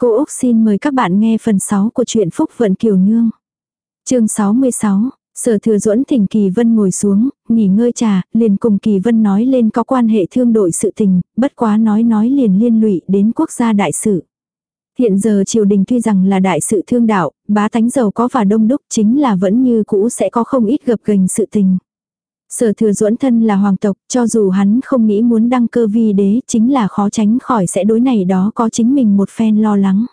Cô Úc xin mời các bạn nghe phần 6 của truyện Phúc Vận Kiều Nương. chương 66, Sở Thừa Duẫn thỉnh Kỳ Vân ngồi xuống, nghỉ ngơi trà, liền cùng Kỳ Vân nói lên có quan hệ thương đội sự tình, bất quá nói nói liền liên lụy đến quốc gia đại sự. Hiện giờ triều đình tuy rằng là đại sự thương đạo, bá tánh giàu có và đông đúc chính là vẫn như cũ sẽ có không ít gập gành sự tình. Sở thừa duẫn thân là hoàng tộc, cho dù hắn không nghĩ muốn đăng cơ vi đế, chính là khó tránh khỏi sẽ đối này đó có chính mình một phen lo lắng.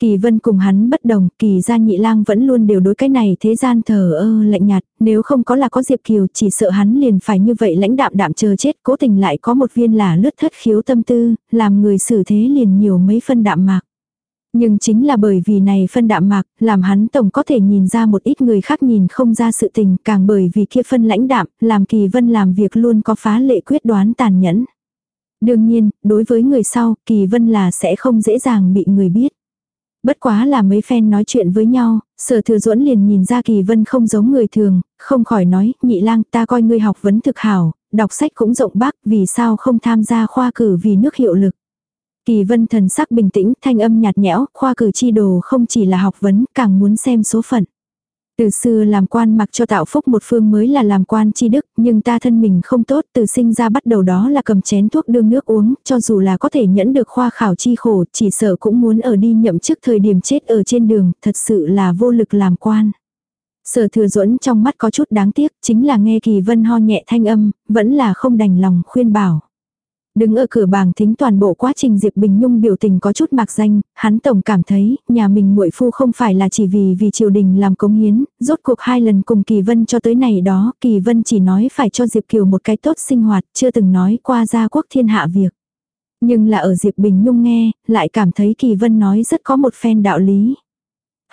Kỳ vân cùng hắn bất đồng, kỳ gia nhị lang vẫn luôn đều đối cái này thế gian thờ ơ lạnh nhạt, nếu không có là có Diệp Kiều chỉ sợ hắn liền phải như vậy lãnh đạm đạm chờ chết, cố tình lại có một viên là lướt thất khiếu tâm tư, làm người xử thế liền nhiều mấy phân đạm mạc. Nhưng chính là bởi vì này phân đạm mạc, làm hắn tổng có thể nhìn ra một ít người khác nhìn không ra sự tình, càng bởi vì kia phân lãnh đạm, làm kỳ vân làm việc luôn có phá lệ quyết đoán tàn nhẫn. Đương nhiên, đối với người sau, kỳ vân là sẽ không dễ dàng bị người biết. Bất quá là mấy phen nói chuyện với nhau, sở thừa duẫn liền nhìn ra kỳ vân không giống người thường, không khỏi nói, nhị lang ta coi ngươi học vấn thực hảo, đọc sách cũng rộng bác, vì sao không tham gia khoa cử vì nước hiệu lực. Kỳ vân thần sắc bình tĩnh, thanh âm nhạt nhẽo, khoa cử chi đồ không chỉ là học vấn, càng muốn xem số phận. Từ xưa làm quan mặc cho tạo phúc một phương mới là làm quan chi đức, nhưng ta thân mình không tốt, từ sinh ra bắt đầu đó là cầm chén thuốc đương nước uống, cho dù là có thể nhẫn được khoa khảo chi khổ, chỉ sợ cũng muốn ở đi nhậm chức thời điểm chết ở trên đường, thật sự là vô lực làm quan. Sở thừa duẫn trong mắt có chút đáng tiếc, chính là nghe kỳ vân ho nhẹ thanh âm, vẫn là không đành lòng khuyên bảo. Đứng ở cửa bảng thính toàn bộ quá trình Diệp Bình Nhung biểu tình có chút mạc danh, hắn tổng cảm thấy, nhà mình muội phu không phải là chỉ vì vì triều đình làm cống hiến, rốt cuộc hai lần cùng Kỳ Vân cho tới này đó, Kỳ Vân chỉ nói phải cho Diệp Kiều một cái tốt sinh hoạt, chưa từng nói qua gia quốc thiên hạ việc. Nhưng là ở Diệp Bình Nhung nghe, lại cảm thấy Kỳ Vân nói rất có một phen đạo lý.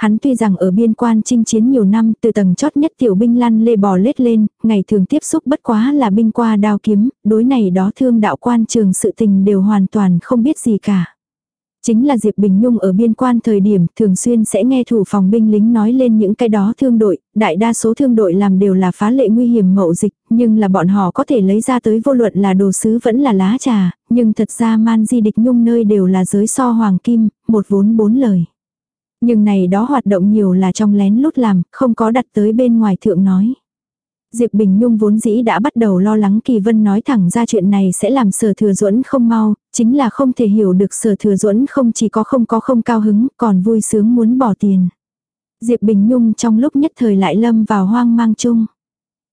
Hắn tuy rằng ở biên quan chinh chiến nhiều năm từ tầng chót nhất tiểu binh lăn lê bò lết lên, ngày thường tiếp xúc bất quá là binh qua đao kiếm, đối này đó thương đạo quan trường sự tình đều hoàn toàn không biết gì cả. Chính là Diệp Bình Nhung ở biên quan thời điểm thường xuyên sẽ nghe thủ phòng binh lính nói lên những cái đó thương đội, đại đa số thương đội làm đều là phá lệ nguy hiểm mậu dịch, nhưng là bọn họ có thể lấy ra tới vô luận là đồ sứ vẫn là lá trà, nhưng thật ra man di địch nhung nơi đều là giới so hoàng kim, một vốn bốn lời. Nhưng này đó hoạt động nhiều là trong lén lút làm, không có đặt tới bên ngoài thượng nói. Diệp Bình Nhung vốn dĩ đã bắt đầu lo lắng Kỳ Vân nói thẳng ra chuyện này sẽ làm sở thừa duẫn không mau, chính là không thể hiểu được sở thừa duẫn không chỉ có không có không cao hứng, còn vui sướng muốn bỏ tiền. Diệp Bình Nhung trong lúc nhất thời lại lâm vào hoang mang chung.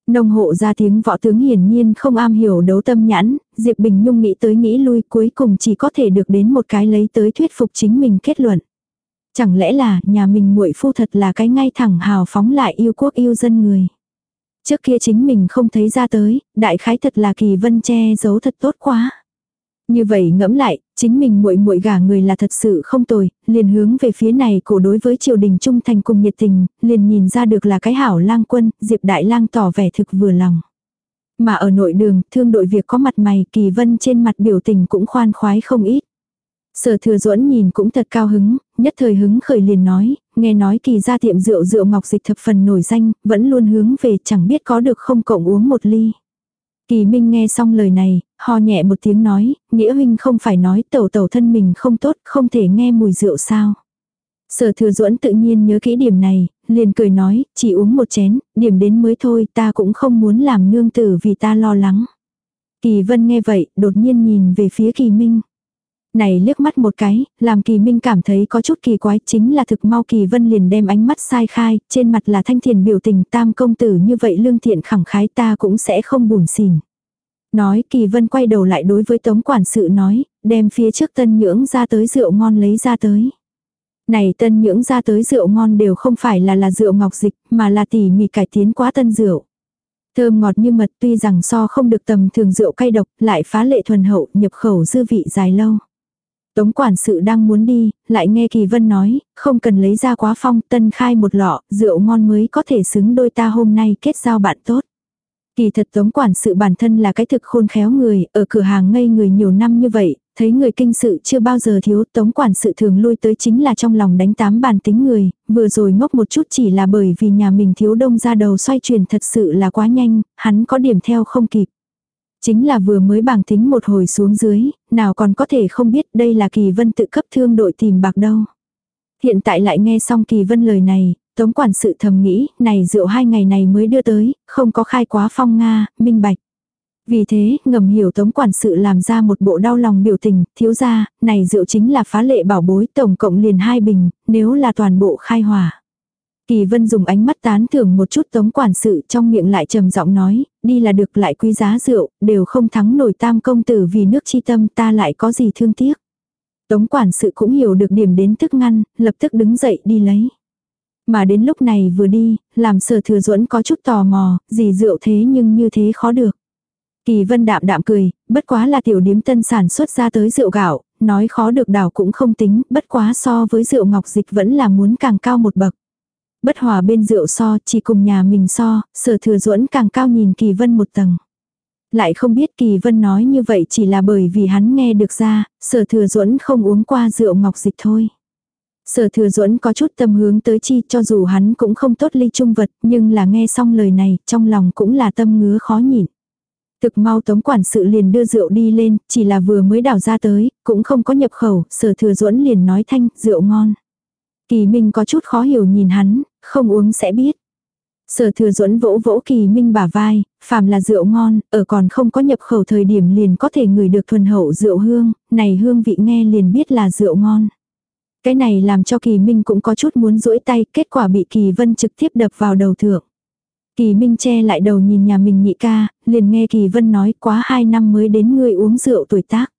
Nông hộ ra tiếng võ tướng hiển nhiên không am hiểu đấu tâm nhãn, Diệp Bình Nhung nghĩ tới nghĩ lui cuối cùng chỉ có thể được đến một cái lấy tới thuyết phục chính mình kết luận. Chẳng lẽ là nhà mình muội phu thật là cái ngay thẳng hào phóng lại yêu quốc yêu dân người. Trước kia chính mình không thấy ra tới, đại khái thật là kỳ vân che giấu thật tốt quá. Như vậy ngẫm lại, chính mình muội muội gả người là thật sự không tồi, liền hướng về phía này cổ đối với triều đình trung thành cùng nhiệt tình, liền nhìn ra được là cái hảo lang quân, Diệp Đại lang tỏ vẻ thực vừa lòng. Mà ở nội đường, thương đội việc có mặt mày, kỳ vân trên mặt biểu tình cũng khoan khoái không ít. Sở thừa duẫn nhìn cũng thật cao hứng, nhất thời hứng khởi liền nói, nghe nói kỳ ra tiệm rượu rượu ngọc dịch thập phần nổi danh, vẫn luôn hướng về chẳng biết có được không cộng uống một ly. Kỳ Minh nghe xong lời này, ho nhẹ một tiếng nói, nghĩa huynh không phải nói tẩu tẩu thân mình không tốt, không thể nghe mùi rượu sao. Sở thừa duẫn tự nhiên nhớ kỹ điểm này, liền cười nói, chỉ uống một chén, điểm đến mới thôi, ta cũng không muốn làm nương tử vì ta lo lắng. Kỳ vân nghe vậy, đột nhiên nhìn về phía kỳ minh. Này liếc mắt một cái, làm kỳ minh cảm thấy có chút kỳ quái chính là thực mau kỳ vân liền đem ánh mắt sai khai, trên mặt là thanh thiền biểu tình tam công tử như vậy lương thiện khẳng khái ta cũng sẽ không buồn xỉn. Nói kỳ vân quay đầu lại đối với tống quản sự nói, đem phía trước tân nhưỡng ra tới rượu ngon lấy ra tới. Này tân nhưỡng ra tới rượu ngon đều không phải là là rượu ngọc dịch, mà là tỉ mỉ cải tiến quá tân rượu. Thơm ngọt như mật tuy rằng so không được tầm thường rượu cay độc, lại phá lệ thuần hậu, nhập khẩu dư vị dài lâu. Tống quản sự đang muốn đi, lại nghe Kỳ Vân nói, không cần lấy ra quá phong, tân khai một lọ, rượu ngon mới có thể xứng đôi ta hôm nay kết giao bạn tốt. Kỳ thật tống quản sự bản thân là cái thực khôn khéo người, ở cửa hàng ngây người nhiều năm như vậy, thấy người kinh sự chưa bao giờ thiếu, tống quản sự thường lui tới chính là trong lòng đánh tám bàn tính người, vừa rồi ngốc một chút chỉ là bởi vì nhà mình thiếu đông ra đầu xoay chuyển thật sự là quá nhanh, hắn có điểm theo không kịp. Chính là vừa mới bảng thính một hồi xuống dưới, nào còn có thể không biết đây là Kỳ Vân tự cấp thương đội tìm bạc đâu. Hiện tại lại nghe xong Kỳ Vân lời này, Tống quản sự thầm nghĩ, này rượu hai ngày này mới đưa tới, không có khai quá phong Nga, minh bạch. Vì thế, ngầm hiểu tống quản sự làm ra một bộ đau lòng biểu tình, thiếu ra, này rượu chính là phá lệ bảo bối tổng cộng liền hai bình, nếu là toàn bộ khai hỏa. Kỳ vân dùng ánh mắt tán thưởng một chút tống quản sự trong miệng lại trầm giọng nói, đi là được lại quý giá rượu, đều không thắng nổi tam công tử vì nước chi tâm ta lại có gì thương tiếc. Tống quản sự cũng hiểu được điểm đến tức ngăn, lập tức đứng dậy đi lấy. Mà đến lúc này vừa đi, làm sở thừa duẫn có chút tò mò, gì rượu thế nhưng như thế khó được. Kỳ vân đạm đạm cười, bất quá là tiểu điếm tân sản xuất ra tới rượu gạo, nói khó được đảo cũng không tính, bất quá so với rượu ngọc dịch vẫn là muốn càng cao một bậc. Bất hòa bên rượu so, chỉ cùng nhà mình so, sở thừa duẫn càng cao nhìn kỳ vân một tầng. Lại không biết kỳ vân nói như vậy chỉ là bởi vì hắn nghe được ra, sở thừa duẫn không uống qua rượu ngọc dịch thôi. Sở thừa duẫn có chút tâm hướng tới chi cho dù hắn cũng không tốt ly trung vật, nhưng là nghe xong lời này, trong lòng cũng là tâm ngứa khó nhịn. Thực mau tống quản sự liền đưa rượu đi lên, chỉ là vừa mới đảo ra tới, cũng không có nhập khẩu, sở thừa duẫn liền nói thanh, rượu ngon. Kỳ Minh có chút khó hiểu nhìn hắn, không uống sẽ biết. Sở thừa duẫn vỗ vỗ Kỳ Minh bả vai, phàm là rượu ngon, ở còn không có nhập khẩu thời điểm liền có thể ngửi được thuần hậu rượu hương, này hương vị nghe liền biết là rượu ngon. Cái này làm cho Kỳ Minh cũng có chút muốn duỗi tay, kết quả bị Kỳ Vân trực tiếp đập vào đầu thượng. Kỳ Minh che lại đầu nhìn nhà mình nhị ca, liền nghe Kỳ Vân nói quá hai năm mới đến người uống rượu tuổi tác.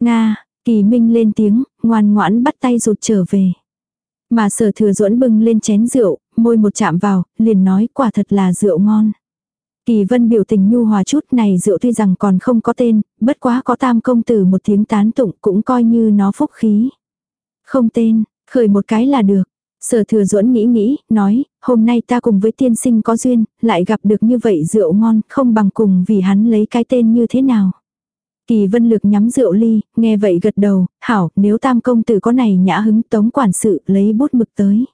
Nga, Kỳ Minh lên tiếng, ngoan ngoãn bắt tay rụt trở về. Mà sở thừa duẫn bưng lên chén rượu, môi một chạm vào, liền nói quả thật là rượu ngon. Kỳ vân biểu tình nhu hòa chút này rượu tuy rằng còn không có tên, bất quá có tam công tử một tiếng tán tụng cũng coi như nó phúc khí. Không tên, khởi một cái là được. Sở thừa duẫn nghĩ nghĩ, nói, hôm nay ta cùng với tiên sinh có duyên, lại gặp được như vậy rượu ngon, không bằng cùng vì hắn lấy cái tên như thế nào. Kỳ vân lực nhắm rượu ly, nghe vậy gật đầu, hảo, nếu tam công tử có này nhã hứng tống quản sự, lấy bút mực tới.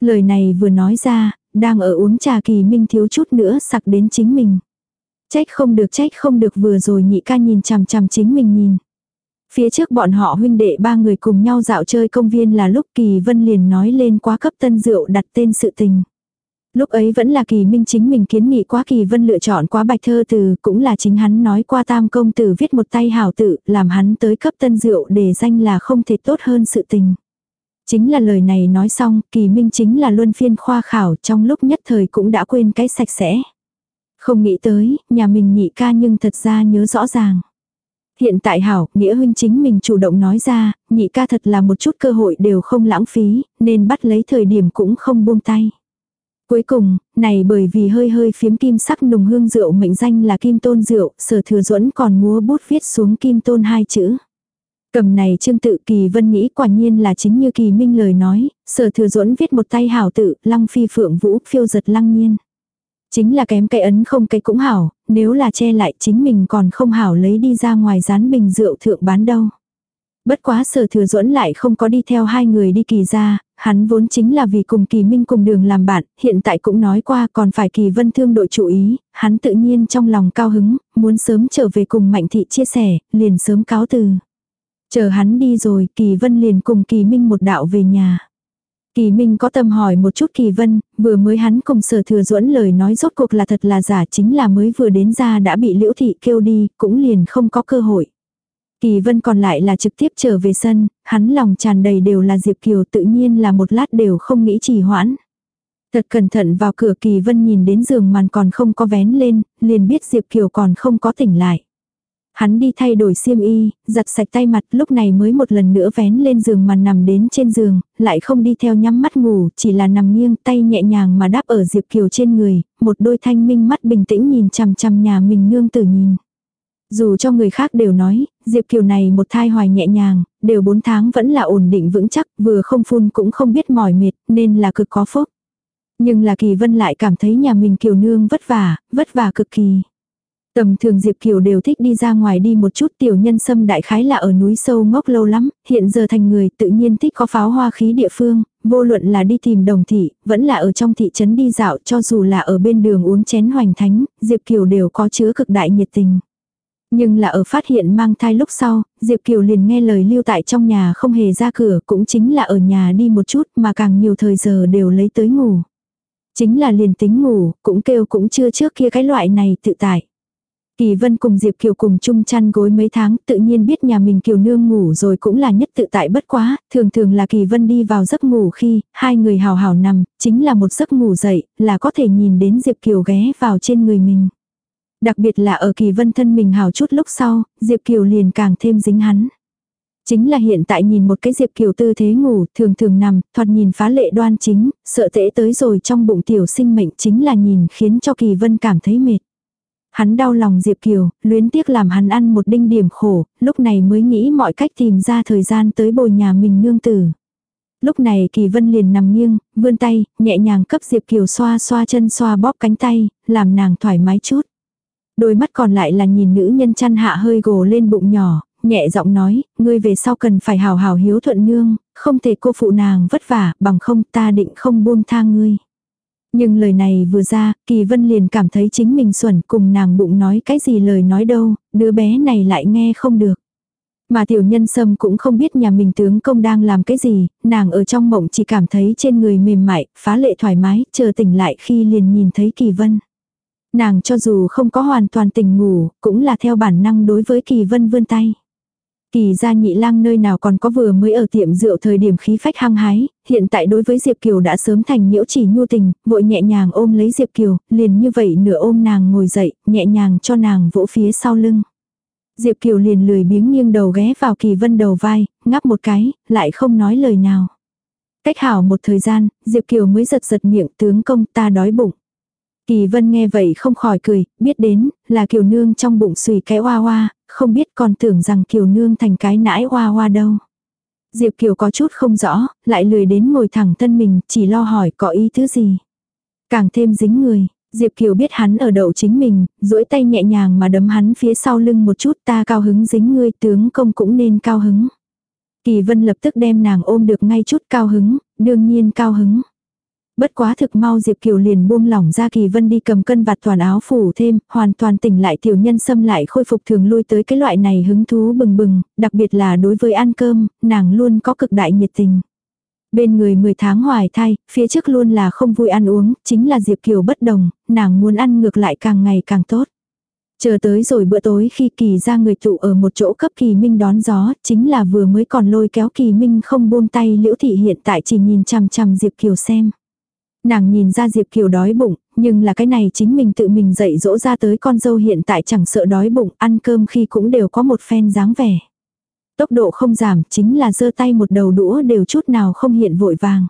Lời này vừa nói ra, đang ở uống trà kỳ minh thiếu chút nữa sặc đến chính mình. Trách không được trách không được vừa rồi nhị ca nhìn chằm chằm chính mình nhìn. Phía trước bọn họ huynh đệ ba người cùng nhau dạo chơi công viên là lúc Kỳ Vân liền nói lên quá cấp tân rượu đặt tên sự tình. Lúc ấy vẫn là Kỳ Minh chính mình kiến nghị quá Kỳ Vân lựa chọn quá bạch thơ từ, cũng là chính hắn nói qua tam công tử viết một tay hảo tự, làm hắn tới cấp tân rượu để danh là không thể tốt hơn sự tình. Chính là lời này nói xong, Kỳ Minh chính là luân phiên khoa khảo trong lúc nhất thời cũng đã quên cái sạch sẽ. Không nghĩ tới, nhà mình nhị ca nhưng thật ra nhớ rõ ràng. Hiện tại hảo, nghĩa huynh chính mình chủ động nói ra, nhị ca thật là một chút cơ hội đều không lãng phí, nên bắt lấy thời điểm cũng không buông tay. Cuối cùng, này bởi vì hơi hơi phiếm kim sắc nùng hương rượu mệnh danh là kim tôn rượu, sở thừa duẫn còn múa bút viết xuống kim tôn hai chữ. Cầm này trương tự kỳ vân nghĩ quả nhiên là chính như kỳ minh lời nói, sở thừa duẫn viết một tay hảo tự, long phi phượng vũ, phiêu giật lăng nhiên. Chính là kém cái ấn không cái cũng hảo, nếu là che lại chính mình còn không hảo lấy đi ra ngoài rán bình rượu thượng bán đâu. Bất quá sở thừa duẫn lại không có đi theo hai người đi kỳ ra, hắn vốn chính là vì cùng kỳ minh cùng đường làm bạn, hiện tại cũng nói qua còn phải kỳ vân thương đội chủ ý, hắn tự nhiên trong lòng cao hứng, muốn sớm trở về cùng mạnh thị chia sẻ, liền sớm cáo từ. Chờ hắn đi rồi, kỳ vân liền cùng kỳ minh một đạo về nhà. Kỳ Minh có tâm hỏi một chút Kỳ Vân, vừa mới hắn cùng sở thừa duẫn lời nói rốt cuộc là thật là giả chính là mới vừa đến ra đã bị liễu thị kêu đi, cũng liền không có cơ hội. Kỳ Vân còn lại là trực tiếp trở về sân, hắn lòng tràn đầy đều là Diệp Kiều tự nhiên là một lát đều không nghĩ trì hoãn. Thật cẩn thận vào cửa Kỳ Vân nhìn đến giường màn còn không có vén lên, liền biết Diệp Kiều còn không có tỉnh lại. Hắn đi thay đổi xiêm y, giặt sạch tay mặt lúc này mới một lần nữa vén lên giường mà nằm đến trên giường, lại không đi theo nhắm mắt ngủ, chỉ là nằm nghiêng tay nhẹ nhàng mà đáp ở Diệp Kiều trên người, một đôi thanh minh mắt bình tĩnh nhìn chằm chằm nhà mình nương tử nhìn. Dù cho người khác đều nói, Diệp Kiều này một thai hoài nhẹ nhàng, đều 4 tháng vẫn là ổn định vững chắc, vừa không phun cũng không biết mỏi mệt, nên là cực có phúc. Nhưng là Kỳ Vân lại cảm thấy nhà mình Kiều nương vất vả, vất vả cực kỳ. Tầm thường Diệp Kiều đều thích đi ra ngoài đi một chút tiểu nhân sâm đại khái là ở núi sâu ngốc lâu lắm, hiện giờ thành người tự nhiên thích có pháo hoa khí địa phương, vô luận là đi tìm đồng thị, vẫn là ở trong thị trấn đi dạo cho dù là ở bên đường uống chén hoành thánh, Diệp Kiều đều có chứa cực đại nhiệt tình. Nhưng là ở phát hiện mang thai lúc sau, Diệp Kiều liền nghe lời lưu tại trong nhà không hề ra cửa cũng chính là ở nhà đi một chút mà càng nhiều thời giờ đều lấy tới ngủ. Chính là liền tính ngủ, cũng kêu cũng chưa trước kia cái loại này tự tại. Kỳ Vân cùng Diệp Kiều cùng chung chăn gối mấy tháng, tự nhiên biết nhà mình Kiều nương ngủ rồi cũng là nhất tự tại bất quá, thường thường là Kỳ Vân đi vào giấc ngủ khi, hai người hào hào nằm, chính là một giấc ngủ dậy, là có thể nhìn đến Diệp Kiều ghé vào trên người mình. Đặc biệt là ở Kỳ Vân thân mình hào chút lúc sau, Diệp Kiều liền càng thêm dính hắn. Chính là hiện tại nhìn một cái Diệp Kiều tư thế ngủ, thường thường nằm, thoạt nhìn phá lệ đoan chính, sợ tễ tới rồi trong bụng tiểu sinh mệnh chính là nhìn khiến cho Kỳ Vân cảm thấy mệt. Hắn đau lòng Diệp Kiều, luyến tiếc làm hắn ăn một đinh điểm khổ, lúc này mới nghĩ mọi cách tìm ra thời gian tới bồi nhà mình nương tử. Lúc này Kỳ Vân liền nằm nghiêng, vươn tay, nhẹ nhàng cấp Diệp Kiều xoa xoa chân xoa bóp cánh tay, làm nàng thoải mái chút. Đôi mắt còn lại là nhìn nữ nhân chăn hạ hơi gồ lên bụng nhỏ, nhẹ giọng nói, ngươi về sau cần phải hào hào hiếu thuận nương, không thể cô phụ nàng vất vả, bằng không ta định không buông tha ngươi. Nhưng lời này vừa ra, Kỳ Vân liền cảm thấy chính mình xuẩn cùng nàng bụng nói cái gì lời nói đâu, đứa bé này lại nghe không được. Mà tiểu nhân sâm cũng không biết nhà mình tướng công đang làm cái gì, nàng ở trong mộng chỉ cảm thấy trên người mềm mại, phá lệ thoải mái, chờ tỉnh lại khi liền nhìn thấy Kỳ Vân. Nàng cho dù không có hoàn toàn tỉnh ngủ, cũng là theo bản năng đối với Kỳ Vân vươn tay. Kỳ gia nhị lang nơi nào còn có vừa mới ở tiệm rượu thời điểm khí phách hăng hái, hiện tại đối với Diệp Kiều đã sớm thành nhiễu chỉ nhu tình, vội nhẹ nhàng ôm lấy Diệp Kiều, liền như vậy nửa ôm nàng ngồi dậy, nhẹ nhàng cho nàng vỗ phía sau lưng. Diệp Kiều liền lười biếng nghiêng đầu ghé vào Kỳ Vân đầu vai, ngắp một cái, lại không nói lời nào. Cách hảo một thời gian, Diệp Kiều mới giật giật miệng tướng công ta đói bụng. Kỳ vân nghe vậy không khỏi cười, biết đến, là kiều nương trong bụng xùy cái hoa hoa, không biết còn tưởng rằng kiều nương thành cái nãi hoa hoa đâu. Diệp kiều có chút không rõ, lại lười đến ngồi thẳng thân mình, chỉ lo hỏi có ý thứ gì. Càng thêm dính người, Diệp Kiều biết hắn ở đậu chính mình, duỗi tay nhẹ nhàng mà đấm hắn phía sau lưng một chút ta cao hứng dính ngươi tướng công cũng nên cao hứng. Kỳ vân lập tức đem nàng ôm được ngay chút cao hứng, đương nhiên cao hứng. Bất quá thực mau Diệp Kiều liền buông lỏng ra Kỳ Vân đi cầm cân vạt toàn áo phủ thêm, hoàn toàn tỉnh lại tiểu nhân xâm lại khôi phục thường lui tới cái loại này hứng thú bừng bừng, đặc biệt là đối với ăn cơm, nàng luôn có cực đại nhiệt tình. Bên người 10 tháng hoài thai, phía trước luôn là không vui ăn uống, chính là Diệp Kiều bất đồng, nàng muốn ăn ngược lại càng ngày càng tốt. Chờ tới rồi bữa tối khi kỳ ra người tụ ở một chỗ cấp kỳ minh đón gió, chính là vừa mới còn lôi kéo kỳ minh không buông tay liễu thị hiện tại chỉ nhìn chằm chằm Diệp Kiều xem. Nàng nhìn ra Diệp Kiều đói bụng, nhưng là cái này chính mình tự mình dạy dỗ ra tới con dâu hiện tại chẳng sợ đói bụng, ăn cơm khi cũng đều có một phen dáng vẻ. Tốc độ không giảm, chính là giơ tay một đầu đũa đều chút nào không hiện vội vàng.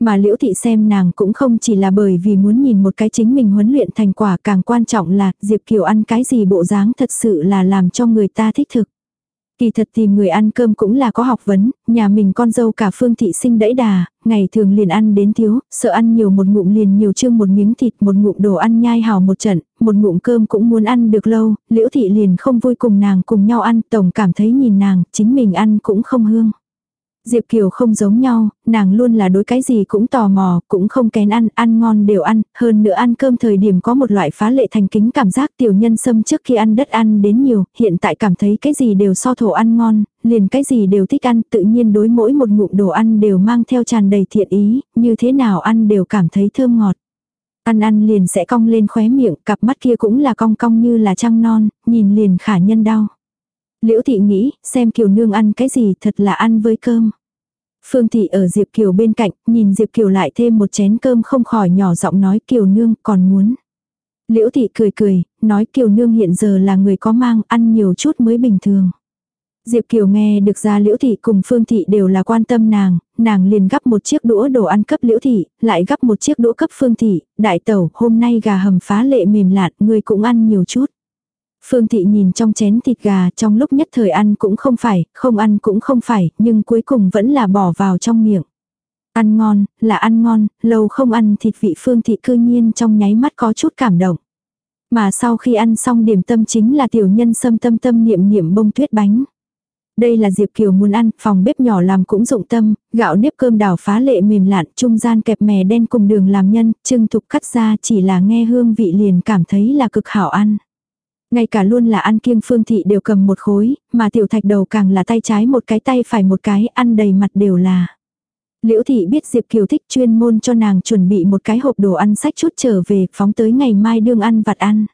Mà liễu thị xem nàng cũng không chỉ là bởi vì muốn nhìn một cái chính mình huấn luyện thành quả càng quan trọng là Diệp Kiều ăn cái gì bộ dáng thật sự là làm cho người ta thích thực. Kỳ thật tìm người ăn cơm cũng là có học vấn, nhà mình con dâu cả phương thị sinh đẫy đà, ngày thường liền ăn đến thiếu, sợ ăn nhiều một ngụm liền nhiều trương một miếng thịt một ngụm đồ ăn nhai hào một trận, một ngụm cơm cũng muốn ăn được lâu, liễu thị liền không vui cùng nàng cùng nhau ăn, tổng cảm thấy nhìn nàng, chính mình ăn cũng không hương. Diệp Kiều không giống nhau, nàng luôn là đối cái gì cũng tò mò, cũng không kén ăn, ăn ngon đều ăn, hơn nữa ăn cơm thời điểm có một loại phá lệ thành kính cảm giác tiểu nhân sâm trước khi ăn đất ăn đến nhiều, hiện tại cảm thấy cái gì đều so thổ ăn ngon, liền cái gì đều thích ăn, tự nhiên đối mỗi một ngụm đồ ăn đều mang theo tràn đầy thiện ý, như thế nào ăn đều cảm thấy thơm ngọt. Ăn ăn liền sẽ cong lên khóe miệng, cặp mắt kia cũng là cong cong như là trăng non, nhìn liền khả nhân đau. Liễu thị nghĩ, xem kiều nương ăn cái gì thật là ăn với cơm. Phương thị ở Diệp Kiều bên cạnh, nhìn Diệp Kiều lại thêm một chén cơm không khỏi nhỏ giọng nói Kiều nương còn muốn. Liễu thị cười cười, nói Kiều nương hiện giờ là người có mang ăn nhiều chút mới bình thường. Diệp Kiều nghe được ra Liễu Thị cùng Phương Thị đều là quan tâm nàng, nàng liền gắp một chiếc đũa đồ ăn cấp Liễu Thị, lại gắp một chiếc đũa cấp Phương Thị, đại tẩu hôm nay gà hầm phá lệ mềm lạt, người cũng ăn nhiều chút. Phương Thị nhìn trong chén thịt gà trong lúc nhất thời ăn cũng không phải, không ăn cũng không phải, nhưng cuối cùng vẫn là bỏ vào trong miệng. Ăn ngon, là ăn ngon, lâu không ăn thịt vị Phương Thị cư nhiên trong nháy mắt có chút cảm động. Mà sau khi ăn xong điểm tâm chính là tiểu nhân sâm tâm tâm niệm niệm bông tuyết bánh. Đây là Diệp Kiều muốn ăn, phòng bếp nhỏ làm cũng dụng tâm, gạo nếp cơm đảo phá lệ mềm lạn, trung gian kẹp mè đen cùng đường làm nhân, trưng thục cắt ra chỉ là nghe hương vị liền cảm thấy là cực hảo ăn. Ngay cả luôn là ăn kiêng phương thị đều cầm một khối, mà tiểu thạch đầu càng là tay trái một cái tay phải một cái ăn đầy mặt đều là. Liễu thị biết Diệp Kiều thích chuyên môn cho nàng chuẩn bị một cái hộp đồ ăn sách chút trở về phóng tới ngày mai đương ăn vặt ăn.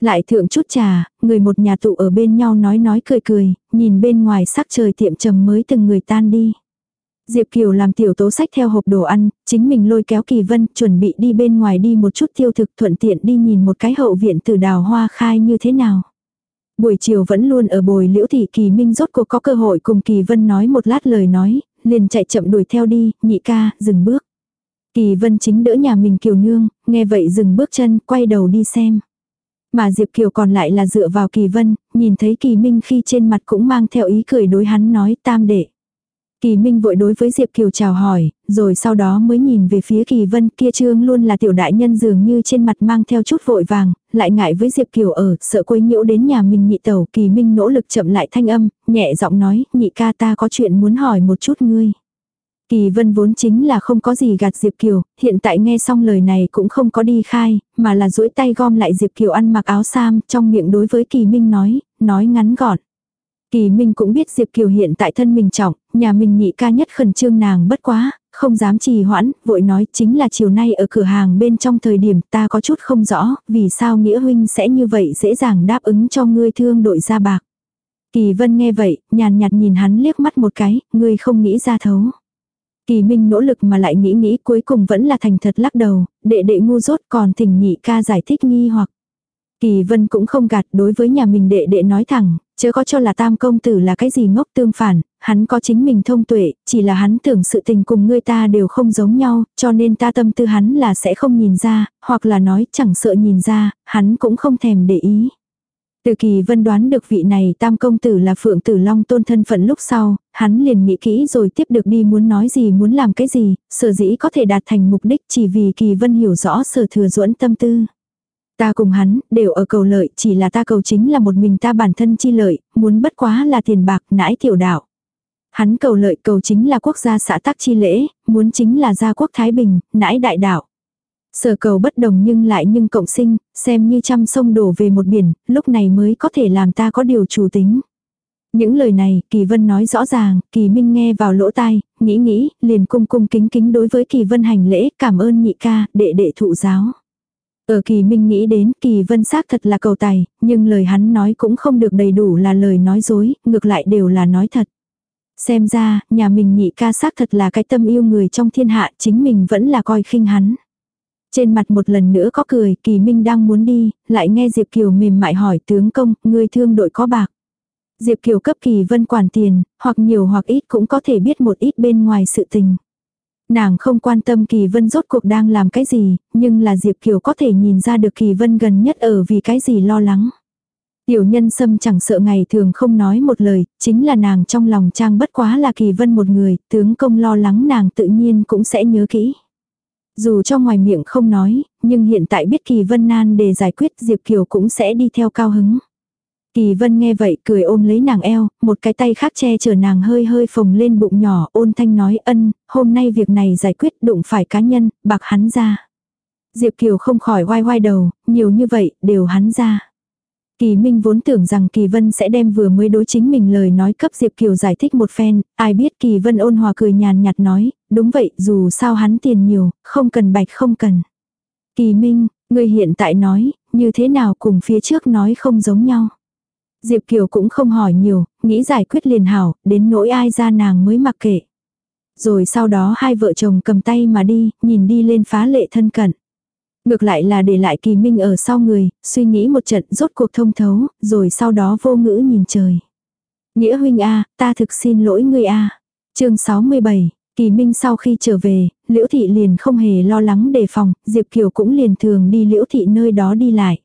Lại thượng chút trà, người một nhà tụ ở bên nhau nói nói cười cười, nhìn bên ngoài sắc trời tiệm trầm mới từng người tan đi. Diệp Kiều làm tiểu tố sách theo hộp đồ ăn, chính mình lôi kéo Kỳ Vân chuẩn bị đi bên ngoài đi một chút tiêu thực thuận tiện đi nhìn một cái hậu viện từ đào hoa khai như thế nào. Buổi chiều vẫn luôn ở bồi liễu thị Kỳ Minh rốt cuộc có cơ hội cùng Kỳ Vân nói một lát lời nói, liền chạy chậm đuổi theo đi, nhị ca, dừng bước. Kỳ Vân chính đỡ nhà mình Kiều Nương, nghe vậy dừng bước chân, quay đầu đi xem. Mà Diệp Kiều còn lại là dựa vào Kỳ Vân, nhìn thấy Kỳ Minh khi trên mặt cũng mang theo ý cười đối hắn nói tam đệ. Kỳ Minh vội đối với Diệp Kiều chào hỏi, rồi sau đó mới nhìn về phía Kỳ Vân kia trương luôn là tiểu đại nhân dường như trên mặt mang theo chút vội vàng, lại ngại với Diệp Kiều ở, sợ quấy nhiễu đến nhà mình nhị tẩu. Kỳ Minh nỗ lực chậm lại thanh âm, nhẹ giọng nói, nhị ca ta có chuyện muốn hỏi một chút ngươi. Kỳ Vân vốn chính là không có gì gạt Diệp Kiều, hiện tại nghe xong lời này cũng không có đi khai, mà là duỗi tay gom lại Diệp Kiều ăn mặc áo sam, trong miệng đối với Kỳ Minh nói, nói ngắn gọn. Kỳ Minh cũng biết Diệp Kiều hiện tại thân mình trọng, nhà mình nhị ca nhất khẩn trương nàng bất quá, không dám trì hoãn, vội nói chính là chiều nay ở cửa hàng bên trong thời điểm ta có chút không rõ, vì sao Nghĩa Huynh sẽ như vậy dễ dàng đáp ứng cho ngươi thương đội ra bạc. Kỳ Vân nghe vậy, nhàn nhạt nhìn hắn liếc mắt một cái, ngươi không nghĩ ra thấu. Kỳ Minh nỗ lực mà lại nghĩ nghĩ cuối cùng vẫn là thành thật lắc đầu, đệ đệ ngu dốt còn thỉnh nhị ca giải thích nghi hoặc. Kỳ Vân cũng không gạt đối với nhà mình đệ đệ nói thẳng, chớ có cho là tam công tử là cái gì ngốc tương phản, hắn có chính mình thông tuệ, chỉ là hắn tưởng sự tình cùng ngươi ta đều không giống nhau, cho nên ta tâm tư hắn là sẽ không nhìn ra, hoặc là nói chẳng sợ nhìn ra, hắn cũng không thèm để ý. Từ kỳ vân đoán được vị này tam công tử là phượng tử long tôn thân phận lúc sau, hắn liền nghĩ kỹ rồi tiếp được đi muốn nói gì muốn làm cái gì, sở dĩ có thể đạt thành mục đích chỉ vì kỳ vân hiểu rõ sở thừa duẫn tâm tư. Ta cùng hắn, đều ở cầu lợi, chỉ là ta cầu chính là một mình ta bản thân chi lợi, muốn bất quá là tiền bạc, nãi tiểu đạo. Hắn cầu lợi cầu chính là quốc gia xã tắc chi lễ, muốn chính là gia quốc Thái Bình, nãi đại đạo. Sở cầu bất đồng nhưng lại nhưng cộng sinh, xem như trăm sông đổ về một biển, lúc này mới có thể làm ta có điều chủ tính. Những lời này, Kỳ Vân nói rõ ràng, Kỳ Minh nghe vào lỗ tai, nghĩ nghĩ, liền cung cung kính kính đối với Kỳ Vân hành lễ, cảm ơn nhị ca, đệ đệ thụ giáo. Ở Kỳ Minh nghĩ đến Kỳ Vân xác thật là cầu tài, nhưng lời hắn nói cũng không được đầy đủ là lời nói dối, ngược lại đều là nói thật. Xem ra, nhà mình nhị ca xác thật là cái tâm yêu người trong thiên hạ, chính mình vẫn là coi khinh hắn. Trên mặt một lần nữa có cười, Kỳ Minh đang muốn đi, lại nghe Diệp Kiều mềm mại hỏi tướng công, người thương đội có bạc. Diệp Kiều cấp Kỳ Vân quản tiền, hoặc nhiều hoặc ít cũng có thể biết một ít bên ngoài sự tình. Nàng không quan tâm Kỳ Vân rốt cuộc đang làm cái gì, nhưng là Diệp Kiều có thể nhìn ra được Kỳ Vân gần nhất ở vì cái gì lo lắng. Tiểu nhân sâm chẳng sợ ngày thường không nói một lời, chính là nàng trong lòng trang bất quá là Kỳ Vân một người, tướng công lo lắng nàng tự nhiên cũng sẽ nhớ kỹ. Dù cho ngoài miệng không nói, nhưng hiện tại biết Kỳ Vân nan để giải quyết Diệp Kiều cũng sẽ đi theo cao hứng. Kỳ Vân nghe vậy cười ôm lấy nàng eo, một cái tay khác che chở nàng hơi hơi phồng lên bụng nhỏ, ôn thanh nói ân, hôm nay việc này giải quyết đụng phải cá nhân, bạc hắn ra. Diệp Kiều không khỏi oai oai đầu, nhiều như vậy, đều hắn ra. Kỳ Minh vốn tưởng rằng Kỳ Vân sẽ đem vừa mới đối chính mình lời nói cấp Diệp Kiều giải thích một phen, ai biết Kỳ Vân ôn hòa cười nhàn nhạt nói, đúng vậy, dù sao hắn tiền nhiều, không cần bạch không cần. Kỳ Minh, người hiện tại nói, như thế nào cùng phía trước nói không giống nhau. Diệp Kiều cũng không hỏi nhiều, nghĩ giải quyết liền hảo, đến nỗi ai ra nàng mới mặc kệ. Rồi sau đó hai vợ chồng cầm tay mà đi, nhìn đi lên phá lệ thân cận. Ngược lại là để lại kỳ minh ở sau người, suy nghĩ một trận rốt cuộc thông thấu, rồi sau đó vô ngữ nhìn trời. Nghĩa huynh A, ta thực xin lỗi ngươi A. chương 67, kỳ minh sau khi trở về, liễu thị liền không hề lo lắng đề phòng, Diệp Kiều cũng liền thường đi liễu thị nơi đó đi lại.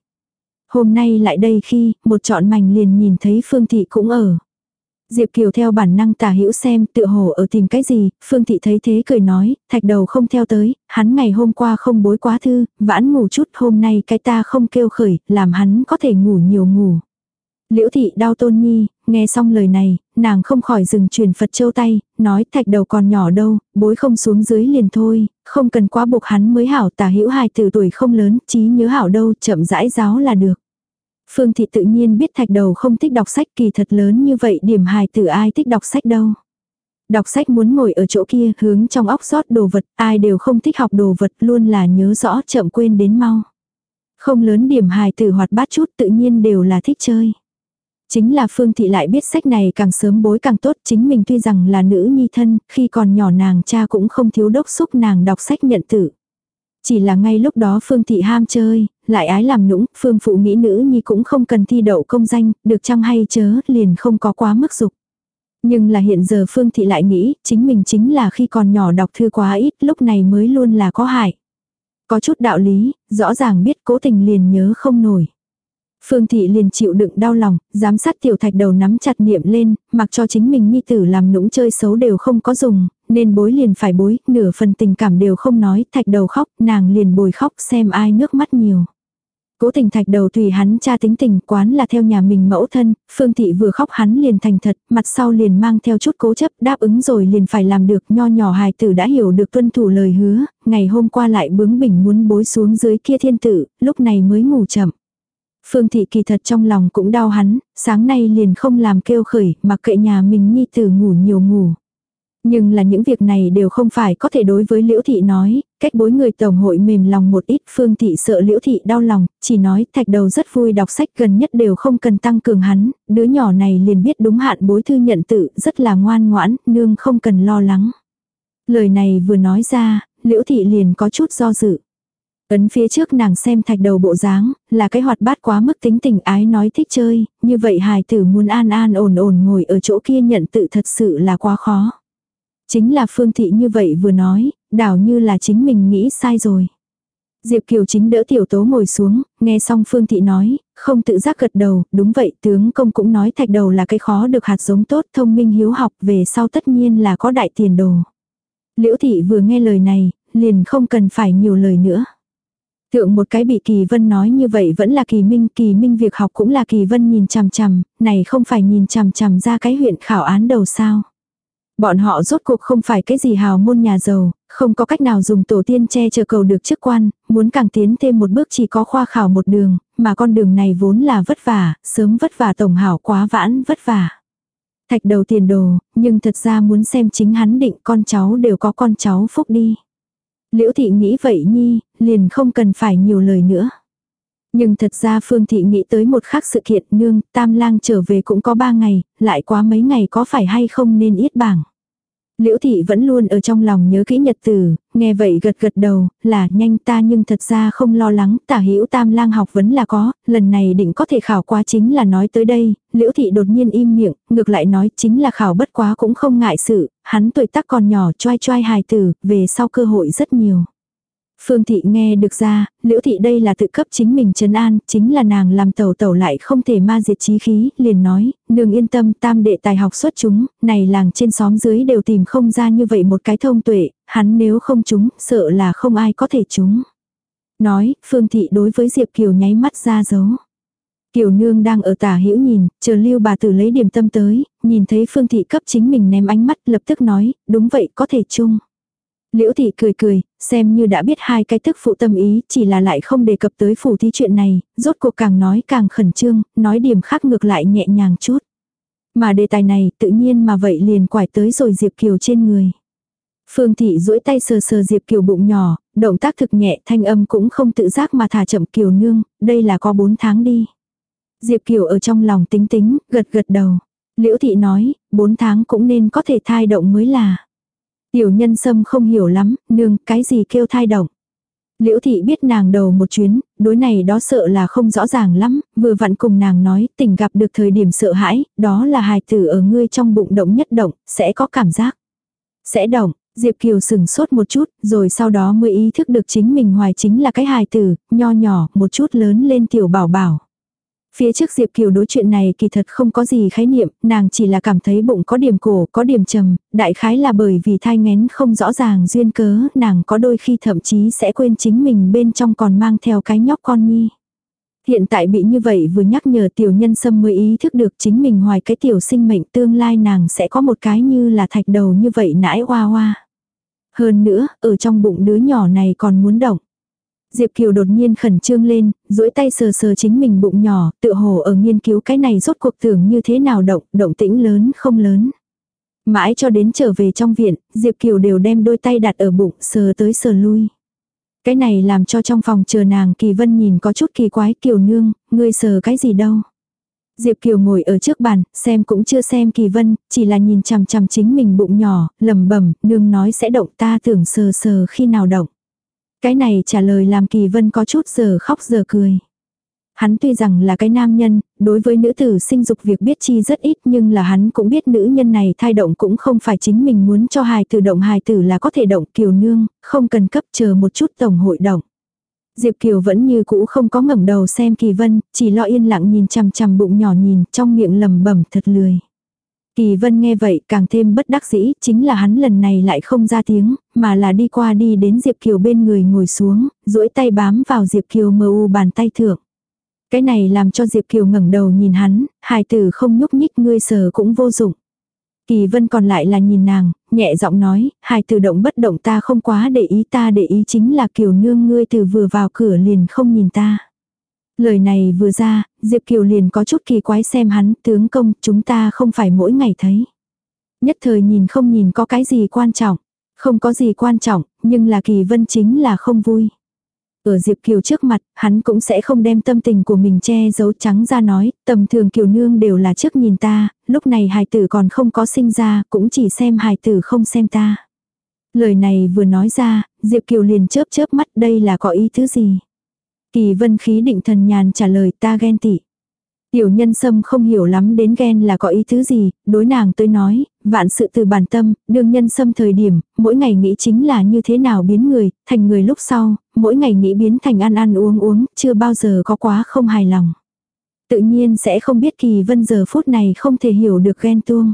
Hôm nay lại đây khi, một trọn mảnh liền nhìn thấy Phương Thị cũng ở. Diệp Kiều theo bản năng tả hữu xem tựa hồ ở tìm cái gì, Phương Thị thấy thế cười nói, thạch đầu không theo tới, hắn ngày hôm qua không bối quá thư, vãn ngủ chút hôm nay cái ta không kêu khởi, làm hắn có thể ngủ nhiều ngủ. Liễu Thị đau tôn nhi, nghe xong lời này, nàng không khỏi dừng truyền Phật châu tay, nói thạch đầu còn nhỏ đâu, bối không xuống dưới liền thôi, không cần quá buộc hắn mới hảo tả hữu hài từ tuổi không lớn, trí nhớ hảo đâu, chậm rãi giáo là được. Phương Thị tự nhiên biết thạch đầu không thích đọc sách kỳ thật lớn như vậy điểm hài tử ai thích đọc sách đâu. Đọc sách muốn ngồi ở chỗ kia hướng trong óc rót đồ vật, ai đều không thích học đồ vật luôn là nhớ rõ chậm quên đến mau. Không lớn điểm hài tử hoạt bát chút tự nhiên đều là thích chơi. Chính là Phương Thị lại biết sách này càng sớm bối càng tốt, chính mình tuy rằng là nữ nhi thân, khi còn nhỏ nàng cha cũng không thiếu đốc xúc nàng đọc sách nhận tử. Chỉ là ngay lúc đó Phương Thị ham chơi, lại ái làm nũng, Phương Phụ nghĩ nữ nhi cũng không cần thi đậu công danh, được chăng hay chớ, liền không có quá mức dục. Nhưng là hiện giờ Phương Thị lại nghĩ, chính mình chính là khi còn nhỏ đọc thư quá ít, lúc này mới luôn là có hại. Có chút đạo lý, rõ ràng biết cố tình liền nhớ không nổi. Phương Thị liền chịu đựng đau lòng, giám sát tiểu thạch đầu nắm chặt niệm lên, mặc cho chính mình nhi tử làm nũng chơi xấu đều không có dùng, nên bối liền phải bối, nửa phần tình cảm đều không nói, thạch đầu khóc, nàng liền bồi khóc xem ai nước mắt nhiều. Cố tình thạch đầu tùy hắn cha tính tình quán là theo nhà mình mẫu thân, Phương Thị vừa khóc hắn liền thành thật, mặt sau liền mang theo chút cố chấp đáp ứng rồi liền phải làm được nho nhỏ hài tử đã hiểu được tuân thủ lời hứa, ngày hôm qua lại bướng bỉnh muốn bối xuống dưới kia thiên tử, lúc này mới ngủ chậm. Phương Thị kỳ thật trong lòng cũng đau hắn, sáng nay liền không làm kêu khởi, mặc kệ nhà mình nhi tử ngủ nhiều ngủ. Nhưng là những việc này đều không phải có thể đối với Liễu Thị nói, cách bối người tổng hội mềm lòng một ít Phương Thị sợ Liễu Thị đau lòng, chỉ nói thạch đầu rất vui đọc sách gần nhất đều không cần tăng cường hắn, đứa nhỏ này liền biết đúng hạn bối thư nhận tự, rất là ngoan ngoãn, nương không cần lo lắng. Lời này vừa nói ra, Liễu Thị liền có chút do dự. Ấn phía trước nàng xem thạch đầu bộ dáng, là cái hoạt bát quá mức tính tình ái nói thích chơi, như vậy hài tử muốn an an ổn ổn ngồi ở chỗ kia nhận tự thật sự là quá khó. Chính là Phương Thị như vậy vừa nói, đảo như là chính mình nghĩ sai rồi. Diệp Kiều chính đỡ tiểu tố ngồi xuống, nghe xong Phương Thị nói, không tự giác gật đầu, đúng vậy tướng công cũng nói thạch đầu là cái khó được hạt giống tốt thông minh hiếu học về sau tất nhiên là có đại tiền đồ. Liễu Thị vừa nghe lời này, liền không cần phải nhiều lời nữa. Thượng một cái bị Kỳ Vân nói như vậy vẫn là Kỳ Minh, Kỳ Minh việc học cũng là Kỳ Vân nhìn chằm chằm, này không phải nhìn chằm chằm ra cái huyện khảo án đầu sao. Bọn họ rốt cuộc không phải cái gì hào môn nhà giàu, không có cách nào dùng tổ tiên che chở cầu được chức quan, muốn càng tiến thêm một bước chỉ có khoa khảo một đường, mà con đường này vốn là vất vả, sớm vất vả tổng hảo quá vãn vất vả. Thạch đầu tiền đồ, nhưng thật ra muốn xem chính hắn định con cháu đều có con cháu phúc đi. Liễu thị nghĩ vậy nhi, liền không cần phải nhiều lời nữa. Nhưng thật ra Phương Thị nghĩ tới một khác sự kiện nương, tam lang trở về cũng có ba ngày, lại quá mấy ngày có phải hay không nên yết bảng. Liễu thị vẫn luôn ở trong lòng nhớ kỹ nhật tử, nghe vậy gật gật đầu, là nhanh ta nhưng thật ra không lo lắng, tả hữu tam lang học vẫn là có, lần này định có thể khảo qua chính là nói tới đây, liễu thị đột nhiên im miệng, ngược lại nói chính là khảo bất quá cũng không ngại sự, hắn tuổi tác còn nhỏ choai choai hài tử, về sau cơ hội rất nhiều. Phương thị nghe được ra, liễu thị đây là tự cấp chính mình trấn an, chính là nàng làm tẩu tẩu lại không thể ma diệt trí khí, liền nói, nương yên tâm tam đệ tài học xuất chúng, này làng trên xóm dưới đều tìm không ra như vậy một cái thông tuệ, hắn nếu không chúng, sợ là không ai có thể chúng. Nói, Phương thị đối với Diệp Kiều nháy mắt ra dấu. Kiều nương đang ở tả hữu nhìn, chờ lưu bà tử lấy điểm tâm tới, nhìn thấy Phương thị cấp chính mình ném ánh mắt lập tức nói, đúng vậy có thể chung. Liễu thị cười cười, xem như đã biết hai cái tức phụ tâm ý, chỉ là lại không đề cập tới phủ thí chuyện này, rốt cuộc càng nói càng khẩn trương, nói điểm khác ngược lại nhẹ nhàng chút. Mà đề tài này tự nhiên mà vậy liền quải tới rồi Diệp Kiều trên người. Phương thị duỗi tay sờ sờ Diệp Kiều bụng nhỏ, động tác thực nhẹ thanh âm cũng không tự giác mà thả chậm Kiều nương, đây là có bốn tháng đi. Diệp Kiều ở trong lòng tính tính, gật gật đầu. Liễu thị nói, bốn tháng cũng nên có thể thai động mới là. Tiểu nhân sâm không hiểu lắm, nương, cái gì kêu thai động. Liễu thị biết nàng đầu một chuyến, đối này đó sợ là không rõ ràng lắm, vừa vặn cùng nàng nói, tình gặp được thời điểm sợ hãi, đó là hài tử ở ngươi trong bụng động nhất động, sẽ có cảm giác. Sẽ động, Diệp Kiều sừng sốt một chút, rồi sau đó mới ý thức được chính mình hoài chính là cái hài tử, nho nhỏ, một chút lớn lên tiểu bảo bảo. Phía trước Diệp Kiều đối chuyện này kỳ thật không có gì khái niệm, nàng chỉ là cảm thấy bụng có điểm cổ, có điểm trầm, đại khái là bởi vì thai ngén không rõ ràng duyên cớ, nàng có đôi khi thậm chí sẽ quên chính mình bên trong còn mang theo cái nhóc con nhi. Hiện tại bị như vậy vừa nhắc nhở tiểu nhân sâm mới ý thức được chính mình hoài cái tiểu sinh mệnh tương lai nàng sẽ có một cái như là thạch đầu như vậy nãi hoa hoa. Hơn nữa, ở trong bụng đứa nhỏ này còn muốn động. Diệp Kiều đột nhiên khẩn trương lên, duỗi tay sờ sờ chính mình bụng nhỏ, tự hồ ở nghiên cứu cái này rốt cuộc tưởng như thế nào động, động tĩnh lớn không lớn. Mãi cho đến trở về trong viện, Diệp Kiều đều đem đôi tay đặt ở bụng, sờ tới sờ lui. Cái này làm cho trong phòng chờ nàng Kỳ Vân nhìn có chút kỳ quái Kiều nương, ngươi sờ cái gì đâu. Diệp Kiều ngồi ở trước bàn, xem cũng chưa xem Kỳ Vân, chỉ là nhìn chằm chằm chính mình bụng nhỏ, lẩm bẩm, nương nói sẽ động ta tưởng sờ sờ khi nào động. Cái này trả lời làm Kỳ Vân có chút giờ khóc giờ cười. Hắn tuy rằng là cái nam nhân, đối với nữ tử sinh dục việc biết chi rất ít nhưng là hắn cũng biết nữ nhân này thai động cũng không phải chính mình muốn cho hài tử động hài tử là có thể động kiều nương, không cần cấp chờ một chút tổng hội động. Diệp Kiều vẫn như cũ không có ngẩng đầu xem Kỳ Vân, chỉ lo yên lặng nhìn chằm chằm bụng nhỏ nhìn, trong miệng lầm bẩm thật lười. Kỳ Vân nghe vậy càng thêm bất đắc dĩ, chính là hắn lần này lại không ra tiếng, mà là đi qua đi đến Diệp Kiều bên người ngồi xuống, duỗi tay bám vào Diệp Kiều mờ u bàn tay thượng. Cái này làm cho Diệp Kiều ngẩng đầu nhìn hắn, hài tử không nhúc nhích ngươi sờ cũng vô dụng. Kỳ Vân còn lại là nhìn nàng, nhẹ giọng nói, hài tử động bất động ta không quá để ý ta để ý chính là Kiều nương ngươi từ vừa vào cửa liền không nhìn ta. Lời này vừa ra, Diệp Kiều liền có chút kỳ quái xem hắn, tướng công, chúng ta không phải mỗi ngày thấy. Nhất thời nhìn không nhìn có cái gì quan trọng. Không có gì quan trọng, nhưng là kỳ vân chính là không vui. Ở Diệp Kiều trước mặt, hắn cũng sẽ không đem tâm tình của mình che giấu trắng ra nói, tầm thường Kiều Nương đều là trước nhìn ta, lúc này hài tử còn không có sinh ra, cũng chỉ xem hài tử không xem ta. Lời này vừa nói ra, Diệp Kiều liền chớp chớp mắt đây là có ý thứ gì. Kỳ vân khí định thần nhàn trả lời ta ghen tị. Tiểu nhân sâm không hiểu lắm đến ghen là có ý thứ gì, đối nàng tôi nói, vạn sự từ bản tâm, đương nhân sâm thời điểm, mỗi ngày nghĩ chính là như thế nào biến người, thành người lúc sau, mỗi ngày nghĩ biến thành ăn ăn uống uống, chưa bao giờ có quá không hài lòng. Tự nhiên sẽ không biết kỳ vân giờ phút này không thể hiểu được ghen tuông.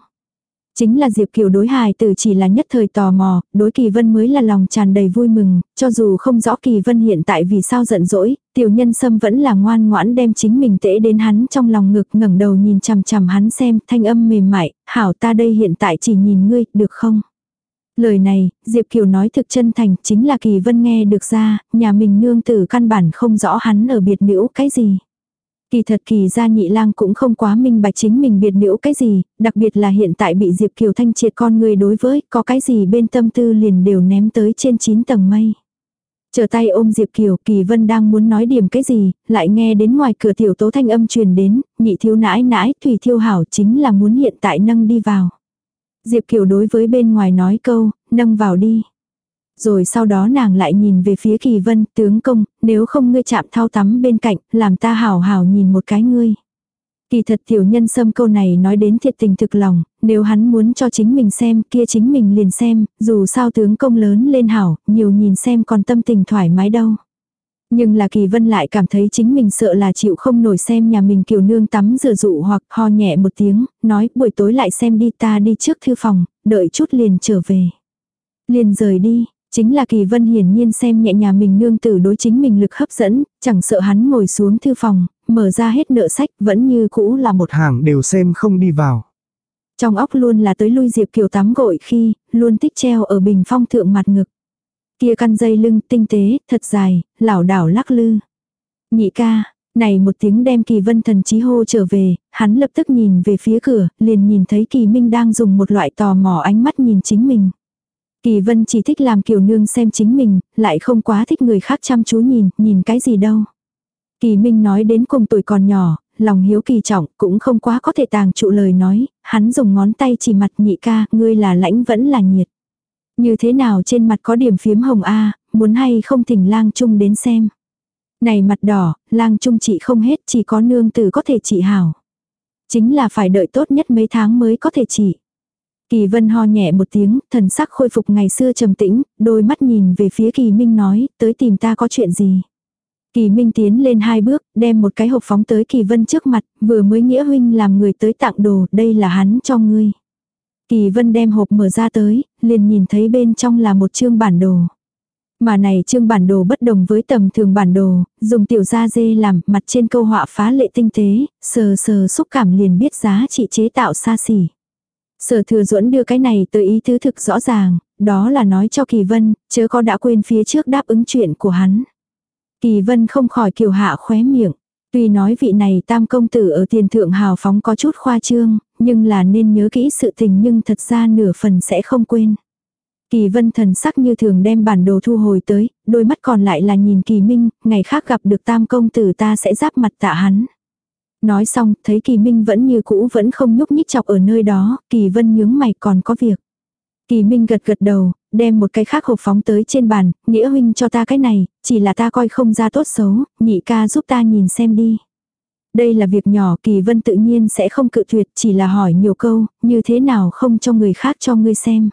Chính là Diệp Kiều đối hài tử chỉ là nhất thời tò mò, đối Kỳ Vân mới là lòng tràn đầy vui mừng, cho dù không rõ Kỳ Vân hiện tại vì sao giận dỗi, tiểu nhân sâm vẫn là ngoan ngoãn đem chính mình tễ đến hắn trong lòng ngực ngẩng đầu nhìn chằm chằm hắn xem thanh âm mềm mại, hảo ta đây hiện tại chỉ nhìn ngươi, được không? Lời này, Diệp Kiều nói thực chân thành, chính là Kỳ Vân nghe được ra, nhà mình nương tử căn bản không rõ hắn ở biệt nữ cái gì. Kỳ thật kỳ gia nhị lang cũng không quá minh bạch chính mình biệt nữ cái gì, đặc biệt là hiện tại bị Diệp Kiều thanh triệt con người đối với, có cái gì bên tâm tư liền đều ném tới trên 9 tầng mây. Chờ tay ôm Diệp Kiều, Kỳ Vân đang muốn nói điểm cái gì, lại nghe đến ngoài cửa tiểu tố thanh âm truyền đến, nhị thiếu nãi nãi, thủy thiêu hảo chính là muốn hiện tại nâng đi vào. Diệp Kiều đối với bên ngoài nói câu, nâng vào đi. Rồi sau đó nàng lại nhìn về phía kỳ vân, tướng công, nếu không ngươi chạm thao tắm bên cạnh, làm ta hào hào nhìn một cái ngươi. Kỳ thật tiểu nhân sâm câu này nói đến thiệt tình thực lòng, nếu hắn muốn cho chính mình xem kia chính mình liền xem, dù sao tướng công lớn lên hảo, nhiều nhìn xem còn tâm tình thoải mái đâu. Nhưng là kỳ vân lại cảm thấy chính mình sợ là chịu không nổi xem nhà mình kiều nương tắm rửa dụ hoặc ho nhẹ một tiếng, nói buổi tối lại xem đi ta đi trước thư phòng, đợi chút liền trở về. Liền rời đi, Chính là kỳ vân hiển nhiên xem nhẹ nhà mình nương tử đối chính mình lực hấp dẫn, chẳng sợ hắn ngồi xuống thư phòng, mở ra hết nợ sách vẫn như cũ là một hàng đều xem không đi vào. Trong óc luôn là tới lui Diệp Kiều tắm gội khi, luôn tích treo ở bình phong thượng mặt ngực. Kia căn dây lưng tinh tế, thật dài, lảo đảo lắc lư. Nhị ca, này một tiếng đem kỳ vân thần chí hô trở về, hắn lập tức nhìn về phía cửa, liền nhìn thấy kỳ minh đang dùng một loại tò mò ánh mắt nhìn chính mình. Kỳ vân chỉ thích làm kiều nương xem chính mình, lại không quá thích người khác chăm chú nhìn, nhìn cái gì đâu. Kỳ Minh nói đến cùng tuổi còn nhỏ, lòng hiếu kỳ trọng, cũng không quá có thể tàng trụ lời nói, hắn dùng ngón tay chỉ mặt nhị ca, ngươi là lãnh vẫn là nhiệt. Như thế nào trên mặt có điểm phiếm hồng a muốn hay không thỉnh lang trung đến xem. Này mặt đỏ, lang trung trị không hết, chỉ có nương tử có thể trị hảo. Chính là phải đợi tốt nhất mấy tháng mới có thể trị. Kỳ vân ho nhẹ một tiếng, thần sắc khôi phục ngày xưa trầm tĩnh, đôi mắt nhìn về phía kỳ minh nói, tới tìm ta có chuyện gì. Kỳ minh tiến lên hai bước, đem một cái hộp phóng tới kỳ vân trước mặt, vừa mới nghĩa huynh làm người tới tặng đồ, đây là hắn cho ngươi. Kỳ vân đem hộp mở ra tới, liền nhìn thấy bên trong là một chương bản đồ. Mà này chương bản đồ bất đồng với tầm thường bản đồ, dùng tiểu da dê làm mặt trên câu họa phá lệ tinh tế, sờ sờ xúc cảm liền biết giá trị chế tạo xa xỉ. Sở thừa duẫn đưa cái này tới ý tứ thực rõ ràng, đó là nói cho Kỳ Vân, chớ có đã quên phía trước đáp ứng chuyện của hắn. Kỳ vân không khỏi kiều hạ khóe miệng. Tuy nói vị này tam công tử ở tiền thượng hào phóng có chút khoa trương, nhưng là nên nhớ kỹ sự tình nhưng thật ra nửa phần sẽ không quên. Kỳ vân thần sắc như thường đem bản đồ thu hồi tới, đôi mắt còn lại là nhìn kỳ minh, ngày khác gặp được tam công tử ta sẽ giáp mặt tạ hắn. Nói xong, thấy kỳ minh vẫn như cũ vẫn không nhúc nhích chọc ở nơi đó, kỳ vân nhướng mày còn có việc. Kỳ minh gật gật đầu, đem một cái khác hộp phóng tới trên bàn, nghĩa huynh cho ta cái này, chỉ là ta coi không ra tốt xấu, nhị ca giúp ta nhìn xem đi. Đây là việc nhỏ kỳ vân tự nhiên sẽ không cự tuyệt chỉ là hỏi nhiều câu, như thế nào không cho người khác cho ngươi xem.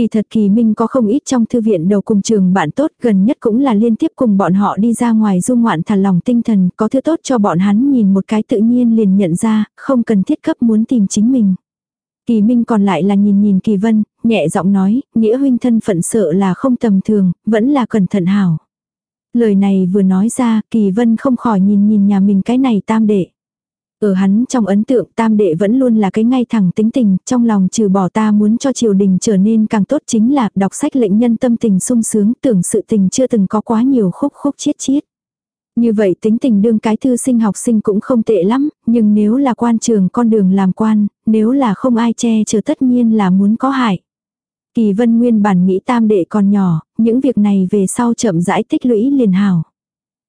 Kỳ thật kỳ minh có không ít trong thư viện đầu cùng trường bạn tốt gần nhất cũng là liên tiếp cùng bọn họ đi ra ngoài du ngoạn thả lòng tinh thần có thứ tốt cho bọn hắn nhìn một cái tự nhiên liền nhận ra, không cần thiết cấp muốn tìm chính mình. Kỳ Minh còn lại là nhìn nhìn Kỳ Vân, nhẹ giọng nói, nghĩa huynh thân phận sợ là không tầm thường, vẫn là cẩn thận hảo. Lời này vừa nói ra, Kỳ Vân không khỏi nhìn nhìn nhà mình cái này tam đệ. Ở hắn trong ấn tượng tam đệ vẫn luôn là cái ngay thẳng tính tình, trong lòng trừ bỏ ta muốn cho triều đình trở nên càng tốt chính là đọc sách lệnh nhân tâm tình sung sướng tưởng sự tình chưa từng có quá nhiều khúc khúc chiết chiết. Như vậy tính tình đương cái thư sinh học sinh cũng không tệ lắm, nhưng nếu là quan trường con đường làm quan, nếu là không ai che chở tất nhiên là muốn có hại. Kỳ vân nguyên bản nghĩ tam đệ còn nhỏ, những việc này về sau chậm rãi tích lũy liền hảo.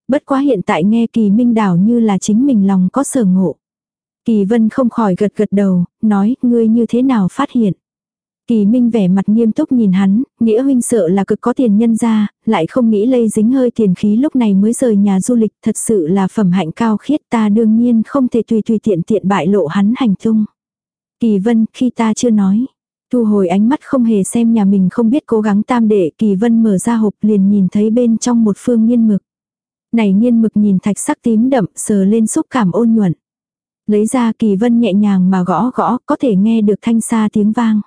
Bất quá hiện tại nghe kỳ minh đảo như là chính mình lòng có sở ngộ. Kỳ vân không khỏi gật gật đầu, nói, ngươi như thế nào phát hiện. Kỳ Minh vẻ mặt nghiêm túc nhìn hắn, nghĩa huynh sợ là cực có tiền nhân ra, lại không nghĩ lây dính hơi tiền khí lúc này mới rời nhà du lịch, thật sự là phẩm hạnh cao khiết ta đương nhiên không thể tùy tùy tiện tiện bại lộ hắn hành tung. Kỳ Vân, khi ta chưa nói, thu hồi ánh mắt không hề xem nhà mình không biết cố gắng tam đệ, Kỳ Vân mở ra hộp liền nhìn thấy bên trong một phương nghiên mực. Này nghiên mực nhìn thạch sắc tím đậm, sờ lên xúc cảm ôn nhuận. Lấy ra Kỳ Vân nhẹ nhàng mà gõ gõ, có thể nghe được thanh xa tiếng vang.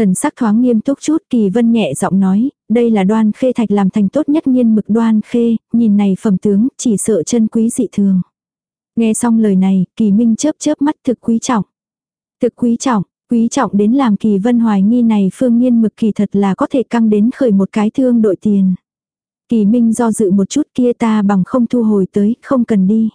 Thần sắc thoáng nghiêm túc chút kỳ vân nhẹ giọng nói, đây là đoan khê thạch làm thành tốt nhất nghiên mực đoan khê, nhìn này phẩm tướng, chỉ sợ chân quý dị thường. Nghe xong lời này, kỳ minh chớp chớp mắt thực quý trọng. Thực quý trọng, quý trọng đến làm kỳ vân hoài nghi này phương nghiên mực kỳ thật là có thể căng đến khởi một cái thương đội tiền. Kỳ minh do dự một chút kia ta bằng không thu hồi tới, không cần đi.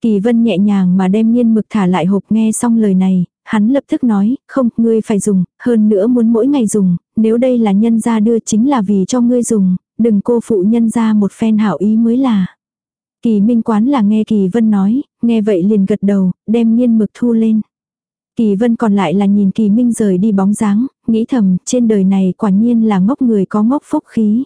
Kỳ vân nhẹ nhàng mà đem nghiên mực thả lại hộp nghe xong lời này, hắn lập tức nói, không, ngươi phải dùng, hơn nữa muốn mỗi ngày dùng, nếu đây là nhân gia đưa chính là vì cho ngươi dùng, đừng cô phụ nhân gia một phen hảo ý mới là. Kỳ minh quán là nghe Kỳ Vân nói, nghe vậy liền gật đầu, đem nghiên mực thu lên. Kỳ Vân còn lại là nhìn Kỳ Minh rời đi bóng dáng, nghĩ thầm, trên đời này quả nhiên là ngốc người có ngốc phúc khí.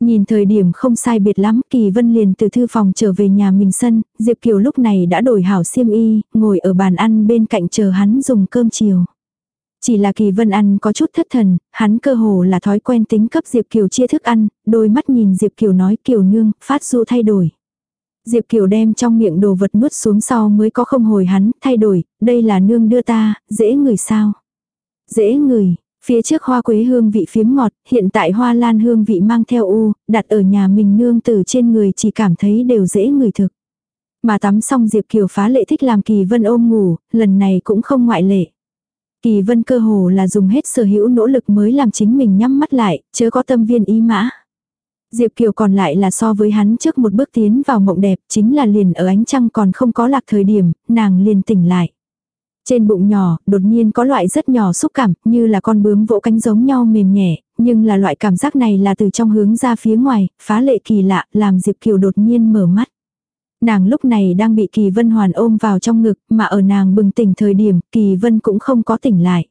Nhìn thời điểm không sai biệt lắm, Kỳ Vân liền từ thư phòng trở về nhà mình sân, Diệp Kiều lúc này đã đổi hảo xiêm y, ngồi ở bàn ăn bên cạnh chờ hắn dùng cơm chiều. Chỉ là Kỳ Vân ăn có chút thất thần, hắn cơ hồ là thói quen tính cấp Diệp Kiều chia thức ăn, đôi mắt nhìn Diệp Kiều nói Kiều nương, phát dụ thay đổi. Diệp Kiều đem trong miệng đồ vật nuốt xuống sau mới có không hồi hắn, thay đổi, đây là nương đưa ta, dễ người sao. Dễ người Phía trước hoa quế hương vị phiếm ngọt, hiện tại hoa lan hương vị mang theo u, đặt ở nhà mình nương tử trên người chỉ cảm thấy đều dễ người thực. Mà tắm xong Diệp Kiều phá lệ thích làm Kỳ Vân ôm ngủ, lần này cũng không ngoại lệ. Kỳ Vân cơ hồ là dùng hết sở hữu nỗ lực mới làm chính mình nhắm mắt lại, chớ có tâm viên ý mã. Diệp Kiều còn lại là so với hắn trước một bước tiến vào mộng đẹp, chính là liền ở ánh trăng còn không có lạc thời điểm, nàng liền tỉnh lại. Trên bụng nhỏ, đột nhiên có loại rất nhỏ xúc cảm, như là con bướm vỗ cánh giống nhau mềm nhẹ, nhưng là loại cảm giác này là từ trong hướng ra phía ngoài, phá lệ kỳ lạ, làm Diệp Kiều đột nhiên mở mắt. Nàng lúc này đang bị Kỳ Vân hoàn ôm vào trong ngực, mà ở nàng bừng tỉnh thời điểm, Kỳ Vân cũng không có tỉnh lại.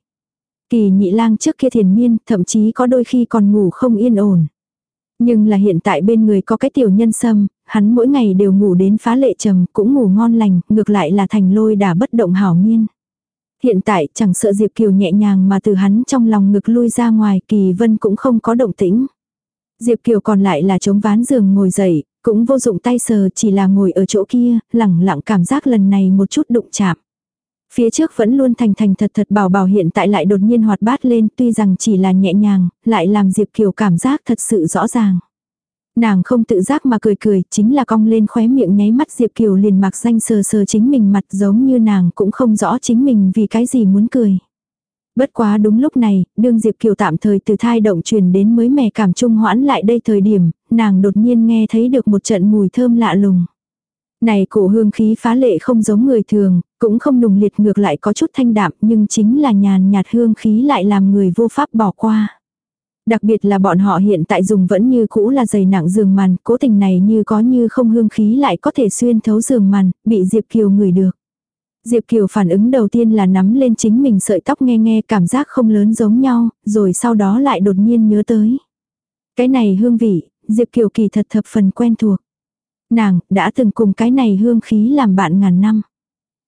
Kỳ nhị lang trước kia thiền miên, thậm chí có đôi khi còn ngủ không yên ổn. Nhưng là hiện tại bên người có cái tiểu nhân sâm, hắn mỗi ngày đều ngủ đến phá lệ trầm, cũng ngủ ngon lành, ngược lại là thành lôi đã bất động hảo miên. Hiện tại chẳng sợ Diệp Kiều nhẹ nhàng mà từ hắn trong lòng ngực lui ra ngoài Kỳ Vân cũng không có động tĩnh. Diệp Kiều còn lại là chống ván giường ngồi dậy, cũng vô dụng tay sờ chỉ là ngồi ở chỗ kia, lẳng lặng cảm giác lần này một chút đụng chạm. Phía trước vẫn luôn thành thành thật thật bảo bảo hiện tại lại đột nhiên hoạt bát lên tuy rằng chỉ là nhẹ nhàng, lại làm Diệp Kiều cảm giác thật sự rõ ràng. Nàng không tự giác mà cười cười, chính là cong lên khóe miệng nháy mắt Diệp Kiều liền mặc danh sờ sờ chính mình mặt giống như nàng cũng không rõ chính mình vì cái gì muốn cười. Bất quá đúng lúc này, đương Diệp Kiều tạm thời từ thai động truyền đến mới mẻ cảm trung hoãn lại đây thời điểm, nàng đột nhiên nghe thấy được một trận mùi thơm lạ lùng. Này cổ hương khí phá lệ không giống người thường, cũng không nùng liệt ngược lại có chút thanh đạm nhưng chính là nhàn nhạt hương khí lại làm người vô pháp bỏ qua. Đặc biệt là bọn họ hiện tại dùng vẫn như cũ là giày nặng giường màn, cố tình này như có như không hương khí lại có thể xuyên thấu giường màn, bị Diệp Kiều ngửi được. Diệp Kiều phản ứng đầu tiên là nắm lên chính mình sợi tóc nghe nghe cảm giác không lớn giống nhau, rồi sau đó lại đột nhiên nhớ tới. Cái này hương vị, Diệp Kiều kỳ thật thập phần quen thuộc. Nàng đã từng cùng cái này hương khí làm bạn ngàn năm.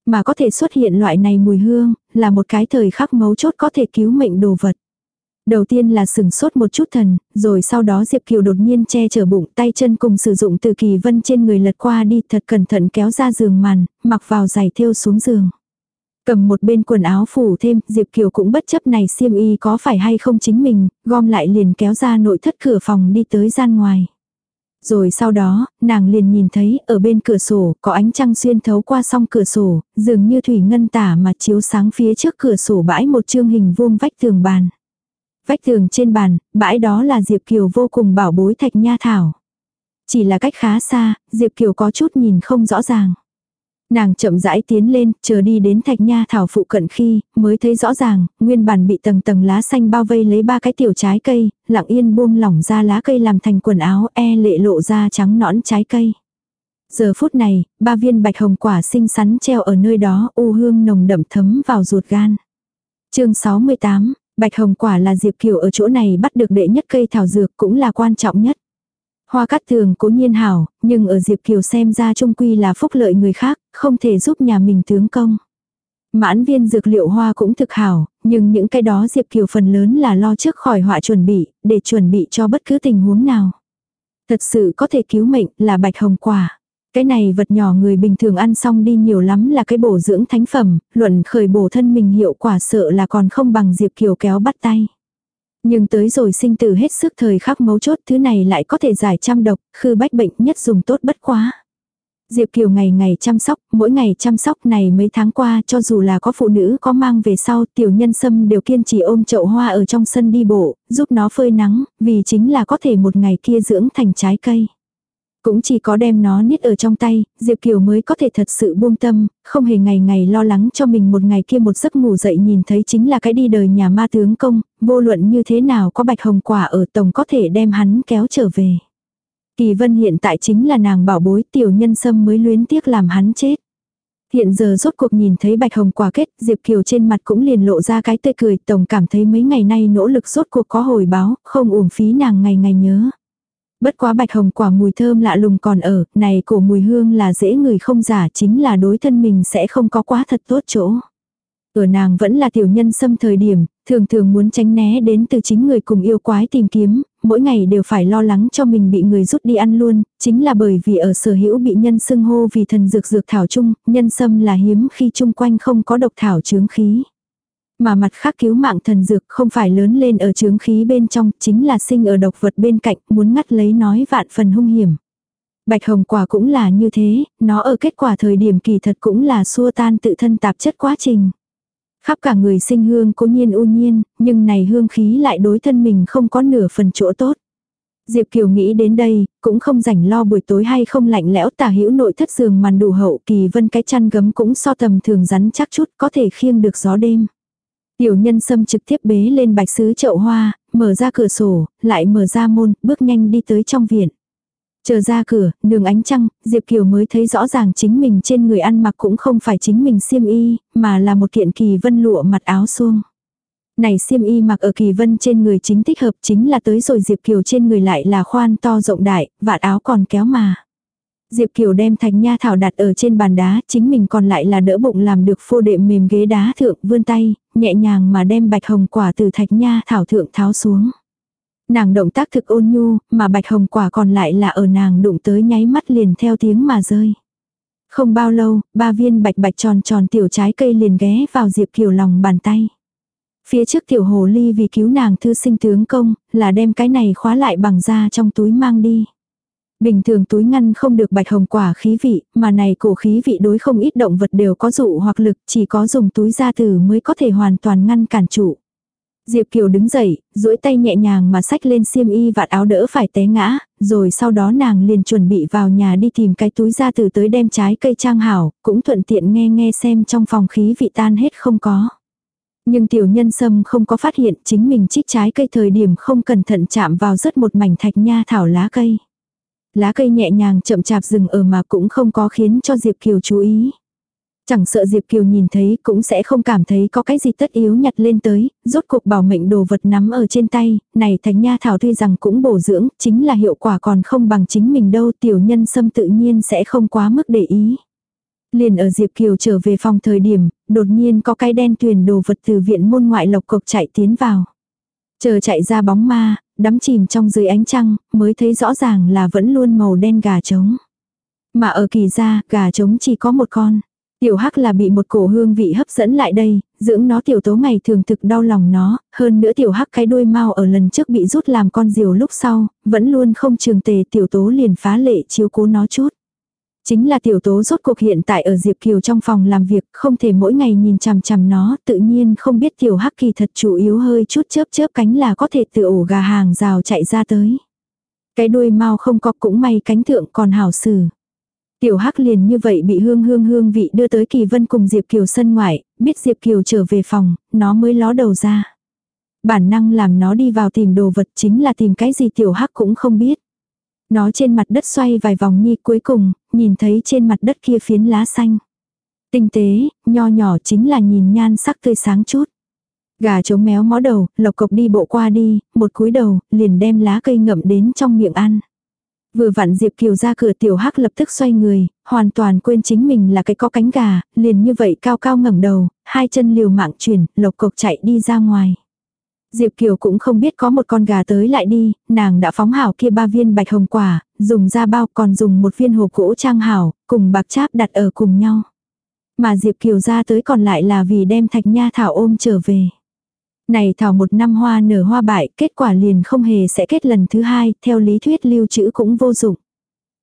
Mà có thể xuất hiện loại này mùi hương, là một cái thời khắc mấu chốt có thể cứu mệnh đồ vật. Đầu tiên là sừng sốt một chút thần, rồi sau đó Diệp Kiều đột nhiên che chở bụng tay chân cùng sử dụng từ kỳ vân trên người lật qua đi thật cẩn thận kéo ra giường màn, mặc vào giày thêu xuống giường. Cầm một bên quần áo phủ thêm, Diệp Kiều cũng bất chấp này xiêm y có phải hay không chính mình, gom lại liền kéo ra nội thất cửa phòng đi tới gian ngoài. Rồi sau đó, nàng liền nhìn thấy ở bên cửa sổ có ánh trăng xuyên thấu qua song cửa sổ, dường như thủy ngân tả mà chiếu sáng phía trước cửa sổ bãi một chương hình vuông vách tường bàn. Vách tường trên bàn, bãi đó là Diệp Kiều vô cùng bảo bối thạch nha thảo. Chỉ là cách khá xa, Diệp Kiều có chút nhìn không rõ ràng. Nàng chậm rãi tiến lên, chờ đi đến thạch nha thảo phụ cận khi, mới thấy rõ ràng, nguyên bản bị tầng tầng lá xanh bao vây lấy ba cái tiểu trái cây, lặng yên buông lỏng ra lá cây làm thành quần áo e lệ lộ ra trắng nõn trái cây. Giờ phút này, ba viên bạch hồng quả xinh xắn treo ở nơi đó, u hương nồng đậm thấm vào ruột gan. chương 68, bạch hồng quả là Diệp Kiều ở chỗ này bắt được đệ nhất cây thảo dược cũng là quan trọng nhất. Hoa cắt thường cố nhiên hảo, nhưng ở Diệp Kiều xem ra trung quy là phúc lợi người khác, không thể giúp nhà mình tướng công. Mãn viên dược liệu hoa cũng thực hảo, nhưng những cái đó Diệp Kiều phần lớn là lo trước khỏi họa chuẩn bị, để chuẩn bị cho bất cứ tình huống nào. Thật sự có thể cứu mệnh là bạch hồng quả. Cái này vật nhỏ người bình thường ăn xong đi nhiều lắm là cái bổ dưỡng thánh phẩm, luận khởi bổ thân mình hiệu quả sợ là còn không bằng Diệp Kiều kéo bắt tay. Nhưng tới rồi sinh tử hết sức thời khắc mấu chốt thứ này lại có thể giải trăm độc, khư bách bệnh nhất dùng tốt bất quá. Diệp Kiều ngày ngày chăm sóc, mỗi ngày chăm sóc này mấy tháng qua cho dù là có phụ nữ có mang về sau tiểu nhân sâm đều kiên trì ôm chậu hoa ở trong sân đi bộ, giúp nó phơi nắng, vì chính là có thể một ngày kia dưỡng thành trái cây. Cũng chỉ có đem nó niết ở trong tay, Diệp Kiều mới có thể thật sự buông tâm, không hề ngày ngày lo lắng cho mình một ngày kia một giấc ngủ dậy nhìn thấy chính là cái đi đời nhà ma tướng công, vô luận như thế nào có bạch hồng quả ở tổng có thể đem hắn kéo trở về. Kỳ vân hiện tại chính là nàng bảo bối tiểu nhân sâm mới luyến tiếc làm hắn chết. Hiện giờ rốt cuộc nhìn thấy bạch hồng quả kết, Diệp Kiều trên mặt cũng liền lộ ra cái tươi cười, tổng cảm thấy mấy ngày nay nỗ lực rốt cuộc có hồi báo, không uổng phí nàng ngày ngày nhớ. Bất quá bạch hồng quả mùi thơm lạ lùng còn ở, này cổ mùi hương là dễ người không giả chính là đối thân mình sẽ không có quá thật tốt chỗ. Ở nàng vẫn là tiểu nhân xâm thời điểm, thường thường muốn tránh né đến từ chính người cùng yêu quái tìm kiếm, mỗi ngày đều phải lo lắng cho mình bị người rút đi ăn luôn, chính là bởi vì ở sở hữu bị nhân xưng hô vì thần dược dược thảo chung, nhân sâm là hiếm khi chung quanh không có độc thảo chướng khí. Mà mặt khác cứu mạng thần dược không phải lớn lên ở chướng khí bên trong, chính là sinh ở độc vật bên cạnh, muốn ngắt lấy nói vạn phần hung hiểm. Bạch hồng quả cũng là như thế, nó ở kết quả thời điểm kỳ thật cũng là xua tan tự thân tạp chất quá trình. Khắp cả người sinh hương cố nhiên u nhiên, nhưng này hương khí lại đối thân mình không có nửa phần chỗ tốt. Diệp Kiều nghĩ đến đây, cũng không rảnh lo buổi tối hay không lạnh lẽo tả hữu nội thất giường màn đủ hậu kỳ vân cái chăn gấm cũng so tầm thường rắn chắc chút có thể khiêng được gió đêm. Tiểu nhân sâm trực tiếp bế lên bạch sứ chậu hoa, mở ra cửa sổ, lại mở ra môn, bước nhanh đi tới trong viện. Chờ ra cửa, nương ánh trăng, Diệp Kiều mới thấy rõ ràng chính mình trên người ăn mặc cũng không phải chính mình xiêm y, mà là một kiện kỳ vân lụa mặt áo xuông. Này xiêm y mặc ở kỳ vân trên người chính thích hợp chính là tới rồi Diệp Kiều trên người lại là khoan to rộng đại, vạt áo còn kéo mà. Diệp Kiều đem thạch nha thảo đặt ở trên bàn đá, chính mình còn lại là đỡ bụng làm được phô đệm mềm ghế đá thượng vươn tay, nhẹ nhàng mà đem bạch hồng quả từ thạch nha thảo thượng tháo xuống. Nàng động tác thực ôn nhu, mà bạch hồng quả còn lại là ở nàng đụng tới nháy mắt liền theo tiếng mà rơi. Không bao lâu, ba viên bạch bạch tròn tròn tiểu trái cây liền ghé vào Diệp Kiều lòng bàn tay. Phía trước tiểu hồ ly vì cứu nàng thư sinh tướng công, là đem cái này khóa lại bằng da trong túi mang đi. Bình thường túi ngăn không được bạch hồng quả khí vị, mà này cổ khí vị đối không ít động vật đều có dụ hoặc lực, chỉ có dùng túi gia tử mới có thể hoàn toàn ngăn cản trụ. Diệp Kiều đứng dậy, duỗi tay nhẹ nhàng mà xách lên xiêm y vạt áo đỡ phải té ngã, rồi sau đó nàng liền chuẩn bị vào nhà đi tìm cái túi da từ tới đem trái cây trang hảo, cũng thuận tiện nghe nghe xem trong phòng khí vị tan hết không có. Nhưng tiểu nhân sâm không có phát hiện chính mình trích trái cây thời điểm không cẩn thận chạm vào rất một mảnh thạch nha thảo lá cây. Lá cây nhẹ nhàng chậm chạp dừng ở mà cũng không có khiến cho Diệp Kiều chú ý. Chẳng sợ Diệp Kiều nhìn thấy cũng sẽ không cảm thấy có cái gì tất yếu nhặt lên tới, rốt cuộc bảo mệnh đồ vật nắm ở trên tay, này thánh nha thảo tuy rằng cũng bổ dưỡng, chính là hiệu quả còn không bằng chính mình đâu tiểu nhân xâm tự nhiên sẽ không quá mức để ý. Liền ở Diệp Kiều trở về phòng thời điểm, đột nhiên có cái đen tuyền đồ vật từ viện môn ngoại lộc cộc chạy tiến vào. Chờ chạy ra bóng ma, đắm chìm trong dưới ánh trăng, mới thấy rõ ràng là vẫn luôn màu đen gà trống. Mà ở kỳ ra gà trống chỉ có một con. Tiểu hắc là bị một cổ hương vị hấp dẫn lại đây, dưỡng nó tiểu tố ngày thường thực đau lòng nó, hơn nữa tiểu hắc cái đuôi mau ở lần trước bị rút làm con diều lúc sau, vẫn luôn không trường tề tiểu tố liền phá lệ chiếu cố nó chút. Chính là tiểu tố rốt cuộc hiện tại ở Diệp Kiều trong phòng làm việc, không thể mỗi ngày nhìn chằm chằm nó, tự nhiên không biết tiểu hắc kỳ thật chủ yếu hơi chút chớp chớp cánh là có thể từ ổ gà hàng rào chạy ra tới. Cái đuôi mau không có cũng may cánh thượng còn hảo xử. Tiểu Hắc liền như vậy bị hương hương hương vị đưa tới Kỳ Vân cùng Diệp Kiều sân ngoại, biết Diệp Kiều trở về phòng, nó mới ló đầu ra. Bản năng làm nó đi vào tìm đồ vật chính là tìm cái gì Tiểu Hắc cũng không biết. Nó trên mặt đất xoay vài vòng nhi cuối cùng, nhìn thấy trên mặt đất kia phiến lá xanh. Tinh tế, nho nhỏ chính là nhìn nhan sắc tươi sáng chút. Gà trống méo mó đầu, lộc cộc đi bộ qua đi, một cúi đầu, liền đem lá cây ngậm đến trong miệng ăn. Vừa vặn Diệp Kiều ra cửa tiểu hắc lập tức xoay người, hoàn toàn quên chính mình là cái có cánh gà, liền như vậy cao cao ngẩng đầu, hai chân liều mạng chuyển, lộc cộc chạy đi ra ngoài. Diệp Kiều cũng không biết có một con gà tới lại đi, nàng đã phóng hảo kia ba viên bạch hồng quả, dùng ra bao còn dùng một viên hộp gỗ trang hảo, cùng bạc cháp đặt ở cùng nhau. Mà Diệp Kiều ra tới còn lại là vì đem thạch nha thảo ôm trở về. Này thảo một năm hoa nở hoa bại, kết quả liền không hề sẽ kết lần thứ hai, theo lý thuyết lưu trữ cũng vô dụng.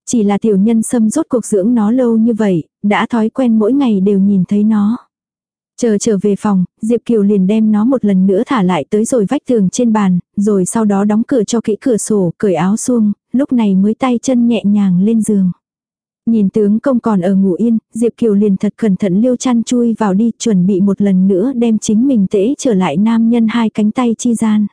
Chỉ là tiểu nhân xâm rốt cuộc dưỡng nó lâu như vậy, đã thói quen mỗi ngày đều nhìn thấy nó. Chờ trở về phòng, Diệp Kiều liền đem nó một lần nữa thả lại tới rồi vách tường trên bàn, rồi sau đó đóng cửa cho kỹ cửa sổ, cởi áo xuông, lúc này mới tay chân nhẹ nhàng lên giường. Nhìn tướng công còn ở ngủ yên, Diệp Kiều liền thật cẩn thận liêu chăn chui vào đi, chuẩn bị một lần nữa đem chính mình tễ trở lại nam nhân hai cánh tay chi gian.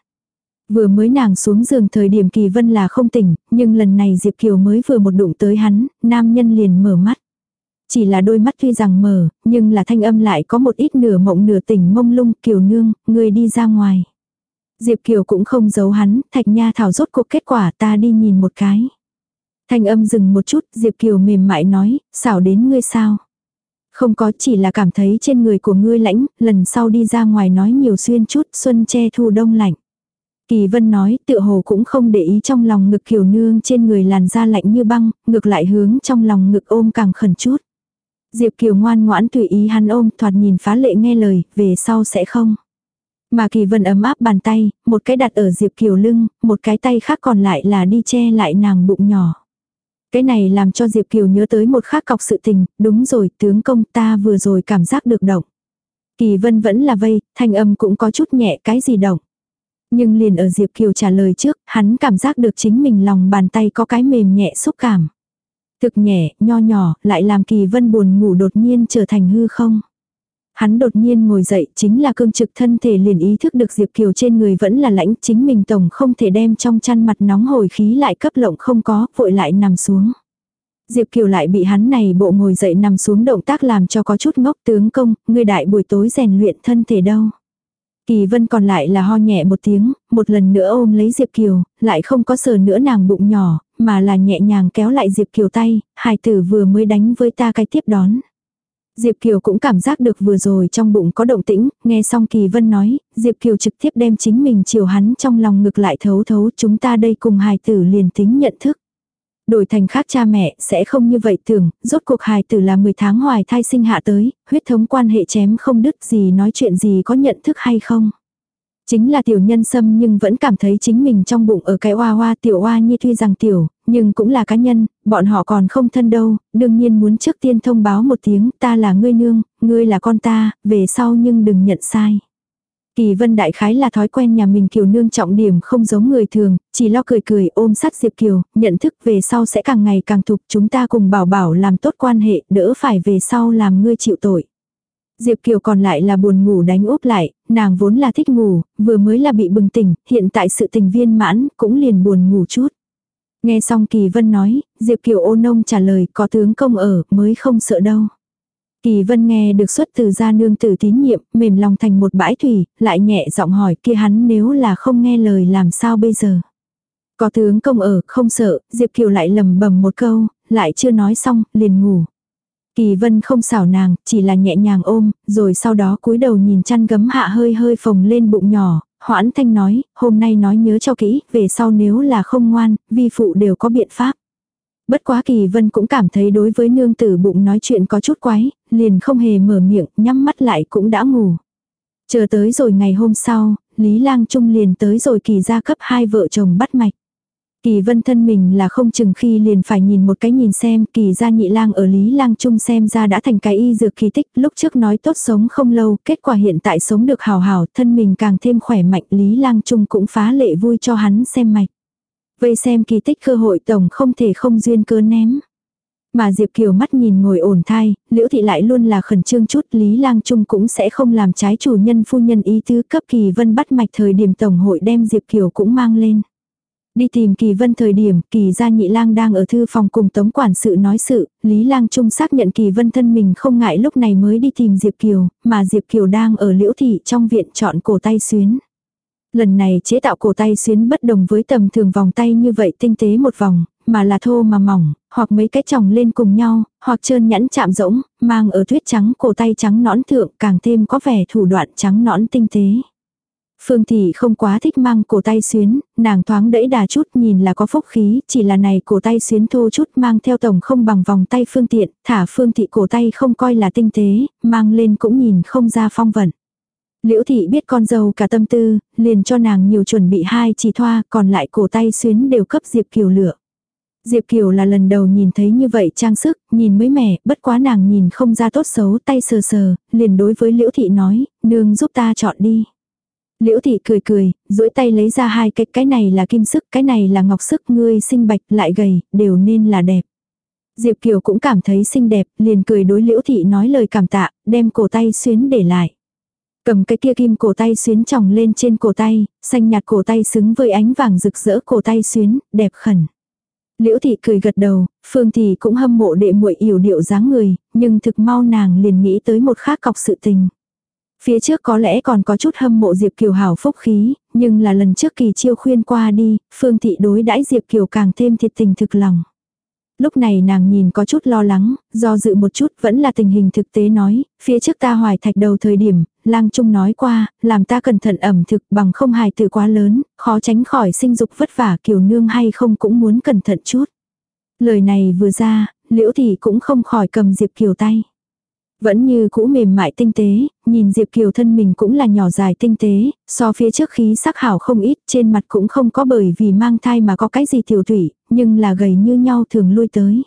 Vừa mới nàng xuống giường thời điểm kỳ vân là không tỉnh, nhưng lần này Diệp Kiều mới vừa một đụng tới hắn, nam nhân liền mở mắt. Chỉ là đôi mắt tuy rằng mở, nhưng là thanh âm lại có một ít nửa mộng nửa tỉnh mông lung, Kiều nương, người đi ra ngoài. Diệp Kiều cũng không giấu hắn, thạch nha thảo rốt cuộc kết quả ta đi nhìn một cái. Thanh âm dừng một chút, Diệp Kiều mềm mại nói, xảo đến ngươi sao? Không có chỉ là cảm thấy trên người của ngươi lãnh, lần sau đi ra ngoài nói nhiều xuyên chút, xuân che thu đông lạnh. Kỳ vân nói, tựa hồ cũng không để ý trong lòng ngực kiều nương trên người làn da lạnh như băng, ngược lại hướng trong lòng ngực ôm càng khẩn chút. Diệp Kiều ngoan ngoãn tùy ý hắn ôm, thoạt nhìn phá lệ nghe lời, về sau sẽ không. Mà Kỳ Vân ấm áp bàn tay, một cái đặt ở Diệp Kiều lưng, một cái tay khác còn lại là đi che lại nàng bụng nhỏ. Cái này làm cho Diệp Kiều nhớ tới một khác cọc sự tình, đúng rồi, tướng công ta vừa rồi cảm giác được động. Kỳ Vân vẫn là vây, thanh âm cũng có chút nhẹ cái gì động. Nhưng liền ở Diệp Kiều trả lời trước, hắn cảm giác được chính mình lòng bàn tay có cái mềm nhẹ xúc cảm. Thực nhẹ, nho nhỏ, lại làm Kỳ Vân buồn ngủ đột nhiên trở thành hư không. Hắn đột nhiên ngồi dậy chính là cương trực thân thể liền ý thức được Diệp Kiều trên người vẫn là lãnh chính mình tổng không thể đem trong chăn mặt nóng hồi khí lại cấp lộng không có, vội lại nằm xuống. Diệp Kiều lại bị hắn này bộ ngồi dậy nằm xuống động tác làm cho có chút ngốc tướng công, người đại buổi tối rèn luyện thân thể đâu. Kỳ vân còn lại là ho nhẹ một tiếng, một lần nữa ôm lấy Diệp Kiều, lại không có sờ nữa nàng bụng nhỏ, mà là nhẹ nhàng kéo lại Diệp Kiều tay, hài tử vừa mới đánh với ta cái tiếp đón. Diệp Kiều cũng cảm giác được vừa rồi trong bụng có động tĩnh, nghe xong Kỳ Vân nói, Diệp Kiều trực tiếp đem chính mình chiều hắn trong lòng ngực lại thấu thấu chúng ta đây cùng hài tử liền tính nhận thức. Đổi thành khác cha mẹ sẽ không như vậy tưởng, rốt cuộc hài tử là 10 tháng hoài thai sinh hạ tới, huyết thống quan hệ chém không đứt gì nói chuyện gì có nhận thức hay không. Chính là tiểu nhân sâm nhưng vẫn cảm thấy chính mình trong bụng ở cái oa oa tiểu oa nhi tuy rằng tiểu, nhưng cũng là cá nhân, bọn họ còn không thân đâu, đương nhiên muốn trước tiên thông báo một tiếng ta là ngươi nương, ngươi là con ta, về sau nhưng đừng nhận sai. Kỳ vân đại khái là thói quen nhà mình kiều nương trọng điểm không giống người thường, chỉ lo cười cười ôm sát Diệp Kiều, nhận thức về sau sẽ càng ngày càng thục chúng ta cùng bảo bảo làm tốt quan hệ, đỡ phải về sau làm ngươi chịu tội. Diệp Kiều còn lại là buồn ngủ đánh úp lại, nàng vốn là thích ngủ, vừa mới là bị bừng tỉnh, hiện tại sự tình viên mãn, cũng liền buồn ngủ chút. Nghe xong Kỳ Vân nói, Diệp Kiều ô nông trả lời có tướng công ở, mới không sợ đâu. Kỳ Vân nghe được xuất từ gia nương tử tín nhiệm, mềm lòng thành một bãi thủy, lại nhẹ giọng hỏi kia hắn nếu là không nghe lời làm sao bây giờ. Có tướng công ở, không sợ, Diệp Kiều lại lầm bầm một câu, lại chưa nói xong, liền ngủ. Kỳ vân không xảo nàng, chỉ là nhẹ nhàng ôm, rồi sau đó cúi đầu nhìn chăn gấm hạ hơi hơi phồng lên bụng nhỏ, hoãn thanh nói, hôm nay nói nhớ cho kỹ, về sau nếu là không ngoan, vi phụ đều có biện pháp. Bất quá kỳ vân cũng cảm thấy đối với nương tử bụng nói chuyện có chút quái, liền không hề mở miệng, nhắm mắt lại cũng đã ngủ. Chờ tới rồi ngày hôm sau, Lý Lang Trung liền tới rồi kỳ ra cấp hai vợ chồng bắt mạch. Kỳ vân thân mình là không chừng khi liền phải nhìn một cái nhìn xem kỳ gia nhị lang ở Lý lang trung xem ra đã thành cái y dược kỳ tích lúc trước nói tốt sống không lâu kết quả hiện tại sống được hào hào thân mình càng thêm khỏe mạnh Lý lang trung cũng phá lệ vui cho hắn xem mạch. Vây xem kỳ tích cơ hội tổng không thể không duyên cơ ném. Mà Diệp Kiều mắt nhìn ngồi ổn thai, liễu thị lại luôn là khẩn trương chút Lý lang trung cũng sẽ không làm trái chủ nhân phu nhân ý tứ cấp kỳ vân bắt mạch thời điểm tổng hội đem Diệp Kiều cũng mang lên. Đi tìm Kỳ Vân thời điểm, Kỳ gia nhị lang đang ở thư phòng cùng tống quản sự nói sự, Lý lang trung xác nhận Kỳ Vân thân mình không ngại lúc này mới đi tìm Diệp Kiều, mà Diệp Kiều đang ở liễu thị trong viện chọn cổ tay xuyến. Lần này chế tạo cổ tay xuyến bất đồng với tầm thường vòng tay như vậy tinh tế một vòng, mà là thô mà mỏng, hoặc mấy cái chồng lên cùng nhau, hoặc trơn nhẵn chạm rỗng, mang ở tuyết trắng cổ tay trắng nõn thượng càng thêm có vẻ thủ đoạn trắng nõn tinh tế. Phương Thị không quá thích mang cổ tay xuyến, nàng thoáng đẫy đà chút nhìn là có phúc khí, chỉ là này cổ tay xuyến thô chút mang theo tổng không bằng vòng tay phương tiện, thả Phương Thị cổ tay không coi là tinh tế, mang lên cũng nhìn không ra phong vận. Liễu Thị biết con dâu cả tâm tư, liền cho nàng nhiều chuẩn bị hai chỉ thoa, còn lại cổ tay xuyến đều cấp Diệp Kiều lựa. Diệp Kiều là lần đầu nhìn thấy như vậy trang sức, nhìn mới mẻ, bất quá nàng nhìn không ra tốt xấu, tay sờ sờ, liền đối với Liễu Thị nói, nương giúp ta chọn đi. Liễu thị cười cười, duỗi tay lấy ra hai cái, cái này là kim sức, cái này là ngọc sức, ngươi xinh bạch, lại gầy, đều nên là đẹp. Diệp Kiều cũng cảm thấy xinh đẹp, liền cười đối Liễu thị nói lời cảm tạ, đem cổ tay xuyến để lại. Cầm cái kia kim cổ tay xuyến tròng lên trên cổ tay, xanh nhạt cổ tay xứng với ánh vàng rực rỡ cổ tay xuyến, đẹp khẩn. Liễu thị cười gật đầu, Phương thị cũng hâm mộ đệ muội yểu điệu dáng người, nhưng thực mau nàng liền nghĩ tới một khác cọc sự tình. Phía trước có lẽ còn có chút hâm mộ Diệp Kiều hảo phúc khí, nhưng là lần trước kỳ chiêu khuyên qua đi, Phương Thị đối đãi Diệp Kiều càng thêm thiệt tình thực lòng. Lúc này nàng nhìn có chút lo lắng, do dự một chút vẫn là tình hình thực tế nói, phía trước ta hoài thạch đầu thời điểm, lang trung nói qua, làm ta cẩn thận ẩm thực bằng không hài tử quá lớn, khó tránh khỏi sinh dục vất vả kiều nương hay không cũng muốn cẩn thận chút. Lời này vừa ra, liễu thì cũng không khỏi cầm Diệp Kiều tay. Vẫn như cũ mềm mại tinh tế, nhìn Diệp Kiều thân mình cũng là nhỏ dài tinh tế, so phía trước khí sắc hảo không ít, trên mặt cũng không có bởi vì mang thai mà có cái gì tiểu thủy, nhưng là gầy như nhau thường lui tới.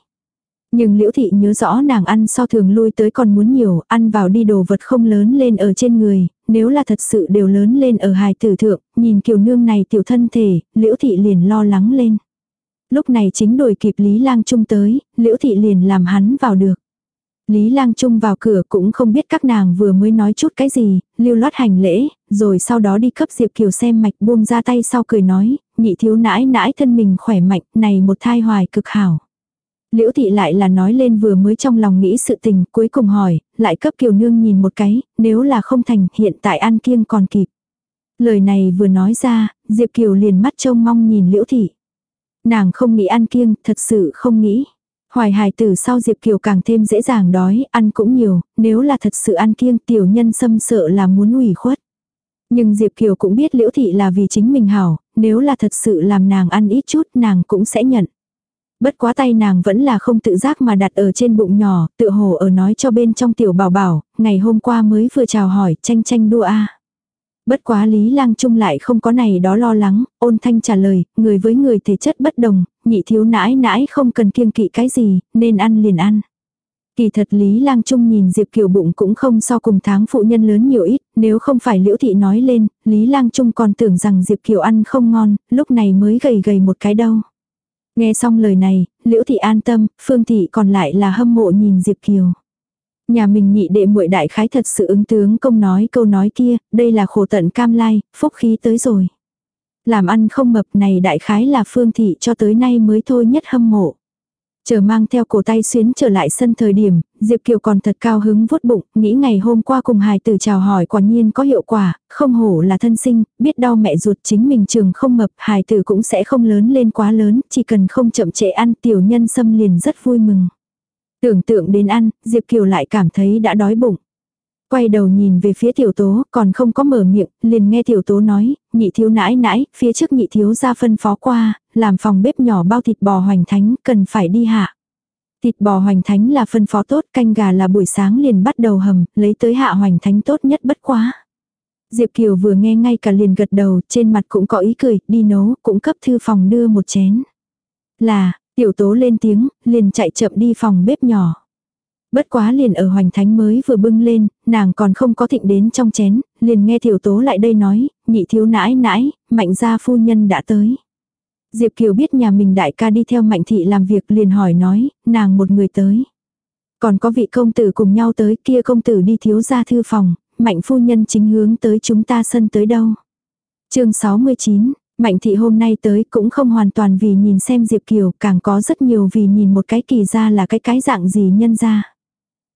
Nhưng liễu thị nhớ rõ nàng ăn so thường lui tới còn muốn nhiều, ăn vào đi đồ vật không lớn lên ở trên người, nếu là thật sự đều lớn lên ở hài tử thượng, nhìn kiều nương này tiểu thân thể, liễu thị liền lo lắng lên. Lúc này chính đổi kịp Lý lang trung tới, liễu thị liền làm hắn vào được. Lý lang trung vào cửa cũng không biết các nàng vừa mới nói chút cái gì, lưu loát hành lễ, rồi sau đó đi cấp Diệp Kiều xem mạch buông ra tay sau cười nói, nhị thiếu nãi nãi thân mình khỏe mạnh, này một thai hoài cực hảo. Liễu thị lại là nói lên vừa mới trong lòng nghĩ sự tình, cuối cùng hỏi, lại cấp Kiều nương nhìn một cái, nếu là không thành, hiện tại ăn kiêng còn kịp. Lời này vừa nói ra, Diệp Kiều liền mắt trông mong nhìn Liễu thị. Nàng không nghĩ ăn kiêng, thật sự không nghĩ. Hoài hài tử sau Diệp Kiều càng thêm dễ dàng đói, ăn cũng nhiều, nếu là thật sự ăn kiêng tiểu nhân xâm sợ là muốn ủy khuất. Nhưng Diệp Kiều cũng biết liễu thị là vì chính mình hảo, nếu là thật sự làm nàng ăn ít chút nàng cũng sẽ nhận. Bất quá tay nàng vẫn là không tự giác mà đặt ở trên bụng nhỏ, tự hồ ở nói cho bên trong tiểu bảo bảo, ngày hôm qua mới vừa chào hỏi tranh tranh đua a Bất quá Lý Lang Trung lại không có này đó lo lắng, ôn thanh trả lời, người với người thể chất bất đồng, nhị thiếu nãi nãi không cần kiêng kỵ cái gì, nên ăn liền ăn. Kỳ thật Lý Lang Trung nhìn Diệp Kiều bụng cũng không so cùng tháng phụ nhân lớn nhiều ít, nếu không phải Liễu Thị nói lên, Lý Lang Trung còn tưởng rằng Diệp Kiều ăn không ngon, lúc này mới gầy gầy một cái đâu. Nghe xong lời này, Liễu Thị an tâm, Phương Thị còn lại là hâm mộ nhìn Diệp Kiều. Nhà mình nhị đệ muội đại khái thật sự ứng tướng công nói câu nói kia, đây là khổ tận cam lai, phúc khí tới rồi. Làm ăn không mập này đại khái là Phương Thị cho tới nay mới thôi nhất hâm mộ. Chờ mang theo cổ tay xuyến trở lại sân thời điểm, Diệp Kiều còn thật cao hứng vuốt bụng, nghĩ ngày hôm qua cùng hài tử chào hỏi quả nhiên có hiệu quả, không hổ là thân sinh, biết đau mẹ ruột chính mình trường không mập, hài tử cũng sẽ không lớn lên quá lớn, chỉ cần không chậm trễ ăn tiểu nhân xâm liền rất vui mừng. Tưởng tượng đến ăn, Diệp Kiều lại cảm thấy đã đói bụng. Quay đầu nhìn về phía tiểu tố, còn không có mở miệng, liền nghe tiểu tố nói, nhị thiếu nãi nãi, phía trước nhị thiếu ra phân phó qua, làm phòng bếp nhỏ bao thịt bò hoành thánh, cần phải đi hạ. Thịt bò hoành thánh là phân phó tốt, canh gà là buổi sáng liền bắt đầu hầm, lấy tới hạ hoành thánh tốt nhất bất quá. Diệp Kiều vừa nghe ngay cả liền gật đầu, trên mặt cũng có ý cười, đi nấu, cũng cấp thư phòng đưa một chén. Là, tiểu tố lên tiếng, liền chạy chậm đi phòng bếp nhỏ. Bất quá liền ở hoành thánh mới vừa bưng lên, nàng còn không có thịnh đến trong chén, liền nghe tiểu tố lại đây nói, nhị thiếu nãi nãi, mạnh gia phu nhân đã tới. Diệp Kiều biết nhà mình đại ca đi theo mạnh thị làm việc liền hỏi nói, nàng một người tới. Còn có vị công tử cùng nhau tới kia công tử đi thiếu ra thư phòng, mạnh phu nhân chính hướng tới chúng ta sân tới đâu. chương 69, Mạnh thị hôm nay tới cũng không hoàn toàn vì nhìn xem Diệp Kiều, càng có rất nhiều vì nhìn một cái kỳ ra là cái cái dạng gì nhân ra.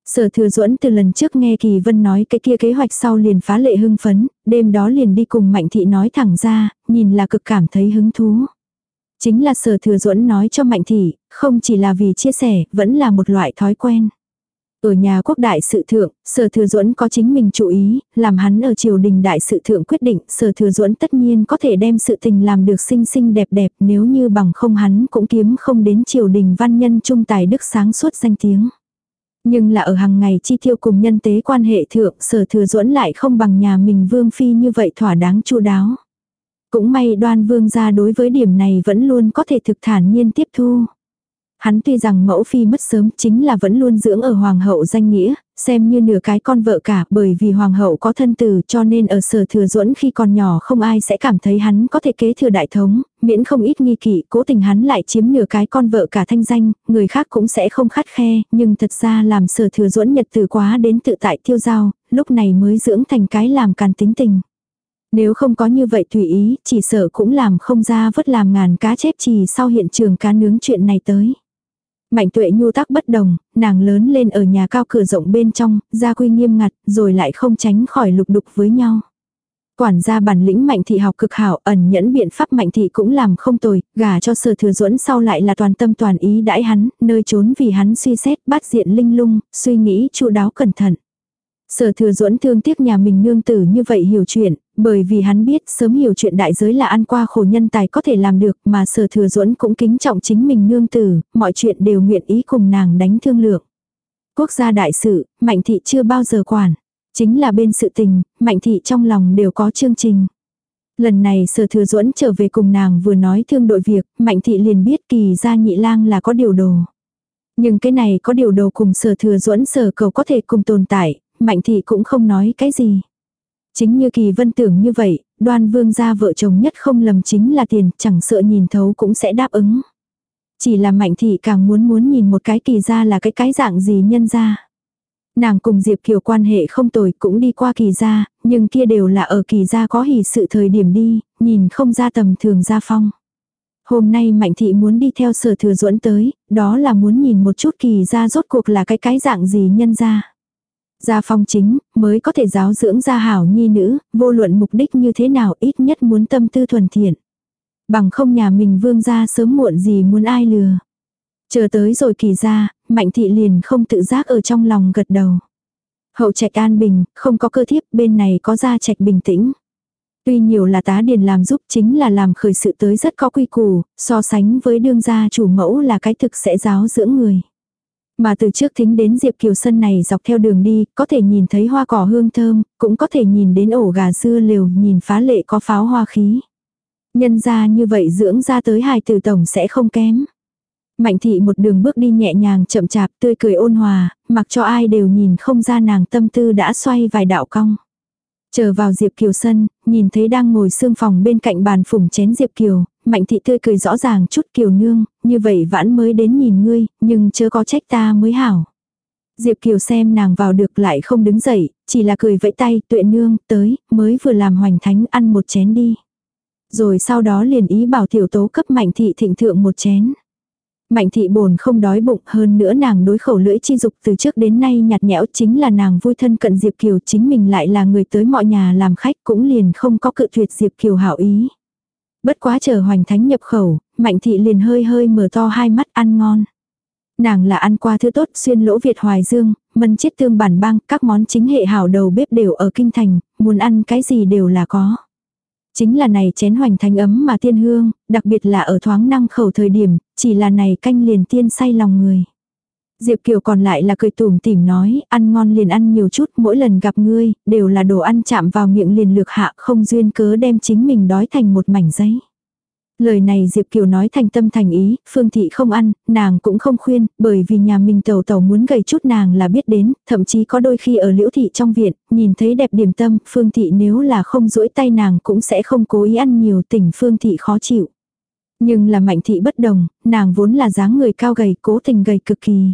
Sở thừa duẫn từ lần trước nghe Kỳ Vân nói cái kia kế hoạch sau liền phá lệ hưng phấn, đêm đó liền đi cùng Mạnh Thị nói thẳng ra, nhìn là cực cảm thấy hứng thú. Chính là sở thừa duẫn nói cho Mạnh Thị, không chỉ là vì chia sẻ, vẫn là một loại thói quen. Ở nhà quốc đại sự thượng, sở thừa duẫn có chính mình chú ý, làm hắn ở triều đình đại sự thượng quyết định, sở thừa duẫn tất nhiên có thể đem sự tình làm được xinh xinh đẹp đẹp nếu như bằng không hắn cũng kiếm không đến triều đình văn nhân trung tài đức sáng suốt danh tiếng. Nhưng là ở hàng ngày chi tiêu cùng nhân tế quan hệ thượng sở thừa duẫn lại không bằng nhà mình vương phi như vậy thỏa đáng chu đáo. Cũng may đoan vương gia đối với điểm này vẫn luôn có thể thực thản nhiên tiếp thu. Hắn tuy rằng mẫu phi mất sớm chính là vẫn luôn dưỡng ở hoàng hậu danh nghĩa, xem như nửa cái con vợ cả bởi vì hoàng hậu có thân tử cho nên ở sở thừa duẫn khi còn nhỏ không ai sẽ cảm thấy hắn có thể kế thừa đại thống, miễn không ít nghi kỵ cố tình hắn lại chiếm nửa cái con vợ cả thanh danh, người khác cũng sẽ không khắt khe, nhưng thật ra làm sở thừa duẫn nhật từ quá đến tự tại tiêu giao, lúc này mới dưỡng thành cái làm càn tính tình. Nếu không có như vậy tùy ý, chỉ sợ cũng làm không ra vất làm ngàn cá chép trì sau hiện trường cá nướng chuyện này tới. Mạnh tuệ nhu tác bất đồng, nàng lớn lên ở nhà cao cửa rộng bên trong, gia quy nghiêm ngặt, rồi lại không tránh khỏi lục đục với nhau. Quản gia bản lĩnh mạnh thị học cực hảo, ẩn nhẫn biện pháp mạnh thị cũng làm không tồi, gả cho sở thừa duẫn sau lại là toàn tâm toàn ý đãi hắn, nơi trốn vì hắn suy xét bát diện linh lung, suy nghĩ chu đáo cẩn thận. Sở thừa duẫn thương tiếc nhà mình nương tử như vậy hiểu chuyện, bởi vì hắn biết sớm hiểu chuyện đại giới là ăn qua khổ nhân tài có thể làm được mà sở thừa duẫn cũng kính trọng chính mình nương tử, mọi chuyện đều nguyện ý cùng nàng đánh thương lượng. Quốc gia đại sự, mạnh thị chưa bao giờ quản. Chính là bên sự tình, mạnh thị trong lòng đều có chương trình. Lần này sở thừa duẫn trở về cùng nàng vừa nói thương đội việc, mạnh thị liền biết kỳ gia nhị lang là có điều đồ. Nhưng cái này có điều đồ cùng sở thừa duẫn sở cầu có thể cùng tồn tại, mạnh thị cũng không nói cái gì. Chính như kỳ vân tưởng như vậy, đoan vương gia vợ chồng nhất không lầm chính là tiền, chẳng sợ nhìn thấu cũng sẽ đáp ứng. Chỉ là mạnh thị càng muốn muốn nhìn một cái kỳ gia là cái cái dạng gì nhân gia. Nàng cùng Diệp Kiều quan hệ không tồi cũng đi qua kỳ gia, nhưng kia đều là ở kỳ gia có hỷ sự thời điểm đi, nhìn không ra tầm thường gia phong. Hôm nay Mạnh Thị muốn đi theo sở thừa duẫn tới, đó là muốn nhìn một chút kỳ gia rốt cuộc là cái cái dạng gì nhân gia. Gia phong chính, mới có thể giáo dưỡng gia hảo nhi nữ, vô luận mục đích như thế nào ít nhất muốn tâm tư thuần thiện. Bằng không nhà mình vương gia sớm muộn gì muốn ai lừa. Chờ tới rồi kỳ ra, mạnh thị liền không tự giác ở trong lòng gật đầu. Hậu trạch an bình, không có cơ thiếp, bên này có gia trạch bình tĩnh. Tuy nhiều là tá điền làm giúp chính là làm khởi sự tới rất có quy củ, so sánh với đương gia chủ mẫu là cái thực sẽ giáo dưỡng người. Mà từ trước thính đến Diệp Kiều Sân này dọc theo đường đi, có thể nhìn thấy hoa cỏ hương thơm, cũng có thể nhìn đến ổ gà dưa liều, nhìn phá lệ có pháo hoa khí. Nhân ra như vậy dưỡng ra tới hài tử tổng sẽ không kém. Mạnh thị một đường bước đi nhẹ nhàng chậm chạp tươi cười ôn hòa, mặc cho ai đều nhìn không ra nàng tâm tư đã xoay vài đạo cong. Chờ vào Diệp Kiều sân, nhìn thấy đang ngồi xương phòng bên cạnh bàn phủng chén Diệp Kiều, Mạnh thị tươi cười rõ ràng chút Kiều nương, như vậy vãn mới đến nhìn ngươi, nhưng chớ có trách ta mới hảo. Diệp Kiều xem nàng vào được lại không đứng dậy, chỉ là cười vẫy tay, tuệ nương, tới, mới vừa làm hoành thánh ăn một chén đi. Rồi sau đó liền ý bảo tiểu tố cấp mạnh thị thịnh thượng một chén. Mạnh thị bồn không đói bụng hơn nữa nàng đối khẩu lưỡi chi dục từ trước đến nay nhạt nhẽo chính là nàng vui thân cận Diệp Kiều chính mình lại là người tới mọi nhà làm khách cũng liền không có cự tuyệt Diệp Kiều hảo ý. Bất quá chờ hoành thánh nhập khẩu, mạnh thị liền hơi hơi mở to hai mắt ăn ngon. Nàng là ăn qua thứ tốt xuyên lỗ Việt Hoài Dương, mân chiết tương bản bang, các món chính hệ hảo đầu bếp đều ở kinh thành, muốn ăn cái gì đều là có. Chính là này chén hoành thánh ấm mà tiên hương, đặc biệt là ở thoáng năng khẩu thời điểm, chỉ là này canh liền tiên say lòng người. Diệp Kiều còn lại là cười tủm tỉm nói, ăn ngon liền ăn nhiều chút, mỗi lần gặp ngươi, đều là đồ ăn chạm vào miệng liền lược hạ không duyên cớ đem chính mình đói thành một mảnh giấy. Lời này Diệp Kiều nói thành tâm thành ý, Phương Thị không ăn, nàng cũng không khuyên, bởi vì nhà mình tàu tàu muốn gầy chút nàng là biết đến, thậm chí có đôi khi ở liễu thị trong viện, nhìn thấy đẹp điểm tâm, Phương Thị nếu là không duỗi tay nàng cũng sẽ không cố ý ăn nhiều tỉnh Phương Thị khó chịu. Nhưng là mạnh thị bất đồng, nàng vốn là dáng người cao gầy cố tình gầy cực kỳ.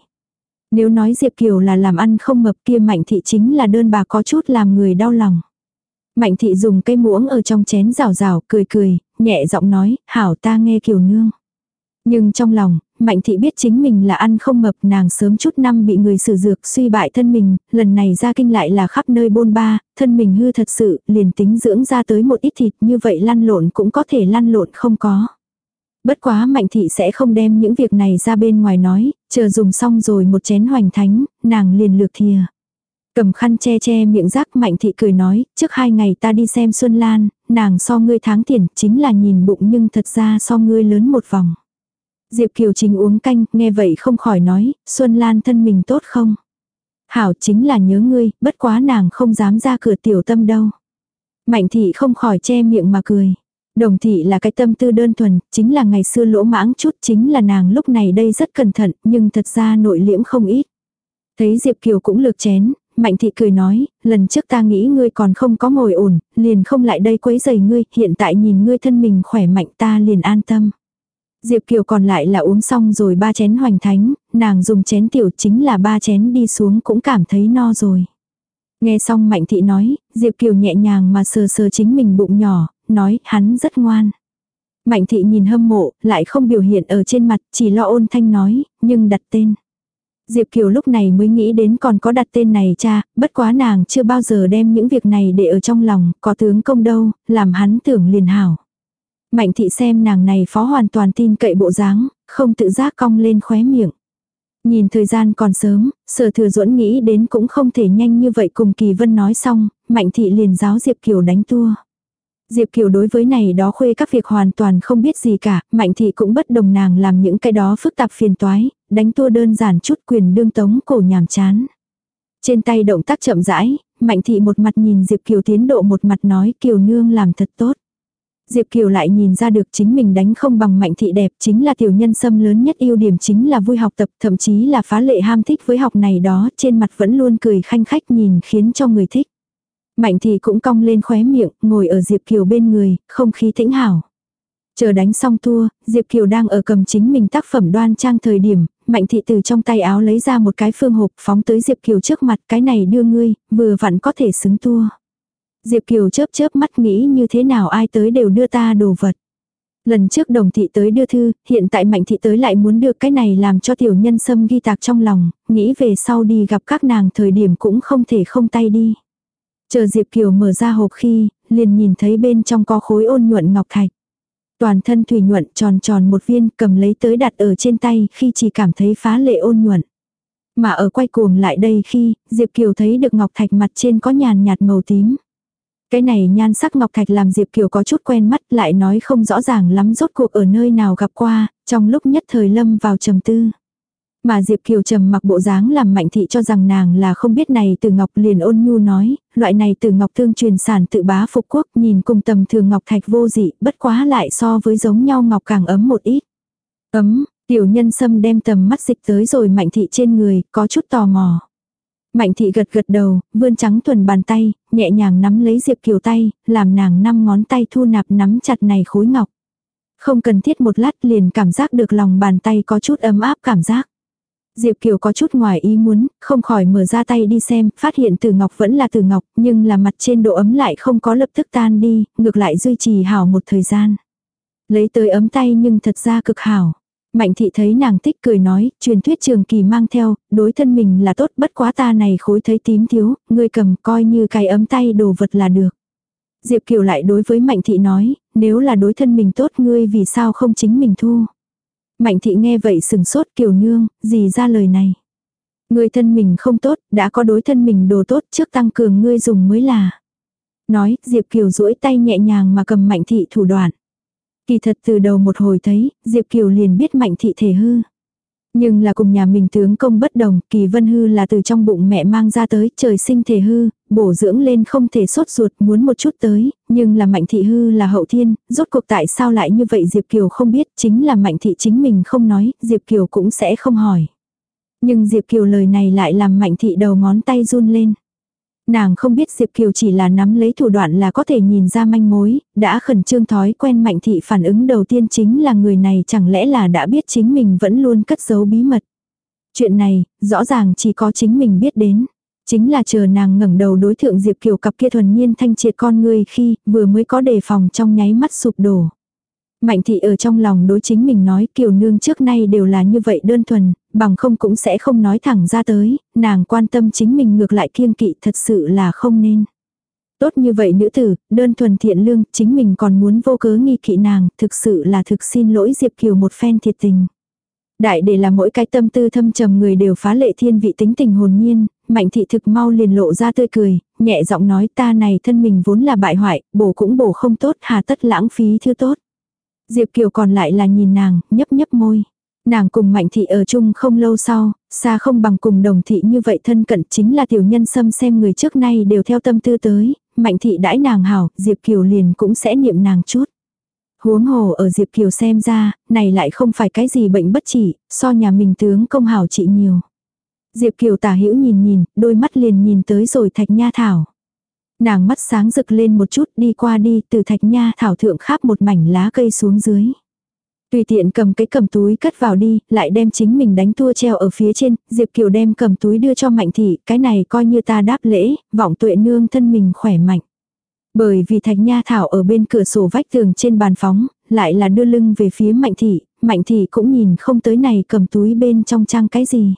Nếu nói Diệp Kiều là làm ăn không mập kia mạnh thị chính là đơn bà có chút làm người đau lòng. Mạnh thị dùng cây muỗng ở trong chén rào rào, cười cười, nhẹ giọng nói, hảo ta nghe Kiều nương. Nhưng trong lòng, Mạnh thị biết chính mình là ăn không mập nàng sớm chút năm bị người sử dược suy bại thân mình, lần này ra kinh lại là khắp nơi bôn ba, thân mình hư thật sự, liền tính dưỡng ra tới một ít thịt như vậy lăn lộn cũng có thể lăn lộn không có. Bất quá mạnh thị sẽ không đem những việc này ra bên ngoài nói, chờ dùng xong rồi một chén hoành thánh, nàng liền lược thìa. Cầm khăn che che miệng rác mạnh thị cười nói, trước hai ngày ta đi xem Xuân Lan, nàng so ngươi tháng tiền, chính là nhìn bụng nhưng thật ra so ngươi lớn một vòng. Diệp Kiều Trình uống canh, nghe vậy không khỏi nói, Xuân Lan thân mình tốt không? Hảo chính là nhớ ngươi, bất quá nàng không dám ra cửa tiểu tâm đâu. Mạnh thị không khỏi che miệng mà cười. Đồng thị là cái tâm tư đơn thuần, chính là ngày xưa lỗ mãng chút, chính là nàng lúc này đây rất cẩn thận, nhưng thật ra nội liễm không ít. Thấy Diệp Kiều cũng lược chén, Mạnh thị cười nói, lần trước ta nghĩ ngươi còn không có ngồi ổn, liền không lại đây quấy giày ngươi, hiện tại nhìn ngươi thân mình khỏe mạnh ta liền an tâm. Diệp Kiều còn lại là uống xong rồi ba chén hoành thánh, nàng dùng chén tiểu chính là ba chén đi xuống cũng cảm thấy no rồi. Nghe xong Mạnh thị nói, Diệp Kiều nhẹ nhàng mà sờ sờ chính mình bụng nhỏ, nói hắn rất ngoan. Mạnh thị nhìn hâm mộ, lại không biểu hiện ở trên mặt, chỉ lo ôn thanh nói, nhưng đặt tên. Diệp Kiều lúc này mới nghĩ đến còn có đặt tên này cha, bất quá nàng chưa bao giờ đem những việc này để ở trong lòng, có tướng công đâu, làm hắn tưởng liền hảo. Mạnh thị xem nàng này phó hoàn toàn tin cậy bộ dáng, không tự giác cong lên khóe miệng. Nhìn thời gian còn sớm, sở thừa duẫn nghĩ đến cũng không thể nhanh như vậy cùng Kỳ Vân nói xong, Mạnh thị liền giáo Diệp Kiều đánh tua. Diệp Kiều đối với này đó khuê các việc hoàn toàn không biết gì cả, Mạnh thị cũng bất đồng nàng làm những cái đó phức tạp phiền toái, đánh tua đơn giản chút quyền đương tống cổ nhàm chán. Trên tay động tác chậm rãi, Mạnh thị một mặt nhìn Diệp Kiều tiến độ một mặt nói Kiều nương làm thật tốt. Diệp Kiều lại nhìn ra được chính mình đánh không bằng mạnh thị đẹp chính là tiểu nhân sâm lớn nhất ưu điểm chính là vui học tập thậm chí là phá lệ ham thích với học này đó trên mặt vẫn luôn cười khanh khách nhìn khiến cho người thích. Mạnh thị cũng cong lên khóe miệng, ngồi ở Diệp Kiều bên người, không khí tĩnh hảo. Chờ đánh xong thua, Diệp Kiều đang ở cầm chính mình tác phẩm đoan trang thời điểm, Mạnh thị từ trong tay áo lấy ra một cái phương hộp phóng tới Diệp Kiều trước mặt, cái này đưa ngươi, vừa vặn có thể xứng thua. Diệp Kiều chớp chớp mắt nghĩ như thế nào ai tới đều đưa ta đồ vật. Lần trước đồng thị tới đưa thư, hiện tại mạnh thị tới lại muốn đưa cái này làm cho tiểu nhân sâm ghi tạc trong lòng, nghĩ về sau đi gặp các nàng thời điểm cũng không thể không tay đi. Chờ Diệp Kiều mở ra hộp khi, liền nhìn thấy bên trong có khối ôn nhuận ngọc thạch. Toàn thân thủy nhuận tròn tròn một viên cầm lấy tới đặt ở trên tay khi chỉ cảm thấy phá lệ ôn nhuận. Mà ở quay cuồng lại đây khi, Diệp Kiều thấy được ngọc thạch mặt trên có nhàn nhạt màu tím. Cái này nhan sắc ngọc thạch làm Diệp Kiều có chút quen mắt lại nói không rõ ràng lắm rốt cuộc ở nơi nào gặp qua, trong lúc nhất thời lâm vào trầm tư. Mà Diệp Kiều trầm mặc bộ dáng làm Mạnh Thị cho rằng nàng là không biết này từ ngọc liền ôn nhu nói, loại này từ ngọc thương truyền sản tự bá phục quốc nhìn cùng tầm thường ngọc thạch vô dị, bất quá lại so với giống nhau ngọc càng ấm một ít. Ấm, tiểu nhân sâm đem tầm mắt dịch tới rồi Mạnh Thị trên người, có chút tò mò. Mạnh Thị gật gật đầu, vươn trắng thuần bàn tay, nhẹ nhàng nắm lấy Diệp Kiều tay, làm nàng năm ngón tay thu nạp nắm chặt này khối ngọc. Không cần thiết một lát liền cảm giác được lòng bàn tay có chút ấm áp cảm giác. Diệp Kiều có chút ngoài ý muốn, không khỏi mở ra tay đi xem, phát hiện từ ngọc vẫn là từ ngọc, nhưng là mặt trên độ ấm lại không có lập tức tan đi, ngược lại duy trì hảo một thời gian. Lấy tới ấm tay nhưng thật ra cực hảo. Mạnh thị thấy nàng tích cười nói, truyền thuyết trường kỳ mang theo, đối thân mình là tốt bất quá ta này khối thấy tím thiếu, ngươi cầm coi như cái ấm tay đồ vật là được. Diệp Kiều lại đối với Mạnh thị nói, nếu là đối thân mình tốt ngươi vì sao không chính mình thu. Mạnh thị nghe vậy sừng sốt Kiều nương, gì ra lời này. Ngươi thân mình không tốt, đã có đối thân mình đồ tốt trước tăng cường ngươi dùng mới là. Nói, Diệp Kiều duỗi tay nhẹ nhàng mà cầm Mạnh thị thủ đoạn. Kỳ thật từ đầu một hồi thấy, Diệp Kiều liền biết Mạnh thị thể hư. Nhưng là cùng nhà mình tướng công bất đồng, kỳ vân hư là từ trong bụng mẹ mang ra tới, trời sinh thể hư, bổ dưỡng lên không thể sốt ruột muốn một chút tới, nhưng là mạnh thị hư là hậu thiên, rốt cuộc tại sao lại như vậy Diệp Kiều không biết, chính là mạnh thị chính mình không nói, Diệp Kiều cũng sẽ không hỏi. Nhưng Diệp Kiều lời này lại làm mạnh thị đầu ngón tay run lên. Nàng không biết Diệp Kiều chỉ là nắm lấy thủ đoạn là có thể nhìn ra manh mối, đã khẩn trương thói quen mạnh thị phản ứng đầu tiên chính là người này chẳng lẽ là đã biết chính mình vẫn luôn cất giấu bí mật. Chuyện này, rõ ràng chỉ có chính mình biết đến. Chính là chờ nàng ngẩng đầu đối thượng Diệp Kiều cặp kia thuần nhiên thanh triệt con người khi vừa mới có đề phòng trong nháy mắt sụp đổ. Mạnh thị ở trong lòng đối chính mình nói kiều nương trước nay đều là như vậy đơn thuần, bằng không cũng sẽ không nói thẳng ra tới, nàng quan tâm chính mình ngược lại kiêng kỵ thật sự là không nên. Tốt như vậy nữ tử, đơn thuần thiện lương, chính mình còn muốn vô cớ nghi kỵ nàng, thực sự là thực xin lỗi Diệp Kiều một phen thiệt tình. Đại để là mỗi cái tâm tư thâm trầm người đều phá lệ thiên vị tính tình hồn nhiên, mạnh thị thực mau liền lộ ra tươi cười, nhẹ giọng nói ta này thân mình vốn là bại hoại, bổ cũng bổ không tốt, hà tất lãng phí thứ tốt. Diệp Kiều còn lại là nhìn nàng, nhấp nhấp môi. Nàng cùng Mạnh Thị ở chung không lâu sau, xa không bằng cùng đồng thị như vậy thân cận chính là tiểu nhân xâm xem người trước nay đều theo tâm tư tới, Mạnh Thị đãi nàng hảo, Diệp Kiều liền cũng sẽ niệm nàng chút. Huống hồ ở Diệp Kiều xem ra, này lại không phải cái gì bệnh bất trị, so nhà mình tướng công hảo trị nhiều. Diệp Kiều tả hữu nhìn nhìn, đôi mắt liền nhìn tới rồi thạch nha thảo. Nàng mắt sáng rực lên một chút đi qua đi từ thạch nha thảo thượng khắp một mảnh lá cây xuống dưới. Tùy tiện cầm cái cầm túi cất vào đi, lại đem chính mình đánh tua treo ở phía trên, Diệp Kiều đem cầm túi đưa cho Mạnh Thị, cái này coi như ta đáp lễ, vọng tuệ nương thân mình khỏe mạnh. Bởi vì thạch nha thảo ở bên cửa sổ vách tường trên bàn phóng, lại là đưa lưng về phía Mạnh Thị, Mạnh Thị cũng nhìn không tới này cầm túi bên trong trang cái gì.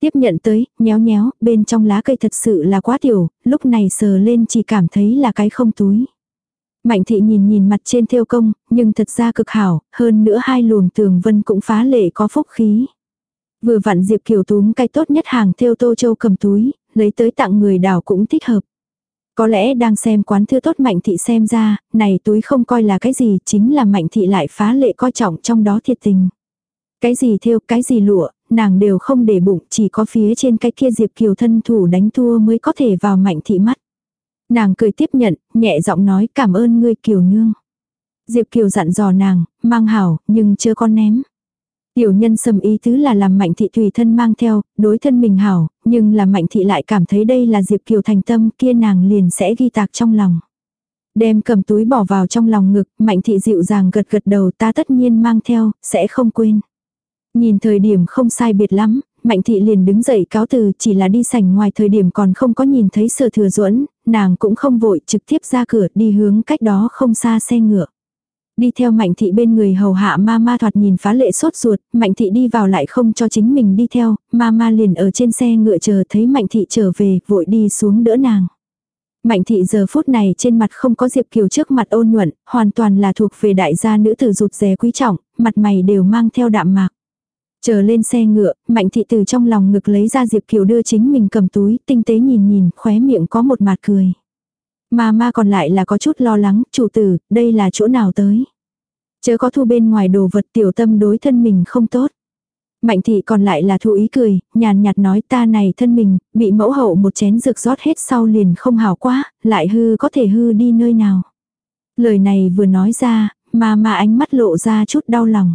Tiếp nhận tới, nhéo nhéo, bên trong lá cây thật sự là quá tiểu, lúc này sờ lên chỉ cảm thấy là cái không túi. Mạnh thị nhìn nhìn mặt trên theo công, nhưng thật ra cực hảo, hơn nữa hai luồng tường vân cũng phá lệ có phúc khí. Vừa vặn Diệp Kiều túm cái tốt nhất hàng theo tô châu cầm túi, lấy tới tặng người đảo cũng thích hợp. Có lẽ đang xem quán thư tốt mạnh thị xem ra, này túi không coi là cái gì, chính là mạnh thị lại phá lệ coi trọng trong đó thiệt tình. Cái gì theo, cái gì lụa, nàng đều không để bụng, chỉ có phía trên cái kia Diệp Kiều thân thủ đánh thua mới có thể vào mạnh thị mắt. Nàng cười tiếp nhận, nhẹ giọng nói cảm ơn ngươi Kiều nương. Diệp Kiều dặn dò nàng, mang hảo, nhưng chưa con ném. Tiểu nhân sầm ý tứ là làm mạnh thị tùy thân mang theo, đối thân mình hảo, nhưng là mạnh thị lại cảm thấy đây là Diệp Kiều thành tâm kia nàng liền sẽ ghi tạc trong lòng. Đem cầm túi bỏ vào trong lòng ngực, mạnh thị dịu dàng gật gật đầu ta tất nhiên mang theo, sẽ không quên. Nhìn thời điểm không sai biệt lắm, Mạnh thị liền đứng dậy cáo từ chỉ là đi sảnh ngoài thời điểm còn không có nhìn thấy sở thừa duẫn nàng cũng không vội trực tiếp ra cửa đi hướng cách đó không xa xe ngựa. Đi theo mạnh thị bên người hầu hạ ma ma thoạt nhìn phá lệ sốt ruột, mạnh thị đi vào lại không cho chính mình đi theo, ma ma liền ở trên xe ngựa chờ thấy mạnh thị trở về, vội đi xuống đỡ nàng. Mạnh thị giờ phút này trên mặt không có Diệp Kiều trước mặt ôn nhuận, hoàn toàn là thuộc về đại gia nữ tử rụt rè quý trọng, mặt mày đều mang theo đạm mạc. Chờ lên xe ngựa, Mạnh thị từ trong lòng ngực lấy ra Diệp Kiều đưa chính mình cầm túi, tinh tế nhìn nhìn, khóe miệng có một mặt cười. Mà ma còn lại là có chút lo lắng, chủ tử, đây là chỗ nào tới. Chớ có thu bên ngoài đồ vật tiểu tâm đối thân mình không tốt. Mạnh thị còn lại là thụ ý cười, nhàn nhạt nói ta này thân mình, bị mẫu hậu một chén rực rót hết sau liền không hảo quá, lại hư có thể hư đi nơi nào. Lời này vừa nói ra, mà mà ánh mắt lộ ra chút đau lòng.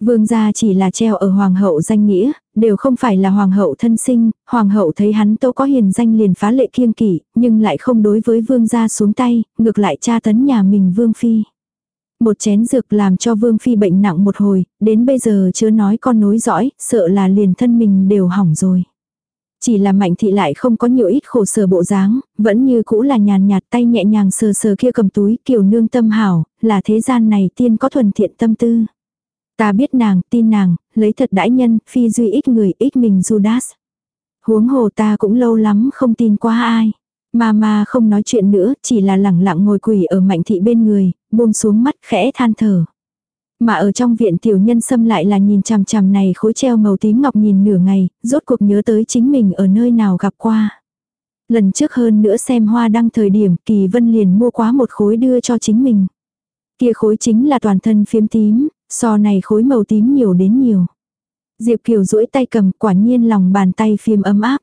Vương gia chỉ là treo ở hoàng hậu danh nghĩa, đều không phải là hoàng hậu thân sinh, hoàng hậu thấy hắn tố có hiền danh liền phá lệ kiêng kỵ, nhưng lại không đối với vương gia xuống tay, ngược lại tra tấn nhà mình vương phi. Một chén dược làm cho vương phi bệnh nặng một hồi, đến bây giờ chưa nói con nối dõi, sợ là liền thân mình đều hỏng rồi. Chỉ là mạnh thị lại không có nhiều ít khổ sở bộ dáng, vẫn như cũ là nhàn nhạt tay nhẹ nhàng sờ sờ kia cầm túi kiểu nương tâm hảo, là thế gian này tiên có thuần thiện tâm tư. Ta biết nàng, tin nàng, lấy thật đãi nhân, phi duy ích người ích mình Judas. Huống hồ ta cũng lâu lắm không tin qua ai. Mama không nói chuyện nữa, chỉ là lẳng lặng ngồi quỳ ở mạnh thị bên người, buông xuống mắt khẽ than thở. Mà ở trong viện tiểu nhân xâm lại là nhìn chằm chằm này khối treo màu tím ngọc nhìn nửa ngày, rốt cuộc nhớ tới chính mình ở nơi nào gặp qua. Lần trước hơn nữa xem hoa đăng thời điểm kỳ vân liền mua quá một khối đưa cho chính mình. Kia khối chính là toàn thân phiếm tím, so này khối màu tím nhiều đến nhiều. Diệp Kiều duỗi tay cầm quả nhiên lòng bàn tay phiếm ấm áp.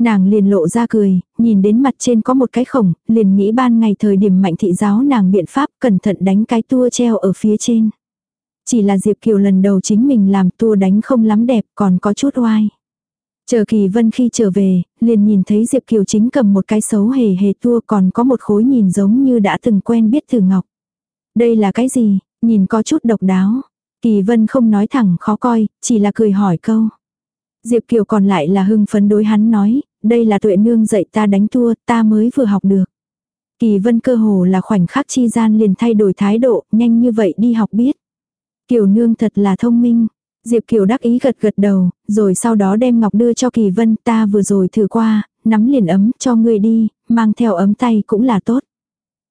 Nàng liền lộ ra cười, nhìn đến mặt trên có một cái khổng, liền nghĩ ban ngày thời điểm mạnh thị giáo nàng biện pháp cẩn thận đánh cái tua treo ở phía trên. Chỉ là Diệp Kiều lần đầu chính mình làm tua đánh không lắm đẹp còn có chút oai. Chờ Kỳ Vân khi trở về, liền nhìn thấy Diệp Kiều chính cầm một cái xấu hề hề tua còn có một khối nhìn giống như đã từng quen biết từ ngọc. Đây là cái gì, nhìn có chút độc đáo. Kỳ Vân không nói thẳng khó coi, chỉ là cười hỏi câu. Diệp Kiều còn lại là hưng phấn đối hắn nói, đây là tuệ nương dạy ta đánh thua, ta mới vừa học được. Kỳ Vân cơ hồ là khoảnh khắc chi gian liền thay đổi thái độ, nhanh như vậy đi học biết. Kiều nương thật là thông minh. Diệp Kiều đắc ý gật gật đầu, rồi sau đó đem ngọc đưa cho Kỳ Vân ta vừa rồi thử qua, nắm liền ấm cho ngươi đi, mang theo ấm tay cũng là tốt.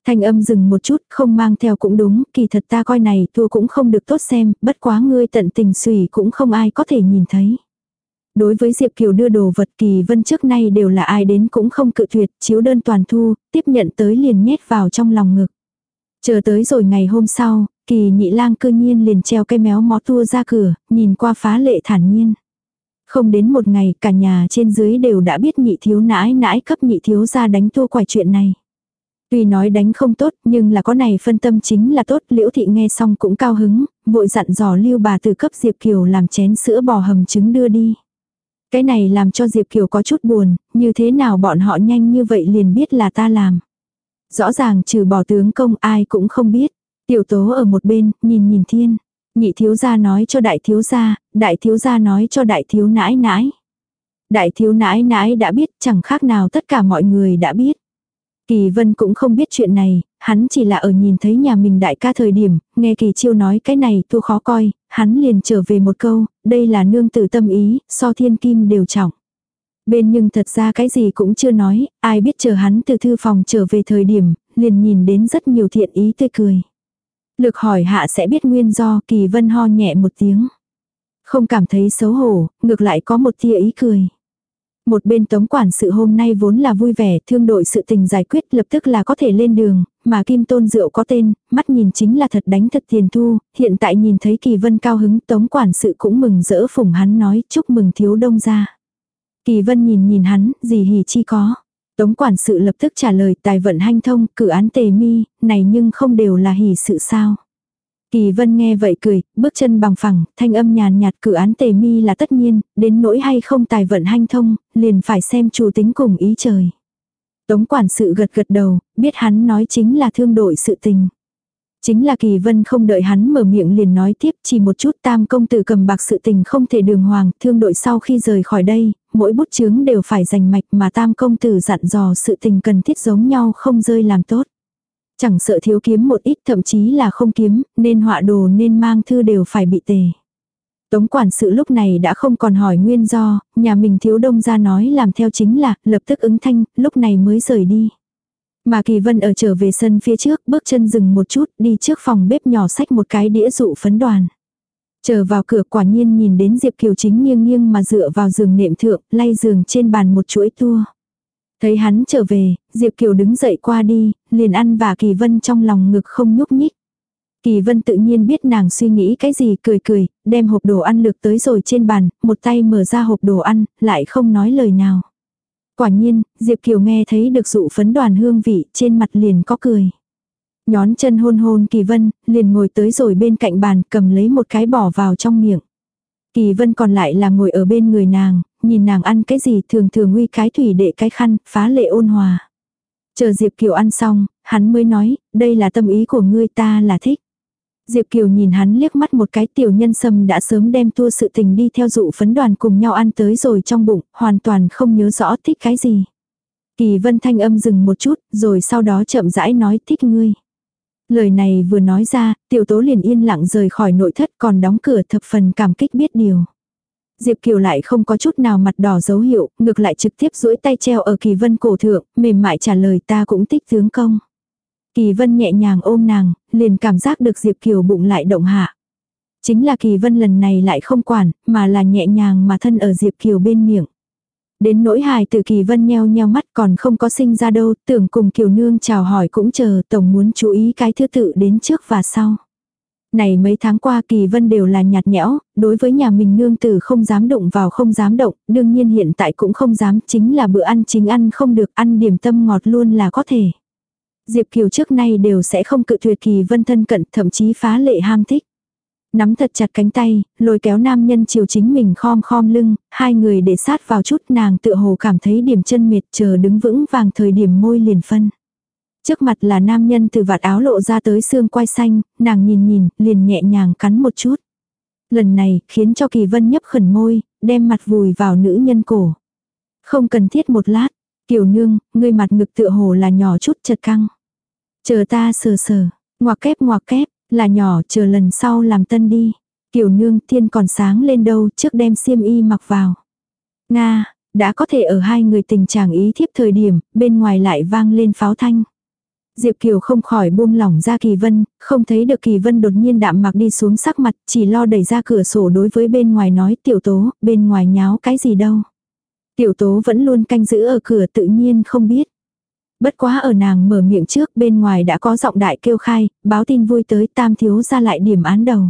Thanh âm dừng một chút, không mang theo cũng đúng, kỳ thật ta coi này thua cũng không được tốt xem, bất quá ngươi tận tình xùy cũng không ai có thể nhìn thấy. Đối với Diệp Kiều đưa đồ vật kỳ vân trước nay đều là ai đến cũng không cự tuyệt, chiếu đơn toàn thu, tiếp nhận tới liền nhét vào trong lòng ngực. Chờ tới rồi ngày hôm sau, kỳ nhị lang cư nhiên liền treo cây méo mó tua ra cửa, nhìn qua phá lệ thản nhiên. Không đến một ngày cả nhà trên dưới đều đã biết nhị thiếu nãi nãi cấp nhị thiếu ra đánh tua quài chuyện này. Tuy nói đánh không tốt nhưng là có này phân tâm chính là tốt liễu thị nghe xong cũng cao hứng, vội dặn dò lưu bà từ cấp Diệp Kiều làm chén sữa bò hầm trứng đưa đi. Cái này làm cho Diệp Kiều có chút buồn, như thế nào bọn họ nhanh như vậy liền biết là ta làm. Rõ ràng trừ bỏ tướng công ai cũng không biết. Tiểu tố ở một bên, nhìn nhìn thiên. Nhị thiếu gia nói cho đại thiếu gia, đại thiếu gia nói cho đại thiếu nãi nãi. Đại thiếu nãi nãi đã biết chẳng khác nào tất cả mọi người đã biết. Kỳ vân cũng không biết chuyện này, hắn chỉ là ở nhìn thấy nhà mình đại ca thời điểm, nghe kỳ chiêu nói cái này thua khó coi, hắn liền trở về một câu, đây là nương tử tâm ý, so thiên kim đều trọng. Bên nhưng thật ra cái gì cũng chưa nói, ai biết chờ hắn từ thư phòng trở về thời điểm, liền nhìn đến rất nhiều thiện ý tươi cười. Lực hỏi hạ sẽ biết nguyên do kỳ vân ho nhẹ một tiếng. Không cảm thấy xấu hổ, ngược lại có một tia ý cười. Một bên tống quản sự hôm nay vốn là vui vẻ, thương đội sự tình giải quyết lập tức là có thể lên đường, mà kim tôn rượu có tên, mắt nhìn chính là thật đánh thật tiền thu, hiện tại nhìn thấy kỳ vân cao hứng tống quản sự cũng mừng rỡ phủng hắn nói chúc mừng thiếu đông ra. Kỳ vân nhìn nhìn hắn, gì hỉ chi có. Tống quản sự lập tức trả lời tài vận hanh thông, cử án tề mi, này nhưng không đều là hỉ sự sao. Kỳ vân nghe vậy cười, bước chân bằng phẳng, thanh âm nhàn nhạt cử án tề mi là tất nhiên, đến nỗi hay không tài vận hanh thông, liền phải xem chủ tính cùng ý trời. Tống quản sự gật gật đầu, biết hắn nói chính là thương đội sự tình. Chính là kỳ vân không đợi hắn mở miệng liền nói tiếp chỉ một chút tam công tử cầm bạc sự tình không thể đường hoàng, thương đội sau khi rời khỏi đây, mỗi bút chướng đều phải dành mạch mà tam công tử dặn dò sự tình cần thiết giống nhau không rơi làm tốt. Chẳng sợ thiếu kiếm một ít thậm chí là không kiếm, nên họa đồ nên mang thư đều phải bị tề. Tống quản sự lúc này đã không còn hỏi nguyên do, nhà mình thiếu đông ra nói làm theo chính là, lập tức ứng thanh, lúc này mới rời đi. Mà Kỳ Vân ở trở về sân phía trước, bước chân dừng một chút, đi trước phòng bếp nhỏ xách một cái đĩa dụ phấn đoàn. Chờ vào cửa quả nhiên nhìn đến Diệp Kiều chính nghiêng nghiêng mà dựa vào giường nệm thượng, lay giường trên bàn một chuỗi tua. Thấy hắn trở về, Diệp Kiều đứng dậy qua đi, liền ăn và Kỳ Vân trong lòng ngực không nhúc nhích. Kỳ vân tự nhiên biết nàng suy nghĩ cái gì cười cười, đem hộp đồ ăn lược tới rồi trên bàn, một tay mở ra hộp đồ ăn, lại không nói lời nào. Quả nhiên, Diệp Kiều nghe thấy được dụ phấn đoàn hương vị, trên mặt liền có cười. Nhón chân hôn hôn Kỳ Vân, liền ngồi tới rồi bên cạnh bàn, cầm lấy một cái bỏ vào trong miệng. Kỳ Vân còn lại là ngồi ở bên người nàng, nhìn nàng ăn cái gì thường thường uy cái thủy đệ cái khăn, phá lệ ôn hòa. Chờ Diệp Kiều ăn xong, hắn mới nói, đây là tâm ý của ngươi ta là thích. Diệp Kiều nhìn hắn liếc mắt một cái tiểu nhân sâm đã sớm đem tua sự tình đi theo dụ phấn đoàn cùng nhau ăn tới rồi trong bụng, hoàn toàn không nhớ rõ thích cái gì. Kỳ vân thanh âm dừng một chút, rồi sau đó chậm rãi nói thích ngươi. Lời này vừa nói ra, tiểu tố liền yên lặng rời khỏi nội thất còn đóng cửa thập phần cảm kích biết điều. Diệp Kiều lại không có chút nào mặt đỏ dấu hiệu, ngược lại trực tiếp duỗi tay treo ở Kỳ Vân cổ thượng, mềm mại trả lời ta cũng thích tướng công. Kỳ Vân nhẹ nhàng ôm nàng, liền cảm giác được Diệp Kiều bụng lại động hạ. Chính là Kỳ Vân lần này lại không quản, mà là nhẹ nhàng mà thân ở Diệp Kiều bên miệng. Đến nỗi hài từ Kỳ Vân nheo nheo mắt còn không có sinh ra đâu, tưởng cùng Kiều Nương chào hỏi cũng chờ Tổng muốn chú ý cái thứ tự đến trước và sau. Này mấy tháng qua Kỳ Vân đều là nhạt nhẽo, đối với nhà mình nương tử không dám động vào không dám động, đương nhiên hiện tại cũng không dám, chính là bữa ăn chính ăn không được, ăn điểm tâm ngọt luôn là có thể. Diệp Kiều trước nay đều sẽ không cự tuyệt Kỳ Vân thân cận, thậm chí phá lệ ham thích. Nắm thật chặt cánh tay, lôi kéo nam nhân chiều chính mình khom khom lưng, hai người để sát vào chút nàng tựa hồ cảm thấy điểm chân mệt chờ đứng vững vàng thời điểm môi liền phân. Trước mặt là nam nhân từ vạt áo lộ ra tới xương quai xanh, nàng nhìn nhìn, liền nhẹ nhàng cắn một chút. Lần này, khiến cho Kỳ Vân nhấp khẩn môi, đem mặt vùi vào nữ nhân cổ. Không cần thiết một lát, Kiều nương, ngươi mặt ngực tựa hồ là nhỏ chút chật căng. Chờ ta sờ sờ, ngoặc kép ngoặc kép, là nhỏ chờ lần sau làm tân đi. Kiều nương thiên còn sáng lên đâu trước đem xiêm y mặc vào. Nga, đã có thể ở hai người tình trạng ý thiếp thời điểm, bên ngoài lại vang lên pháo thanh. Diệp Kiều không khỏi buông lỏng ra Kỳ Vân, không thấy được Kỳ Vân đột nhiên đạm mặc đi xuống sắc mặt, chỉ lo đẩy ra cửa sổ đối với bên ngoài nói tiểu tố, bên ngoài nháo cái gì đâu. Tiểu tố vẫn luôn canh giữ ở cửa tự nhiên không biết. Bất quá ở nàng mở miệng trước bên ngoài đã có giọng đại kêu khai, báo tin vui tới tam thiếu ra lại điểm án đầu.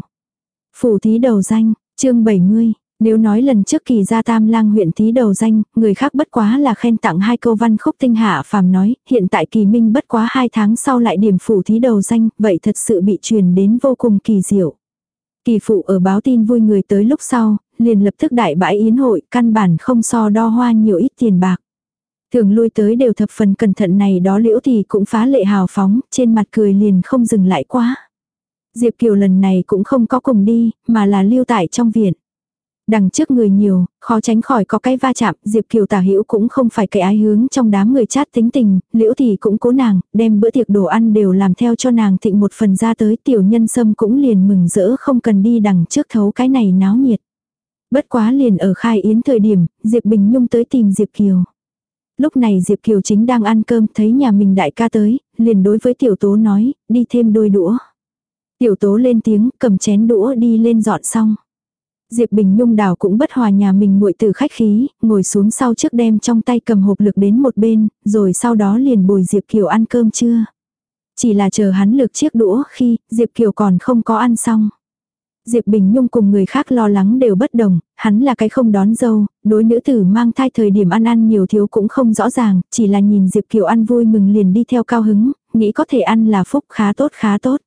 Phủ thí đầu danh, chương 70, nếu nói lần trước kỳ gia tam lang huyện thí đầu danh, người khác bất quá là khen tặng hai câu văn khúc tinh hạ phàm nói, hiện tại kỳ minh bất quá hai tháng sau lại điểm phủ thí đầu danh, vậy thật sự bị truyền đến vô cùng kỳ diệu. Kỳ phụ ở báo tin vui người tới lúc sau, liền lập tức đại bãi yến hội, căn bản không so đo hoa nhiều ít tiền bạc. Thường lui tới đều thập phần cẩn thận này đó liễu thì cũng phá lệ hào phóng, trên mặt cười liền không dừng lại quá. Diệp Kiều lần này cũng không có cùng đi, mà là lưu tại trong viện. Đằng trước người nhiều, khó tránh khỏi có cái va chạm, Diệp Kiều tả hữu cũng không phải cái ái hướng trong đám người chát tính tình, liễu thì cũng cố nàng, đem bữa tiệc đồ ăn đều làm theo cho nàng thịnh một phần ra tới tiểu nhân sâm cũng liền mừng rỡ không cần đi đằng trước thấu cái này náo nhiệt. Bất quá liền ở khai yến thời điểm, Diệp Bình Nhung tới tìm Diệp Kiều. Lúc này Diệp Kiều chính đang ăn cơm, thấy nhà mình đại ca tới, liền đối với tiểu tố nói, đi thêm đôi đũa. Tiểu tố lên tiếng, cầm chén đũa đi lên dọn xong. Diệp Bình Nhung đảo cũng bất hòa nhà mình muội từ khách khí, ngồi xuống sau trước đem trong tay cầm hộp lực đến một bên, rồi sau đó liền bồi Diệp Kiều ăn cơm trưa. Chỉ là chờ hắn lược chiếc đũa khi Diệp Kiều còn không có ăn xong. Diệp Bình Nhung cùng người khác lo lắng đều bất đồng, hắn là cái không đón dâu, đối nữ tử mang thai thời điểm ăn ăn nhiều thiếu cũng không rõ ràng, chỉ là nhìn Diệp Kiều ăn vui mừng liền đi theo cao hứng, nghĩ có thể ăn là phúc khá tốt khá tốt.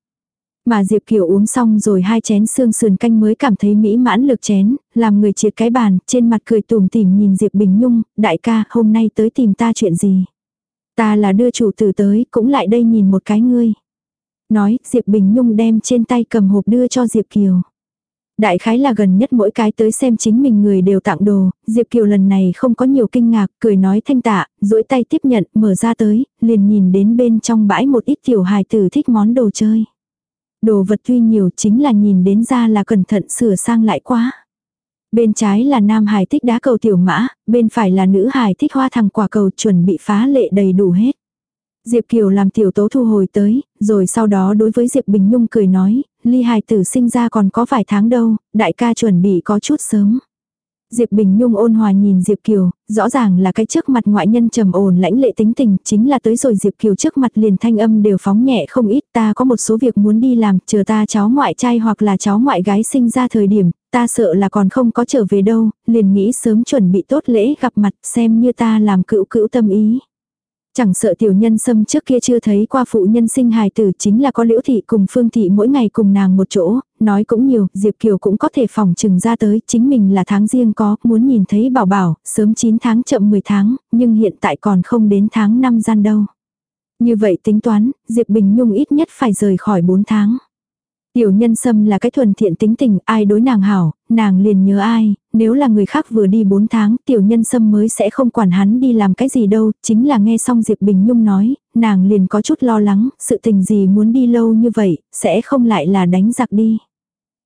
Mà Diệp Kiều uống xong rồi hai chén xương sườn canh mới cảm thấy mỹ mãn lực chén, làm người triệt cái bàn, trên mặt cười tùm tìm nhìn Diệp Bình Nhung, đại ca hôm nay tới tìm ta chuyện gì. Ta là đưa chủ tử tới, cũng lại đây nhìn một cái ngươi. Nói, Diệp Bình Nhung đem trên tay cầm hộp đưa cho Diệp Kiều. Đại khái là gần nhất mỗi cái tới xem chính mình người đều tặng đồ, Diệp Kiều lần này không có nhiều kinh ngạc, cười nói thanh tạ, duỗi tay tiếp nhận, mở ra tới, liền nhìn đến bên trong bãi một ít tiểu hài tử thích món đồ chơi. Đồ vật tuy nhiều chính là nhìn đến ra là cẩn thận sửa sang lại quá. Bên trái là nam hài thích đá cầu tiểu mã, bên phải là nữ hài thích hoa thằng quả cầu chuẩn bị phá lệ đầy đủ hết. Diệp Kiều làm tiểu tố thu hồi tới, rồi sau đó đối với Diệp Bình Nhung cười nói, ly hài tử sinh ra còn có vài tháng đâu, đại ca chuẩn bị có chút sớm. Diệp Bình Nhung ôn hòa nhìn Diệp Kiều, rõ ràng là cái trước mặt ngoại nhân trầm ổn lãnh lệ tính tình, chính là tới rồi Diệp Kiều trước mặt liền thanh âm đều phóng nhẹ không ít, ta có một số việc muốn đi làm, chờ ta cháu ngoại trai hoặc là cháu ngoại gái sinh ra thời điểm, ta sợ là còn không có trở về đâu, liền nghĩ sớm chuẩn bị tốt lễ gặp mặt xem như ta làm cựu cữu tâm ý. Chẳng sợ tiểu nhân sâm trước kia chưa thấy qua phụ nhân sinh hài tử chính là có liễu thị cùng phương thị mỗi ngày cùng nàng một chỗ, nói cũng nhiều, Diệp Kiều cũng có thể phòng trừng ra tới, chính mình là tháng riêng có, muốn nhìn thấy bảo bảo, sớm 9 tháng chậm 10 tháng, nhưng hiện tại còn không đến tháng 5 gian đâu. Như vậy tính toán, Diệp Bình Nhung ít nhất phải rời khỏi 4 tháng. Tiểu nhân sâm là cái thuần thiện tính tình, ai đối nàng hảo, nàng liền nhớ ai, nếu là người khác vừa đi 4 tháng, tiểu nhân sâm mới sẽ không quản hắn đi làm cái gì đâu, chính là nghe xong Diệp Bình Nhung nói, nàng liền có chút lo lắng, sự tình gì muốn đi lâu như vậy, sẽ không lại là đánh giặc đi.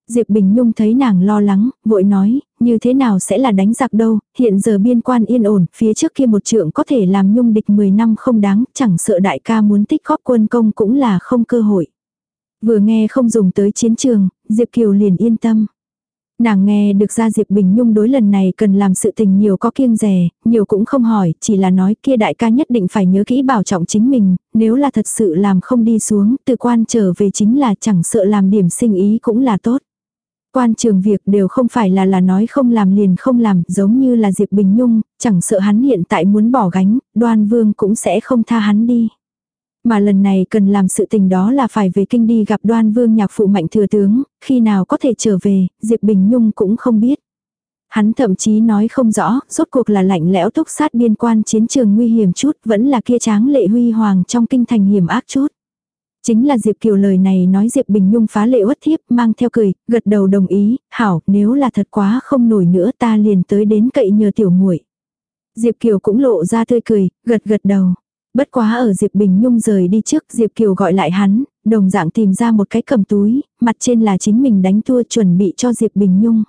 Diệp Bình Nhung thấy nàng lo lắng, vội nói, như thế nào sẽ là đánh giặc đâu, hiện giờ biên quan yên ổn, phía trước kia một trượng có thể làm nhung địch 10 năm không đáng, chẳng sợ đại ca muốn tích góp quân công cũng là không cơ hội. Vừa nghe không dùng tới chiến trường, Diệp Kiều liền yên tâm. Nàng nghe được ra Diệp Bình Nhung đối lần này cần làm sự tình nhiều có kiêng rẻ, nhiều cũng không hỏi, chỉ là nói kia đại ca nhất định phải nhớ kỹ bảo trọng chính mình, nếu là thật sự làm không đi xuống, từ quan trở về chính là chẳng sợ làm điểm sinh ý cũng là tốt. Quan trường việc đều không phải là là nói không làm liền không làm, giống như là Diệp Bình Nhung, chẳng sợ hắn hiện tại muốn bỏ gánh, đoan vương cũng sẽ không tha hắn đi. Mà lần này cần làm sự tình đó là phải về kinh đi gặp đoan vương nhạc phụ mạnh thừa tướng, khi nào có thể trở về, Diệp Bình Nhung cũng không biết. Hắn thậm chí nói không rõ, rốt cuộc là lạnh lẽo túc sát biên quan chiến trường nguy hiểm chút, vẫn là kia tráng lệ huy hoàng trong kinh thành hiểm ác chút. Chính là Diệp Kiều lời này nói Diệp Bình Nhung phá lệ uất thiếp, mang theo cười, gật đầu đồng ý, hảo, nếu là thật quá không nổi nữa ta liền tới đến cậy nhờ tiểu muội Diệp Kiều cũng lộ ra tươi cười, gật gật đầu. Bất quá ở Diệp Bình Nhung rời đi trước Diệp Kiều gọi lại hắn, đồng dạng tìm ra một cái cầm túi, mặt trên là chính mình đánh tua chuẩn bị cho Diệp Bình Nhung.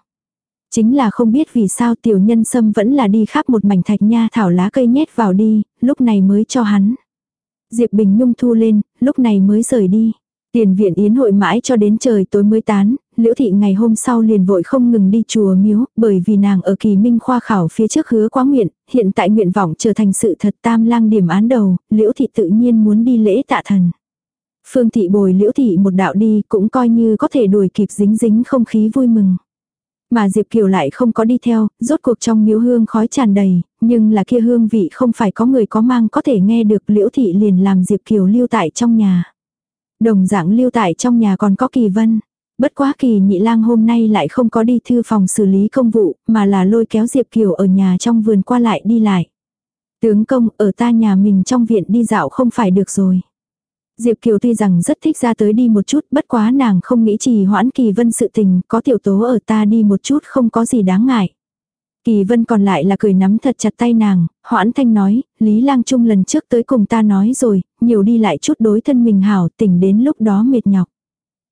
Chính là không biết vì sao tiểu nhân sâm vẫn là đi khắp một mảnh thạch nha thảo lá cây nhét vào đi, lúc này mới cho hắn. Diệp Bình Nhung thu lên, lúc này mới rời đi. Tiền viện yến hội mãi cho đến trời tối mới tán, liễu thị ngày hôm sau liền vội không ngừng đi chùa miếu, bởi vì nàng ở kỳ minh khoa khảo phía trước hứa quá nguyện, hiện tại nguyện vọng trở thành sự thật tam lang điểm án đầu, liễu thị tự nhiên muốn đi lễ tạ thần. Phương thị bồi liễu thị một đạo đi cũng coi như có thể đuổi kịp dính dính không khí vui mừng. Mà Diệp Kiều lại không có đi theo, rốt cuộc trong miếu hương khói tràn đầy, nhưng là kia hương vị không phải có người có mang có thể nghe được liễu thị liền làm Diệp Kiều lưu tại trong nhà. Đồng dạng lưu tại trong nhà còn có kỳ vân. Bất quá kỳ nhị lang hôm nay lại không có đi thư phòng xử lý công vụ, mà là lôi kéo Diệp Kiều ở nhà trong vườn qua lại đi lại. Tướng công ở ta nhà mình trong viện đi dạo không phải được rồi. Diệp Kiều tuy rằng rất thích ra tới đi một chút, bất quá nàng không nghĩ trì hoãn kỳ vân sự tình, có tiểu tố ở ta đi một chút không có gì đáng ngại. Kỳ vân còn lại là cười nắm thật chặt tay nàng, hoãn thanh nói, Lý Lang Trung lần trước tới cùng ta nói rồi, nhiều đi lại chút đối thân mình hảo, tỉnh đến lúc đó mệt nhọc.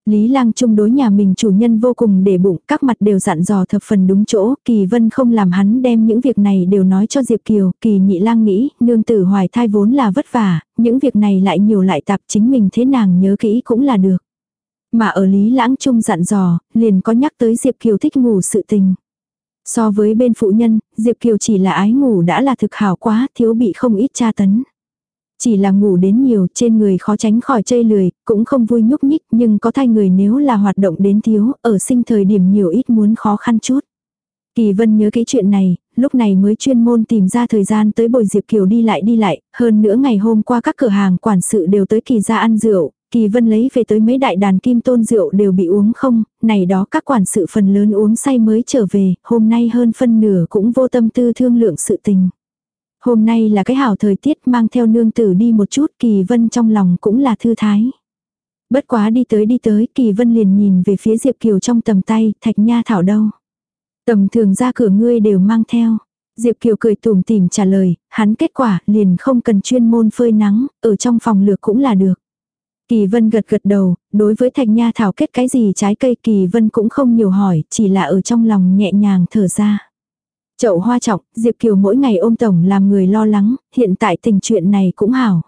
Lý Lang Trung đối nhà mình chủ nhân vô cùng để bụng, các mặt đều dặn dò thập phần đúng chỗ, Kỳ Vân không làm hắn đem những việc này đều nói cho Diệp Kiều, Kỳ Nhị Lang nghĩ, nương tử hoài thai vốn là vất vả, những việc này lại nhiều lại tạp chính mình thế nàng nhớ kỹ cũng là được. Mà ở Lý Lãng Trung dặn dò, liền có nhắc tới Diệp Kiều thích ngủ sự tình. So với bên phụ nhân, Diệp Kiều chỉ là ái ngủ đã là thực hảo quá, thiếu bị không ít tra tấn. Chỉ là ngủ đến nhiều trên người khó tránh khỏi chây lười, cũng không vui nhúc nhích nhưng có thay người nếu là hoạt động đến thiếu, ở sinh thời điểm nhiều ít muốn khó khăn chút. Kỳ Vân nhớ cái chuyện này, lúc này mới chuyên môn tìm ra thời gian tới bồi Diệp Kiều đi lại đi lại, hơn nữa ngày hôm qua các cửa hàng quản sự đều tới kỳ ra ăn rượu, Kỳ Vân lấy về tới mấy đại đàn kim tôn rượu đều bị uống không, này đó các quản sự phần lớn uống say mới trở về, hôm nay hơn phân nửa cũng vô tâm tư thương lượng sự tình. Hôm nay là cái hảo thời tiết mang theo nương tử đi một chút Kỳ Vân trong lòng cũng là thư thái. Bất quá đi tới đi tới Kỳ Vân liền nhìn về phía Diệp Kiều trong tầm tay, thạch nha thảo đâu. Tầm thường ra cửa ngươi đều mang theo. Diệp Kiều cười tủm tìm trả lời, hắn kết quả liền không cần chuyên môn phơi nắng, ở trong phòng lược cũng là được. Kỳ Vân gật gật đầu, đối với thạch nha thảo kết cái gì trái cây Kỳ Vân cũng không nhiều hỏi, chỉ là ở trong lòng nhẹ nhàng thở ra. Chậu hoa trọng, Diệp Kiều mỗi ngày ôm tổng làm người lo lắng, hiện tại tình chuyện này cũng hảo.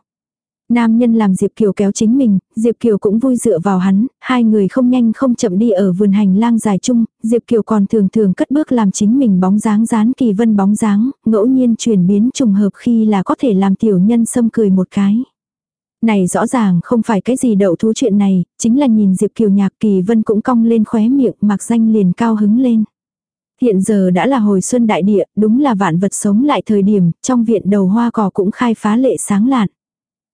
Nam nhân làm Diệp Kiều kéo chính mình, Diệp Kiều cũng vui dựa vào hắn, hai người không nhanh không chậm đi ở vườn hành lang dài chung, Diệp Kiều còn thường thường cất bước làm chính mình bóng dáng dán kỳ vân bóng dáng, ngẫu nhiên chuyển biến trùng hợp khi là có thể làm tiểu nhân xâm cười một cái. Này rõ ràng không phải cái gì đậu thú chuyện này, chính là nhìn Diệp Kiều nhạc kỳ vân cũng cong lên khóe miệng mặc danh liền cao hứng lên. Hiện giờ đã là hồi xuân đại địa, đúng là vạn vật sống lại thời điểm, trong viện đầu hoa cỏ cũng khai phá lệ sáng lạn.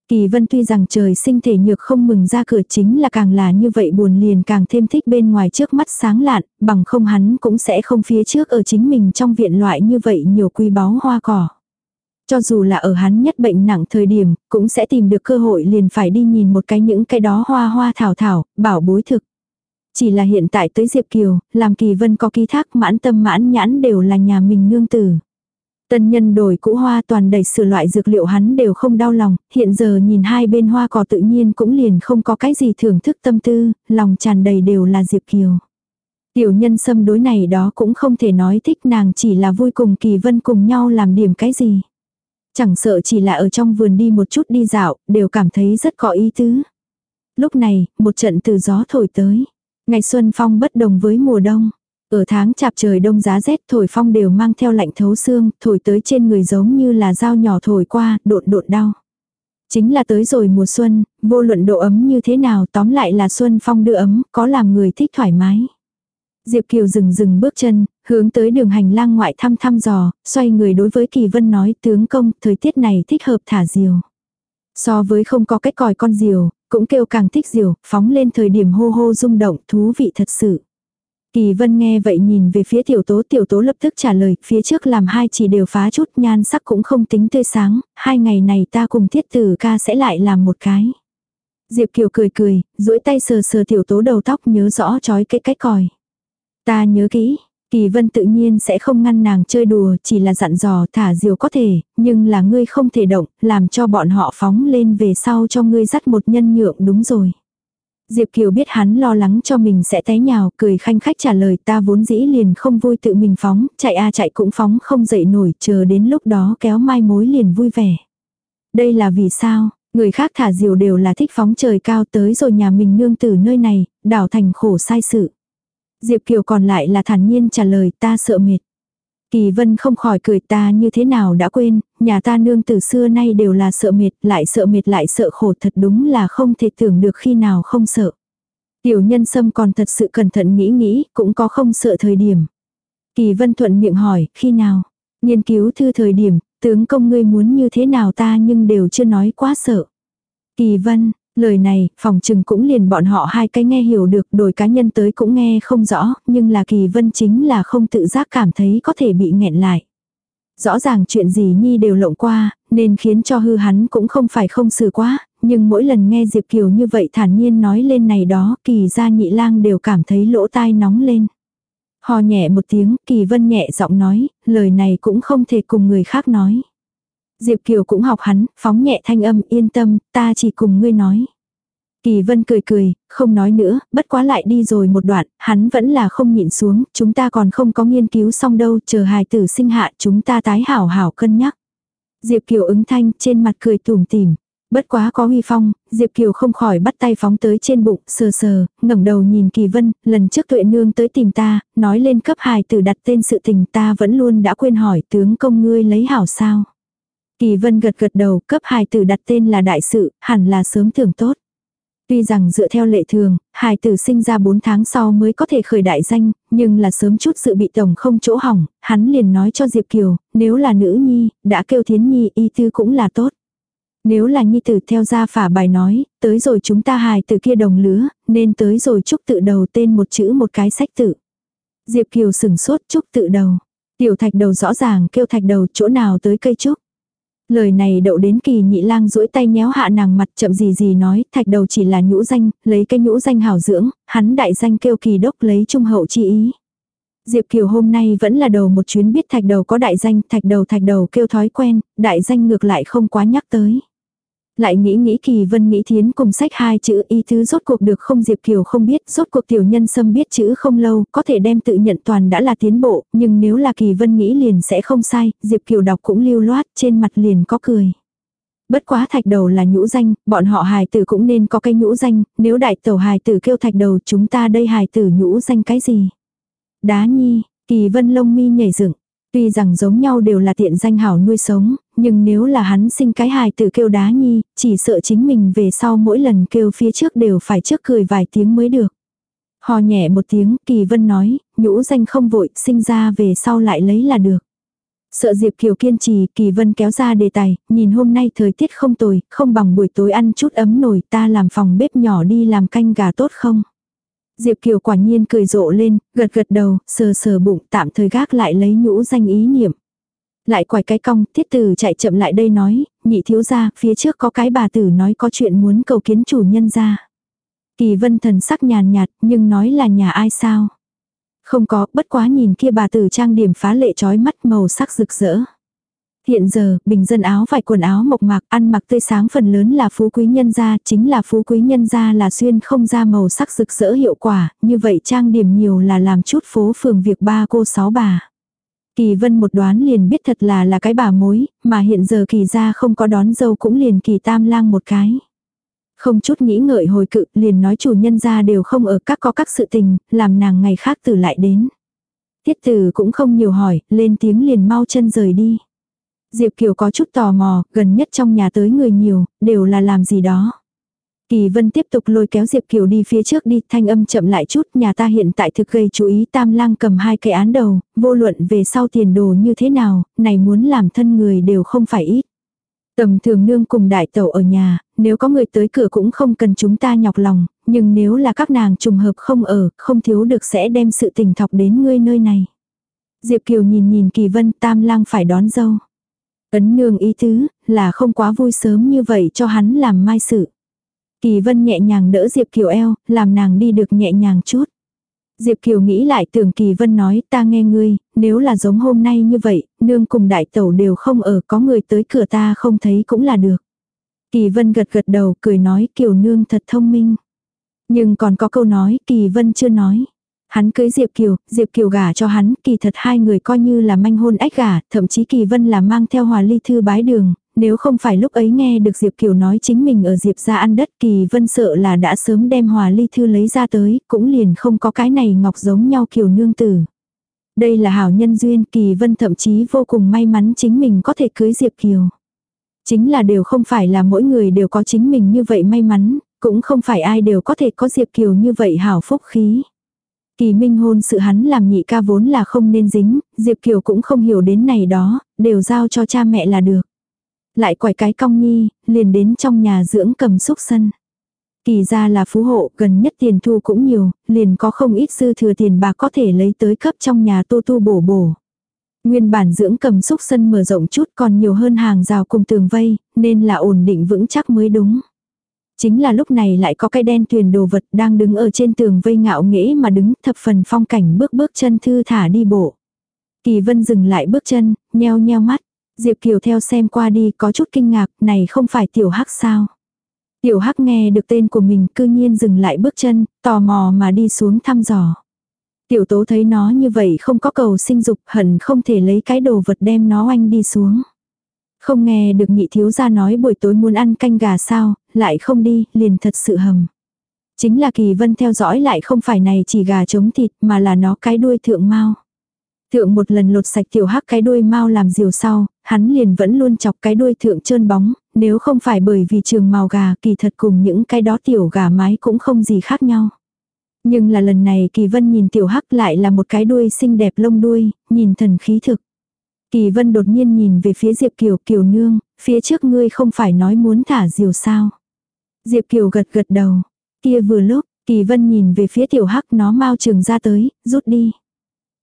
Kỳ vân tuy rằng trời sinh thể nhược không mừng ra cửa chính là càng là như vậy buồn liền càng thêm thích bên ngoài trước mắt sáng lạn, bằng không hắn cũng sẽ không phía trước ở chính mình trong viện loại như vậy nhiều quy báu hoa cỏ. Cho dù là ở hắn nhất bệnh nặng thời điểm, cũng sẽ tìm được cơ hội liền phải đi nhìn một cái những cái đó hoa hoa thảo thảo, bảo bối thực. Chỉ là hiện tại tới Diệp Kiều, làm kỳ vân có ký thác mãn tâm mãn nhãn đều là nhà mình nương tử. Tân nhân đổi cũ hoa toàn đầy sửa loại dược liệu hắn đều không đau lòng, hiện giờ nhìn hai bên hoa cỏ tự nhiên cũng liền không có cái gì thưởng thức tâm tư, lòng tràn đầy đều là Diệp Kiều. Tiểu nhân xâm đối này đó cũng không thể nói thích nàng chỉ là vui cùng kỳ vân cùng nhau làm điểm cái gì. Chẳng sợ chỉ là ở trong vườn đi một chút đi dạo, đều cảm thấy rất có ý tứ. Lúc này, một trận từ gió thổi tới. Ngày xuân phong bất đồng với mùa đông. Ở tháng chạp trời đông giá rét thổi phong đều mang theo lạnh thấu xương, thổi tới trên người giống như là dao nhỏ thổi qua, đột đột đau. Chính là tới rồi mùa xuân, vô luận độ ấm như thế nào tóm lại là xuân phong đưa ấm, có làm người thích thoải mái. Diệp Kiều dừng dừng bước chân, hướng tới đường hành lang ngoại thăm thăm dò, xoay người đối với Kỳ Vân nói tướng công, thời tiết này thích hợp thả diều. So với không có cách còi con diều, cũng kêu càng thích diều, phóng lên thời điểm hô hô rung động, thú vị thật sự. Kỳ vân nghe vậy nhìn về phía tiểu tố, tiểu tố lập tức trả lời, phía trước làm hai chỉ đều phá chút nhan sắc cũng không tính tươi sáng, hai ngày này ta cùng thiết tử ca sẽ lại làm một cái. Diệp Kiều cười cười, duỗi tay sờ sờ tiểu tố đầu tóc nhớ rõ chói cái cái còi. Ta nhớ kỹ, Kỳ vân tự nhiên sẽ không ngăn nàng chơi đùa, chỉ là dặn dò thả diều có thể, nhưng là ngươi không thể động, làm cho bọn họ phóng lên về sau cho ngươi dắt một nhân nhượng đúng rồi. Diệp Kiều biết hắn lo lắng cho mình sẽ té nhào, cười khanh khách trả lời ta vốn dĩ liền không vui tự mình phóng, chạy a chạy cũng phóng không dậy nổi, chờ đến lúc đó kéo mai mối liền vui vẻ. Đây là vì sao, người khác thả diều đều là thích phóng trời cao tới rồi nhà mình nương tử nơi này, đảo thành khổ sai sự. Diệp Kiều còn lại là thản nhiên trả lời ta sợ mệt. Kỳ vân không khỏi cười ta như thế nào đã quên, nhà ta nương từ xưa nay đều là sợ mệt, lại sợ mệt lại sợ khổ thật đúng là không thể tưởng được khi nào không sợ. Tiểu nhân sâm còn thật sự cẩn thận nghĩ nghĩ, cũng có không sợ thời điểm. Kỳ vân thuận miệng hỏi, khi nào? Nghiên cứu thư thời điểm, tướng công ngươi muốn như thế nào ta nhưng đều chưa nói quá sợ. Kỳ vân, Lời này, phòng trừng cũng liền bọn họ hai cái nghe hiểu được, đổi cá nhân tới cũng nghe không rõ, nhưng là kỳ vân chính là không tự giác cảm thấy có thể bị nghẹn lại. Rõ ràng chuyện gì Nhi đều lộng qua, nên khiến cho hư hắn cũng không phải không xử quá, nhưng mỗi lần nghe Diệp Kiều như vậy thản nhiên nói lên này đó, kỳ gia nhị lang đều cảm thấy lỗ tai nóng lên. Hò nhẹ một tiếng, kỳ vân nhẹ giọng nói, lời này cũng không thể cùng người khác nói. Diệp Kiều cũng học hắn, phóng nhẹ thanh âm yên tâm, ta chỉ cùng ngươi nói. Kỳ vân cười cười, không nói nữa, bất quá lại đi rồi một đoạn, hắn vẫn là không nhịn xuống, chúng ta còn không có nghiên cứu xong đâu, chờ hài tử sinh hạ chúng ta tái hảo hảo cân nhắc. Diệp Kiều ứng thanh, trên mặt cười tủm tỉm. Bất quá có huy phong, Diệp Kiều không khỏi bắt tay phóng tới trên bụng, sờ sờ, ngẩng đầu nhìn Kỳ Vân, lần trước tuệ nương tới tìm ta, nói lên cấp hài tử đặt tên sự tình ta vẫn luôn đã quên hỏi tướng công ngươi lấy hảo sao. Kỳ vân gật gật đầu, cấp hài tử đặt tên là đại sự, hẳn là sớm thưởng tốt. Tuy rằng dựa theo lệ thường, hài tử sinh ra 4 tháng sau mới có thể khởi đại danh, nhưng là sớm chút sự bị tổng không chỗ hỏng, hắn liền nói cho Diệp Kiều, nếu là nữ nhi, đã kêu thiến nhi y tư cũng là tốt. Nếu là nhi tử theo gia phả bài nói, tới rồi chúng ta hài tử kia đồng lứa, nên tới rồi chúc tự đầu tên một chữ một cái sách tự. Diệp Kiều sừng sốt chúc tự đầu. Tiểu thạch đầu rõ ràng kêu thạch đầu chỗ nào tới cây trúc. Lời này đậu đến kỳ nhị lang duỗi tay nhéo hạ nàng mặt chậm gì gì nói, thạch đầu chỉ là nhũ danh, lấy cái nhũ danh hảo dưỡng, hắn đại danh kêu kỳ đốc lấy trung hậu chi ý. Diệp Kiều hôm nay vẫn là đầu một chuyến biết thạch đầu có đại danh, thạch đầu thạch đầu kêu thói quen, đại danh ngược lại không quá nhắc tới. Lại nghĩ nghĩ kỳ vân nghĩ thiến cùng sách hai chữ y thứ rốt cuộc được không Diệp Kiều không biết, rốt cuộc tiểu nhân xâm biết chữ không lâu, có thể đem tự nhận toàn đã là tiến bộ, nhưng nếu là kỳ vân nghĩ liền sẽ không sai, Diệp Kiều đọc cũng lưu loát, trên mặt liền có cười. Bất quá thạch đầu là nhũ danh, bọn họ hài tử cũng nên có cái nhũ danh, nếu đại tẩu hài tử kêu thạch đầu chúng ta đây hài tử nhũ danh cái gì? Đá nhi, kỳ vân lông mi nhảy dựng. Tuy rằng giống nhau đều là tiện danh hảo nuôi sống, nhưng nếu là hắn sinh cái hài tử kêu đá nhi, chỉ sợ chính mình về sau mỗi lần kêu phía trước đều phải trước cười vài tiếng mới được. Hò nhẹ một tiếng, Kỳ Vân nói, nhũ danh không vội, sinh ra về sau lại lấy là được. Sợ Diệp Kiều kiên trì, Kỳ Vân kéo ra đề tài, nhìn hôm nay thời tiết không tồi, không bằng buổi tối ăn chút ấm nổi ta làm phòng bếp nhỏ đi làm canh gà tốt không? Diệp Kiều quả nhiên cười rộ lên, gật gật đầu, sờ sờ bụng tạm thời gác lại lấy nhũ danh ý niệm. Lại quải cái cong, thiết tử chạy chậm lại đây nói, nhị thiếu ra, phía trước có cái bà tử nói có chuyện muốn cầu kiến chủ nhân ra. Kỳ vân thần sắc nhàn nhạt, nhưng nói là nhà ai sao? Không có, bất quá nhìn kia bà tử trang điểm phá lệ trói mắt màu sắc rực rỡ. Hiện giờ, bình dân áo vải quần áo mộc mạc, ăn mặc tươi sáng phần lớn là phú quý nhân gia, chính là phú quý nhân gia là xuyên không ra màu sắc rực rỡ hiệu quả, như vậy trang điểm nhiều là làm chút phố phường việc ba cô sáu bà. Kỳ vân một đoán liền biết thật là là cái bà mối, mà hiện giờ kỳ ra không có đón dâu cũng liền kỳ tam lang một cái. Không chút nghĩ ngợi hồi cự, liền nói chủ nhân ra đều không ở các có các sự tình, làm nàng ngày khác từ lại đến. Tiết tử cũng không nhiều hỏi, lên tiếng liền mau chân rời đi. Diệp Kiều có chút tò mò, gần nhất trong nhà tới người nhiều, đều là làm gì đó. Kỳ Vân tiếp tục lôi kéo Diệp Kiều đi phía trước đi, thanh âm chậm lại chút, nhà ta hiện tại thực gây chú ý tam lang cầm hai cây án đầu, vô luận về sau tiền đồ như thế nào, này muốn làm thân người đều không phải ít. Tầm thường nương cùng đại tẩu ở nhà, nếu có người tới cửa cũng không cần chúng ta nhọc lòng, nhưng nếu là các nàng trùng hợp không ở, không thiếu được sẽ đem sự tình thọc đến ngươi nơi này. Diệp Kiều nhìn nhìn Kỳ Vân tam lang phải đón dâu. Ấn nương ý tứ, là không quá vui sớm như vậy cho hắn làm mai sự. Kỳ Vân nhẹ nhàng đỡ Diệp Kiều eo, làm nàng đi được nhẹ nhàng chút. Diệp Kiều nghĩ lại tưởng Kỳ Vân nói ta nghe ngươi, nếu là giống hôm nay như vậy, nương cùng đại tẩu đều không ở có người tới cửa ta không thấy cũng là được. Kỳ Vân gật gật đầu cười nói Kiều nương thật thông minh. Nhưng còn có câu nói Kỳ Vân chưa nói. Hắn cưới Diệp Kiều, Diệp Kiều gả cho hắn, kỳ thật hai người coi như là manh hôn ách gả, thậm chí Kỳ Vân là mang theo hòa ly thư bái đường, nếu không phải lúc ấy nghe được Diệp Kiều nói chính mình ở Diệp ra ăn đất Kỳ Vân sợ là đã sớm đem hòa ly thư lấy ra tới, cũng liền không có cái này ngọc giống nhau Kiều nương tử. Đây là hảo nhân duyên Kỳ Vân thậm chí vô cùng may mắn chính mình có thể cưới Diệp Kiều. Chính là đều không phải là mỗi người đều có chính mình như vậy may mắn, cũng không phải ai đều có thể có Diệp Kiều như vậy hảo phúc khí. Kỳ minh hôn sự hắn làm nhị ca vốn là không nên dính, Diệp Kiều cũng không hiểu đến này đó, đều giao cho cha mẹ là được. Lại quải cái cong nhi, liền đến trong nhà dưỡng cầm xúc sân. Kỳ ra là phú hộ, gần nhất tiền thu cũng nhiều, liền có không ít dư thừa tiền bạc có thể lấy tới cấp trong nhà tu tu bổ bổ. Nguyên bản dưỡng cầm xúc sân mở rộng chút còn nhiều hơn hàng rào cùng tường vây, nên là ổn định vững chắc mới đúng. Chính là lúc này lại có cái đen tuyền đồ vật đang đứng ở trên tường vây ngạo nghễ mà đứng thập phần phong cảnh bước bước chân thư thả đi bộ. Kỳ vân dừng lại bước chân, nheo nheo mắt. Diệp Kiều theo xem qua đi có chút kinh ngạc, này không phải tiểu hắc sao. Tiểu hắc nghe được tên của mình cư nhiên dừng lại bước chân, tò mò mà đi xuống thăm dò. Tiểu tố thấy nó như vậy không có cầu sinh dục hận không thể lấy cái đồ vật đem nó oanh đi xuống. Không nghe được nhị thiếu gia nói buổi tối muốn ăn canh gà sao, lại không đi, liền thật sự hầm. Chính là kỳ vân theo dõi lại không phải này chỉ gà chống thịt mà là nó cái đuôi thượng mau. Thượng một lần lột sạch tiểu hắc cái đuôi mau làm diều sau, hắn liền vẫn luôn chọc cái đuôi thượng trơn bóng, nếu không phải bởi vì trường màu gà kỳ thật cùng những cái đó tiểu gà mái cũng không gì khác nhau. Nhưng là lần này kỳ vân nhìn tiểu hắc lại là một cái đuôi xinh đẹp lông đuôi, nhìn thần khí thực. Kỳ vân đột nhiên nhìn về phía Diệp Kiều Kiều nương, phía trước ngươi không phải nói muốn thả diều sao. Diệp Kiều gật gật đầu, kia vừa lúc, Kỳ vân nhìn về phía tiểu hắc nó mau trường ra tới, rút đi.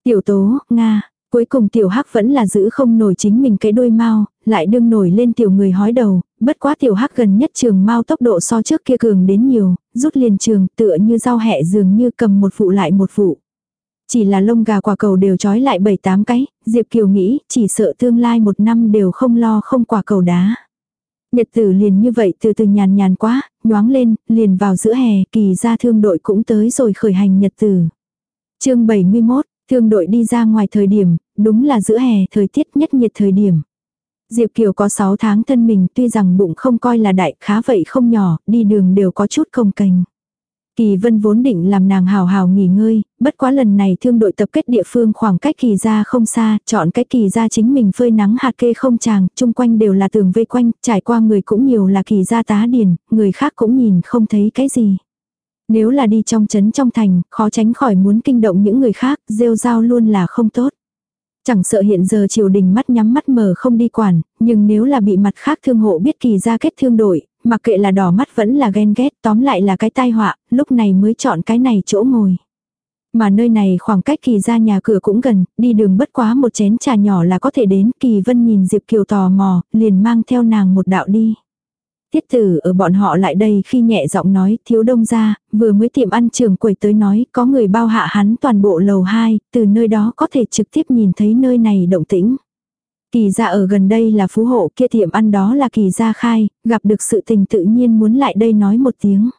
Tiểu tố, Nga, cuối cùng tiểu hắc vẫn là giữ không nổi chính mình cái đôi mau, lại đương nổi lên tiểu người hói đầu, bất quá tiểu hắc gần nhất trường mau tốc độ so trước kia cường đến nhiều, rút liền trường tựa như rau hẹ dường như cầm một vụ lại một vụ. Chỉ là lông gà quả cầu đều trói lại bảy tám cái, Diệp Kiều nghĩ chỉ sợ tương lai một năm đều không lo không quả cầu đá. Nhật tử liền như vậy từ từ nhàn nhàn quá, nhoáng lên, liền vào giữa hè, kỳ ra thương đội cũng tới rồi khởi hành nhật tử. chương 71, thương đội đi ra ngoài thời điểm, đúng là giữa hè thời tiết nhất nhiệt thời điểm. Diệp Kiều có 6 tháng thân mình tuy rằng bụng không coi là đại khá vậy không nhỏ, đi đường đều có chút không cành. Kỳ vân vốn định làm nàng hào hào nghỉ ngơi, bất quá lần này thương đội tập kết địa phương khoảng cách kỳ ra không xa, chọn cái kỳ ra chính mình phơi nắng hạt kê không chàng, chung quanh đều là tường vây quanh, trải qua người cũng nhiều là kỳ ra tá điền, người khác cũng nhìn không thấy cái gì. Nếu là đi trong trấn trong thành, khó tránh khỏi muốn kinh động những người khác, rêu rao luôn là không tốt. Chẳng sợ hiện giờ triều đình mắt nhắm mắt mở không đi quản, nhưng nếu là bị mặt khác thương hộ biết kỳ ra kết thương đội, mặc kệ là đỏ mắt vẫn là ghen ghét, tóm lại là cái tai họa, lúc này mới chọn cái này chỗ ngồi. Mà nơi này khoảng cách kỳ ra nhà cửa cũng gần, đi đường bất quá một chén trà nhỏ là có thể đến, kỳ vân nhìn Diệp Kiều tò mò, liền mang theo nàng một đạo đi. Tiết tử ở bọn họ lại đây khi nhẹ giọng nói thiếu đông ra, vừa mới tiệm ăn trường quầy tới nói có người bao hạ hắn toàn bộ lầu 2, từ nơi đó có thể trực tiếp nhìn thấy nơi này động tĩnh. Kỳ gia ở gần đây là phú hộ kia tiệm ăn đó là kỳ gia khai, gặp được sự tình tự nhiên muốn lại đây nói một tiếng.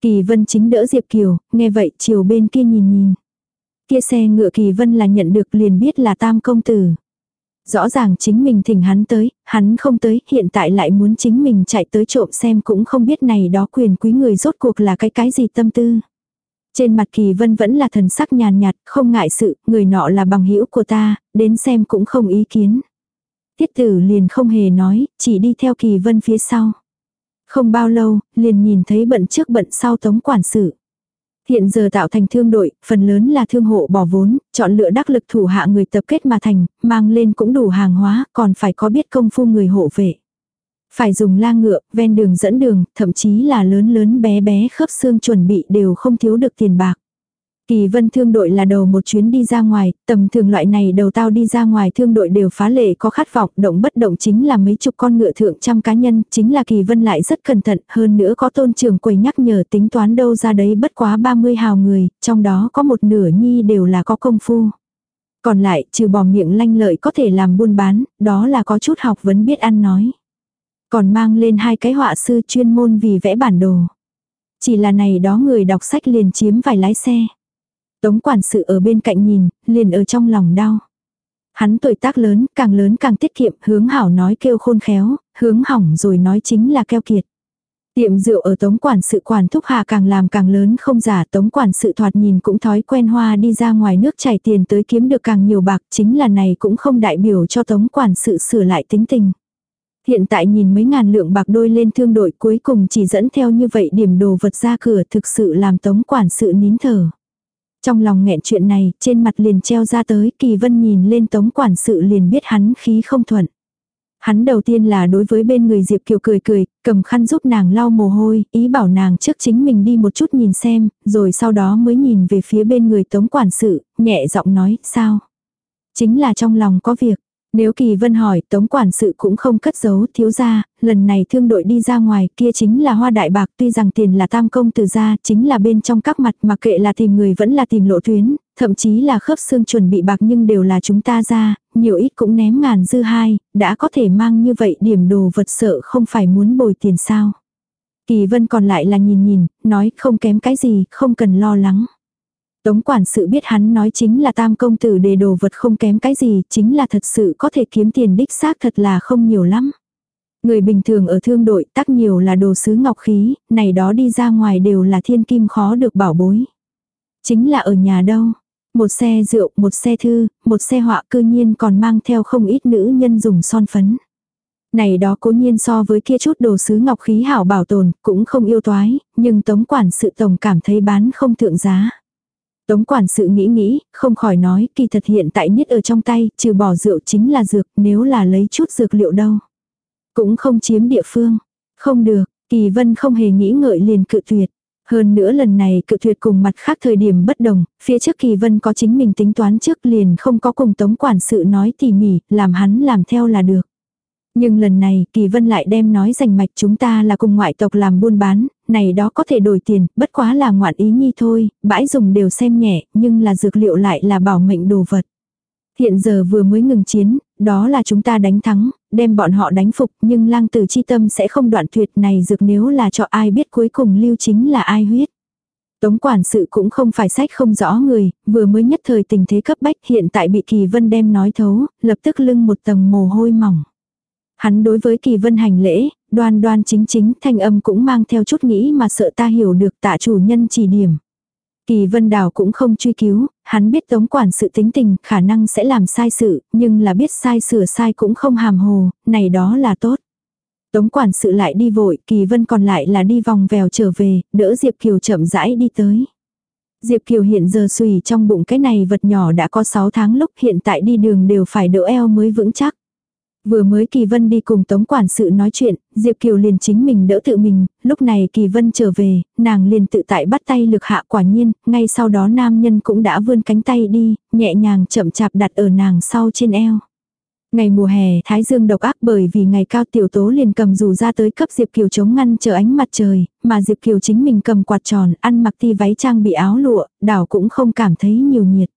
Kỳ vân chính đỡ Diệp Kiều, nghe vậy chiều bên kia nhìn nhìn. Kia xe ngựa kỳ vân là nhận được liền biết là tam công tử. Rõ ràng chính mình thỉnh hắn tới, hắn không tới, hiện tại lại muốn chính mình chạy tới trộm xem cũng không biết này đó quyền quý người rốt cuộc là cái cái gì tâm tư. Trên mặt kỳ vân vẫn là thần sắc nhàn nhạt, không ngại sự, người nọ là bằng hữu của ta, đến xem cũng không ý kiến. Tiết tử liền không hề nói, chỉ đi theo kỳ vân phía sau. Không bao lâu, liền nhìn thấy bận trước bận sau tống quản sự. Hiện giờ tạo thành thương đội, phần lớn là thương hộ bỏ vốn, chọn lựa đắc lực thủ hạ người tập kết mà thành, mang lên cũng đủ hàng hóa, còn phải có biết công phu người hộ vệ. Phải dùng la ngựa, ven đường dẫn đường, thậm chí là lớn lớn bé bé khớp xương chuẩn bị đều không thiếu được tiền bạc. Kỳ vân thương đội là đầu một chuyến đi ra ngoài, tầm thường loại này đầu tao đi ra ngoài thương đội đều phá lệ có khát vọng, động bất động chính là mấy chục con ngựa thượng trăm cá nhân, chính là kỳ vân lại rất cẩn thận, hơn nữa có tôn trường quầy nhắc nhở tính toán đâu ra đấy bất quá 30 hào người, trong đó có một nửa nhi đều là có công phu. Còn lại, trừ bỏ miệng lanh lợi có thể làm buôn bán, đó là có chút học vấn biết ăn nói. Còn mang lên hai cái họa sư chuyên môn vì vẽ bản đồ. Chỉ là này đó người đọc sách liền chiếm vài lái xe. Tống quản sự ở bên cạnh nhìn, liền ở trong lòng đau. Hắn tuổi tác lớn, càng lớn càng tiết kiệm, hướng hảo nói kêu khôn khéo, hướng hỏng rồi nói chính là keo kiệt. Tiệm rượu ở tống quản sự quản thúc hà càng làm càng lớn không giả tống quản sự thoạt nhìn cũng thói quen hoa đi ra ngoài nước chảy tiền tới kiếm được càng nhiều bạc chính là này cũng không đại biểu cho tống quản sự sửa lại tính tình. Hiện tại nhìn mấy ngàn lượng bạc đôi lên thương đội cuối cùng chỉ dẫn theo như vậy điểm đồ vật ra cửa thực sự làm tống quản sự nín thở. Trong lòng nghẹn chuyện này, trên mặt liền treo ra tới, kỳ vân nhìn lên tống quản sự liền biết hắn khí không thuận. Hắn đầu tiên là đối với bên người Diệp Kiều cười cười, cầm khăn giúp nàng lau mồ hôi, ý bảo nàng trước chính mình đi một chút nhìn xem, rồi sau đó mới nhìn về phía bên người tống quản sự, nhẹ giọng nói, sao? Chính là trong lòng có việc, nếu Kỳ Vân hỏi, Tống quản sự cũng không cất giấu, thiếu ra, lần này thương đội đi ra ngoài, kia chính là hoa đại bạc, tuy rằng tiền là tam công từ ra, chính là bên trong các mặt mà kệ là tìm người vẫn là tìm lộ tuyến, thậm chí là khớp xương chuẩn bị bạc nhưng đều là chúng ta ra, nhiều ít cũng ném ngàn dư hai, đã có thể mang như vậy điểm đồ vật sợ không phải muốn bồi tiền sao. Kỳ Vân còn lại là nhìn nhìn, nói không kém cái gì, không cần lo lắng. Tống quản sự biết hắn nói chính là tam công tử đề đồ vật không kém cái gì, chính là thật sự có thể kiếm tiền đích xác thật là không nhiều lắm. Người bình thường ở thương đội tắc nhiều là đồ sứ ngọc khí, này đó đi ra ngoài đều là thiên kim khó được bảo bối. Chính là ở nhà đâu. Một xe rượu, một xe thư, một xe họa cư nhiên còn mang theo không ít nữ nhân dùng son phấn. Này đó cố nhiên so với kia chút đồ sứ ngọc khí hảo bảo tồn, cũng không yêu toái, nhưng tống quản sự tổng cảm thấy bán không thượng giá. Tống quản sự nghĩ nghĩ, không khỏi nói, kỳ thật hiện tại nhất ở trong tay, trừ bỏ rượu chính là dược, nếu là lấy chút dược liệu đâu. Cũng không chiếm địa phương. Không được, kỳ vân không hề nghĩ ngợi liền cự tuyệt. Hơn nữa lần này cự tuyệt cùng mặt khác thời điểm bất đồng, phía trước kỳ vân có chính mình tính toán trước liền không có cùng tống quản sự nói tỉ mỉ, làm hắn làm theo là được. Nhưng lần này kỳ vân lại đem nói rành mạch chúng ta là cùng ngoại tộc làm buôn bán, này đó có thể đổi tiền, bất quá là ngoạn ý nhi thôi, bãi dùng đều xem nhẹ, nhưng là dược liệu lại là bảo mệnh đồ vật. Hiện giờ vừa mới ngừng chiến, đó là chúng ta đánh thắng, đem bọn họ đánh phục nhưng lang tử chi tâm sẽ không đoạn tuyệt này dược nếu là cho ai biết cuối cùng lưu chính là ai huyết. Tống quản sự cũng không phải sách không rõ người, vừa mới nhất thời tình thế cấp bách hiện tại bị kỳ vân đem nói thấu, lập tức lưng một tầng mồ hôi mỏng. Hắn đối với kỳ vân hành lễ, đoan đoan chính chính thanh âm cũng mang theo chút nghĩ mà sợ ta hiểu được tạ chủ nhân chỉ điểm. Kỳ vân đào cũng không truy cứu, hắn biết tống quản sự tính tình khả năng sẽ làm sai sự, nhưng là biết sai sửa sai cũng không hàm hồ, này đó là tốt. Tống quản sự lại đi vội, kỳ vân còn lại là đi vòng vèo trở về, đỡ Diệp Kiều chậm rãi đi tới. Diệp Kiều hiện giờ suy trong bụng cái này vật nhỏ đã có 6 tháng lúc hiện tại đi đường đều phải đỡ eo mới vững chắc. Vừa mới Kỳ Vân đi cùng Tống Quản sự nói chuyện, Diệp Kiều liền chính mình đỡ tự mình, lúc này Kỳ Vân trở về, nàng liền tự tại bắt tay lực hạ quả nhiên, ngay sau đó nam nhân cũng đã vươn cánh tay đi, nhẹ nhàng chậm chạp đặt ở nàng sau trên eo. Ngày mùa hè, Thái Dương độc ác bởi vì ngày cao tiểu tố liền cầm dù ra tới cấp Diệp Kiều chống ngăn chờ ánh mặt trời, mà Diệp Kiều chính mình cầm quạt tròn, ăn mặc ti váy trang bị áo lụa, đảo cũng không cảm thấy nhiều nhiệt.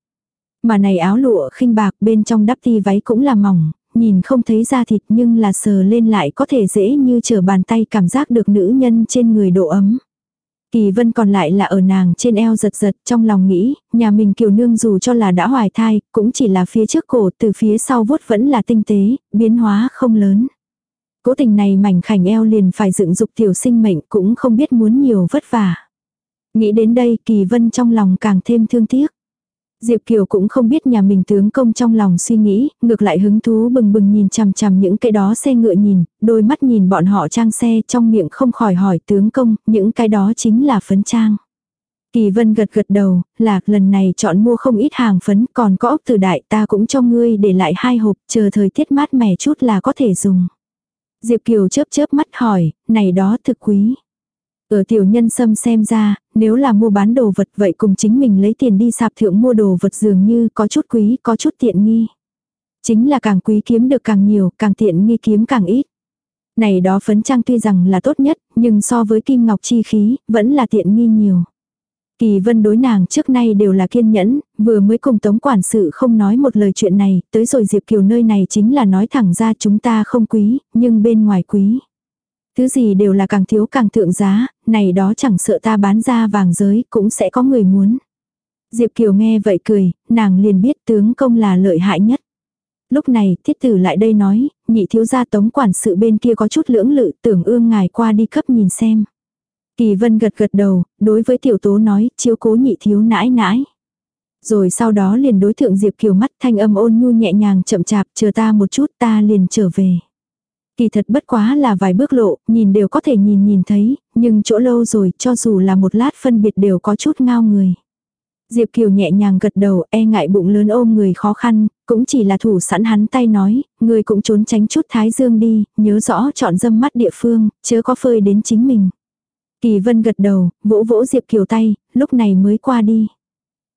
Mà này áo lụa khinh bạc bên trong đắp ti váy cũng là mỏng, nhìn không thấy da thịt nhưng là sờ lên lại có thể dễ như trở bàn tay cảm giác được nữ nhân trên người độ ấm. Kỳ vân còn lại là ở nàng trên eo giật giật trong lòng nghĩ, nhà mình kiều nương dù cho là đã hoài thai, cũng chỉ là phía trước cổ từ phía sau vuốt vẫn là tinh tế, biến hóa không lớn. Cố tình này mảnh khảnh eo liền phải dựng dục tiểu sinh mệnh cũng không biết muốn nhiều vất vả. Nghĩ đến đây kỳ vân trong lòng càng thêm thương tiếc. Diệp Kiều cũng không biết nhà mình tướng công trong lòng suy nghĩ, ngược lại hứng thú bừng bừng nhìn chằm chằm những cái đó xe ngựa nhìn, đôi mắt nhìn bọn họ trang xe trong miệng không khỏi hỏi tướng công, những cái đó chính là phấn trang. Kỳ vân gật gật đầu, lạc lần này chọn mua không ít hàng phấn, còn có ốc từ đại ta cũng cho ngươi để lại hai hộp, chờ thời tiết mát mẻ chút là có thể dùng. Diệp Kiều chớp chớp mắt hỏi, này đó thực quý. Ở tiểu nhân sâm xem ra, nếu là mua bán đồ vật vậy cùng chính mình lấy tiền đi sạp thượng mua đồ vật dường như có chút quý, có chút tiện nghi. Chính là càng quý kiếm được càng nhiều, càng tiện nghi kiếm càng ít. Này đó phấn trang tuy rằng là tốt nhất, nhưng so với kim ngọc chi khí, vẫn là tiện nghi nhiều. Kỳ vân đối nàng trước nay đều là kiên nhẫn, vừa mới cùng tống quản sự không nói một lời chuyện này, tới rồi Diệp Kiều nơi này chính là nói thẳng ra chúng ta không quý, nhưng bên ngoài quý. Thứ gì đều là càng thiếu càng thượng giá, này đó chẳng sợ ta bán ra vàng giới cũng sẽ có người muốn. Diệp Kiều nghe vậy cười, nàng liền biết tướng công là lợi hại nhất. Lúc này, thiết tử lại đây nói, nhị thiếu gia tống quản sự bên kia có chút lưỡng lự, tưởng ương ngài qua đi cấp nhìn xem. Kỳ vân gật gật đầu, đối với tiểu tố nói, chiếu cố nhị thiếu nãi nãi. Rồi sau đó liền đối thượng Diệp Kiều mắt thanh âm ôn nhu nhẹ nhàng chậm chạp, chờ ta một chút ta liền trở về. Kỳ thật bất quá là vài bước lộ, nhìn đều có thể nhìn nhìn thấy, nhưng chỗ lâu rồi cho dù là một lát phân biệt đều có chút ngao người. Diệp Kiều nhẹ nhàng gật đầu e ngại bụng lớn ôm người khó khăn, cũng chỉ là thủ sẵn hắn tay nói, người cũng trốn tránh chút thái dương đi, nhớ rõ chọn dâm mắt địa phương, chớ có phơi đến chính mình. Kỳ vân gật đầu, vỗ vỗ Diệp Kiều tay, lúc này mới qua đi.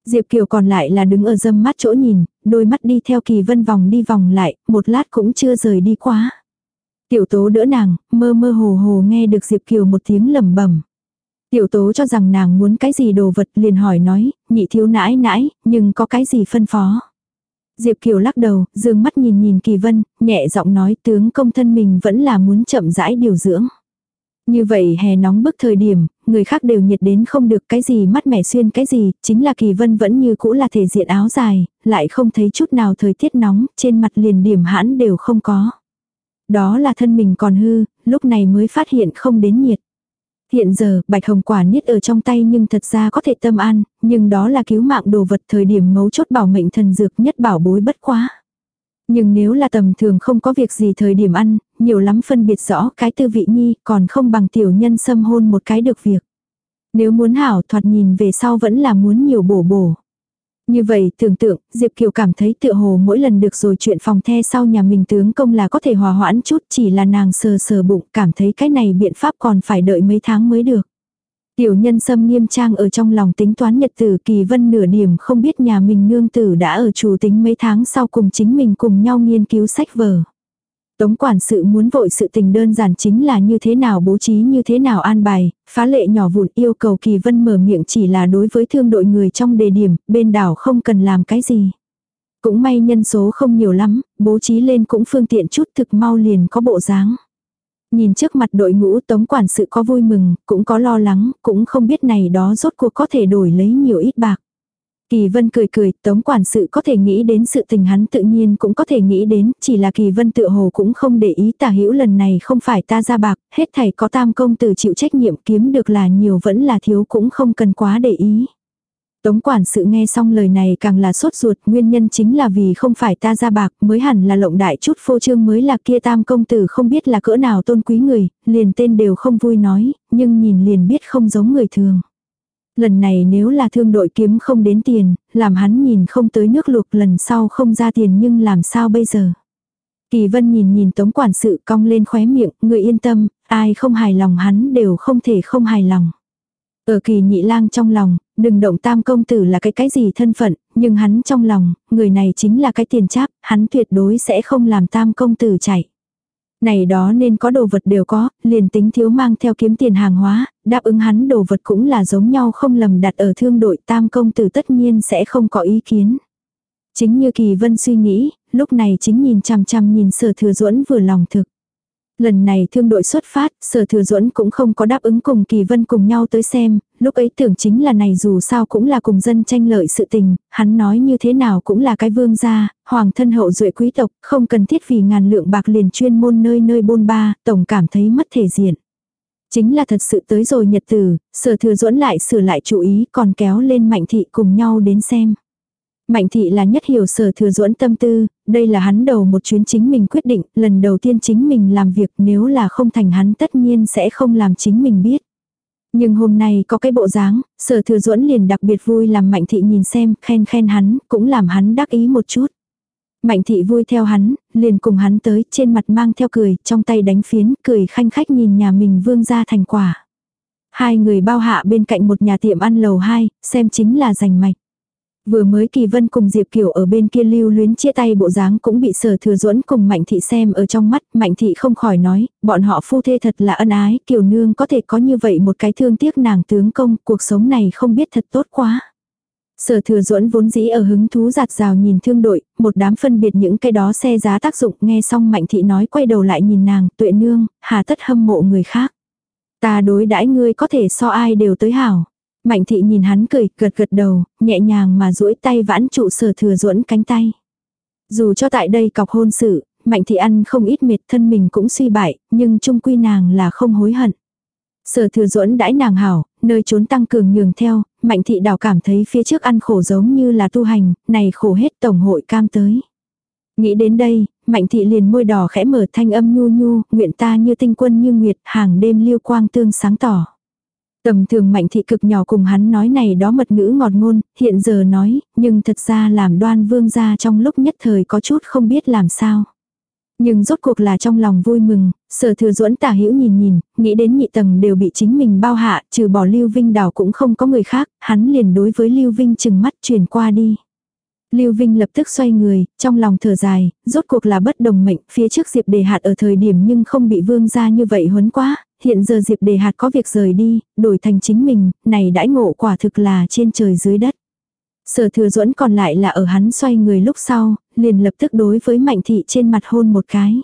Diệp Kiều còn lại là đứng ở dâm mắt chỗ nhìn, đôi mắt đi theo kỳ vân vòng đi vòng lại, một lát cũng chưa rời đi quá. Tiểu tố đỡ nàng, mơ mơ hồ hồ nghe được Diệp Kiều một tiếng lầm bẩm Tiểu tố cho rằng nàng muốn cái gì đồ vật liền hỏi nói, nhị thiếu nãi nãi, nhưng có cái gì phân phó. Diệp Kiều lắc đầu, dương mắt nhìn nhìn Kỳ Vân, nhẹ giọng nói tướng công thân mình vẫn là muốn chậm rãi điều dưỡng. Như vậy hè nóng bức thời điểm, người khác đều nhiệt đến không được cái gì mắt mẻ xuyên cái gì, chính là Kỳ Vân vẫn như cũ là thể diện áo dài, lại không thấy chút nào thời tiết nóng, trên mặt liền điểm hãn đều không có. Đó là thân mình còn hư, lúc này mới phát hiện không đến nhiệt. Hiện giờ, bạch hồng quả niết ở trong tay nhưng thật ra có thể tâm an, nhưng đó là cứu mạng đồ vật thời điểm mấu chốt bảo mệnh thần dược nhất bảo bối bất quá. Nhưng nếu là tầm thường không có việc gì thời điểm ăn, nhiều lắm phân biệt rõ cái tư vị nhi còn không bằng tiểu nhân xâm hôn một cái được việc. Nếu muốn hảo thoạt nhìn về sau vẫn là muốn nhiều bổ bổ. Như vậy tưởng tượng, Diệp Kiều cảm thấy tựa hồ mỗi lần được rồi chuyện phòng the sau nhà mình tướng công là có thể hòa hoãn chút chỉ là nàng sờ sờ bụng cảm thấy cái này biện pháp còn phải đợi mấy tháng mới được. Tiểu nhân sâm nghiêm trang ở trong lòng tính toán nhật tử kỳ vân nửa điểm không biết nhà mình nương tử đã ở chủ tính mấy tháng sau cùng chính mình cùng nhau nghiên cứu sách vở. Tống quản sự muốn vội sự tình đơn giản chính là như thế nào bố trí như thế nào an bài, phá lệ nhỏ vụn yêu cầu kỳ vân mở miệng chỉ là đối với thương đội người trong đề điểm, bên đảo không cần làm cái gì. Cũng may nhân số không nhiều lắm, bố trí lên cũng phương tiện chút thực mau liền có bộ dáng. Nhìn trước mặt đội ngũ tống quản sự có vui mừng, cũng có lo lắng, cũng không biết này đó rốt cuộc có thể đổi lấy nhiều ít bạc. Kỳ Vân cười cười, Tống quản sự có thể nghĩ đến sự tình hắn tự nhiên cũng có thể nghĩ đến, chỉ là Kỳ Vân tự hồ cũng không để ý tả hữu lần này không phải ta ra bạc, hết thảy có tam công tử chịu trách nhiệm kiếm được là nhiều vẫn là thiếu cũng không cần quá để ý. Tống quản sự nghe xong lời này càng là sốt ruột, nguyên nhân chính là vì không phải ta ra bạc, mới hẳn là lộng đại chút phô trương mới là kia tam công tử không biết là cỡ nào tôn quý người, liền tên đều không vui nói, nhưng nhìn liền biết không giống người thường. Lần này nếu là thương đội kiếm không đến tiền, làm hắn nhìn không tới nước luộc lần sau không ra tiền nhưng làm sao bây giờ. Kỳ vân nhìn nhìn tống quản sự cong lên khóe miệng, người yên tâm, ai không hài lòng hắn đều không thể không hài lòng. Ở kỳ nhị lang trong lòng, đừng động tam công tử là cái cái gì thân phận, nhưng hắn trong lòng, người này chính là cái tiền cháp, hắn tuyệt đối sẽ không làm tam công tử chạy. Này đó nên có đồ vật đều có, liền tính thiếu mang theo kiếm tiền hàng hóa, đáp ứng hắn đồ vật cũng là giống nhau không lầm đặt ở thương đội tam công tử tất nhiên sẽ không có ý kiến. Chính như Kỳ Vân suy nghĩ, lúc này chính nhìn chằm chằm nhìn sở thừa duẫn vừa lòng thực. Lần này thương đội xuất phát, sở thừa duẫn cũng không có đáp ứng cùng Kỳ Vân cùng nhau tới xem, lúc ấy tưởng chính là này dù sao cũng là cùng dân tranh lợi sự tình, hắn nói như thế nào cũng là cái vương gia, hoàng thân hậu duệ quý tộc, không cần thiết vì ngàn lượng bạc liền chuyên môn nơi nơi bôn ba, tổng cảm thấy mất thể diện. Chính là thật sự tới rồi nhật tử, sở thừa duẫn lại sửa lại chú ý còn kéo lên mạnh thị cùng nhau đến xem. Mạnh thị là nhất hiểu sở thừa duẫn tâm tư, đây là hắn đầu một chuyến chính mình quyết định, lần đầu tiên chính mình làm việc nếu là không thành hắn tất nhiên sẽ không làm chính mình biết. Nhưng hôm nay có cái bộ dáng, sở thừa duẫn liền đặc biệt vui làm mạnh thị nhìn xem, khen khen hắn, cũng làm hắn đắc ý một chút. Mạnh thị vui theo hắn, liền cùng hắn tới, trên mặt mang theo cười, trong tay đánh phiến, cười khanh khách nhìn nhà mình vương ra thành quả. Hai người bao hạ bên cạnh một nhà tiệm ăn lầu hai, xem chính là giành mạch. Vừa mới Kỳ Vân cùng Diệp Kiều ở bên kia lưu luyến chia tay bộ dáng cũng bị sở thừa duẫn cùng Mạnh Thị xem ở trong mắt, Mạnh Thị không khỏi nói, bọn họ phu thê thật là ân ái, Kiều Nương có thể có như vậy một cái thương tiếc nàng tướng công, cuộc sống này không biết thật tốt quá. Sở thừa duẫn vốn dĩ ở hứng thú giạt rào nhìn thương đội, một đám phân biệt những cái đó xe giá tác dụng, nghe xong Mạnh Thị nói quay đầu lại nhìn nàng, tuệ nương, hà tất hâm mộ người khác. Ta đối đãi ngươi có thể so ai đều tới hảo. Mạnh thị nhìn hắn cười, gật gật đầu, nhẹ nhàng mà duỗi tay vãn trụ sở thừa duẫn cánh tay. Dù cho tại đây cọc hôn sự, mạnh thị ăn không ít mệt thân mình cũng suy bại, nhưng trung quy nàng là không hối hận. Sở thừa duẫn đãi nàng hảo, nơi trốn tăng cường nhường theo, mạnh thị đào cảm thấy phía trước ăn khổ giống như là tu hành, này khổ hết tổng hội cam tới. Nghĩ đến đây, mạnh thị liền môi đỏ khẽ mở thanh âm nhu nhu, nguyện ta như tinh quân như nguyệt, hàng đêm liêu quang tương sáng tỏ. Tầm thường mạnh thị cực nhỏ cùng hắn nói này đó mật ngữ ngọt ngôn, hiện giờ nói, nhưng thật ra làm đoan vương ra trong lúc nhất thời có chút không biết làm sao. Nhưng rốt cuộc là trong lòng vui mừng, sở thừa duẫn tả hữu nhìn nhìn, nghĩ đến nhị tầng đều bị chính mình bao hạ, trừ bỏ Lưu Vinh đảo cũng không có người khác, hắn liền đối với Lưu Vinh chừng mắt truyền qua đi. Lưu Vinh lập tức xoay người, trong lòng thở dài, rốt cuộc là bất đồng mệnh, phía trước Diệp Đề Hạt ở thời điểm nhưng không bị vương gia như vậy huấn quá, hiện giờ Diệp Đề Hạt có việc rời đi, đổi thành chính mình, này đãi ngộ quả thực là trên trời dưới đất. Sở thừa duẫn còn lại là ở hắn xoay người lúc sau, liền lập tức đối với Mạnh Thị trên mặt hôn một cái.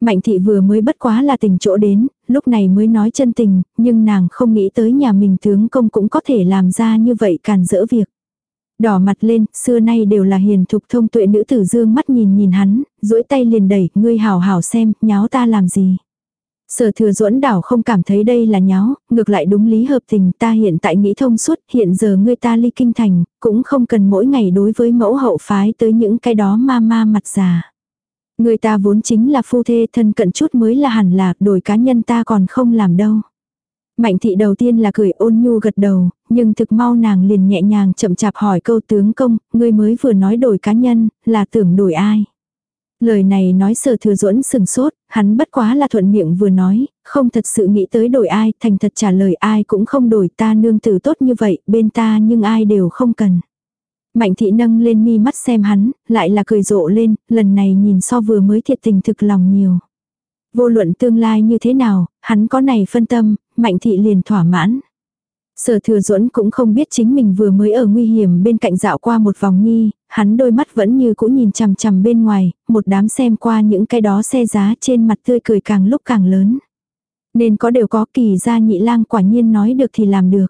Mạnh Thị vừa mới bất quá là tình chỗ đến, lúc này mới nói chân tình, nhưng nàng không nghĩ tới nhà mình tướng công cũng có thể làm ra như vậy càn dỡ việc. Đỏ mặt lên, xưa nay đều là hiền thục thông tuệ nữ tử dương mắt nhìn nhìn hắn, duỗi tay liền đẩy, ngươi hảo hảo xem, nháo ta làm gì. Sở thừa duẫn đảo không cảm thấy đây là nháo, ngược lại đúng lý hợp tình ta hiện tại nghĩ thông suốt, hiện giờ ngươi ta ly kinh thành, cũng không cần mỗi ngày đối với mẫu hậu phái tới những cái đó ma ma mặt già. Người ta vốn chính là phu thê thân cận chút mới là hẳn là, đổi cá nhân ta còn không làm đâu. Mạnh thị đầu tiên là cười ôn nhu gật đầu, nhưng thực mau nàng liền nhẹ nhàng chậm chạp hỏi câu tướng công, ngươi mới vừa nói đổi cá nhân, là tưởng đổi ai. Lời này nói sở thừa duẫn sừng sốt, hắn bất quá là thuận miệng vừa nói, không thật sự nghĩ tới đổi ai, thành thật trả lời ai cũng không đổi ta nương tử tốt như vậy, bên ta nhưng ai đều không cần. Mạnh thị nâng lên mi mắt xem hắn, lại là cười rộ lên, lần này nhìn so vừa mới thiệt tình thực lòng nhiều. Vô luận tương lai như thế nào, hắn có này phân tâm, mạnh thị liền thỏa mãn. Sở thừa duẫn cũng không biết chính mình vừa mới ở nguy hiểm bên cạnh dạo qua một vòng nhi, hắn đôi mắt vẫn như cũ nhìn chằm chằm bên ngoài, một đám xem qua những cái đó xe giá trên mặt tươi cười càng lúc càng lớn. Nên có đều có kỳ ra nhị lang quả nhiên nói được thì làm được.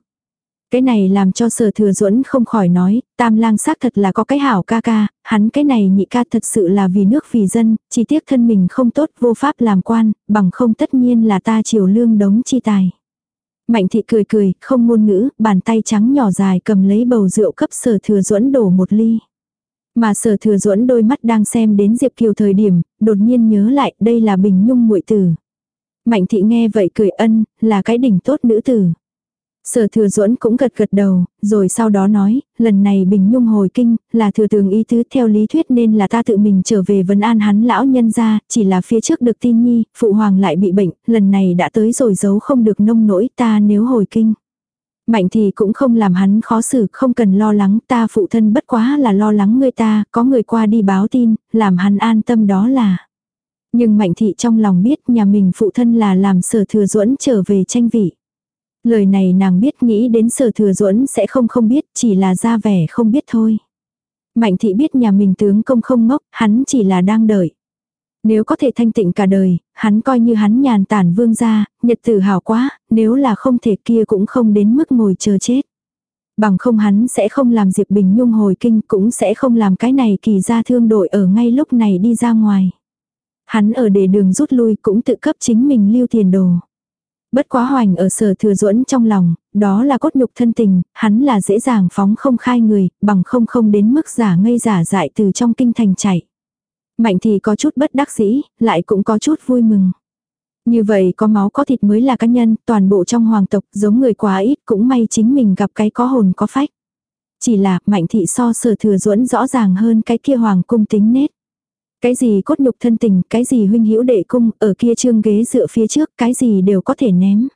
Cái này làm cho sở thừa duẫn không khỏi nói, tam lang xác thật là có cái hảo ca ca, hắn cái này nhị ca thật sự là vì nước vì dân, chỉ tiếc thân mình không tốt vô pháp làm quan, bằng không tất nhiên là ta chiều lương đống chi tài. Mạnh thị cười cười, không ngôn ngữ, bàn tay trắng nhỏ dài cầm lấy bầu rượu cấp sở thừa duẫn đổ một ly. Mà sở thừa duẫn đôi mắt đang xem đến Diệp Kiều thời điểm, đột nhiên nhớ lại đây là Bình Nhung muội tử. Mạnh thị nghe vậy cười ân, là cái đỉnh tốt nữ tử. Sở thừa duẫn cũng gật gật đầu, rồi sau đó nói, lần này Bình Nhung hồi kinh, là thừa tướng ý tứ theo lý thuyết nên là ta tự mình trở về vấn an hắn lão nhân ra, chỉ là phía trước được tin nhi, phụ hoàng lại bị bệnh, lần này đã tới rồi giấu không được nông nỗi ta nếu hồi kinh. Mạnh thì cũng không làm hắn khó xử, không cần lo lắng, ta phụ thân bất quá là lo lắng người ta, có người qua đi báo tin, làm hắn an tâm đó là. Nhưng mạnh thị trong lòng biết nhà mình phụ thân là làm sở thừa duẫn trở về tranh vị. Lời này nàng biết nghĩ đến sở thừa duẫn sẽ không không biết, chỉ là ra vẻ không biết thôi. Mạnh thị biết nhà mình tướng công không ngốc, hắn chỉ là đang đợi. Nếu có thể thanh tịnh cả đời, hắn coi như hắn nhàn tản vương gia, nhật tử hào quá, nếu là không thể kia cũng không đến mức ngồi chờ chết. Bằng không hắn sẽ không làm Diệp Bình Nhung hồi kinh cũng sẽ không làm cái này kỳ ra thương đội ở ngay lúc này đi ra ngoài. Hắn ở để đường rút lui cũng tự cấp chính mình lưu tiền đồ. Bất quá hoành ở sở thừa duẫn trong lòng, đó là cốt nhục thân tình, hắn là dễ dàng phóng không khai người, bằng không không đến mức giả ngây giả dại từ trong kinh thành chạy. Mạnh thì có chút bất đắc dĩ, lại cũng có chút vui mừng. Như vậy có máu có thịt mới là cá nhân, toàn bộ trong hoàng tộc giống người quá ít cũng may chính mình gặp cái có hồn có phách. Chỉ là mạnh thị so sở thừa duẫn rõ ràng hơn cái kia hoàng cung tính nết. Cái gì cốt nhục thân tình, cái gì huynh hữu đệ cung, ở kia trương ghế dựa phía trước, cái gì đều có thể ném.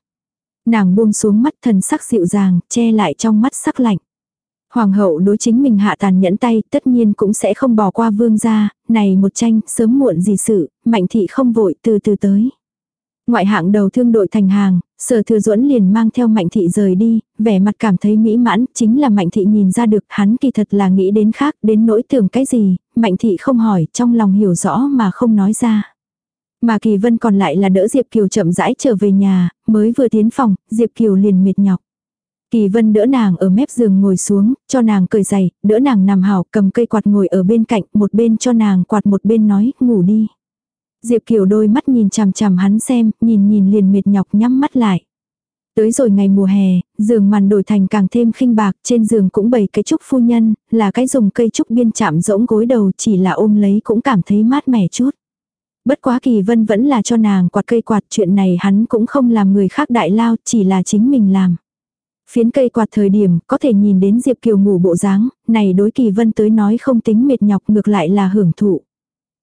Nàng buông xuống mắt thần sắc dịu dàng, che lại trong mắt sắc lạnh. Hoàng hậu đối chính mình hạ tàn nhẫn tay, tất nhiên cũng sẽ không bỏ qua vương gia, này một tranh, sớm muộn gì sự, mạnh thị không vội, từ từ tới. Ngoại hạng đầu thương đội thành hàng, sở thừa duẫn liền mang theo mạnh thị rời đi, vẻ mặt cảm thấy mỹ mãn, chính là mạnh thị nhìn ra được hắn kỳ thật là nghĩ đến khác, đến nỗi tưởng cái gì, mạnh thị không hỏi, trong lòng hiểu rõ mà không nói ra. Mà Kỳ Vân còn lại là đỡ Diệp Kiều chậm rãi trở về nhà, mới vừa tiến phòng, Diệp Kiều liền mệt nhọc. Kỳ Vân đỡ nàng ở mép giường ngồi xuống, cho nàng cởi giày, đỡ nàng nằm hảo, cầm cây quạt ngồi ở bên cạnh, một bên cho nàng quạt một bên nói, ngủ đi. Diệp Kiều đôi mắt nhìn chằm chằm hắn xem, nhìn nhìn liền mệt nhọc nhắm mắt lại. Tới rồi ngày mùa hè, giường màn đổi thành càng thêm khinh bạc, trên giường cũng bày cái trúc phu nhân, là cái dùng cây trúc biên chạm rỗng gối đầu chỉ là ôm lấy cũng cảm thấy mát mẻ chút. Bất quá kỳ vân vẫn là cho nàng quạt cây quạt chuyện này hắn cũng không làm người khác đại lao, chỉ là chính mình làm. Phiến cây quạt thời điểm có thể nhìn đến Diệp Kiều ngủ bộ dáng, này đối kỳ vân tới nói không tính mệt nhọc ngược lại là hưởng thụ.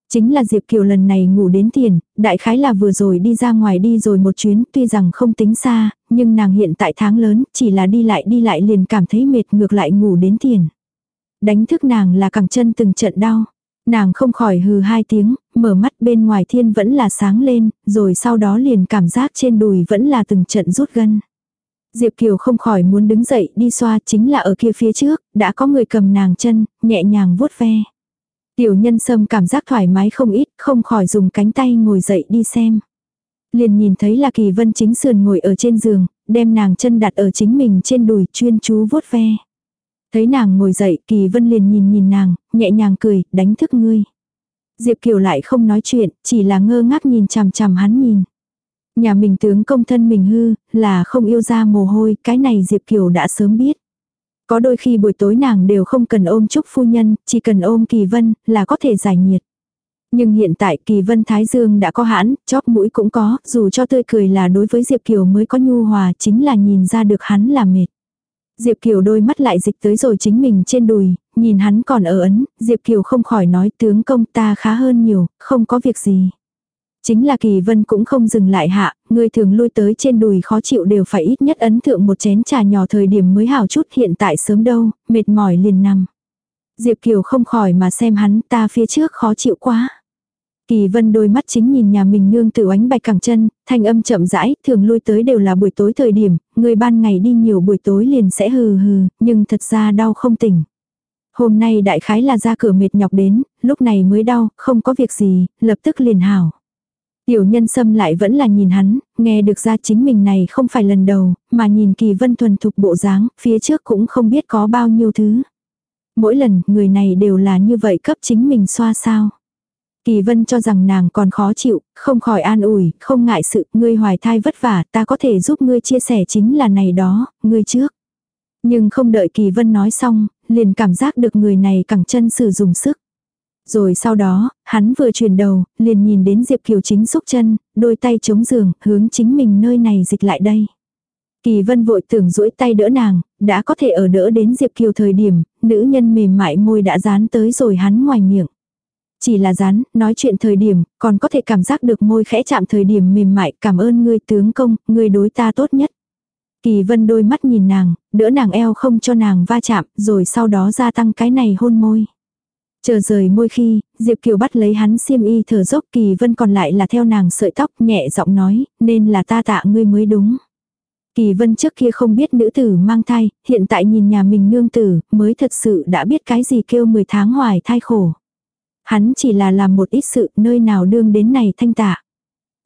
Chính là Diệp Kiều lần này ngủ đến tiền, đại khái là vừa rồi đi ra ngoài đi rồi một chuyến, tuy rằng không tính xa, nhưng nàng hiện tại tháng lớn, chỉ là đi lại đi lại liền cảm thấy mệt ngược lại ngủ đến tiền. Đánh thức nàng là cẳng chân từng trận đau. Nàng không khỏi hừ hai tiếng, mở mắt bên ngoài thiên vẫn là sáng lên, rồi sau đó liền cảm giác trên đùi vẫn là từng trận rút gân. Diệp Kiều không khỏi muốn đứng dậy đi xoa chính là ở kia phía trước, đã có người cầm nàng chân, nhẹ nhàng vuốt ve. Tiểu nhân sâm cảm giác thoải mái không ít, không khỏi dùng cánh tay ngồi dậy đi xem. Liền nhìn thấy là kỳ vân chính sườn ngồi ở trên giường, đem nàng chân đặt ở chính mình trên đùi chuyên chú vuốt ve. Thấy nàng ngồi dậy, kỳ vân liền nhìn nhìn nàng, nhẹ nhàng cười, đánh thức ngươi. Diệp Kiều lại không nói chuyện, chỉ là ngơ ngác nhìn chằm chằm hắn nhìn. Nhà mình tướng công thân mình hư, là không yêu ra mồ hôi, cái này Diệp Kiều đã sớm biết. Có đôi khi buổi tối nàng đều không cần ôm chúc phu nhân, chỉ cần ôm kỳ vân, là có thể giải nhiệt. Nhưng hiện tại kỳ vân thái dương đã có hãn, chóp mũi cũng có, dù cho tươi cười là đối với Diệp Kiều mới có nhu hòa chính là nhìn ra được hắn là mệt. Diệp Kiều đôi mắt lại dịch tới rồi chính mình trên đùi, nhìn hắn còn ở ấn, Diệp Kiều không khỏi nói tướng công ta khá hơn nhiều, không có việc gì. Chính là kỳ vân cũng không dừng lại hạ, người thường lui tới trên đùi khó chịu đều phải ít nhất ấn thượng một chén trà nhỏ thời điểm mới hào chút hiện tại sớm đâu, mệt mỏi liền nằm. Diệp Kiều không khỏi mà xem hắn ta phía trước khó chịu quá. Kỳ vân đôi mắt chính nhìn nhà mình nương tự ánh bạch cẳng chân, thanh âm chậm rãi, thường lui tới đều là buổi tối thời điểm, người ban ngày đi nhiều buổi tối liền sẽ hừ hừ, nhưng thật ra đau không tỉnh. Hôm nay đại khái là ra cửa mệt nhọc đến, lúc này mới đau, không có việc gì, lập tức liền hảo. Tiểu nhân sâm lại vẫn là nhìn hắn, nghe được ra chính mình này không phải lần đầu, mà nhìn kỳ vân thuần thục bộ dáng, phía trước cũng không biết có bao nhiêu thứ. Mỗi lần người này đều là như vậy cấp chính mình xoa sao. Kỳ vân cho rằng nàng còn khó chịu, không khỏi an ủi, không ngại sự, ngươi hoài thai vất vả, ta có thể giúp ngươi chia sẻ chính là này đó, ngươi trước. Nhưng không đợi kỳ vân nói xong, liền cảm giác được người này cẳng chân sử dụng sức. Rồi sau đó, hắn vừa chuyển đầu, liền nhìn đến Diệp Kiều chính xúc chân, đôi tay chống giường, hướng chính mình nơi này dịch lại đây. Kỳ vân vội tưởng duỗi tay đỡ nàng, đã có thể ở đỡ đến Diệp Kiều thời điểm, nữ nhân mềm mại môi đã dán tới rồi hắn ngoài miệng. Chỉ là dán, nói chuyện thời điểm, còn có thể cảm giác được môi khẽ chạm thời điểm mềm mại, cảm ơn ngươi tướng công, ngươi đối ta tốt nhất. Kỳ vân đôi mắt nhìn nàng, đỡ nàng eo không cho nàng va chạm, rồi sau đó gia tăng cái này hôn môi. Chờ rời môi khi, Diệp Kiều bắt lấy hắn xiêm y thở dốc Kỳ Vân còn lại là theo nàng sợi tóc nhẹ giọng nói, nên là ta tạ ngươi mới đúng. Kỳ Vân trước kia không biết nữ tử mang thai, hiện tại nhìn nhà mình nương tử, mới thật sự đã biết cái gì kêu 10 tháng hoài thai khổ. Hắn chỉ là làm một ít sự nơi nào đương đến này thanh tạ.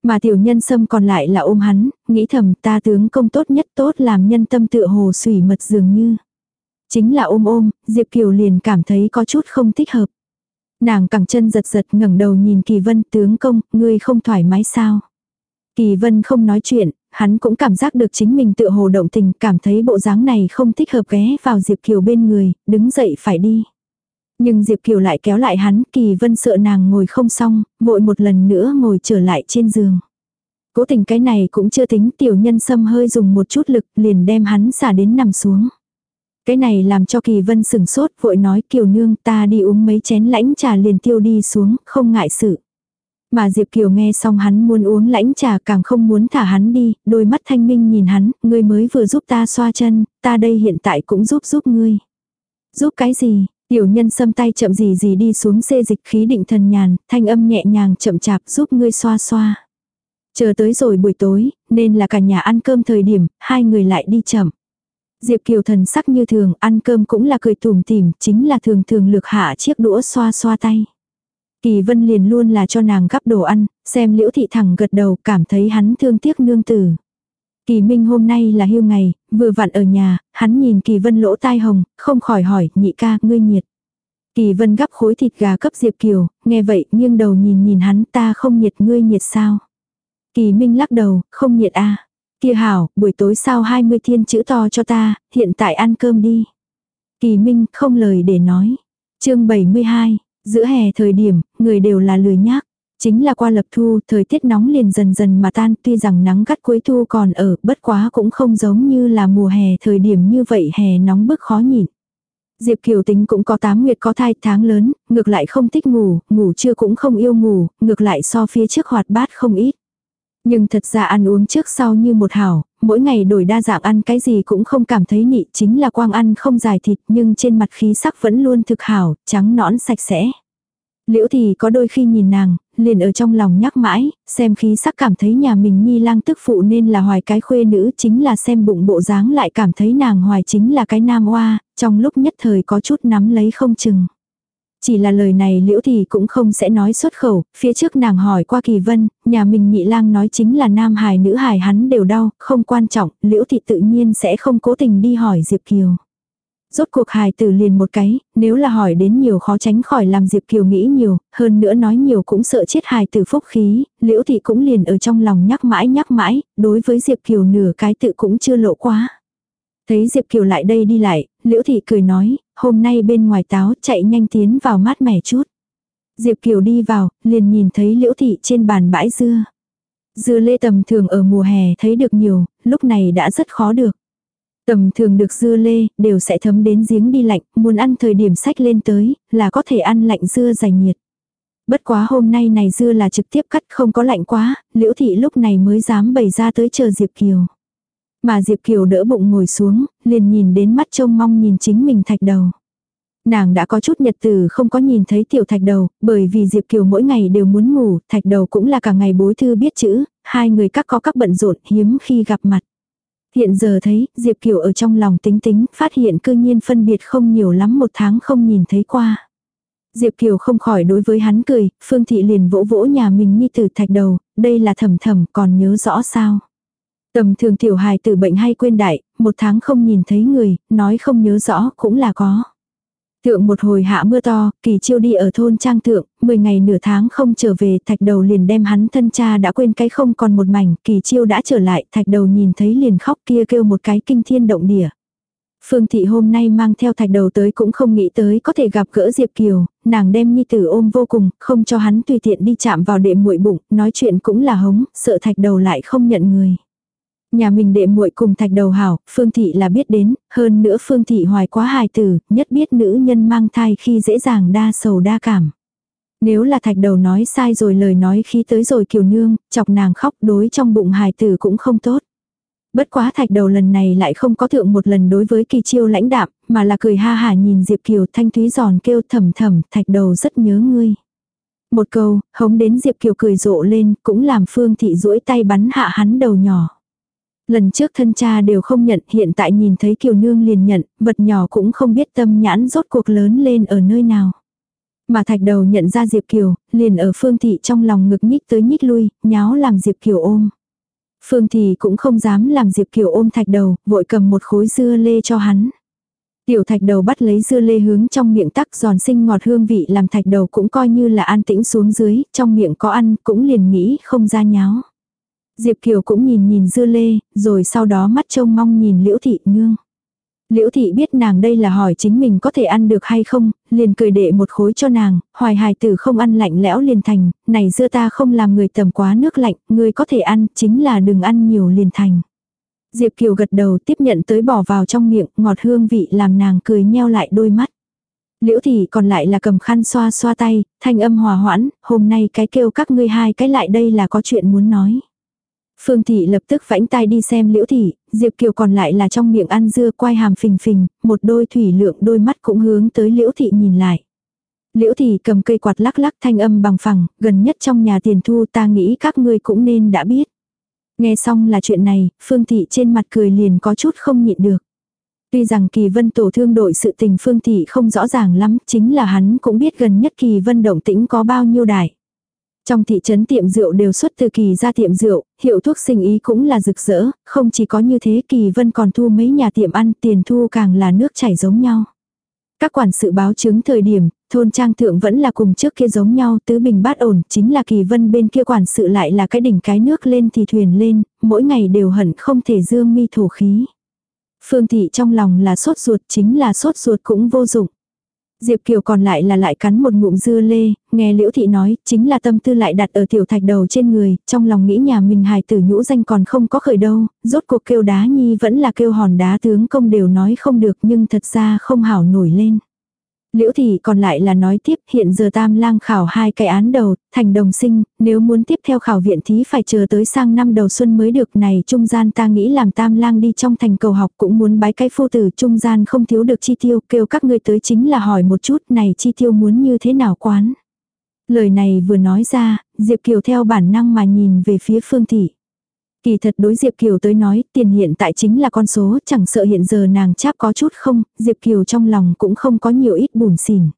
Mà tiểu nhân sâm còn lại là ôm hắn, nghĩ thầm ta tướng công tốt nhất tốt làm nhân tâm tựa hồ sủy mật dường như. Chính là ôm ôm, Diệp Kiều liền cảm thấy có chút không thích hợp. Nàng cẳng chân giật giật ngẩng đầu nhìn Kỳ Vân tướng công, ngươi không thoải mái sao. Kỳ Vân không nói chuyện, hắn cũng cảm giác được chính mình tự hồ động tình, cảm thấy bộ dáng này không thích hợp ghé vào Diệp Kiều bên người, đứng dậy phải đi. Nhưng Diệp Kiều lại kéo lại hắn, Kỳ Vân sợ nàng ngồi không xong, vội một lần nữa ngồi trở lại trên giường. Cố tình cái này cũng chưa tính tiểu nhân sâm hơi dùng một chút lực liền đem hắn xả đến nằm xuống. Cái này làm cho Kỳ Vân sừng sốt vội nói Kiều nương ta đi uống mấy chén lãnh trà liền tiêu đi xuống, không ngại sự. Mà Diệp Kiều nghe xong hắn muốn uống lãnh trà càng không muốn thả hắn đi, đôi mắt thanh minh nhìn hắn, ngươi mới vừa giúp ta xoa chân, ta đây hiện tại cũng giúp giúp ngươi. Giúp cái gì? Tiểu nhân xâm tay chậm gì gì đi xuống xê dịch khí định thần nhàn, thanh âm nhẹ nhàng chậm chạp giúp ngươi xoa xoa. Chờ tới rồi buổi tối, nên là cả nhà ăn cơm thời điểm, hai người lại đi chậm. Diệp Kiều thần sắc như thường, ăn cơm cũng là cười tùm tỉm, chính là thường thường lược hạ chiếc đũa xoa xoa tay. Kỳ Vân liền luôn là cho nàng gắp đồ ăn, xem liễu thị thẳng gật đầu cảm thấy hắn thương tiếc nương tử. Kỳ Minh hôm nay là hưu ngày, vừa vặn ở nhà, hắn nhìn Kỳ Vân lỗ tai hồng, không khỏi hỏi, nhị ca, ngươi nhiệt. Kỳ Vân gắp khối thịt gà cấp Diệp Kiều, nghe vậy nghiêng đầu nhìn nhìn hắn ta không nhiệt ngươi nhiệt sao. Kỳ Minh lắc đầu, không nhiệt a à. Kia hảo, buổi tối sau 20 thiên chữ to cho ta, hiện tại ăn cơm đi. Kỳ Minh không lời để nói. chương 72, giữa hè thời điểm, người đều là lười nhác. Chính là qua lập thu, thời tiết nóng liền dần dần mà tan, tuy rằng nắng gắt cuối thu còn ở, bất quá cũng không giống như là mùa hè thời điểm như vậy hè nóng bức khó nhịn. Diệp Kiều tính cũng có tám nguyệt có thai tháng lớn, ngược lại không thích ngủ, ngủ chưa cũng không yêu ngủ, ngược lại so phía trước hoạt bát không ít. Nhưng thật ra ăn uống trước sau như một hảo, mỗi ngày đổi đa dạng ăn cái gì cũng không cảm thấy nị, chính là quang ăn không dài thịt nhưng trên mặt khí sắc vẫn luôn thực hảo, trắng nõn sạch sẽ. Liễu thì có đôi khi nhìn nàng, liền ở trong lòng nhắc mãi, xem khí sắc cảm thấy nhà mình nhi lang tức phụ nên là hoài cái khuê nữ chính là xem bụng bộ dáng lại cảm thấy nàng hoài chính là cái nam oa, trong lúc nhất thời có chút nắm lấy không chừng. Chỉ là lời này liễu thì cũng không sẽ nói xuất khẩu, phía trước nàng hỏi qua kỳ vân, nhà mình nhị lang nói chính là nam hài nữ hài hắn đều đau, không quan trọng, liễu thị tự nhiên sẽ không cố tình đi hỏi Diệp Kiều. Rốt cuộc hài tử liền một cái, nếu là hỏi đến nhiều khó tránh khỏi làm Diệp Kiều nghĩ nhiều, hơn nữa nói nhiều cũng sợ chết hài tử phúc khí, liễu thị cũng liền ở trong lòng nhắc mãi nhắc mãi, đối với Diệp Kiều nửa cái tự cũng chưa lộ quá. Thấy Diệp Kiều lại đây đi lại, Liễu Thị cười nói, hôm nay bên ngoài táo chạy nhanh tiến vào mát mẻ chút. Diệp Kiều đi vào, liền nhìn thấy Liễu Thị trên bàn bãi dưa. Dưa lê tầm thường ở mùa hè thấy được nhiều, lúc này đã rất khó được. Tầm thường được dưa lê, đều sẽ thấm đến giếng đi lạnh, muốn ăn thời điểm sách lên tới, là có thể ăn lạnh dưa dày nhiệt. Bất quá hôm nay này dưa là trực tiếp cắt không có lạnh quá, liễu thị lúc này mới dám bày ra tới chờ Diệp Kiều. Mà Diệp Kiều đỡ bụng ngồi xuống, liền nhìn đến mắt trông mong nhìn chính mình thạch đầu. Nàng đã có chút nhật từ không có nhìn thấy tiểu thạch đầu, bởi vì Diệp Kiều mỗi ngày đều muốn ngủ, thạch đầu cũng là cả ngày bối thư biết chữ, hai người các có các bận rộn hiếm khi gặp mặt. Hiện giờ thấy, Diệp Kiều ở trong lòng tính tính, phát hiện cư nhiên phân biệt không nhiều lắm một tháng không nhìn thấy qua. Diệp Kiều không khỏi đối với hắn cười, Phương Thị liền vỗ vỗ nhà mình nhi tử thạch đầu, đây là thầm thầm còn nhớ rõ sao. Tầm thường tiểu hài tử bệnh hay quên đại, một tháng không nhìn thấy người, nói không nhớ rõ cũng là có. Thượng một hồi hạ mưa to, kỳ chiêu đi ở thôn trang thượng, 10 ngày nửa tháng không trở về, thạch đầu liền đem hắn thân cha đã quên cái không còn một mảnh, kỳ chiêu đã trở lại, thạch đầu nhìn thấy liền khóc kia kêu một cái kinh thiên động địa. Phương thị hôm nay mang theo thạch đầu tới cũng không nghĩ tới có thể gặp gỡ Diệp Kiều, nàng đem nhi tử ôm vô cùng, không cho hắn tùy tiện đi chạm vào đệ muội bụng, nói chuyện cũng là hống, sợ thạch đầu lại không nhận người. Nhà mình đệ muội cùng thạch đầu hảo, Phương Thị là biết đến, hơn nữa Phương Thị hoài quá hài tử, nhất biết nữ nhân mang thai khi dễ dàng đa sầu đa cảm. Nếu là thạch đầu nói sai rồi lời nói khi tới rồi kiều nương, chọc nàng khóc đối trong bụng hài tử cũng không tốt. Bất quá thạch đầu lần này lại không có thượng một lần đối với kỳ chiêu lãnh đạm, mà là cười ha hả nhìn Diệp Kiều thanh thúy giòn kêu thầm thầm, thạch đầu rất nhớ ngươi. Một câu, hống đến Diệp Kiều cười rộ lên, cũng làm Phương Thị duỗi tay bắn hạ hắn đầu nhỏ. Lần trước thân cha đều không nhận, hiện tại nhìn thấy Kiều Nương liền nhận, vật nhỏ cũng không biết tâm nhãn rốt cuộc lớn lên ở nơi nào. Mà thạch đầu nhận ra Diệp Kiều, liền ở Phương Thị trong lòng ngực nhích tới nhích lui, nháo làm Diệp Kiều ôm. Phương Thị cũng không dám làm Diệp Kiều ôm thạch đầu, vội cầm một khối dưa lê cho hắn. Tiểu thạch đầu bắt lấy dưa lê hướng trong miệng tắc giòn sinh ngọt hương vị làm thạch đầu cũng coi như là an tĩnh xuống dưới, trong miệng có ăn cũng liền nghĩ không ra nháo. Diệp Kiều cũng nhìn nhìn dưa lê, rồi sau đó mắt trông mong nhìn Liễu Thị Nương. Liễu Thị biết nàng đây là hỏi chính mình có thể ăn được hay không, liền cười đệ một khối cho nàng, hoài hài tử không ăn lạnh lẽo liền thành, này dưa ta không làm người tầm quá nước lạnh, người có thể ăn, chính là đừng ăn nhiều liền thành. Diệp Kiều gật đầu tiếp nhận tới bỏ vào trong miệng, ngọt hương vị làm nàng cười nheo lại đôi mắt. Liễu Thị còn lại là cầm khăn xoa xoa tay, thanh âm hòa hoãn, hôm nay cái kêu các ngươi hai cái lại đây là có chuyện muốn nói. Phương Thị lập tức vãnh tai đi xem Liễu Thị, Diệp Kiều còn lại là trong miệng ăn dưa quay hàm phình phình, một đôi thủy lượng đôi mắt cũng hướng tới Liễu Thị nhìn lại. Liễu Thị cầm cây quạt lắc lắc thanh âm bằng phẳng, gần nhất trong nhà tiền thu ta nghĩ các ngươi cũng nên đã biết. Nghe xong là chuyện này, Phương Thị trên mặt cười liền có chút không nhịn được. Tuy rằng Kỳ Vân tổ thương đội sự tình Phương Thị không rõ ràng lắm, chính là hắn cũng biết gần nhất Kỳ Vân động tĩnh có bao nhiêu đại. Trong thị trấn tiệm rượu đều xuất từ kỳ ra tiệm rượu, hiệu thuốc sinh ý cũng là rực rỡ, không chỉ có như thế kỳ vân còn thu mấy nhà tiệm ăn tiền thu càng là nước chảy giống nhau. Các quản sự báo chứng thời điểm, thôn trang thượng vẫn là cùng trước kia giống nhau tứ bình bát ổn, chính là kỳ vân bên kia quản sự lại là cái đỉnh cái nước lên thì thuyền lên, mỗi ngày đều hận không thể dương mi thổ khí. Phương thị trong lòng là sốt ruột chính là sốt ruột cũng vô dụng. Diệp Kiều còn lại là lại cắn một ngụm dưa lê, nghe Liễu Thị nói, chính là tâm tư lại đặt ở tiểu thạch đầu trên người, trong lòng nghĩ nhà mình hài tử nhũ danh còn không có khởi đâu, rốt cuộc kêu đá nhi vẫn là kêu hòn đá tướng công đều nói không được nhưng thật ra không hảo nổi lên. Liễu Thị còn lại là nói tiếp hiện giờ tam lang khảo hai cái án đầu, thành đồng sinh, nếu muốn tiếp theo khảo viện thí phải chờ tới sang năm đầu xuân mới được này trung gian ta nghĩ làm tam lang đi trong thành cầu học cũng muốn bái cái phu tử trung gian không thiếu được chi tiêu kêu các ngươi tới chính là hỏi một chút này chi tiêu muốn như thế nào quán. Lời này vừa nói ra, Diệp Kiều theo bản năng mà nhìn về phía Phương Thị. Kỳ thật đối Diệp Kiều tới nói, tiền hiện tại chính là con số, chẳng sợ hiện giờ nàng cháp có chút không, Diệp Kiều trong lòng cũng không có nhiều ít bùn xỉn.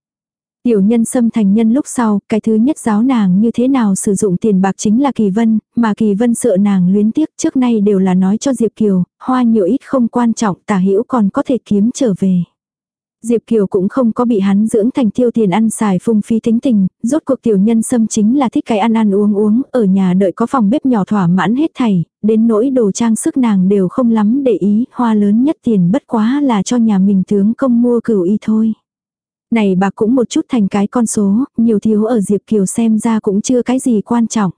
Tiểu nhân xâm thành nhân lúc sau, cái thứ nhất giáo nàng như thế nào sử dụng tiền bạc chính là Kỳ Vân, mà Kỳ Vân sợ nàng luyến tiếc trước nay đều là nói cho Diệp Kiều, hoa nhiều ít không quan trọng tả hữu còn có thể kiếm trở về. Diệp Kiều cũng không có bị hắn dưỡng thành tiêu tiền ăn xài phung phí tính tình, rốt cuộc tiểu nhân xâm chính là thích cái ăn ăn uống uống, ở nhà đợi có phòng bếp nhỏ thỏa mãn hết thảy, đến nỗi đồ trang sức nàng đều không lắm để ý, hoa lớn nhất tiền bất quá là cho nhà mình tướng công mua cửu y thôi. Này bà cũng một chút thành cái con số, nhiều thiếu ở Diệp Kiều xem ra cũng chưa cái gì quan trọng.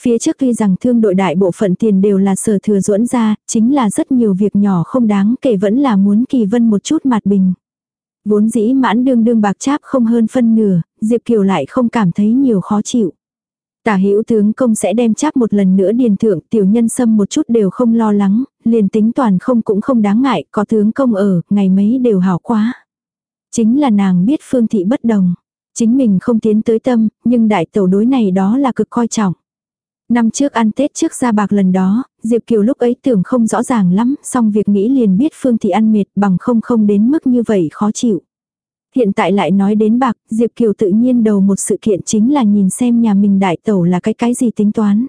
Phía trước tuy rằng thương đội đại bộ phận tiền đều là sở thừa duẫn ra, chính là rất nhiều việc nhỏ không đáng kể vẫn là muốn kỳ vân một chút mặt bình. Vốn dĩ mãn đương đương bạc cháp không hơn phân nửa, Diệp Kiều lại không cảm thấy nhiều khó chịu. Tả hữu tướng công sẽ đem cháp một lần nữa điền thượng tiểu nhân xâm một chút đều không lo lắng, liền tính toàn không cũng không đáng ngại, có tướng công ở, ngày mấy đều hảo quá. Chính là nàng biết phương thị bất đồng. Chính mình không tiến tới tâm, nhưng đại tẩu đối này đó là cực coi trọng. Năm trước ăn Tết trước ra bạc lần đó, Diệp Kiều lúc ấy tưởng không rõ ràng lắm, xong việc nghĩ liền biết Phương Thị ăn mệt bằng không không đến mức như vậy khó chịu. Hiện tại lại nói đến bạc, Diệp Kiều tự nhiên đầu một sự kiện chính là nhìn xem nhà mình đại tẩu là cái cái gì tính toán.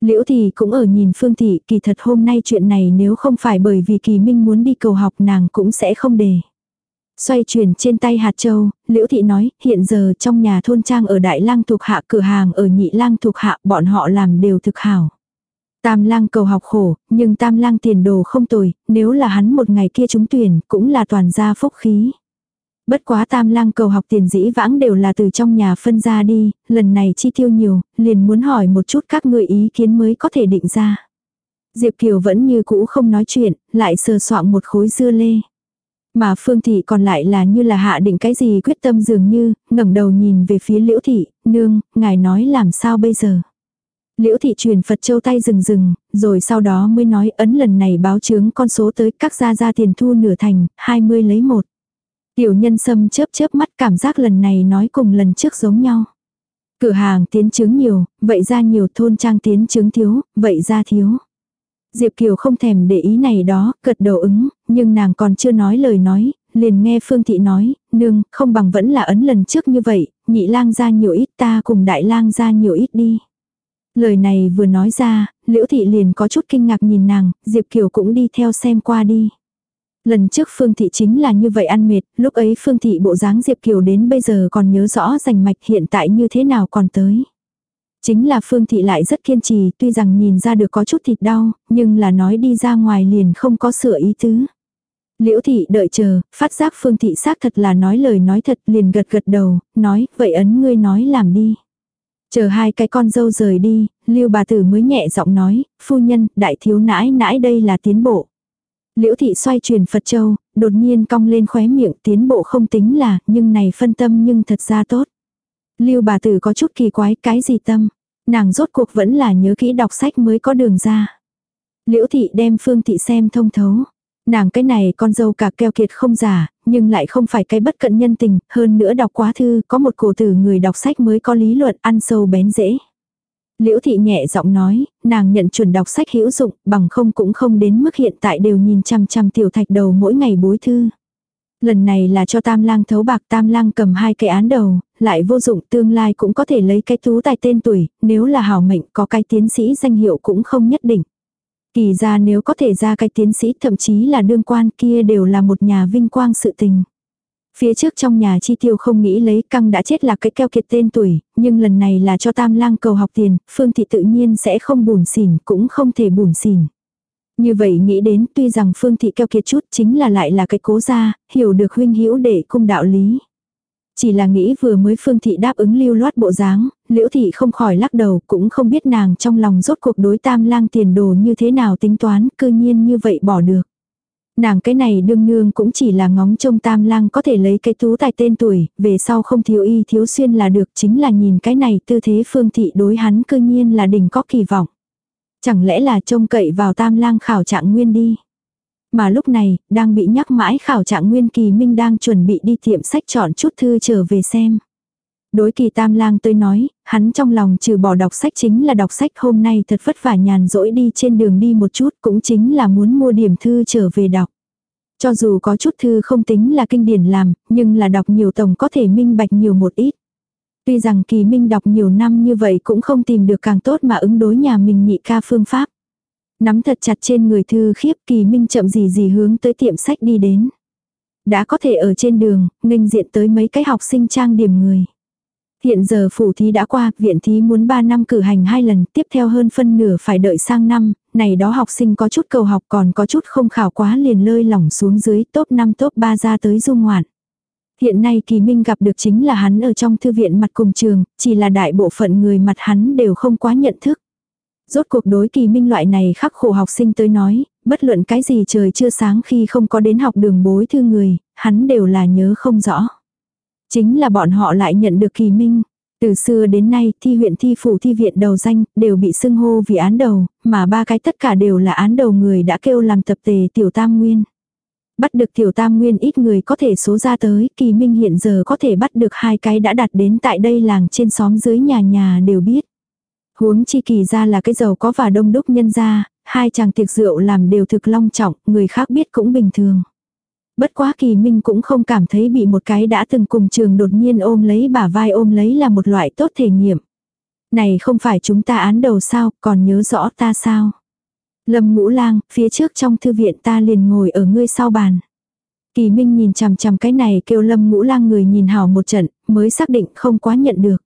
Liễu thì cũng ở nhìn Phương Thị, kỳ thật hôm nay chuyện này nếu không phải bởi vì Kỳ Minh muốn đi cầu học nàng cũng sẽ không để. Xoay chuyển trên tay hạt châu, Liễu Thị nói, hiện giờ trong nhà thôn trang ở Đại Lang thuộc hạ cửa hàng ở Nhị Lang thuộc hạ bọn họ làm đều thực hảo. Tam lang cầu học khổ, nhưng tam lang tiền đồ không tồi, nếu là hắn một ngày kia trúng tuyển, cũng là toàn gia phúc khí. Bất quá tam lang cầu học tiền dĩ vãng đều là từ trong nhà phân ra đi, lần này chi tiêu nhiều, liền muốn hỏi một chút các người ý kiến mới có thể định ra. Diệp Kiều vẫn như cũ không nói chuyện, lại sờ soạn một khối dưa lê. Mà Phương Thị còn lại là như là hạ định cái gì quyết tâm dường như, ngẩng đầu nhìn về phía Liễu Thị, nương, ngài nói làm sao bây giờ. Liễu Thị truyền Phật Châu tay rừng rừng, rồi sau đó mới nói ấn lần này báo chướng con số tới các gia gia tiền thu nửa thành, 20 lấy một. Tiểu nhân sâm chớp chớp mắt cảm giác lần này nói cùng lần trước giống nhau. Cửa hàng tiến chứng nhiều, vậy ra nhiều thôn trang tiến chứng thiếu, vậy ra thiếu. Diệp Kiều không thèm để ý này đó, gật đầu ứng, nhưng nàng còn chưa nói lời nói, liền nghe Phương Thị nói, nương, không bằng vẫn là ấn lần trước như vậy, nhị lang ra nhiều ít ta cùng đại lang ra nhiều ít đi. Lời này vừa nói ra, Liễu Thị liền có chút kinh ngạc nhìn nàng, Diệp Kiều cũng đi theo xem qua đi. Lần trước Phương Thị chính là như vậy ăn mệt, lúc ấy Phương Thị bộ dáng Diệp Kiều đến bây giờ còn nhớ rõ rành mạch hiện tại như thế nào còn tới. Chính là Phương Thị lại rất kiên trì, tuy rằng nhìn ra được có chút thịt đau, nhưng là nói đi ra ngoài liền không có sửa ý tứ. Liễu Thị đợi chờ, phát giác Phương Thị xác thật là nói lời nói thật liền gật gật đầu, nói, vậy ấn ngươi nói làm đi. Chờ hai cái con dâu rời đi, Lưu bà tử mới nhẹ giọng nói, phu nhân, đại thiếu nãi nãi đây là tiến bộ. Liễu thị xoay truyền Phật Châu, đột nhiên cong lên khóe miệng tiến bộ không tính là, nhưng này phân tâm nhưng thật ra tốt. Lưu bà tử có chút kỳ quái cái gì tâm. Nàng rốt cuộc vẫn là nhớ kỹ đọc sách mới có đường ra. Liễu thị đem phương thị xem thông thấu. Nàng cái này con dâu cả keo kiệt không giả, nhưng lại không phải cái bất cận nhân tình, hơn nữa đọc quá thư, có một cổ tử người đọc sách mới có lý luận ăn sâu bén dễ. Liễu thị nhẹ giọng nói, nàng nhận chuẩn đọc sách hữu dụng, bằng không cũng không đến mức hiện tại đều nhìn chăm chăm tiểu thạch đầu mỗi ngày bối thư. Lần này là cho tam lang thấu bạc tam lang cầm hai cái án đầu, lại vô dụng tương lai cũng có thể lấy cái tú tài tên tuổi, nếu là hảo mệnh có cái tiến sĩ danh hiệu cũng không nhất định. Kỳ ra nếu có thể ra cái tiến sĩ thậm chí là đương quan kia đều là một nhà vinh quang sự tình. Phía trước trong nhà chi tiêu không nghĩ lấy căng đã chết là cái keo kiệt tên tuổi, nhưng lần này là cho tam lang cầu học tiền, phương thị tự nhiên sẽ không bùn xỉn, cũng không thể bùn xỉn. Như vậy nghĩ đến tuy rằng phương thị keo kiệt chút chính là lại là cái cố gia, hiểu được huynh hữu để cung đạo lý. Chỉ là nghĩ vừa mới phương thị đáp ứng lưu loát bộ dáng, liễu thị không khỏi lắc đầu cũng không biết nàng trong lòng rốt cuộc đối tam lang tiền đồ như thế nào tính toán, cư nhiên như vậy bỏ được. Nàng cái này đương nương cũng chỉ là ngóng trông tam lang có thể lấy cái tú tài tên tuổi, về sau không thiếu y thiếu xuyên là được chính là nhìn cái này tư thế phương thị đối hắn cư nhiên là đỉnh có kỳ vọng. Chẳng lẽ là trông cậy vào tam lang khảo trạng nguyên đi. Mà lúc này, đang bị nhắc mãi khảo trạng nguyên kỳ minh đang chuẩn bị đi tiệm sách chọn chút thư trở về xem. Đối kỳ tam lang tôi nói, hắn trong lòng trừ bỏ đọc sách chính là đọc sách hôm nay thật vất vả nhàn rỗi đi trên đường đi một chút cũng chính là muốn mua điểm thư trở về đọc. Cho dù có chút thư không tính là kinh điển làm, nhưng là đọc nhiều tổng có thể minh bạch nhiều một ít. Tuy rằng kỳ minh đọc nhiều năm như vậy cũng không tìm được càng tốt mà ứng đối nhà mình nhị ca phương pháp. Nắm thật chặt trên người thư khiếp kỳ minh chậm gì gì hướng tới tiệm sách đi đến. Đã có thể ở trên đường, nghênh diện tới mấy cái học sinh trang điểm người. Hiện giờ phủ thí đã qua, viện thí muốn 3 năm cử hành hai lần, tiếp theo hơn phân nửa phải đợi sang năm, này đó học sinh có chút cầu học còn có chút không khảo quá liền lơi lỏng xuống dưới top 5 top 3 ra tới du ngoạn. Hiện nay Kỳ Minh gặp được chính là hắn ở trong thư viện mặt cùng trường, chỉ là đại bộ phận người mặt hắn đều không quá nhận thức. Rốt cuộc đối Kỳ Minh loại này khắc khổ học sinh tới nói, bất luận cái gì trời chưa sáng khi không có đến học đường bối thư người, hắn đều là nhớ không rõ. Chính là bọn họ lại nhận được kỳ minh. Từ xưa đến nay, thi huyện thi phủ thi viện đầu danh, đều bị xưng hô vì án đầu, mà ba cái tất cả đều là án đầu người đã kêu làm tập tề tiểu tam nguyên. Bắt được tiểu tam nguyên ít người có thể số ra tới, kỳ minh hiện giờ có thể bắt được hai cái đã đặt đến tại đây làng trên xóm dưới nhà nhà đều biết. Huống chi kỳ ra là cái giàu có và đông đúc nhân ra, hai chàng tiệc rượu làm đều thực long trọng, người khác biết cũng bình thường. Bất quá kỳ minh cũng không cảm thấy bị một cái đã từng cùng trường đột nhiên ôm lấy bả vai ôm lấy là một loại tốt thể nghiệm. Này không phải chúng ta án đầu sao, còn nhớ rõ ta sao? Lâm ngũ lang, phía trước trong thư viện ta liền ngồi ở ngươi sau bàn. Kỳ Minh nhìn chằm chằm cái này kêu Lâm ngũ lang người nhìn hảo một trận, mới xác định không quá nhận được.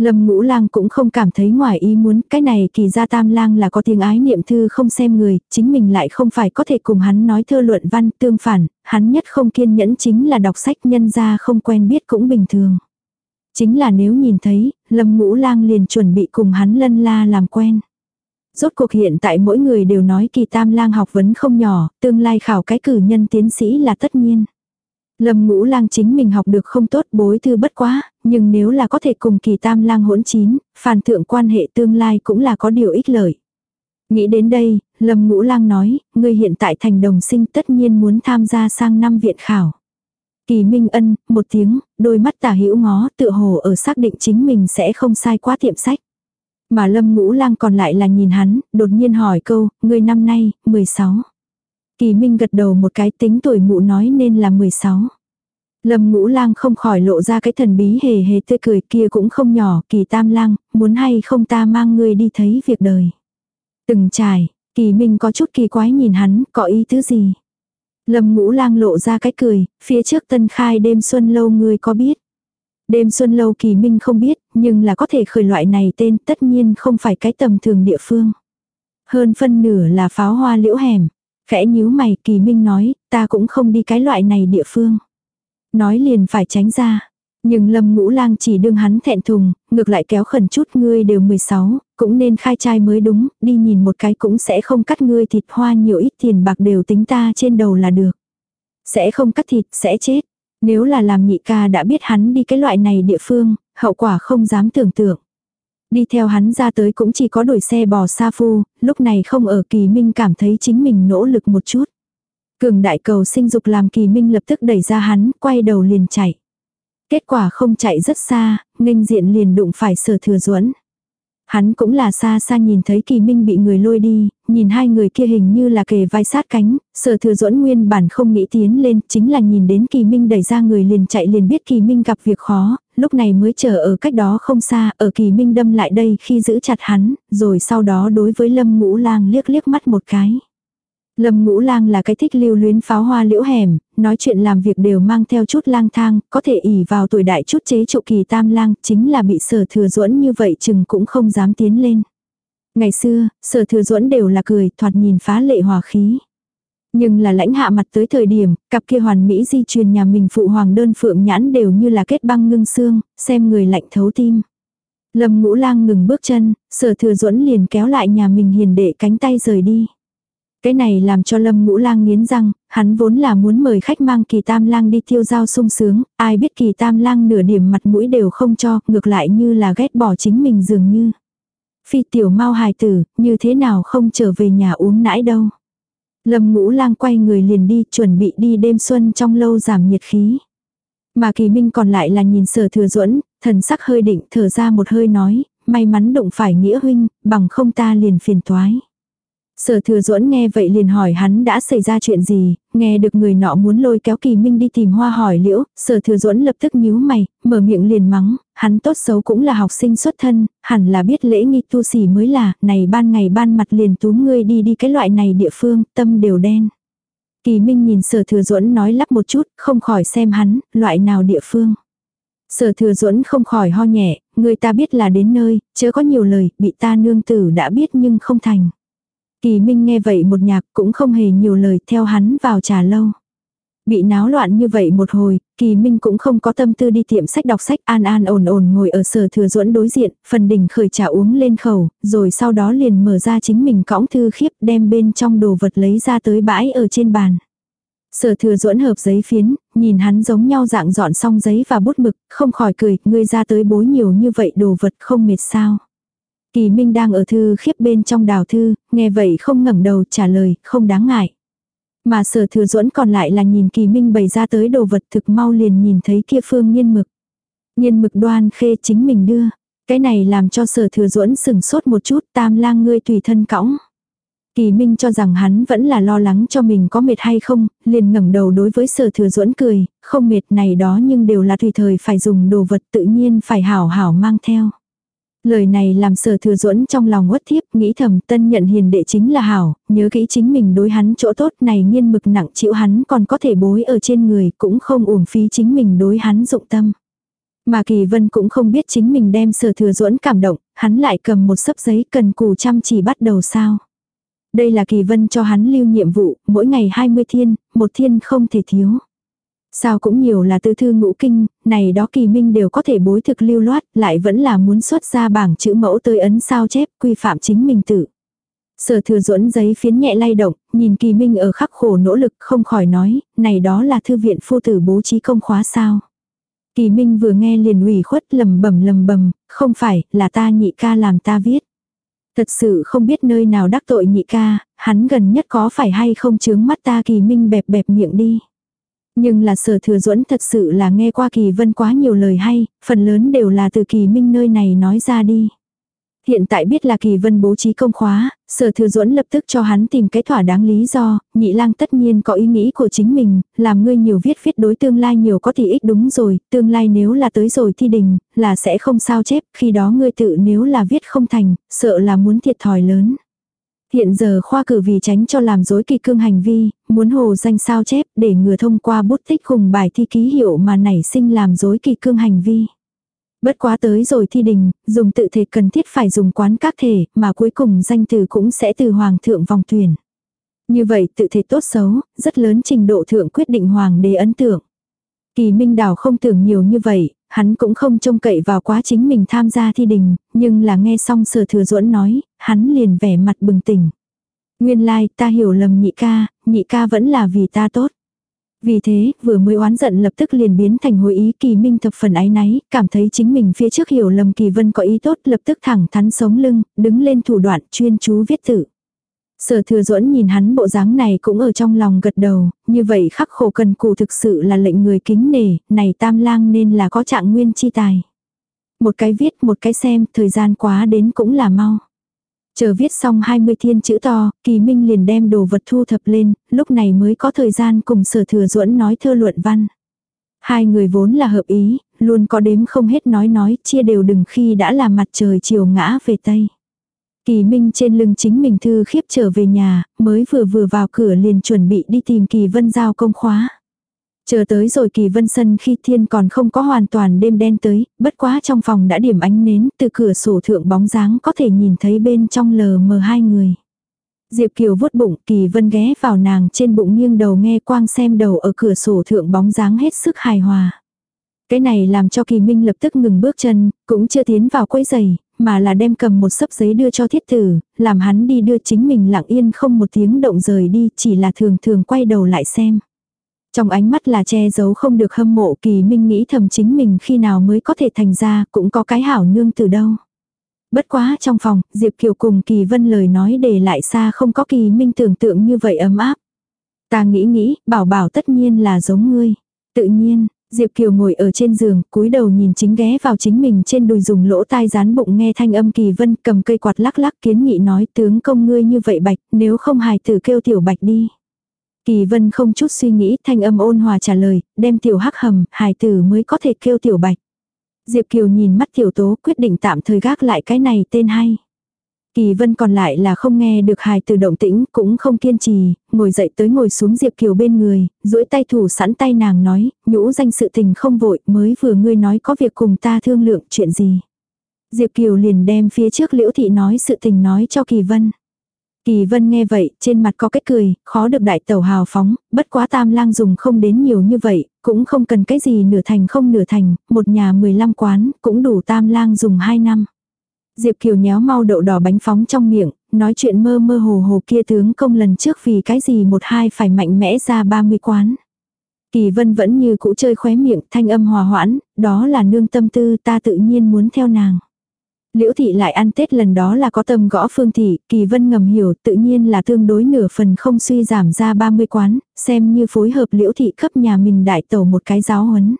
Lâm ngũ lang cũng không cảm thấy ngoài ý muốn, cái này kỳ gia tam lang là có tiếng ái niệm thư không xem người, chính mình lại không phải có thể cùng hắn nói thơ luận văn tương phản, hắn nhất không kiên nhẫn chính là đọc sách nhân gia không quen biết cũng bình thường. Chính là nếu nhìn thấy, lâm ngũ lang liền chuẩn bị cùng hắn lân la làm quen. Rốt cuộc hiện tại mỗi người đều nói kỳ tam lang học vấn không nhỏ, tương lai khảo cái cử nhân tiến sĩ là tất nhiên. Lâm ngũ lang chính mình học được không tốt bối thư bất quá, nhưng nếu là có thể cùng kỳ tam lang hỗn chín, phản thượng quan hệ tương lai cũng là có điều ích lợi. Nghĩ đến đây, Lâm ngũ lang nói, ngươi hiện tại thành đồng sinh tất nhiên muốn tham gia sang năm viện khảo. Kỳ Minh Ân, một tiếng, đôi mắt tả hữu ngó tựa hồ ở xác định chính mình sẽ không sai quá tiệm sách. Mà Lâm Ngũ Lang còn lại là nhìn hắn, đột nhiên hỏi câu, người năm nay, 16. Kỳ Minh gật đầu một cái tính tuổi mụ nói nên là 16. Lâm Ngũ Lang không khỏi lộ ra cái thần bí hề hề tươi cười kia cũng không nhỏ, Kỳ Tam Lang, muốn hay không ta mang ngươi đi thấy việc đời. Từng trải, Kỳ Minh có chút kỳ quái nhìn hắn, có ý thứ gì? Lâm Ngũ Lang lộ ra cái cười, phía trước Tân Khai đêm xuân lâu ngươi có biết? Đêm xuân lâu Kỳ Minh không biết, nhưng là có thể khởi loại này tên tất nhiên không phải cái tầm thường địa phương. Hơn phân nửa là pháo hoa liễu hẻm. Khẽ nhíu mày Kỳ Minh nói, ta cũng không đi cái loại này địa phương. Nói liền phải tránh ra. Nhưng Lâm Ngũ Lang chỉ đương hắn thẹn thùng, ngược lại kéo khẩn chút ngươi đều 16, cũng nên khai trai mới đúng, đi nhìn một cái cũng sẽ không cắt ngươi thịt hoa nhiều ít tiền bạc đều tính ta trên đầu là được. Sẽ không cắt thịt, sẽ chết. Nếu là làm nhị ca đã biết hắn đi cái loại này địa phương, hậu quả không dám tưởng tượng. Đi theo hắn ra tới cũng chỉ có đuổi xe bò sa phu, lúc này không ở kỳ minh cảm thấy chính mình nỗ lực một chút. Cường đại cầu sinh dục làm kỳ minh lập tức đẩy ra hắn, quay đầu liền chạy. Kết quả không chạy rất xa, nghênh diện liền đụng phải sở thừa duẫn Hắn cũng là xa xa nhìn thấy kỳ minh bị người lôi đi, nhìn hai người kia hình như là kề vai sát cánh, sở thừa dỗn nguyên bản không nghĩ tiến lên, chính là nhìn đến kỳ minh đẩy ra người liền chạy liền biết kỳ minh gặp việc khó, lúc này mới chờ ở cách đó không xa, ở kỳ minh đâm lại đây khi giữ chặt hắn, rồi sau đó đối với lâm ngũ lang liếc liếc mắt một cái. Lâm ngũ lang là cái thích lưu luyến pháo hoa liễu hẻm, nói chuyện làm việc đều mang theo chút lang thang, có thể ỉ vào tuổi đại chút chế trụ kỳ tam lang, chính là bị sở thừa duẫn như vậy chừng cũng không dám tiến lên. Ngày xưa, sở thừa duẫn đều là cười, thoạt nhìn phá lệ hòa khí. Nhưng là lãnh hạ mặt tới thời điểm, cặp kia hoàn mỹ di truyền nhà mình phụ hoàng đơn phượng nhãn đều như là kết băng ngưng xương, xem người lạnh thấu tim. Lâm ngũ lang ngừng bước chân, sở thừa duẫn liền kéo lại nhà mình hiền đệ cánh tay rời đi. Cái này làm cho lâm ngũ lang nghiến răng, hắn vốn là muốn mời khách mang kỳ tam lang đi tiêu giao sung sướng, ai biết kỳ tam lang nửa điểm mặt mũi đều không cho, ngược lại như là ghét bỏ chính mình dường như. Phi tiểu mau hài tử, như thế nào không trở về nhà uống nãi đâu. Lâm ngũ lang quay người liền đi, chuẩn bị đi đêm xuân trong lâu giảm nhiệt khí. Mà kỳ minh còn lại là nhìn sở thừa duẫn thần sắc hơi định thở ra một hơi nói, may mắn đụng phải nghĩa huynh, bằng không ta liền phiền toái. Sở thừa duẫn nghe vậy liền hỏi hắn đã xảy ra chuyện gì, nghe được người nọ muốn lôi kéo kỳ minh đi tìm hoa hỏi liễu, sở thừa duẫn lập tức nhíu mày, mở miệng liền mắng, hắn tốt xấu cũng là học sinh xuất thân, hẳn là biết lễ nghi tu sỉ mới là, này ban ngày ban mặt liền túm ngươi đi đi cái loại này địa phương, tâm đều đen. Kỳ minh nhìn sở thừa duẫn nói lắp một chút, không khỏi xem hắn, loại nào địa phương. Sở thừa duẫn không khỏi ho nhẹ, người ta biết là đến nơi, chớ có nhiều lời, bị ta nương tử đã biết nhưng không thành. Kỳ Minh nghe vậy một nhạc cũng không hề nhiều lời theo hắn vào trà lâu. Bị náo loạn như vậy một hồi, Kỳ Minh cũng không có tâm tư đi tiệm sách đọc sách an an ổn ổn ngồi ở sở thừa duẫn đối diện, phần đỉnh khởi trà uống lên khẩu, rồi sau đó liền mở ra chính mình cõng thư khiếp đem bên trong đồ vật lấy ra tới bãi ở trên bàn. Sở thừa duẫn hợp giấy phiến, nhìn hắn giống nhau dạng dọn xong giấy và bút mực, không khỏi cười, ngươi ra tới bối nhiều như vậy đồ vật không mệt sao. Kỳ Minh đang ở thư khiếp bên trong đào thư, nghe vậy không ngẩng đầu trả lời, không đáng ngại. Mà sở thừa duẫn còn lại là nhìn Kỳ Minh bày ra tới đồ vật thực mau liền nhìn thấy kia phương nhiên mực. nhiên mực đoan khê chính mình đưa. Cái này làm cho sở thừa duẫn sừng sốt một chút tam lang ngươi tùy thân cõng. Kỳ Minh cho rằng hắn vẫn là lo lắng cho mình có mệt hay không, liền ngẩng đầu đối với sở thừa duẫn cười, không mệt này đó nhưng đều là tùy thời phải dùng đồ vật tự nhiên phải hảo hảo mang theo. Lời này làm sở thừa duẫn trong lòng uất thiếp, nghĩ thầm tân nhận hiền đệ chính là hảo, nhớ kỹ chính mình đối hắn chỗ tốt này nghiên mực nặng chịu hắn còn có thể bối ở trên người cũng không uổng phí chính mình đối hắn dụng tâm. Mà Kỳ Vân cũng không biết chính mình đem sở thừa duẫn cảm động, hắn lại cầm một sấp giấy cần cù chăm chỉ bắt đầu sao. Đây là Kỳ Vân cho hắn lưu nhiệm vụ, mỗi ngày 20 thiên, một thiên không thể thiếu. Sao cũng nhiều là tư thư ngũ kinh, này đó kỳ minh đều có thể bối thực lưu loát, lại vẫn là muốn xuất ra bảng chữ mẫu tới ấn sao chép, quy phạm chính mình tự. Sở thừa duẫn giấy phiến nhẹ lay động, nhìn kỳ minh ở khắc khổ nỗ lực không khỏi nói, này đó là thư viện phu tử bố trí công khóa sao. Kỳ minh vừa nghe liền ủy khuất lầm bầm lầm bầm, không phải, là ta nhị ca làm ta viết. Thật sự không biết nơi nào đắc tội nhị ca, hắn gần nhất có phải hay không chướng mắt ta kỳ minh bẹp bẹp miệng đi. Nhưng là sở thừa duẫn thật sự là nghe qua kỳ vân quá nhiều lời hay, phần lớn đều là từ kỳ minh nơi này nói ra đi. Hiện tại biết là kỳ vân bố trí công khóa, sở thừa duẫn lập tức cho hắn tìm cái thỏa đáng lý do, nhị lang tất nhiên có ý nghĩ của chính mình, làm ngươi nhiều viết viết đối tương lai nhiều có thì ích đúng rồi, tương lai nếu là tới rồi thi đình, là sẽ không sao chép, khi đó ngươi tự nếu là viết không thành, sợ là muốn thiệt thòi lớn. Hiện giờ khoa cử vì tránh cho làm dối kỳ cương hành vi, muốn hồ danh sao chép để ngừa thông qua bút tích cùng bài thi ký hiệu mà nảy sinh làm dối kỳ cương hành vi. Bất quá tới rồi thi đình, dùng tự thể cần thiết phải dùng quán các thể, mà cuối cùng danh từ cũng sẽ từ hoàng thượng vòng tuyển. Như vậy tự thể tốt xấu, rất lớn trình độ thượng quyết định hoàng đế ấn tượng. Kỳ Minh Đào không tưởng nhiều như vậy, hắn cũng không trông cậy vào quá chính mình tham gia thi đình, nhưng là nghe xong sở thừa duẫn nói, hắn liền vẻ mặt bừng tỉnh. Nguyên lai like, ta hiểu lầm nhị ca, nhị ca vẫn là vì ta tốt. Vì thế, vừa mới oán giận lập tức liền biến thành hồi ý kỳ minh thập phần ái náy, cảm thấy chính mình phía trước hiểu lầm kỳ vân có ý tốt lập tức thẳng thắn sống lưng, đứng lên thủ đoạn chuyên chú viết tự. Sở thừa duẫn nhìn hắn bộ dáng này cũng ở trong lòng gật đầu, như vậy khắc khổ cần cù thực sự là lệnh người kính nể, này tam lang nên là có trạng nguyên chi tài. Một cái viết một cái xem, thời gian quá đến cũng là mau. Chờ viết xong 20 thiên chữ to, kỳ minh liền đem đồ vật thu thập lên, lúc này mới có thời gian cùng sở thừa duẫn nói thơ luận văn. Hai người vốn là hợp ý, luôn có đếm không hết nói nói, chia đều đừng khi đã là mặt trời chiều ngã về Tây. Kỳ Minh trên lưng chính mình thư khiếp trở về nhà, mới vừa vừa vào cửa liền chuẩn bị đi tìm Kỳ Vân giao công khóa. Chờ tới rồi Kỳ Vân sân khi thiên còn không có hoàn toàn đêm đen tới, bất quá trong phòng đã điểm ánh nến, từ cửa sổ thượng bóng dáng có thể nhìn thấy bên trong lờ mờ hai người. Diệp Kiều vuốt bụng, Kỳ Vân ghé vào nàng trên bụng nghiêng đầu nghe quang xem đầu ở cửa sổ thượng bóng dáng hết sức hài hòa. Cái này làm cho Kỳ Minh lập tức ngừng bước chân, cũng chưa tiến vào quấy giày, mà là đem cầm một sấp giấy đưa cho thiết tử, làm hắn đi đưa chính mình lặng yên không một tiếng động rời đi, chỉ là thường thường quay đầu lại xem. Trong ánh mắt là che giấu không được hâm mộ kỳ minh nghĩ thầm chính mình khi nào mới có thể thành ra, cũng có cái hảo nương từ đâu. Bất quá trong phòng, Diệp Kiều cùng kỳ vân lời nói để lại xa không có kỳ minh tưởng tượng như vậy ấm áp. Ta nghĩ nghĩ, bảo bảo tất nhiên là giống ngươi. Tự nhiên, Diệp Kiều ngồi ở trên giường, cúi đầu nhìn chính ghé vào chính mình trên đùi dùng lỗ tai dán bụng nghe thanh âm kỳ vân cầm cây quạt lắc lắc kiến nghị nói tướng công ngươi như vậy bạch, nếu không hài tử kêu tiểu bạch đi. Kỳ vân không chút suy nghĩ thanh âm ôn hòa trả lời, đem tiểu hắc hầm, hài tử mới có thể kêu tiểu bạch. Diệp Kiều nhìn mắt tiểu tố quyết định tạm thời gác lại cái này tên hay. Kỳ vân còn lại là không nghe được hài từ động tĩnh, cũng không kiên trì, ngồi dậy tới ngồi xuống Diệp Kiều bên người, duỗi tay thủ sẵn tay nàng nói, nhũ danh sự tình không vội, mới vừa ngươi nói có việc cùng ta thương lượng chuyện gì. Diệp Kiều liền đem phía trước liễu thị nói sự tình nói cho Kỳ vân. Kỳ vân nghe vậy, trên mặt có cái cười, khó được đại tẩu hào phóng, bất quá tam lang dùng không đến nhiều như vậy, cũng không cần cái gì nửa thành không nửa thành, một nhà 15 quán, cũng đủ tam lang dùng 2 năm. Diệp Kiều nhéo mau đậu đỏ bánh phóng trong miệng, nói chuyện mơ mơ hồ hồ kia tướng công lần trước vì cái gì một hai phải mạnh mẽ ra 30 quán. Kỳ vân vẫn như cũ chơi khóe miệng, thanh âm hòa hoãn, đó là nương tâm tư ta tự nhiên muốn theo nàng. Liễu thị lại ăn Tết lần đó là có tâm gõ phương thị, kỳ vân ngầm hiểu tự nhiên là tương đối nửa phần không suy giảm ra 30 quán, xem như phối hợp liễu thị cấp nhà mình đại tẩu một cái giáo huấn.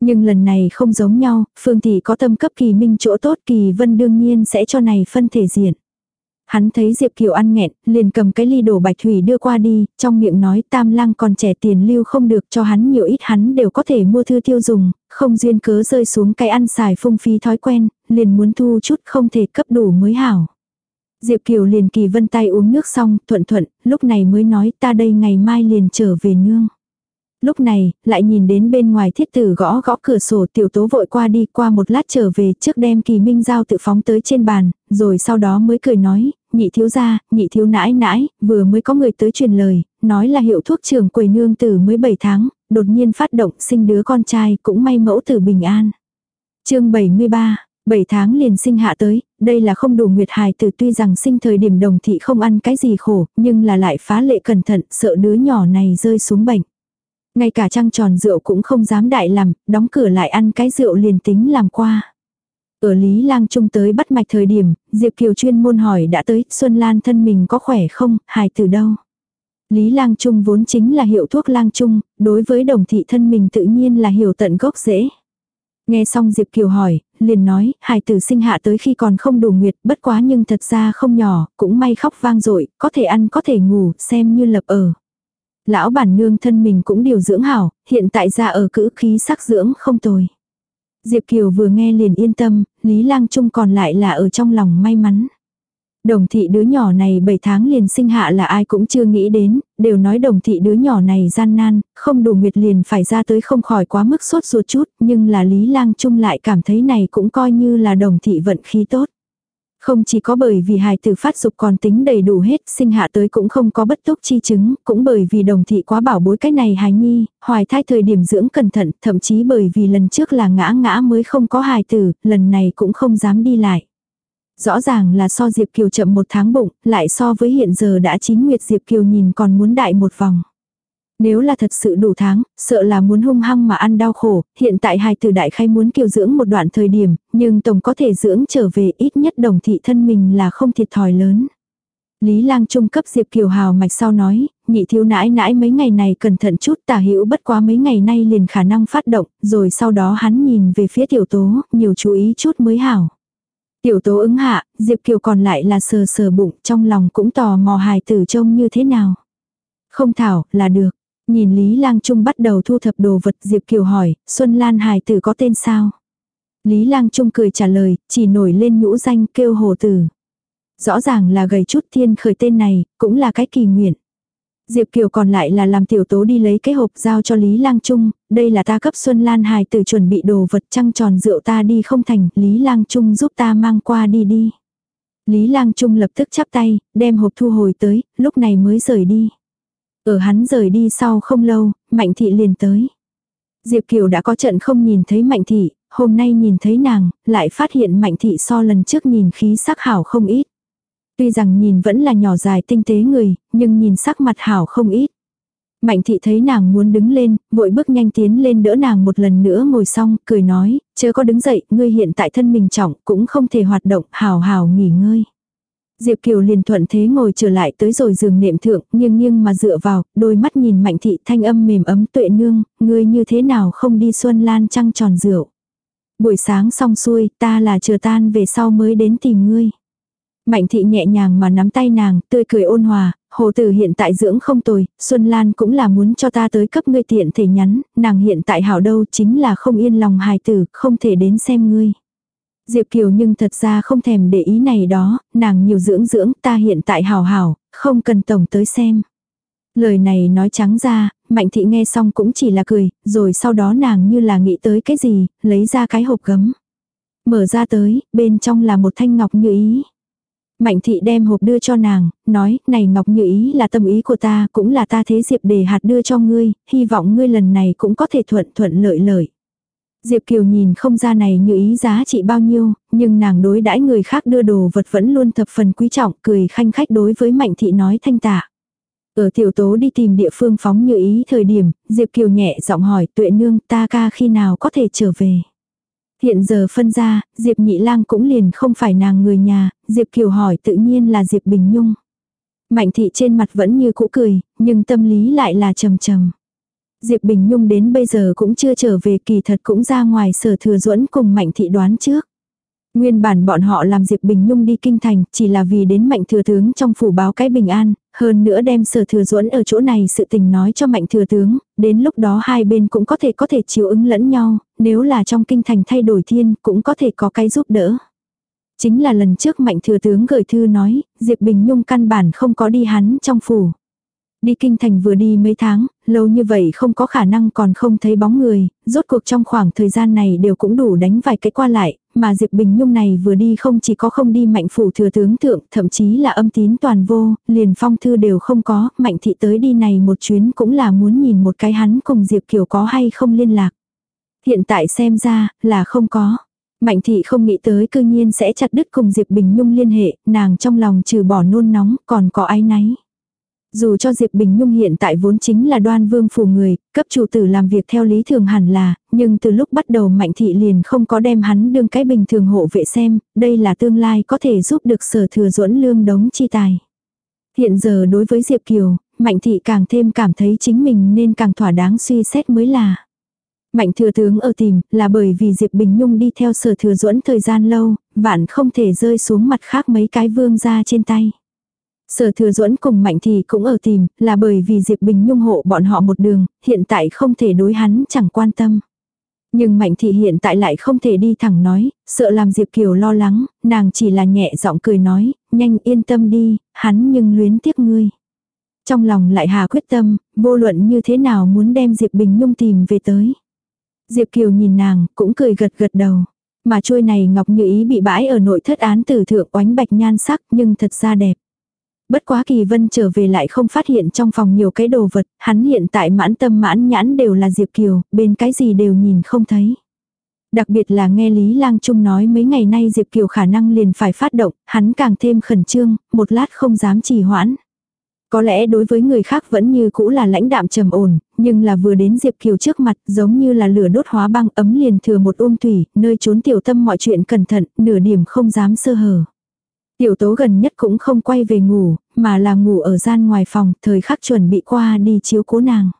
Nhưng lần này không giống nhau, Phương Thị có tâm cấp kỳ minh chỗ tốt kỳ vân đương nhiên sẽ cho này phân thể diện. Hắn thấy Diệp Kiều ăn nghẹn, liền cầm cái ly đổ bạch thủy đưa qua đi, trong miệng nói tam lang còn trẻ tiền lưu không được cho hắn nhiều ít hắn đều có thể mua thư tiêu dùng, không duyên cớ rơi xuống cái ăn xài phung phí thói quen, liền muốn thu chút không thể cấp đủ mới hảo. Diệp Kiều liền kỳ vân tay uống nước xong, thuận thuận, lúc này mới nói ta đây ngày mai liền trở về nương. Lúc này, lại nhìn đến bên ngoài thiết tử gõ gõ cửa sổ tiểu tố vội qua đi qua một lát trở về trước đem kỳ minh giao tự phóng tới trên bàn, rồi sau đó mới cười nói, nhị thiếu gia, nhị thiếu nãi nãi, vừa mới có người tới truyền lời, nói là hiệu thuốc trưởng quầy nương tử mới 7 tháng, đột nhiên phát động sinh đứa con trai cũng may mẫu tử bình an. chương 73 7 tháng liền sinh hạ tới, đây là không đủ nguyệt hài tử tuy rằng sinh thời điểm đồng thị không ăn cái gì khổ, nhưng là lại phá lệ cẩn thận, sợ đứa nhỏ này rơi xuống bệnh. Ngay cả trăng tròn rượu cũng không dám đại làm, đóng cửa lại ăn cái rượu liền tính làm qua. Ở Lý Lang Trung tới bắt mạch thời điểm, Diệp Kiều chuyên môn hỏi đã tới, Xuân Lan thân mình có khỏe không, hài từ đâu. Lý Lang Trung vốn chính là hiệu thuốc Lang Trung, đối với đồng thị thân mình tự nhiên là hiểu tận gốc rễ. Nghe xong Diệp Kiều hỏi, liền nói, hài tử sinh hạ tới khi còn không đủ nguyệt, bất quá nhưng thật ra không nhỏ, cũng may khóc vang dội có thể ăn có thể ngủ, xem như lập ở. Lão bản nương thân mình cũng điều dưỡng hảo, hiện tại ra ở cữ khí sắc dưỡng không tồi. Diệp Kiều vừa nghe liền yên tâm, Lý Lang Trung còn lại là ở trong lòng may mắn. Đồng thị đứa nhỏ này 7 tháng liền sinh hạ là ai cũng chưa nghĩ đến, đều nói đồng thị đứa nhỏ này gian nan, không đủ nguyệt liền phải ra tới không khỏi quá mức sốt ruột chút, nhưng là Lý Lang Trung lại cảm thấy này cũng coi như là đồng thị vận khí tốt. Không chỉ có bởi vì hài tử phát dục còn tính đầy đủ hết, sinh hạ tới cũng không có bất túc chi chứng, cũng bởi vì đồng thị quá bảo bối cái này hài nhi, hoài thai thời điểm dưỡng cẩn thận, thậm chí bởi vì lần trước là ngã ngã mới không có hài tử, lần này cũng không dám đi lại. Rõ ràng là so Diệp Kiều chậm một tháng bụng, lại so với hiện giờ đã chín nguyệt Diệp Kiều nhìn còn muốn đại một vòng. Nếu là thật sự đủ tháng, sợ là muốn hung hăng mà ăn đau khổ, hiện tại hài tử đại khai muốn kiều dưỡng một đoạn thời điểm, nhưng tổng có thể dưỡng trở về ít nhất đồng thị thân mình là không thiệt thòi lớn. Lý lang trung cấp Diệp Kiều Hào mạch sau nói, nhị thiếu nãi nãi mấy ngày này cẩn thận chút tả hữu bất quá mấy ngày nay liền khả năng phát động, rồi sau đó hắn nhìn về phía tiểu tố, nhiều chú ý chút mới hảo. Tiểu tố ứng hạ, Diệp Kiều còn lại là sờ sờ bụng, trong lòng cũng tò mò hài tử trông như thế nào. Không thảo, là được. Nhìn Lý Lang Trung bắt đầu thu thập đồ vật Diệp Kiều hỏi, Xuân Lan hài tử có tên sao? Lý Lang Trung cười trả lời, chỉ nổi lên nhũ danh kêu hồ tử. Rõ ràng là gầy chút thiên khởi tên này, cũng là cái kỳ nguyện. Diệp Kiều còn lại là làm tiểu tố đi lấy cái hộp giao cho Lý Lang Trung, đây là ta cấp Xuân Lan hài tử chuẩn bị đồ vật trăng tròn rượu ta đi không thành, Lý Lang Trung giúp ta mang qua đi đi. Lý Lang Trung lập tức chắp tay, đem hộp thu hồi tới, lúc này mới rời đi. Ở hắn rời đi sau không lâu, Mạnh Thị liền tới. Diệp Kiều đã có trận không nhìn thấy Mạnh Thị, hôm nay nhìn thấy nàng, lại phát hiện Mạnh Thị so lần trước nhìn khí sắc hảo không ít. Tuy rằng nhìn vẫn là nhỏ dài tinh tế người, nhưng nhìn sắc mặt hảo không ít. Mạnh thị thấy nàng muốn đứng lên, vội bước nhanh tiến lên đỡ nàng một lần nữa ngồi xong, cười nói, chớ có đứng dậy, ngươi hiện tại thân mình trọng, cũng không thể hoạt động, hào hào nghỉ ngơi. Diệp Kiều liền thuận thế ngồi trở lại tới rồi giường nệm thượng, nghiêng nghiêng mà dựa vào, đôi mắt nhìn mạnh thị thanh âm mềm ấm tuệ nương, ngươi như thế nào không đi xuân lan trăng tròn rượu. Buổi sáng xong xuôi, ta là chờ tan về sau mới đến tìm ngươi. Mạnh thị nhẹ nhàng mà nắm tay nàng, tươi cười ôn hòa, hồ tử hiện tại dưỡng không tồi, Xuân Lan cũng là muốn cho ta tới cấp ngươi tiện thể nhắn, nàng hiện tại hảo đâu chính là không yên lòng hài tử, không thể đến xem ngươi. Diệp Kiều nhưng thật ra không thèm để ý này đó, nàng nhiều dưỡng dưỡng ta hiện tại hào hào, không cần tổng tới xem. Lời này nói trắng ra, Mạnh thị nghe xong cũng chỉ là cười, rồi sau đó nàng như là nghĩ tới cái gì, lấy ra cái hộp gấm. Mở ra tới, bên trong là một thanh ngọc như ý. Mạnh thị đem hộp đưa cho nàng, nói, này ngọc như ý là tâm ý của ta, cũng là ta thế diệp để hạt đưa cho ngươi, hy vọng ngươi lần này cũng có thể thuận thuận lợi lợi. Diệp Kiều nhìn không ra này như ý giá trị bao nhiêu, nhưng nàng đối đãi người khác đưa đồ vật vẫn luôn thập phần quý trọng, cười khanh khách đối với Mạnh Thị nói thanh tạ. Ở tiểu tố đi tìm địa phương phóng như ý thời điểm, Diệp Kiều nhẹ giọng hỏi tuệ nương ta ca khi nào có thể trở về. Hiện giờ phân ra, Diệp Nhị Lang cũng liền không phải nàng người nhà, Diệp Kiều hỏi tự nhiên là Diệp Bình Nhung. Mạnh thị trên mặt vẫn như cũ cười, nhưng tâm lý lại là trầm trầm. Diệp Bình Nhung đến bây giờ cũng chưa trở về kỳ thật cũng ra ngoài sở thừa duẫn cùng Mạnh thị đoán trước. Nguyên bản bọn họ làm Diệp Bình Nhung đi kinh thành chỉ là vì đến mạnh thừa tướng trong phủ báo cái bình an, hơn nữa đem sở thừa duẫn ở chỗ này sự tình nói cho mạnh thừa tướng, đến lúc đó hai bên cũng có thể có thể chiếu ứng lẫn nhau, nếu là trong kinh thành thay đổi thiên cũng có thể có cái giúp đỡ. Chính là lần trước mạnh thừa tướng gửi thư nói, Diệp Bình Nhung căn bản không có đi hắn trong phủ. Đi kinh thành vừa đi mấy tháng, lâu như vậy không có khả năng còn không thấy bóng người, rốt cuộc trong khoảng thời gian này đều cũng đủ đánh vài cái qua lại, mà Diệp Bình Nhung này vừa đi không chỉ có không đi mạnh phủ thừa tướng thượng, thậm chí là âm tín toàn vô, liền phong thư đều không có, mạnh thị tới đi này một chuyến cũng là muốn nhìn một cái hắn cùng Diệp Kiều có hay không liên lạc. Hiện tại xem ra, là không có. Mạnh thị không nghĩ tới cư nhiên sẽ chặt đứt cùng Diệp Bình Nhung liên hệ, nàng trong lòng trừ bỏ nôn nóng, còn có ái náy. Dù cho Diệp Bình Nhung hiện tại vốn chính là đoan vương phủ người, cấp chủ tử làm việc theo lý thường hẳn là, nhưng từ lúc bắt đầu Mạnh Thị liền không có đem hắn đương cái bình thường hộ vệ xem, đây là tương lai có thể giúp được sở thừa duẫn lương đống chi tài. Hiện giờ đối với Diệp Kiều, Mạnh Thị càng thêm cảm thấy chính mình nên càng thỏa đáng suy xét mới là. Mạnh thừa tướng ở tìm là bởi vì Diệp Bình Nhung đi theo sở thừa duẫn thời gian lâu, vạn không thể rơi xuống mặt khác mấy cái vương ra trên tay. Sở thừa duẫn cùng mạnh thì cũng ở tìm, là bởi vì Diệp Bình Nhung hộ bọn họ một đường, hiện tại không thể đối hắn chẳng quan tâm. Nhưng mạnh thị hiện tại lại không thể đi thẳng nói, sợ làm Diệp Kiều lo lắng, nàng chỉ là nhẹ giọng cười nói, nhanh yên tâm đi, hắn nhưng luyến tiếc ngươi. Trong lòng lại hà quyết tâm, vô luận như thế nào muốn đem Diệp Bình Nhung tìm về tới. Diệp Kiều nhìn nàng, cũng cười gật gật đầu. Mà chuôi này ngọc như ý bị bãi ở nội thất án tử thượng oánh bạch nhan sắc nhưng thật ra đẹp. Bất quá kỳ vân trở về lại không phát hiện trong phòng nhiều cái đồ vật, hắn hiện tại mãn tâm mãn nhãn đều là Diệp Kiều, bên cái gì đều nhìn không thấy. Đặc biệt là nghe Lý Lang Trung nói mấy ngày nay Diệp Kiều khả năng liền phải phát động, hắn càng thêm khẩn trương, một lát không dám trì hoãn. Có lẽ đối với người khác vẫn như cũ là lãnh đạm trầm ổn, nhưng là vừa đến Diệp Kiều trước mặt giống như là lửa đốt hóa băng ấm liền thừa một ôm thủy, nơi trốn tiểu tâm mọi chuyện cẩn thận, nửa điểm không dám sơ hở. Tiểu tố gần nhất cũng không quay về ngủ, mà là ngủ ở gian ngoài phòng, thời khắc chuẩn bị qua đi chiếu cố nàng.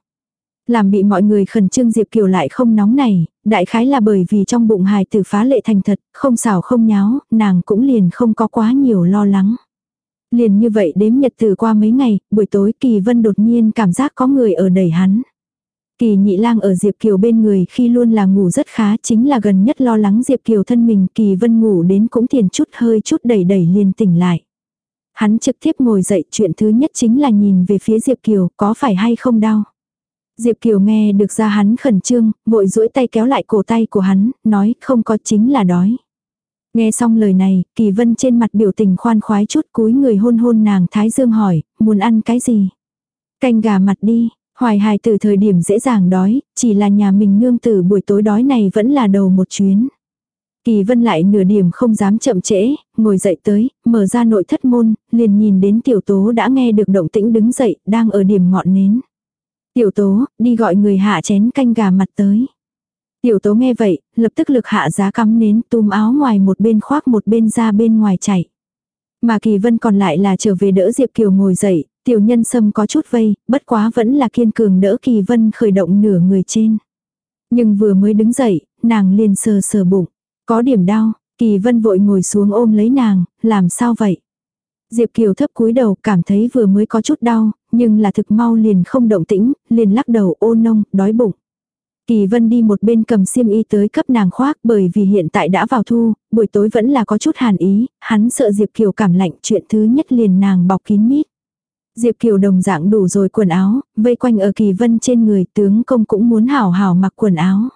Làm bị mọi người khẩn trương Diệp Kiều lại không nóng này, đại khái là bởi vì trong bụng hài tử phá lệ thành thật, không xảo không nháo, nàng cũng liền không có quá nhiều lo lắng. Liền như vậy đếm nhật từ qua mấy ngày, buổi tối Kỳ Vân đột nhiên cảm giác có người ở đẩy hắn. Kỳ nhị lang ở Diệp Kiều bên người khi luôn là ngủ rất khá chính là gần nhất lo lắng Diệp Kiều thân mình Kỳ Vân ngủ đến cũng thiền chút hơi chút đẩy đẩy liền tỉnh lại. Hắn trực tiếp ngồi dậy chuyện thứ nhất chính là nhìn về phía Diệp Kiều có phải hay không đau. Diệp Kiều nghe được ra hắn khẩn trương, vội duỗi tay kéo lại cổ tay của hắn, nói không có chính là đói. Nghe xong lời này, Kỳ Vân trên mặt biểu tình khoan khoái chút cúi người hôn hôn nàng Thái Dương hỏi, muốn ăn cái gì? Canh gà mặt đi, hoài hài từ thời điểm dễ dàng đói, chỉ là nhà mình nương tử buổi tối đói này vẫn là đầu một chuyến. Kỳ Vân lại nửa điểm không dám chậm trễ, ngồi dậy tới, mở ra nội thất môn, liền nhìn đến tiểu tố đã nghe được động tĩnh đứng dậy, đang ở điểm ngọn nến. Tiểu tố, đi gọi người hạ chén canh gà mặt tới. Tiểu tố nghe vậy, lập tức lực hạ giá cắm nến túm áo ngoài một bên khoác một bên ra bên ngoài chạy. Mà Kỳ Vân còn lại là trở về đỡ Diệp Kiều ngồi dậy, tiểu nhân sâm có chút vây, bất quá vẫn là kiên cường đỡ Kỳ Vân khởi động nửa người trên. Nhưng vừa mới đứng dậy, nàng liền sờ sờ bụng. Có điểm đau, Kỳ Vân vội ngồi xuống ôm lấy nàng, làm sao vậy? Diệp Kiều thấp cúi đầu cảm thấy vừa mới có chút đau, nhưng là thực mau liền không động tĩnh, liền lắc đầu ô nông, đói bụng. Kỳ Vân đi một bên cầm xiêm y tới cấp nàng khoác bởi vì hiện tại đã vào thu, buổi tối vẫn là có chút hàn ý, hắn sợ Diệp Kiều cảm lạnh chuyện thứ nhất liền nàng bọc kín mít. Diệp Kiều đồng dạng đủ rồi quần áo, vây quanh ở Kỳ Vân trên người tướng công cũng muốn hảo hảo mặc quần áo.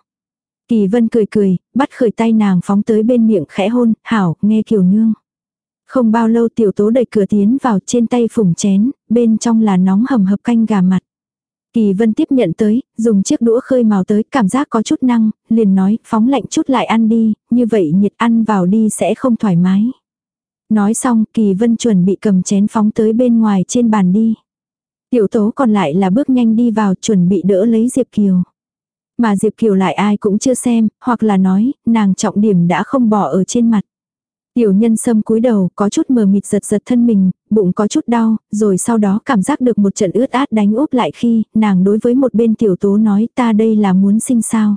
Kỳ Vân cười cười, bắt khởi tay nàng phóng tới bên miệng khẽ hôn, hảo, nghe Kiều nương. Không bao lâu tiểu tố đẩy cửa tiến vào trên tay phủng chén, bên trong là nóng hầm hập canh gà mặt. Kỳ Vân tiếp nhận tới, dùng chiếc đũa khơi màu tới, cảm giác có chút năng, liền nói, phóng lạnh chút lại ăn đi, như vậy nhiệt ăn vào đi sẽ không thoải mái. Nói xong, Kỳ Vân chuẩn bị cầm chén phóng tới bên ngoài trên bàn đi. Tiểu tố còn lại là bước nhanh đi vào chuẩn bị đỡ lấy Diệp Kiều. Mà Diệp Kiều lại ai cũng chưa xem, hoặc là nói, nàng trọng điểm đã không bỏ ở trên mặt. Tiểu nhân sâm cúi đầu, có chút mờ mịt giật giật thân mình, bụng có chút đau, rồi sau đó cảm giác được một trận ướt át đánh úp lại khi, nàng đối với một bên tiểu tố nói ta đây là muốn sinh sao.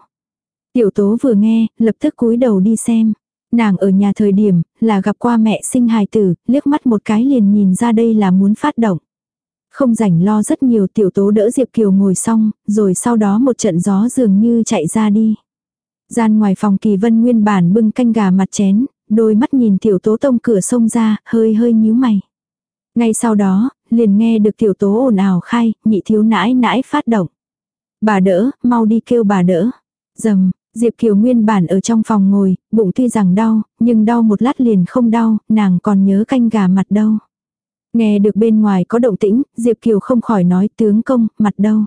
Tiểu tố vừa nghe, lập tức cúi đầu đi xem. Nàng ở nhà thời điểm, là gặp qua mẹ sinh hài tử, liếc mắt một cái liền nhìn ra đây là muốn phát động. Không rảnh lo rất nhiều tiểu tố đỡ Diệp Kiều ngồi xong, rồi sau đó một trận gió dường như chạy ra đi. Gian ngoài phòng kỳ vân nguyên bản bưng canh gà mặt chén, đôi mắt nhìn tiểu tố tông cửa sông ra, hơi hơi nhíu mày. Ngay sau đó, liền nghe được tiểu tố ồn ào khai, nhị thiếu nãi nãi phát động. Bà đỡ, mau đi kêu bà đỡ. Dầm, Diệp Kiều nguyên bản ở trong phòng ngồi, bụng tuy rằng đau, nhưng đau một lát liền không đau, nàng còn nhớ canh gà mặt đâu. Nghe được bên ngoài có động tĩnh, Diệp Kiều không khỏi nói tướng công, mặt đâu.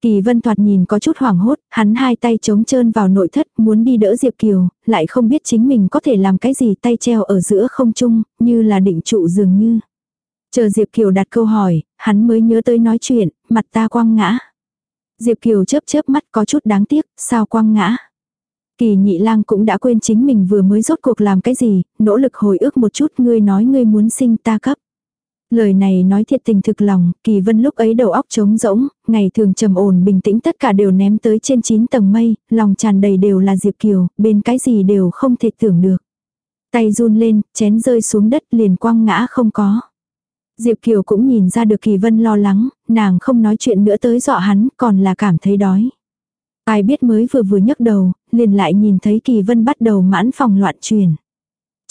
Kỳ vân thoạt nhìn có chút hoảng hốt, hắn hai tay chống trơn vào nội thất muốn đi đỡ Diệp Kiều, lại không biết chính mình có thể làm cái gì tay treo ở giữa không trung, như là định trụ dường như. Chờ Diệp Kiều đặt câu hỏi, hắn mới nhớ tới nói chuyện, mặt ta quăng ngã. Diệp Kiều chớp chớp mắt có chút đáng tiếc, sao quăng ngã. Kỳ nhị lang cũng đã quên chính mình vừa mới rốt cuộc làm cái gì, nỗ lực hồi ức một chút ngươi nói ngươi muốn sinh ta cấp. Lời này nói thiệt tình thực lòng, kỳ vân lúc ấy đầu óc trống rỗng, ngày thường trầm ổn bình tĩnh tất cả đều ném tới trên 9 tầng mây, lòng tràn đầy đều là Diệp Kiều, bên cái gì đều không thể tưởng được. Tay run lên, chén rơi xuống đất liền quăng ngã không có. Diệp Kiều cũng nhìn ra được Kỳ Vân lo lắng, nàng không nói chuyện nữa tới dọa hắn, còn là cảm thấy đói. Ai biết mới vừa vừa nhấc đầu, liền lại nhìn thấy Kỳ Vân bắt đầu mãn phòng loạn truyền.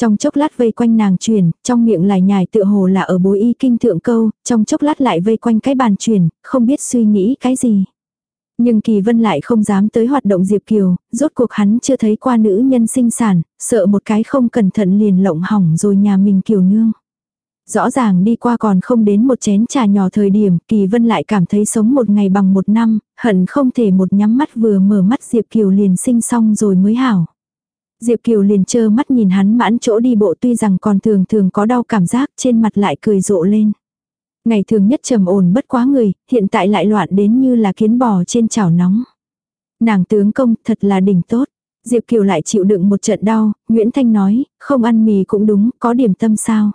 Trong chốc lát vây quanh nàng truyền, trong miệng lại nhài tựa hồ là ở bối y kinh thượng câu, trong chốc lát lại vây quanh cái bàn truyền, không biết suy nghĩ cái gì. Nhưng Kỳ Vân lại không dám tới hoạt động Diệp Kiều, rốt cuộc hắn chưa thấy qua nữ nhân sinh sản, sợ một cái không cẩn thận liền lộng hỏng rồi nhà mình Kiều nương. Rõ ràng đi qua còn không đến một chén trà nhỏ thời điểm, Kỳ Vân lại cảm thấy sống một ngày bằng một năm, hận không thể một nhắm mắt vừa mở mắt Diệp Kiều liền sinh xong rồi mới hảo. Diệp Kiều liền trơ mắt nhìn hắn mãn chỗ đi bộ tuy rằng còn thường thường có đau cảm giác trên mặt lại cười rộ lên. Ngày thường nhất trầm ổn bất quá người, hiện tại lại loạn đến như là kiến bò trên chảo nóng. Nàng tướng công thật là đỉnh tốt. Diệp Kiều lại chịu đựng một trận đau, Nguyễn Thanh nói, không ăn mì cũng đúng, có điểm tâm sao.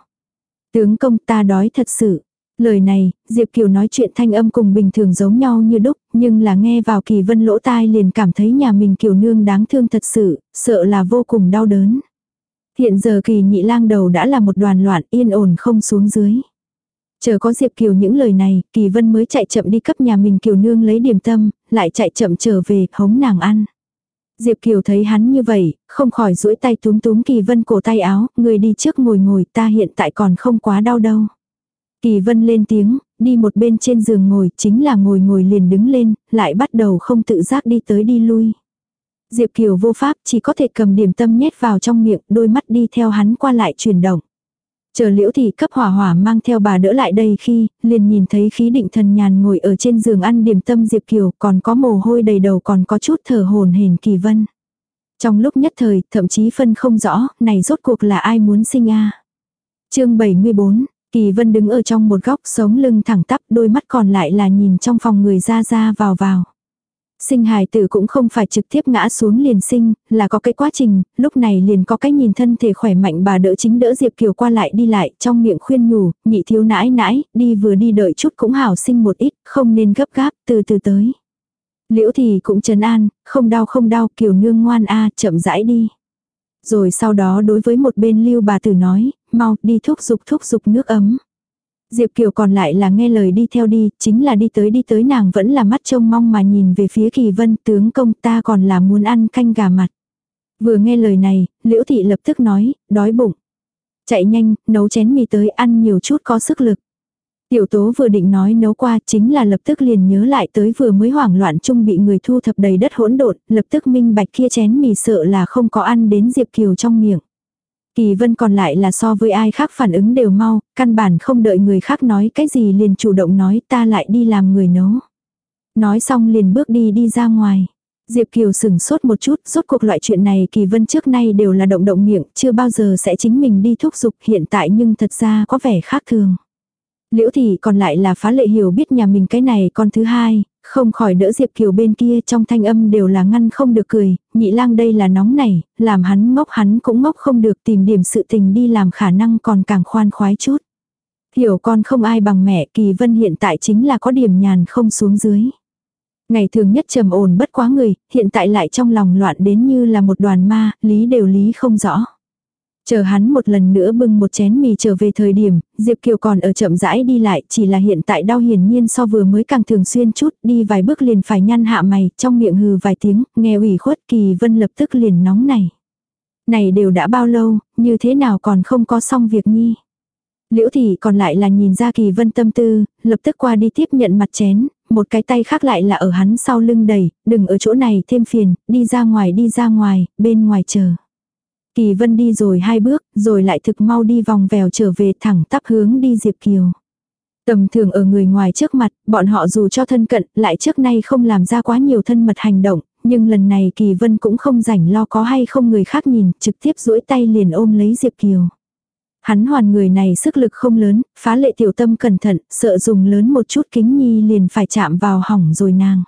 Tướng công ta đói thật sự. Lời này, Diệp Kiều nói chuyện thanh âm cùng bình thường giống nhau như đúc, nhưng là nghe vào kỳ vân lỗ tai liền cảm thấy nhà mình Kiều nương đáng thương thật sự, sợ là vô cùng đau đớn. Hiện giờ kỳ nhị lang đầu đã là một đoàn loạn yên ổn không xuống dưới. Chờ có Diệp Kiều những lời này, Kỳ Vân mới chạy chậm đi cấp nhà mình Kiều Nương lấy điểm tâm, lại chạy chậm trở về, hống nàng ăn. Diệp Kiều thấy hắn như vậy, không khỏi duỗi tay túm túm Kỳ Vân cổ tay áo, người đi trước ngồi ngồi ta hiện tại còn không quá đau đâu. Kỳ Vân lên tiếng, đi một bên trên giường ngồi, chính là ngồi ngồi liền đứng lên, lại bắt đầu không tự giác đi tới đi lui. Diệp Kiều vô pháp chỉ có thể cầm điểm tâm nhét vào trong miệng, đôi mắt đi theo hắn qua lại chuyển động. Chờ liễu thì cấp hỏa hỏa mang theo bà đỡ lại đây khi, liền nhìn thấy khí định thần nhàn ngồi ở trên giường ăn điểm tâm Diệp Kiều, còn có mồ hôi đầy đầu còn có chút thở hồn hển kỳ vân. Trong lúc nhất thời, thậm chí phân không rõ, này rốt cuộc là ai muốn sinh a chương 74, Kỳ Vân đứng ở trong một góc sống lưng thẳng tắp đôi mắt còn lại là nhìn trong phòng người ra ra vào vào. Sinh hài tử cũng không phải trực tiếp ngã xuống liền sinh, là có cái quá trình, lúc này liền có cái nhìn thân thể khỏe mạnh bà đỡ chính đỡ Diệp Kiều qua lại đi lại, trong miệng khuyên nhủ, nhị thiếu nãi nãi, đi vừa đi đợi chút cũng hảo sinh một ít, không nên gấp gáp, từ từ tới. Liễu thì cũng trấn an, không đau không đau, Kiều nương ngoan a chậm rãi đi. Rồi sau đó đối với một bên lưu bà tử nói, mau đi thúc dục thúc dục nước ấm. Diệp Kiều còn lại là nghe lời đi theo đi, chính là đi tới đi tới nàng vẫn là mắt trông mong mà nhìn về phía kỳ vân tướng công ta còn là muốn ăn canh gà mặt. Vừa nghe lời này, liễu thị lập tức nói, đói bụng. Chạy nhanh, nấu chén mì tới ăn nhiều chút có sức lực. Tiểu tố vừa định nói nấu qua chính là lập tức liền nhớ lại tới vừa mới hoảng loạn chung bị người thu thập đầy đất hỗn độn, lập tức minh bạch kia chén mì sợ là không có ăn đến Diệp Kiều trong miệng. Kỳ vân còn lại là so với ai khác phản ứng đều mau, căn bản không đợi người khác nói cái gì liền chủ động nói ta lại đi làm người nấu. Nói xong liền bước đi đi ra ngoài. Diệp Kiều sừng sốt một chút, rốt cuộc loại chuyện này kỳ vân trước nay đều là động động miệng, chưa bao giờ sẽ chính mình đi thúc giục hiện tại nhưng thật ra có vẻ khác thường. Liễu thì còn lại là phá lệ hiểu biết nhà mình cái này con thứ hai, không khỏi đỡ Diệp Kiều bên kia trong thanh âm đều là ngăn không được cười, nhị lang đây là nóng này, làm hắn ngốc hắn cũng ngốc không được tìm điểm sự tình đi làm khả năng còn càng khoan khoái chút. Hiểu con không ai bằng mẹ kỳ vân hiện tại chính là có điểm nhàn không xuống dưới. Ngày thường nhất trầm ổn bất quá người, hiện tại lại trong lòng loạn đến như là một đoàn ma, lý đều lý không rõ. Chờ hắn một lần nữa bưng một chén mì trở về thời điểm, Diệp Kiều còn ở chậm rãi đi lại, chỉ là hiện tại đau hiển nhiên so vừa mới càng thường xuyên chút, đi vài bước liền phải nhăn hạ mày, trong miệng hừ vài tiếng, nghe ủy khuất Kỳ Vân lập tức liền nóng này. Này đều đã bao lâu, như thế nào còn không có xong việc nhi. Liễu thị còn lại là nhìn ra Kỳ Vân tâm tư, lập tức qua đi tiếp nhận mặt chén, một cái tay khác lại là ở hắn sau lưng đẩy, đừng ở chỗ này thêm phiền, đi ra ngoài đi ra ngoài, bên ngoài chờ. Kỳ Vân đi rồi hai bước, rồi lại thực mau đi vòng vèo trở về thẳng tắp hướng đi Diệp Kiều. Tầm thường ở người ngoài trước mặt, bọn họ dù cho thân cận, lại trước nay không làm ra quá nhiều thân mật hành động, nhưng lần này Kỳ Vân cũng không rảnh lo có hay không người khác nhìn, trực tiếp duỗi tay liền ôm lấy Diệp Kiều. Hắn hoàn người này sức lực không lớn, phá lệ tiểu tâm cẩn thận, sợ dùng lớn một chút kính nhi liền phải chạm vào hỏng rồi nàng.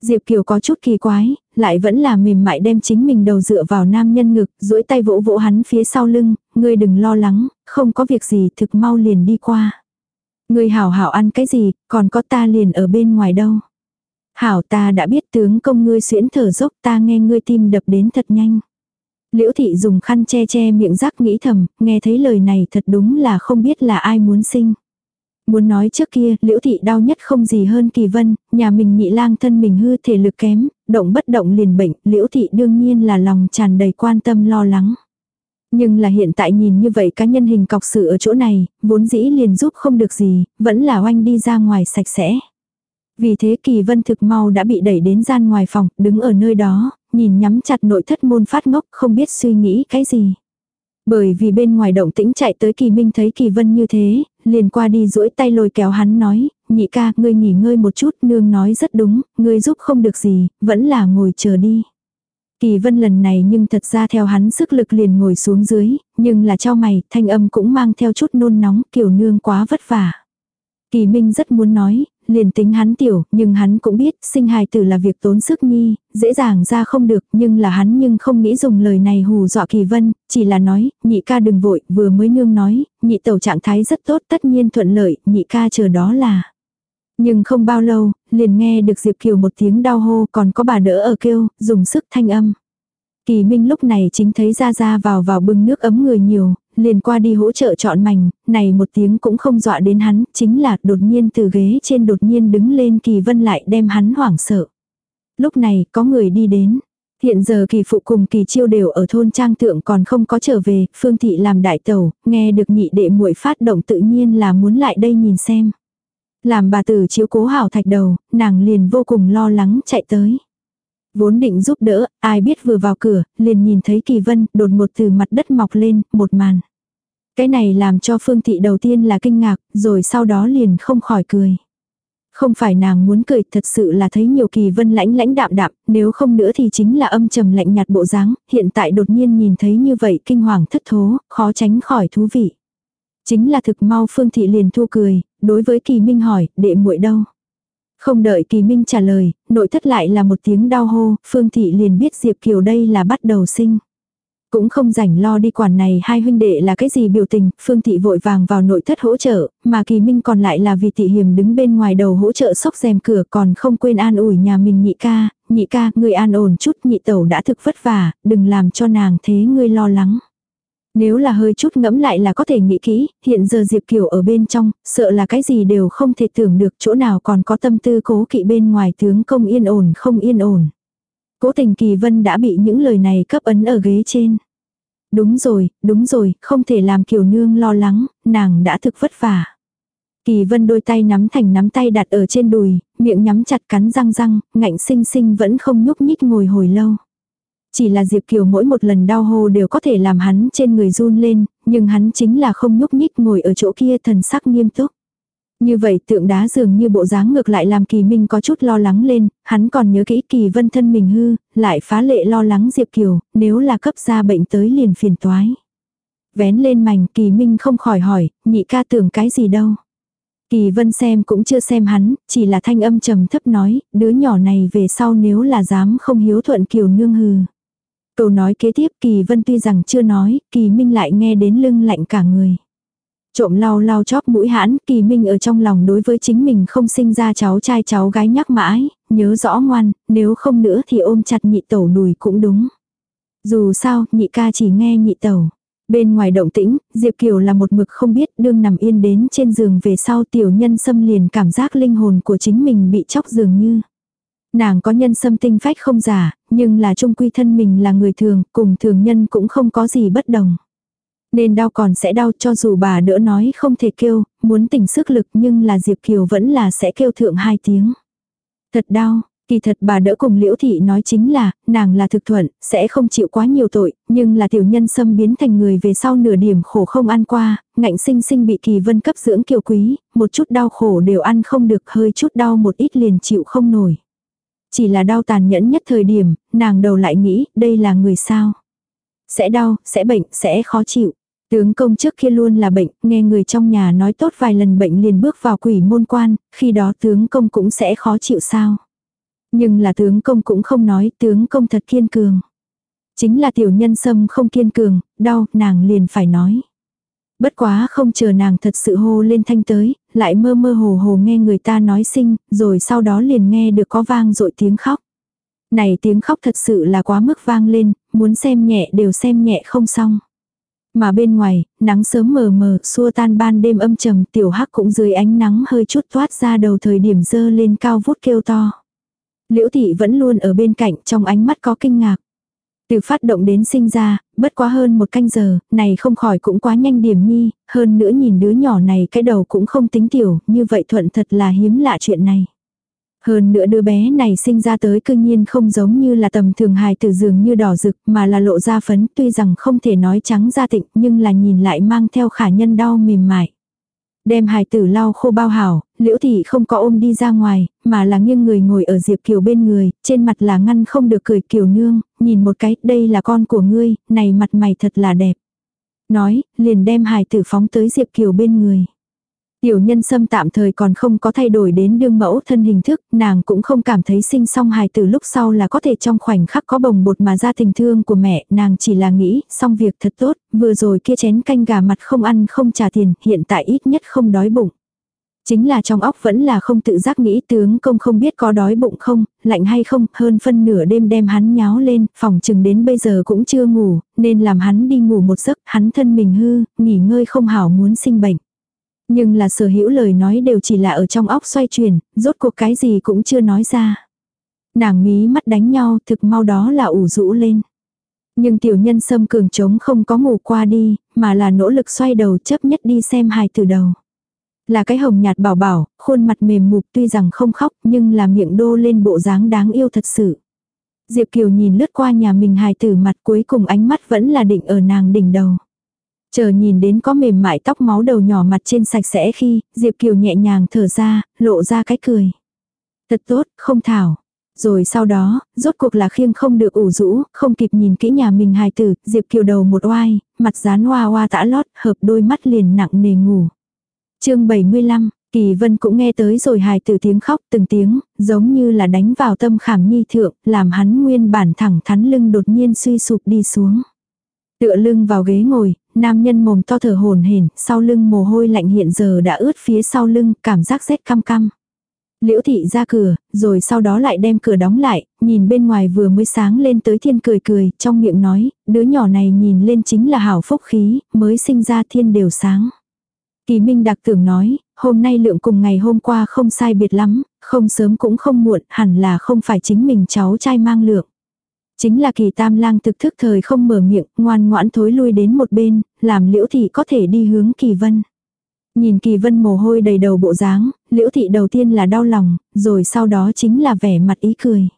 Diệp Kiều có chút kỳ quái, lại vẫn là mềm mại đem chính mình đầu dựa vào nam nhân ngực, duỗi tay vỗ vỗ hắn phía sau lưng, ngươi đừng lo lắng, không có việc gì thực mau liền đi qua. Ngươi hảo hảo ăn cái gì, còn có ta liền ở bên ngoài đâu. Hảo ta đã biết tướng công ngươi xuyễn thở dốc ta nghe ngươi tim đập đến thật nhanh. Liễu thị dùng khăn che che miệng rắc nghĩ thầm, nghe thấy lời này thật đúng là không biết là ai muốn sinh. Muốn nói trước kia, liễu thị đau nhất không gì hơn kỳ vân, nhà mình nhị lang thân mình hư thể lực kém, động bất động liền bệnh, liễu thị đương nhiên là lòng tràn đầy quan tâm lo lắng. Nhưng là hiện tại nhìn như vậy cá nhân hình cọc sự ở chỗ này, vốn dĩ liền giúp không được gì, vẫn là oanh đi ra ngoài sạch sẽ. Vì thế kỳ vân thực mau đã bị đẩy đến gian ngoài phòng, đứng ở nơi đó, nhìn nhắm chặt nội thất môn phát ngốc không biết suy nghĩ cái gì. Bởi vì bên ngoài động tĩnh chạy tới kỳ minh thấy kỳ vân như thế, liền qua đi duỗi tay lôi kéo hắn nói, nhị ca, ngươi nghỉ ngơi một chút, nương nói rất đúng, ngươi giúp không được gì, vẫn là ngồi chờ đi. Kỳ vân lần này nhưng thật ra theo hắn sức lực liền ngồi xuống dưới, nhưng là cho mày, thanh âm cũng mang theo chút nôn nóng, kiểu nương quá vất vả. Kỳ Minh rất muốn nói, liền tính hắn tiểu, nhưng hắn cũng biết sinh hài tử là việc tốn sức nhi, dễ dàng ra không được, nhưng là hắn nhưng không nghĩ dùng lời này hù dọa kỳ vân, chỉ là nói, nhị ca đừng vội, vừa mới nương nói, nhị tẩu trạng thái rất tốt tất nhiên thuận lợi, nhị ca chờ đó là. Nhưng không bao lâu, liền nghe được Diệp Kiều một tiếng đau hô còn có bà đỡ ở kêu, dùng sức thanh âm. Kỳ Minh lúc này chính thấy ra ra vào vào bưng nước ấm người nhiều, liền qua đi hỗ trợ chọn mảnh, này một tiếng cũng không dọa đến hắn, chính là đột nhiên từ ghế trên đột nhiên đứng lên Kỳ Vân lại đem hắn hoảng sợ. Lúc này có người đi đến. Hiện giờ kỳ phụ cùng kỳ chiêu đều ở thôn trang tượng còn không có trở về, phương thị làm đại tẩu, nghe được nhị đệ muội phát động tự nhiên là muốn lại đây nhìn xem. Làm bà tử chiếu cố hảo thạch đầu, nàng liền vô cùng lo lắng chạy tới. Vốn định giúp đỡ, ai biết vừa vào cửa, liền nhìn thấy kỳ vân đột một từ mặt đất mọc lên, một màn. Cái này làm cho phương thị đầu tiên là kinh ngạc, rồi sau đó liền không khỏi cười. Không phải nàng muốn cười, thật sự là thấy nhiều kỳ vân lãnh lãnh đạm đạm, nếu không nữa thì chính là âm trầm lạnh nhạt bộ dáng, hiện tại đột nhiên nhìn thấy như vậy kinh hoàng thất thố, khó tránh khỏi thú vị. Chính là thực mau phương thị liền thu cười, đối với kỳ minh hỏi, đệ muội đâu. Không đợi kỳ minh trả lời, nội thất lại là một tiếng đau hô, phương thị liền biết Diệp Kiều đây là bắt đầu sinh. Cũng không rảnh lo đi quản này hai huynh đệ là cái gì biểu tình, Phương Thị vội vàng vào nội thất hỗ trợ, mà Kỳ Minh còn lại là vì Thị Hiểm đứng bên ngoài đầu hỗ trợ sóc rèm cửa còn không quên an ủi nhà mình nhị ca, nhị ca, người an ổn chút nhị tẩu đã thực vất vả, đừng làm cho nàng thế ngươi lo lắng. Nếu là hơi chút ngẫm lại là có thể nghĩ kỹ, hiện giờ Diệp Kiều ở bên trong, sợ là cái gì đều không thể tưởng được chỗ nào còn có tâm tư cố kỵ bên ngoài tướng công yên ổn không yên ổn. Cố tình kỳ vân đã bị những lời này cấp ấn ở ghế trên. Đúng rồi, đúng rồi, không thể làm kiều nương lo lắng, nàng đã thực vất vả. Kỳ vân đôi tay nắm thành nắm tay đặt ở trên đùi, miệng nhắm chặt cắn răng răng, ngạnh sinh sinh vẫn không nhúc nhích ngồi hồi lâu. Chỉ là Diệp Kiều mỗi một lần đau hô đều có thể làm hắn trên người run lên, nhưng hắn chính là không nhúc nhích ngồi ở chỗ kia thần sắc nghiêm túc. Như vậy tượng đá dường như bộ dáng ngược lại làm kỳ minh có chút lo lắng lên, hắn còn nhớ kỹ kỳ vân thân mình hư, lại phá lệ lo lắng Diệp Kiều, nếu là cấp ra bệnh tới liền phiền toái. Vén lên mảnh kỳ minh không khỏi hỏi, nhị ca tưởng cái gì đâu. Kỳ vân xem cũng chưa xem hắn, chỉ là thanh âm trầm thấp nói, đứa nhỏ này về sau nếu là dám không hiếu thuận kiều nương hư. Câu nói kế tiếp kỳ vân tuy rằng chưa nói, kỳ minh lại nghe đến lưng lạnh cả người. Trộm lau lau chóp mũi hãn, kỳ minh ở trong lòng đối với chính mình không sinh ra cháu trai cháu gái nhắc mãi, nhớ rõ ngoan, nếu không nữa thì ôm chặt nhị tẩu đùi cũng đúng. Dù sao, nhị ca chỉ nghe nhị tẩu. Bên ngoài động tĩnh, Diệp Kiều là một mực không biết đương nằm yên đến trên giường về sau tiểu nhân xâm liền cảm giác linh hồn của chính mình bị chóc dường như. Nàng có nhân sâm tinh phách không giả, nhưng là trung quy thân mình là người thường, cùng thường nhân cũng không có gì bất đồng. Nên đau còn sẽ đau cho dù bà đỡ nói không thể kêu, muốn tỉnh sức lực nhưng là Diệp Kiều vẫn là sẽ kêu thượng hai tiếng. Thật đau, Kỳ thật bà đỡ cùng Liễu Thị nói chính là, nàng là thực thuận, sẽ không chịu quá nhiều tội, nhưng là tiểu nhân xâm biến thành người về sau nửa điểm khổ không ăn qua, ngạnh sinh sinh bị kỳ vân cấp dưỡng kiều quý, một chút đau khổ đều ăn không được hơi chút đau một ít liền chịu không nổi. Chỉ là đau tàn nhẫn nhất thời điểm, nàng đầu lại nghĩ, đây là người sao. Sẽ đau, sẽ bệnh, sẽ khó chịu. Tướng công trước kia luôn là bệnh, nghe người trong nhà nói tốt vài lần bệnh liền bước vào quỷ môn quan, khi đó tướng công cũng sẽ khó chịu sao. Nhưng là tướng công cũng không nói tướng công thật kiên cường. Chính là tiểu nhân sâm không kiên cường, đau, nàng liền phải nói. Bất quá không chờ nàng thật sự hô lên thanh tới, lại mơ mơ hồ hồ nghe người ta nói sinh, rồi sau đó liền nghe được có vang dội tiếng khóc. Này tiếng khóc thật sự là quá mức vang lên, muốn xem nhẹ đều xem nhẹ không xong. Mà bên ngoài, nắng sớm mờ mờ, xua tan ban đêm âm trầm, tiểu hắc cũng dưới ánh nắng hơi chút thoát ra đầu thời điểm dơ lên cao vút kêu to. Liễu thị vẫn luôn ở bên cạnh trong ánh mắt có kinh ngạc. Từ phát động đến sinh ra, bất quá hơn một canh giờ, này không khỏi cũng quá nhanh điểm nhi, hơn nữa nhìn đứa nhỏ này cái đầu cũng không tính tiểu, như vậy thuận thật là hiếm lạ chuyện này. Hơn nữa đứa bé này sinh ra tới cương nhiên không giống như là tầm thường hài từ giường như đỏ rực mà là lộ ra phấn tuy rằng không thể nói trắng ra tịnh nhưng là nhìn lại mang theo khả nhân đau mềm mại. Đem hài tử lau khô bao hảo, liễu thị không có ôm đi ra ngoài, mà là nghiêng người ngồi ở Diệp Kiều bên người, trên mặt là ngăn không được cười Kiều nương, nhìn một cái, đây là con của ngươi, này mặt mày thật là đẹp. Nói, liền đem hài tử phóng tới Diệp Kiều bên người. Tiểu nhân sâm tạm thời còn không có thay đổi đến đương mẫu thân hình thức, nàng cũng không cảm thấy sinh xong hài từ lúc sau là có thể trong khoảnh khắc có bồng bột mà ra tình thương của mẹ, nàng chỉ là nghĩ, xong việc thật tốt, vừa rồi kia chén canh gà mặt không ăn không trả tiền, hiện tại ít nhất không đói bụng. Chính là trong óc vẫn là không tự giác nghĩ tướng công không biết có đói bụng không, lạnh hay không, hơn phân nửa đêm đem hắn nháo lên, phòng chừng đến bây giờ cũng chưa ngủ, nên làm hắn đi ngủ một giấc, hắn thân mình hư, nghỉ ngơi không hảo muốn sinh bệnh. Nhưng là sở hữu lời nói đều chỉ là ở trong óc xoay chuyển, rốt cuộc cái gì cũng chưa nói ra. Nàng mí mắt đánh nhau thực mau đó là ủ rũ lên. Nhưng tiểu nhân sâm cường trống không có ngủ qua đi, mà là nỗ lực xoay đầu chấp nhất đi xem hài từ đầu. Là cái hồng nhạt bảo bảo, khuôn mặt mềm mục tuy rằng không khóc nhưng là miệng đô lên bộ dáng đáng yêu thật sự. Diệp Kiều nhìn lướt qua nhà mình hài tử mặt cuối cùng ánh mắt vẫn là định ở nàng đỉnh đầu. Chờ nhìn đến có mềm mại tóc máu đầu nhỏ mặt trên sạch sẽ khi, Diệp Kiều nhẹ nhàng thở ra, lộ ra cái cười. Thật tốt, không thảo. Rồi sau đó, rốt cuộc là khiêng không được ủ rũ, không kịp nhìn kỹ nhà mình hài tử, Diệp Kiều đầu một oai, mặt dán hoa hoa tã lót, hợp đôi mắt liền nặng nề ngủ. chương 75, Kỳ Vân cũng nghe tới rồi hài tử tiếng khóc từng tiếng, giống như là đánh vào tâm khảm nhi thượng, làm hắn nguyên bản thẳng thắn lưng đột nhiên suy sụp đi xuống. Tựa lưng vào ghế ngồi, nam nhân mồm to thở hồn hển, sau lưng mồ hôi lạnh hiện giờ đã ướt phía sau lưng, cảm giác rét căm căm. Liễu thị ra cửa, rồi sau đó lại đem cửa đóng lại, nhìn bên ngoài vừa mới sáng lên tới thiên cười cười, trong miệng nói, đứa nhỏ này nhìn lên chính là hảo phúc khí, mới sinh ra thiên đều sáng. Kỳ Minh đặc tưởng nói, hôm nay lượng cùng ngày hôm qua không sai biệt lắm, không sớm cũng không muộn, hẳn là không phải chính mình cháu trai mang lượng. Chính là kỳ tam lang thực thức thời không mở miệng, ngoan ngoãn thối lui đến một bên, làm liễu thị có thể đi hướng kỳ vân. Nhìn kỳ vân mồ hôi đầy đầu bộ dáng, liễu thị đầu tiên là đau lòng, rồi sau đó chính là vẻ mặt ý cười.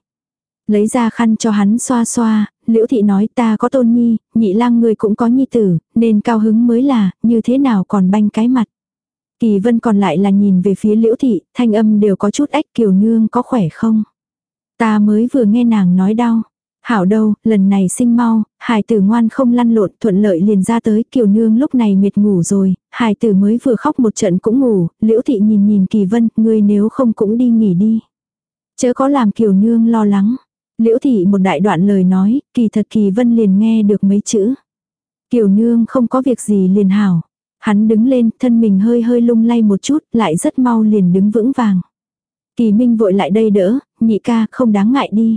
Lấy ra khăn cho hắn xoa xoa, liễu thị nói ta có tôn nhi, nhị lang người cũng có nhi tử, nên cao hứng mới là, như thế nào còn banh cái mặt. Kỳ vân còn lại là nhìn về phía liễu thị, thanh âm đều có chút ách kiều nương có khỏe không. Ta mới vừa nghe nàng nói đau. Hảo đâu, lần này sinh mau, hài tử ngoan không lăn lộn thuận lợi liền ra tới kiều nương lúc này mệt ngủ rồi, hài tử mới vừa khóc một trận cũng ngủ, liễu thị nhìn nhìn kỳ vân, ngươi nếu không cũng đi nghỉ đi. Chớ có làm kiều nương lo lắng. Liễu thị một đại đoạn lời nói, kỳ thật kỳ vân liền nghe được mấy chữ. Kiều nương không có việc gì liền hảo. Hắn đứng lên, thân mình hơi hơi lung lay một chút, lại rất mau liền đứng vững vàng. Kỳ Minh vội lại đây đỡ, nhị ca không đáng ngại đi.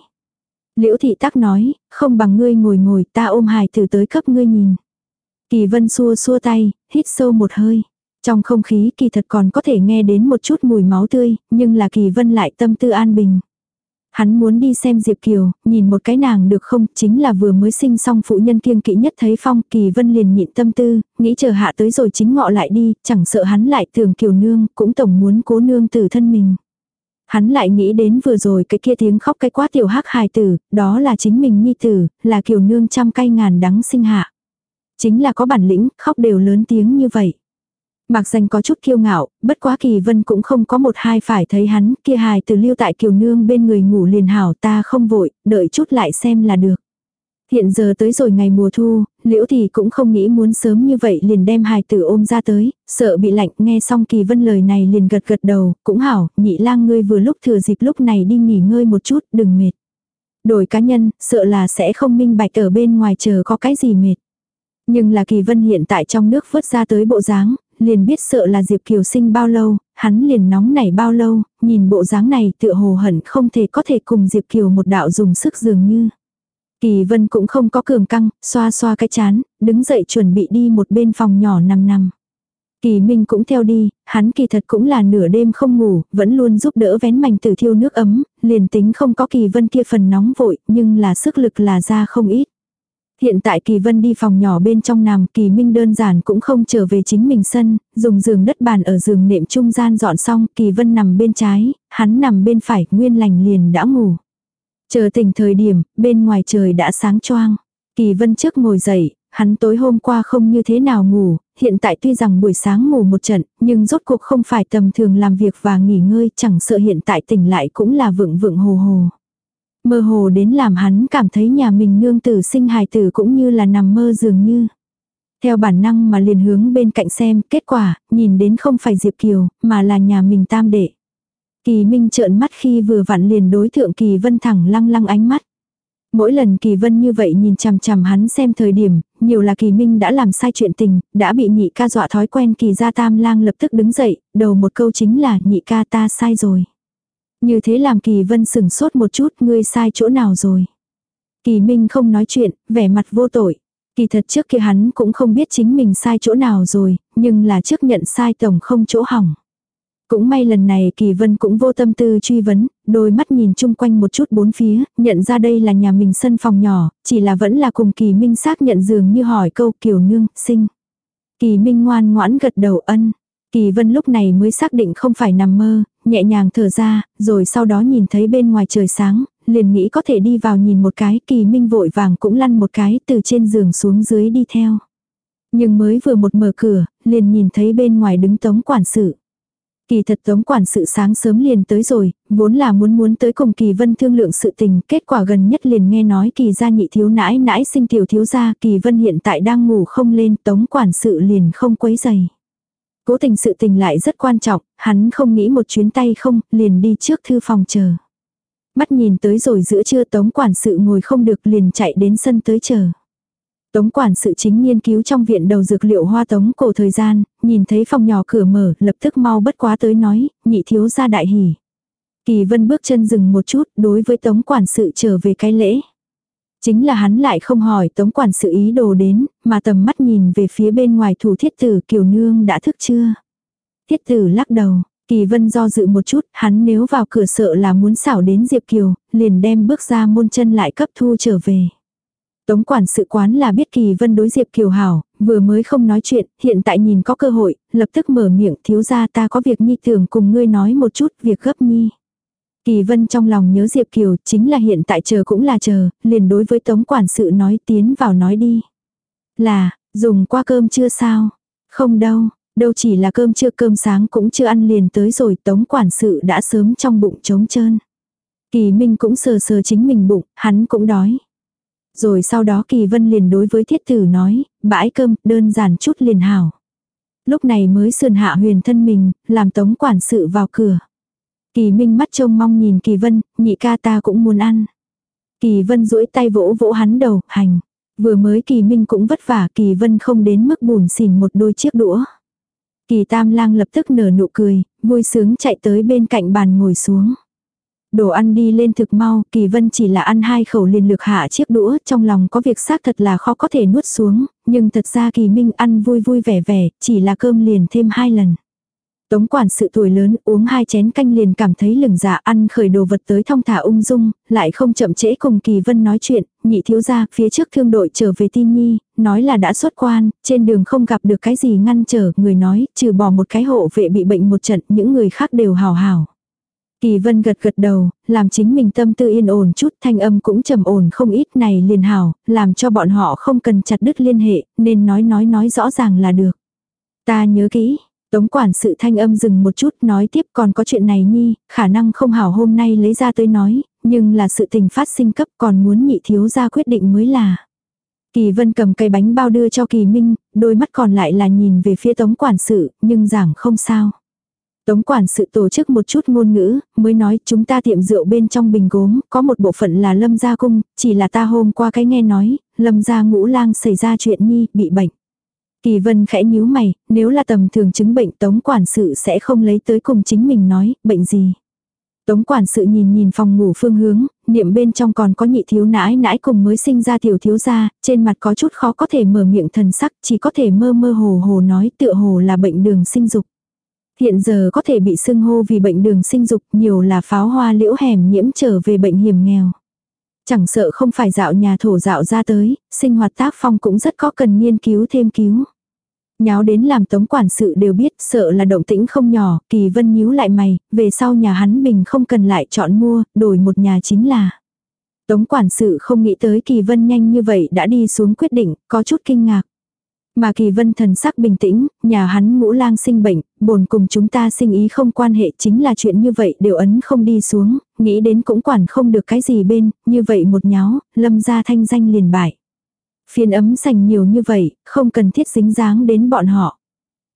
Liễu thị tắc nói, không bằng ngươi ngồi ngồi ta ôm hài tử tới cấp ngươi nhìn. Kỳ vân xua xua tay, hít sâu một hơi. Trong không khí kỳ thật còn có thể nghe đến một chút mùi máu tươi, nhưng là kỳ vân lại tâm tư an bình. Hắn muốn đi xem Diệp Kiều, nhìn một cái nàng được không, chính là vừa mới sinh xong phụ nhân kiêng kỵ nhất thấy phong, kỳ vân liền nhịn tâm tư, nghĩ chờ hạ tới rồi chính ngọ lại đi, chẳng sợ hắn lại tưởng Kiều nương, cũng tổng muốn cố nương tử thân mình. Hắn lại nghĩ đến vừa rồi cái kia tiếng khóc cái quá tiểu hắc hài tử, đó là chính mình nhi tử, là Kiều nương trăm cay ngàn đắng sinh hạ. Chính là có bản lĩnh, khóc đều lớn tiếng như vậy. Mạc danh có chút kiêu ngạo, bất quá kỳ vân cũng không có một hai phải thấy hắn, kia hài từ lưu tại kiều nương bên người ngủ liền hảo ta không vội, đợi chút lại xem là được. Hiện giờ tới rồi ngày mùa thu, liễu thì cũng không nghĩ muốn sớm như vậy liền đem hài tử ôm ra tới, sợ bị lạnh nghe xong kỳ vân lời này liền gật gật đầu, cũng hảo, nhị lang ngươi vừa lúc thừa dịp lúc này đi nghỉ ngơi một chút, đừng mệt. Đổi cá nhân, sợ là sẽ không minh bạch ở bên ngoài chờ có cái gì mệt. Nhưng là kỳ vân hiện tại trong nước vớt ra tới bộ dáng, liền biết sợ là Diệp Kiều sinh bao lâu, hắn liền nóng nảy bao lâu, nhìn bộ dáng này tựa hồ hận không thể có thể cùng Diệp Kiều một đạo dùng sức dường như. Kỳ vân cũng không có cường căng, xoa xoa cái chán, đứng dậy chuẩn bị đi một bên phòng nhỏ nằm nằm. Kỳ Minh cũng theo đi, hắn kỳ thật cũng là nửa đêm không ngủ, vẫn luôn giúp đỡ vén mảnh tử thiêu nước ấm, liền tính không có kỳ vân kia phần nóng vội, nhưng là sức lực là ra không ít. Hiện tại Kỳ Vân đi phòng nhỏ bên trong nằm, Kỳ Minh đơn giản cũng không trở về chính mình sân, dùng giường đất bàn ở giường nệm trung gian dọn xong, Kỳ Vân nằm bên trái, hắn nằm bên phải, nguyên lành liền đã ngủ. Chờ tỉnh thời điểm, bên ngoài trời đã sáng choang. Kỳ Vân trước ngồi dậy, hắn tối hôm qua không như thế nào ngủ, hiện tại tuy rằng buổi sáng ngủ một trận, nhưng rốt cuộc không phải tầm thường làm việc và nghỉ ngơi, chẳng sợ hiện tại tỉnh lại cũng là vượng vượng hồ hồ. Mơ hồ đến làm hắn cảm thấy nhà mình nương tử sinh hài tử cũng như là nằm mơ dường như. Theo bản năng mà liền hướng bên cạnh xem, kết quả, nhìn đến không phải Diệp Kiều, mà là nhà mình tam đệ. Kỳ Minh trợn mắt khi vừa vặn liền đối thượng Kỳ Vân thẳng lăng lăng ánh mắt. Mỗi lần Kỳ Vân như vậy nhìn chằm chằm hắn xem thời điểm, nhiều là Kỳ Minh đã làm sai chuyện tình, đã bị nhị ca dọa thói quen Kỳ gia tam lang lập tức đứng dậy, đầu một câu chính là nhị ca ta sai rồi. Như thế làm Kỳ Vân sừng sốt một chút, ngươi sai chỗ nào rồi. Kỳ Minh không nói chuyện, vẻ mặt vô tội. Kỳ thật trước kia hắn cũng không biết chính mình sai chỗ nào rồi, nhưng là trước nhận sai tổng không chỗ hỏng. Cũng may lần này Kỳ Vân cũng vô tâm tư truy vấn, đôi mắt nhìn chung quanh một chút bốn phía, nhận ra đây là nhà mình sân phòng nhỏ, chỉ là vẫn là cùng Kỳ Minh xác nhận dường như hỏi câu Kiều Nương, sinh. Kỳ Minh ngoan ngoãn gật đầu ân. Kỳ Vân lúc này mới xác định không phải nằm mơ, nhẹ nhàng thở ra, rồi sau đó nhìn thấy bên ngoài trời sáng, liền nghĩ có thể đi vào nhìn một cái, Kỳ Minh vội vàng cũng lăn một cái từ trên giường xuống dưới đi theo. Nhưng mới vừa một mở cửa, liền nhìn thấy bên ngoài đứng tống quản sự. Kỳ thật tống quản sự sáng sớm liền tới rồi, vốn là muốn muốn tới cùng kỳ vân thương lượng sự tình, kết quả gần nhất liền nghe nói kỳ gia nhị thiếu nãi nãi sinh tiểu thiếu gia, kỳ vân hiện tại đang ngủ không lên, tống quản sự liền không quấy giày. Cố tình sự tình lại rất quan trọng, hắn không nghĩ một chuyến tay không, liền đi trước thư phòng chờ. Mắt nhìn tới rồi giữa trưa tống quản sự ngồi không được liền chạy đến sân tới chờ. Tống quản sự chính nghiên cứu trong viện đầu dược liệu hoa tống cổ thời gian, nhìn thấy phòng nhỏ cửa mở, lập tức mau bất quá tới nói, nhị thiếu ra đại hỉ. Kỳ vân bước chân dừng một chút, đối với tống quản sự trở về cái lễ. Chính là hắn lại không hỏi tống quản sự ý đồ đến, mà tầm mắt nhìn về phía bên ngoài thủ thiết tử kiều nương đã thức chưa. Thiết tử lắc đầu, kỳ vân do dự một chút, hắn nếu vào cửa sợ là muốn xảo đến Diệp Kiều, liền đem bước ra môn chân lại cấp thu trở về. Tống quản sự quán là biết kỳ vân đối Diệp Kiều hảo, vừa mới không nói chuyện, hiện tại nhìn có cơ hội, lập tức mở miệng thiếu ra ta có việc nhi tưởng cùng ngươi nói một chút việc gấp nhi. Kỳ vân trong lòng nhớ Diệp Kiều chính là hiện tại chờ cũng là chờ, liền đối với tống quản sự nói tiến vào nói đi. Là, dùng qua cơm chưa sao? Không đâu, đâu chỉ là cơm chưa cơm sáng cũng chưa ăn liền tới rồi tống quản sự đã sớm trong bụng trống trơn. Kỳ Minh cũng sờ sờ chính mình bụng, hắn cũng đói. Rồi sau đó Kỳ Vân liền đối với thiết tử nói, bãi cơm, đơn giản chút liền hảo. Lúc này mới sườn hạ huyền thân mình, làm tống quản sự vào cửa. Kỳ Minh mắt trông mong nhìn Kỳ Vân, nhị ca ta cũng muốn ăn. Kỳ Vân duỗi tay vỗ vỗ hắn đầu, hành. Vừa mới Kỳ Minh cũng vất vả, Kỳ Vân không đến mức bùn xỉn một đôi chiếc đũa. Kỳ Tam Lang lập tức nở nụ cười, vui sướng chạy tới bên cạnh bàn ngồi xuống. Đồ ăn đi lên thực mau, Kỳ Vân chỉ là ăn hai khẩu liền lược hạ chiếc đũa, trong lòng có việc xác thật là khó có thể nuốt xuống, nhưng thật ra Kỳ Minh ăn vui vui vẻ vẻ, chỉ là cơm liền thêm hai lần. Tống quản sự tuổi lớn uống hai chén canh liền cảm thấy lửng dạ ăn khởi đồ vật tới thong thả ung dung, lại không chậm trễ cùng Kỳ Vân nói chuyện, nhị thiếu gia phía trước thương đội trở về tin nhi, nói là đã xuất quan, trên đường không gặp được cái gì ngăn trở, người nói, trừ bỏ một cái hộ vệ bị bệnh một trận, những người khác đều hào hào. Kỳ vân gật gật đầu, làm chính mình tâm tư yên ổn chút thanh âm cũng trầm ổn không ít này liền hảo, làm cho bọn họ không cần chặt đứt liên hệ, nên nói nói nói rõ ràng là được. Ta nhớ kỹ, Tống quản sự thanh âm dừng một chút nói tiếp còn có chuyện này nhi, khả năng không hảo hôm nay lấy ra tới nói, nhưng là sự tình phát sinh cấp còn muốn nhị thiếu ra quyết định mới là. Kỳ vân cầm cây bánh bao đưa cho kỳ minh, đôi mắt còn lại là nhìn về phía tống quản sự, nhưng giảng không sao. Tống quản sự tổ chức một chút ngôn ngữ, mới nói chúng ta tiệm rượu bên trong bình gốm, có một bộ phận là lâm gia cung, chỉ là ta hôm qua cái nghe nói, lâm gia ngũ lang xảy ra chuyện nhi, bị bệnh. Kỳ vân khẽ nhíu mày, nếu là tầm thường chứng bệnh tống quản sự sẽ không lấy tới cùng chính mình nói, bệnh gì. Tống quản sự nhìn nhìn phòng ngủ phương hướng, niệm bên trong còn có nhị thiếu nãi nãi cùng mới sinh ra tiểu thiếu gia, trên mặt có chút khó có thể mở miệng thần sắc, chỉ có thể mơ mơ hồ hồ nói tựa hồ là bệnh đường sinh dục. Hiện giờ có thể bị sưng hô vì bệnh đường sinh dục nhiều là pháo hoa liễu hẻm nhiễm trở về bệnh hiểm nghèo. Chẳng sợ không phải dạo nhà thổ dạo ra tới, sinh hoạt tác phong cũng rất có cần nghiên cứu thêm cứu. Nháo đến làm tống quản sự đều biết sợ là động tĩnh không nhỏ, kỳ vân nhíu lại mày, về sau nhà hắn bình không cần lại chọn mua, đổi một nhà chính là. Tống quản sự không nghĩ tới kỳ vân nhanh như vậy đã đi xuống quyết định, có chút kinh ngạc. Mà kỳ vân thần sắc bình tĩnh, nhà hắn ngũ lang sinh bệnh, bồn cùng chúng ta sinh ý không quan hệ chính là chuyện như vậy đều ấn không đi xuống, nghĩ đến cũng quản không được cái gì bên, như vậy một nháo, lâm ra thanh danh liền bại. Phiên ấm sành nhiều như vậy, không cần thiết dính dáng đến bọn họ.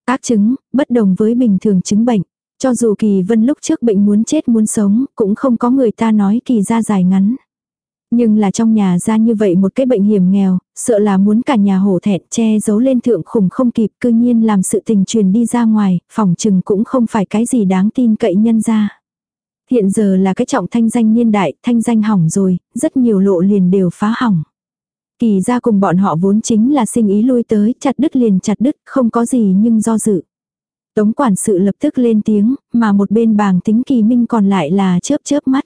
Ác chứng, bất đồng với bình thường chứng bệnh. Cho dù kỳ vân lúc trước bệnh muốn chết muốn sống, cũng không có người ta nói kỳ ra dài ngắn. Nhưng là trong nhà ra như vậy một cái bệnh hiểm nghèo, sợ là muốn cả nhà hổ thẹn che giấu lên thượng khủng không kịp cư nhiên làm sự tình truyền đi ra ngoài, phòng chừng cũng không phải cái gì đáng tin cậy nhân ra. Hiện giờ là cái trọng thanh danh niên đại, thanh danh hỏng rồi, rất nhiều lộ liền đều phá hỏng. Kỳ ra cùng bọn họ vốn chính là sinh ý lui tới, chặt đứt liền chặt đứt, không có gì nhưng do dự. Tống quản sự lập tức lên tiếng, mà một bên bàng tính kỳ minh còn lại là chớp chớp mắt.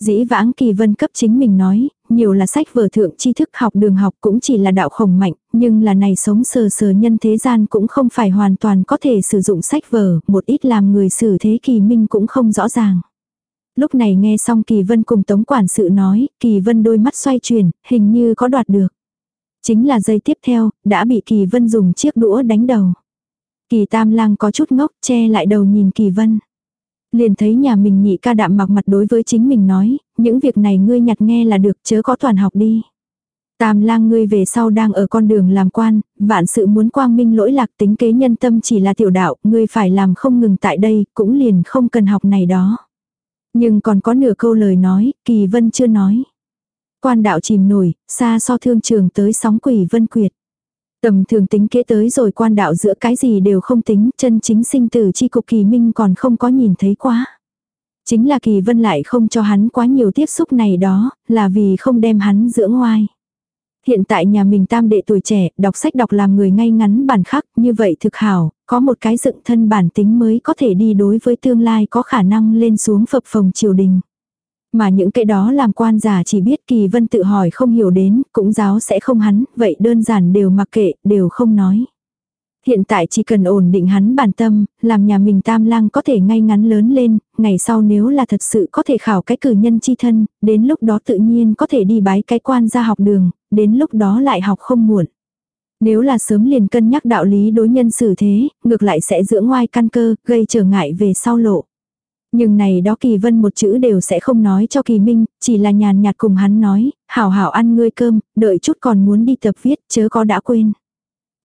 Dĩ vãng kỳ vân cấp chính mình nói, nhiều là sách vở thượng tri thức học đường học cũng chỉ là đạo khổng mạnh, nhưng là này sống sờ sờ nhân thế gian cũng không phải hoàn toàn có thể sử dụng sách vở, một ít làm người xử thế kỳ minh cũng không rõ ràng. Lúc này nghe xong kỳ vân cùng tống quản sự nói, kỳ vân đôi mắt xoay chuyển, hình như có đoạt được. Chính là giây tiếp theo, đã bị kỳ vân dùng chiếc đũa đánh đầu. Kỳ tam lang có chút ngốc che lại đầu nhìn kỳ vân. Liền thấy nhà mình nhị ca đạm mặc mặt đối với chính mình nói, những việc này ngươi nhặt nghe là được chớ có toàn học đi. Tam lang ngươi về sau đang ở con đường làm quan, vạn sự muốn quang minh lỗi lạc tính kế nhân tâm chỉ là tiểu đạo, ngươi phải làm không ngừng tại đây, cũng liền không cần học này đó. Nhưng còn có nửa câu lời nói, kỳ vân chưa nói. Quan đạo chìm nổi, xa so thương trường tới sóng quỷ vân quyệt. Tầm thường tính kế tới rồi quan đạo giữa cái gì đều không tính, chân chính sinh tử chi cục kỳ minh còn không có nhìn thấy quá. Chính là kỳ vân lại không cho hắn quá nhiều tiếp xúc này đó, là vì không đem hắn dưỡng ngoai. Hiện tại nhà mình tam đệ tuổi trẻ, đọc sách đọc làm người ngay ngắn bản khắc, như vậy thực hảo, có một cái dựng thân bản tính mới có thể đi đối với tương lai có khả năng lên xuống phập phòng triều đình. Mà những cái đó làm quan giả chỉ biết kỳ vân tự hỏi không hiểu đến, cũng giáo sẽ không hắn, vậy đơn giản đều mặc kệ, đều không nói. Hiện tại chỉ cần ổn định hắn bản tâm, làm nhà mình tam lang có thể ngay ngắn lớn lên, ngày sau nếu là thật sự có thể khảo cái cử nhân chi thân, đến lúc đó tự nhiên có thể đi bái cái quan ra học đường, đến lúc đó lại học không muộn. Nếu là sớm liền cân nhắc đạo lý đối nhân xử thế, ngược lại sẽ dưỡng ngoài căn cơ, gây trở ngại về sau lộ. Nhưng này đó kỳ vân một chữ đều sẽ không nói cho kỳ minh, chỉ là nhàn nhạt cùng hắn nói, hảo hảo ăn ngươi cơm, đợi chút còn muốn đi tập viết, chớ có đã quên.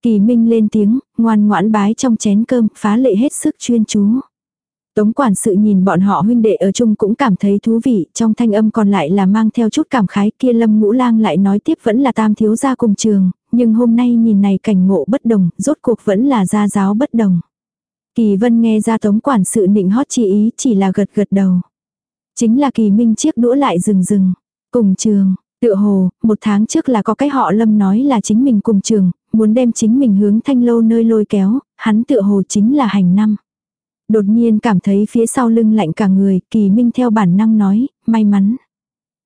Kỳ minh lên tiếng, ngoan ngoãn bái trong chén cơm, phá lệ hết sức chuyên chú. Tống quản sự nhìn bọn họ huynh đệ ở chung cũng cảm thấy thú vị, trong thanh âm còn lại là mang theo chút cảm khái kia lâm ngũ lang lại nói tiếp vẫn là tam thiếu gia cùng trường, nhưng hôm nay nhìn này cảnh ngộ bất đồng, rốt cuộc vẫn là gia giáo bất đồng. Kỳ vân nghe ra tống quản sự nịnh hót chỉ ý chỉ là gật gật đầu. Chính là kỳ minh chiếc đũa lại rừng rừng. Cùng trường, tựa hồ, một tháng trước là có cái họ lâm nói là chính mình cùng trường, muốn đem chính mình hướng thanh lâu nơi lôi kéo, hắn tựa hồ chính là hành năm. Đột nhiên cảm thấy phía sau lưng lạnh cả người, kỳ minh theo bản năng nói, may mắn.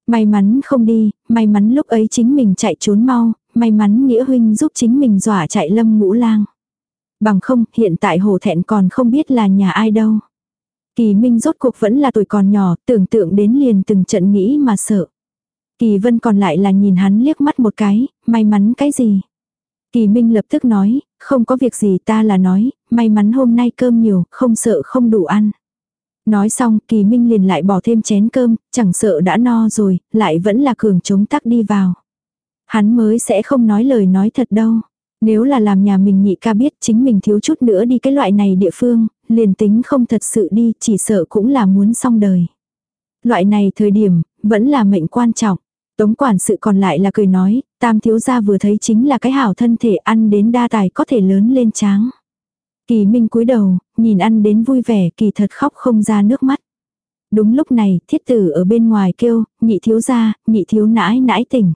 May mắn không đi, may mắn lúc ấy chính mình chạy trốn mau, may mắn nghĩa huynh giúp chính mình dọa chạy lâm ngũ lang. Bằng không, hiện tại hồ thẹn còn không biết là nhà ai đâu. Kỳ Minh rốt cuộc vẫn là tuổi còn nhỏ, tưởng tượng đến liền từng trận nghĩ mà sợ. Kỳ Vân còn lại là nhìn hắn liếc mắt một cái, may mắn cái gì. Kỳ Minh lập tức nói, không có việc gì ta là nói, may mắn hôm nay cơm nhiều, không sợ không đủ ăn. Nói xong, Kỳ Minh liền lại bỏ thêm chén cơm, chẳng sợ đã no rồi, lại vẫn là cường chống tắc đi vào. Hắn mới sẽ không nói lời nói thật đâu. Nếu là làm nhà mình nhị ca biết chính mình thiếu chút nữa đi cái loại này địa phương, liền tính không thật sự đi, chỉ sợ cũng là muốn xong đời. Loại này thời điểm, vẫn là mệnh quan trọng. Tống quản sự còn lại là cười nói, tam thiếu gia vừa thấy chính là cái hảo thân thể ăn đến đa tài có thể lớn lên tráng. Kỳ Minh cúi đầu, nhìn ăn đến vui vẻ kỳ thật khóc không ra nước mắt. Đúng lúc này, thiết tử ở bên ngoài kêu, nhị thiếu gia, nhị thiếu nãi nãi tỉnh.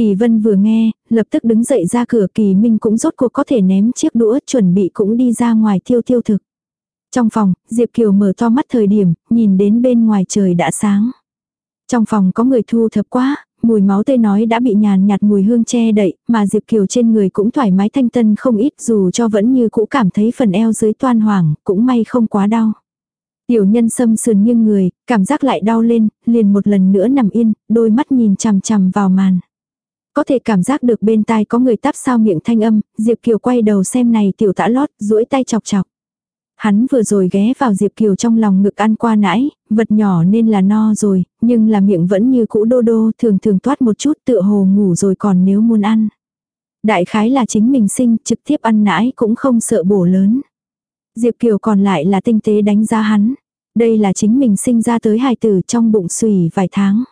Kỳ Vân vừa nghe, lập tức đứng dậy ra cửa Kỳ Minh cũng rốt cuộc có thể ném chiếc đũa chuẩn bị cũng đi ra ngoài thiêu thiêu thực. Trong phòng, Diệp Kiều mở to mắt thời điểm, nhìn đến bên ngoài trời đã sáng. Trong phòng có người thu thập quá, mùi máu tươi nói đã bị nhàn nhạt mùi hương che đậy, mà Diệp Kiều trên người cũng thoải mái thanh tân không ít dù cho vẫn như cũ cảm thấy phần eo dưới toan hoảng, cũng may không quá đau. Tiểu nhân sâm sườn nghiêng người, cảm giác lại đau lên, liền một lần nữa nằm yên, đôi mắt nhìn chằm chằm vào màn. Có thể cảm giác được bên tai có người tắp sao miệng thanh âm, Diệp Kiều quay đầu xem này tiểu tã lót, duỗi tay chọc chọc. Hắn vừa rồi ghé vào Diệp Kiều trong lòng ngực ăn qua nãy, vật nhỏ nên là no rồi, nhưng là miệng vẫn như cũ đô đô thường thường toát một chút tựa hồ ngủ rồi còn nếu muốn ăn. Đại khái là chính mình sinh trực tiếp ăn nãi cũng không sợ bổ lớn. Diệp Kiều còn lại là tinh tế đánh giá hắn. Đây là chính mình sinh ra tới hài tử trong bụng xùy vài tháng.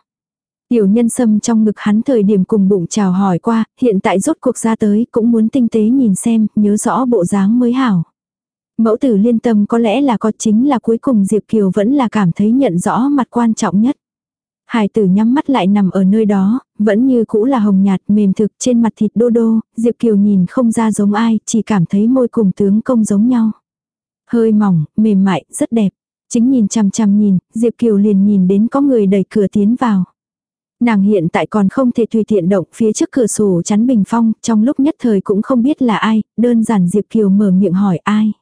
Tiểu nhân sâm trong ngực hắn thời điểm cùng bụng chào hỏi qua, hiện tại rốt cuộc ra tới cũng muốn tinh tế nhìn xem, nhớ rõ bộ dáng mới hảo. Mẫu tử liên tâm có lẽ là có chính là cuối cùng Diệp Kiều vẫn là cảm thấy nhận rõ mặt quan trọng nhất. Hải tử nhắm mắt lại nằm ở nơi đó, vẫn như cũ là hồng nhạt mềm thực trên mặt thịt đô đô, Diệp Kiều nhìn không ra giống ai, chỉ cảm thấy môi cùng tướng công giống nhau. Hơi mỏng, mềm mại, rất đẹp. Chính nhìn chằm chằm nhìn, Diệp Kiều liền nhìn đến có người đẩy cửa tiến vào. Nàng hiện tại còn không thể tùy tiện động phía trước cửa sổ chắn bình phong, trong lúc nhất thời cũng không biết là ai, đơn giản Diệp Kiều mở miệng hỏi ai.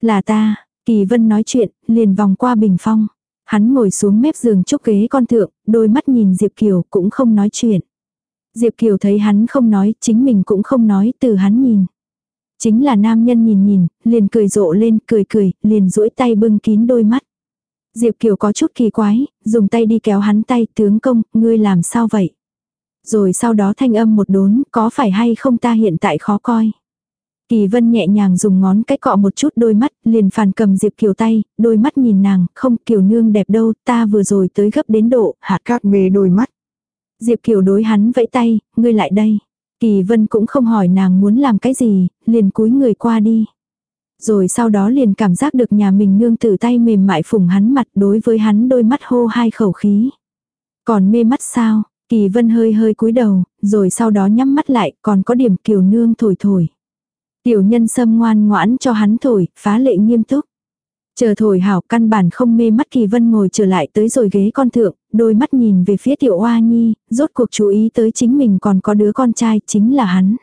Là ta, Kỳ Vân nói chuyện, liền vòng qua bình phong. Hắn ngồi xuống mép giường trúc ghế con thượng, đôi mắt nhìn Diệp Kiều cũng không nói chuyện. Diệp Kiều thấy hắn không nói, chính mình cũng không nói, từ hắn nhìn. Chính là nam nhân nhìn nhìn, liền cười rộ lên, cười cười, liền duỗi tay bưng kín đôi mắt. Diệp Kiều có chút kỳ quái, dùng tay đi kéo hắn tay, tướng công, ngươi làm sao vậy? Rồi sau đó thanh âm một đốn, có phải hay không ta hiện tại khó coi? Kỳ vân nhẹ nhàng dùng ngón cái cọ một chút đôi mắt, liền phàn cầm Diệp Kiều tay, đôi mắt nhìn nàng, không Kiều nương đẹp đâu, ta vừa rồi tới gấp đến độ, hạt cát mê đôi mắt. Diệp Kiều đối hắn vẫy tay, ngươi lại đây. Kỳ vân cũng không hỏi nàng muốn làm cái gì, liền cúi người qua đi. Rồi sau đó liền cảm giác được nhà mình nương tử tay mềm mại phủng hắn mặt đối với hắn đôi mắt hô hai khẩu khí. Còn mê mắt sao, kỳ vân hơi hơi cúi đầu, rồi sau đó nhắm mắt lại, còn có điểm kiều nương thổi thổi. Tiểu nhân sâm ngoan ngoãn cho hắn thổi, phá lệ nghiêm túc. Chờ thổi hảo căn bản không mê mắt kỳ vân ngồi trở lại tới rồi ghế con thượng, đôi mắt nhìn về phía tiểu oa nhi, rốt cuộc chú ý tới chính mình còn có đứa con trai chính là hắn.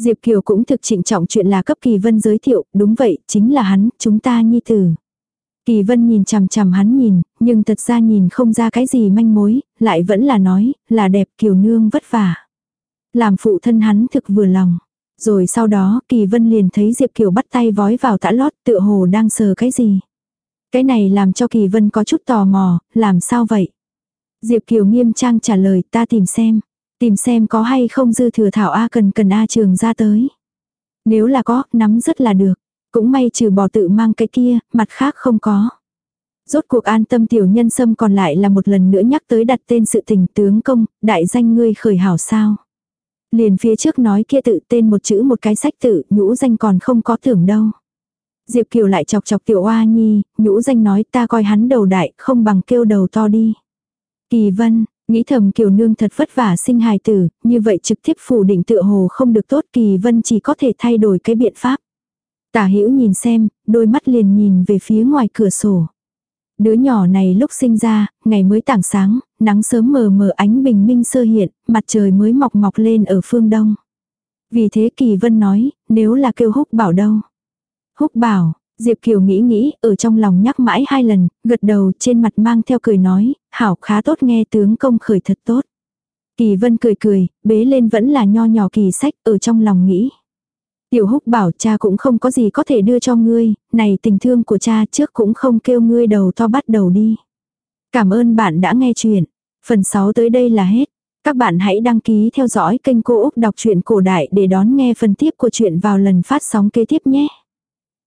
Diệp Kiều cũng thực trịnh trọng chuyện là cấp Kỳ Vân giới thiệu, đúng vậy, chính là hắn, chúng ta nhi tử. Kỳ Vân nhìn chằm chằm hắn nhìn, nhưng thật ra nhìn không ra cái gì manh mối, lại vẫn là nói, là đẹp Kiều Nương vất vả. Làm phụ thân hắn thực vừa lòng. Rồi sau đó, Kỳ Vân liền thấy Diệp Kiều bắt tay vói vào tã lót tựa hồ đang sờ cái gì. Cái này làm cho Kỳ Vân có chút tò mò, làm sao vậy? Diệp Kiều nghiêm trang trả lời ta tìm xem. Tìm xem có hay không dư thừa thảo A cần cần A trường ra tới. Nếu là có, nắm rất là được. Cũng may trừ bỏ tự mang cái kia, mặt khác không có. Rốt cuộc an tâm tiểu nhân sâm còn lại là một lần nữa nhắc tới đặt tên sự tình tướng công, đại danh ngươi khởi hảo sao. Liền phía trước nói kia tự tên một chữ một cái sách tự, nhũ danh còn không có tưởng đâu. Diệp Kiều lại chọc chọc tiểu oa nhi, nhũ danh nói ta coi hắn đầu đại, không bằng kêu đầu to đi. Kỳ vân, nghĩ thầm Kiều nương thật vất vả sinh hài tử, như vậy trực tiếp phủ định tựa hồ không được tốt Kỳ vân chỉ có thể thay đổi cái biện pháp. Tả hữu nhìn xem, đôi mắt liền nhìn về phía ngoài cửa sổ. Đứa nhỏ này lúc sinh ra, ngày mới tảng sáng, nắng sớm mờ mờ ánh bình minh sơ hiện, mặt trời mới mọc mọc lên ở phương đông. Vì thế Kỳ Vân nói, nếu là kêu húc bảo đâu. Húc bảo, Diệp Kiều nghĩ nghĩ, ở trong lòng nhắc mãi hai lần, gật đầu trên mặt mang theo cười nói, hảo khá tốt nghe tướng công khởi thật tốt. Kỳ Vân cười cười, bế lên vẫn là nho nhỏ kỳ sách ở trong lòng nghĩ. Tiểu húc bảo cha cũng không có gì có thể đưa cho ngươi, này tình thương của cha trước cũng không kêu ngươi đầu to bắt đầu đi. Cảm ơn bạn đã nghe chuyện. Phần 6 tới đây là hết. Các bạn hãy đăng ký theo dõi kênh Cô Úc Đọc truyện Cổ Đại để đón nghe phần tiếp của chuyện vào lần phát sóng kế tiếp nhé.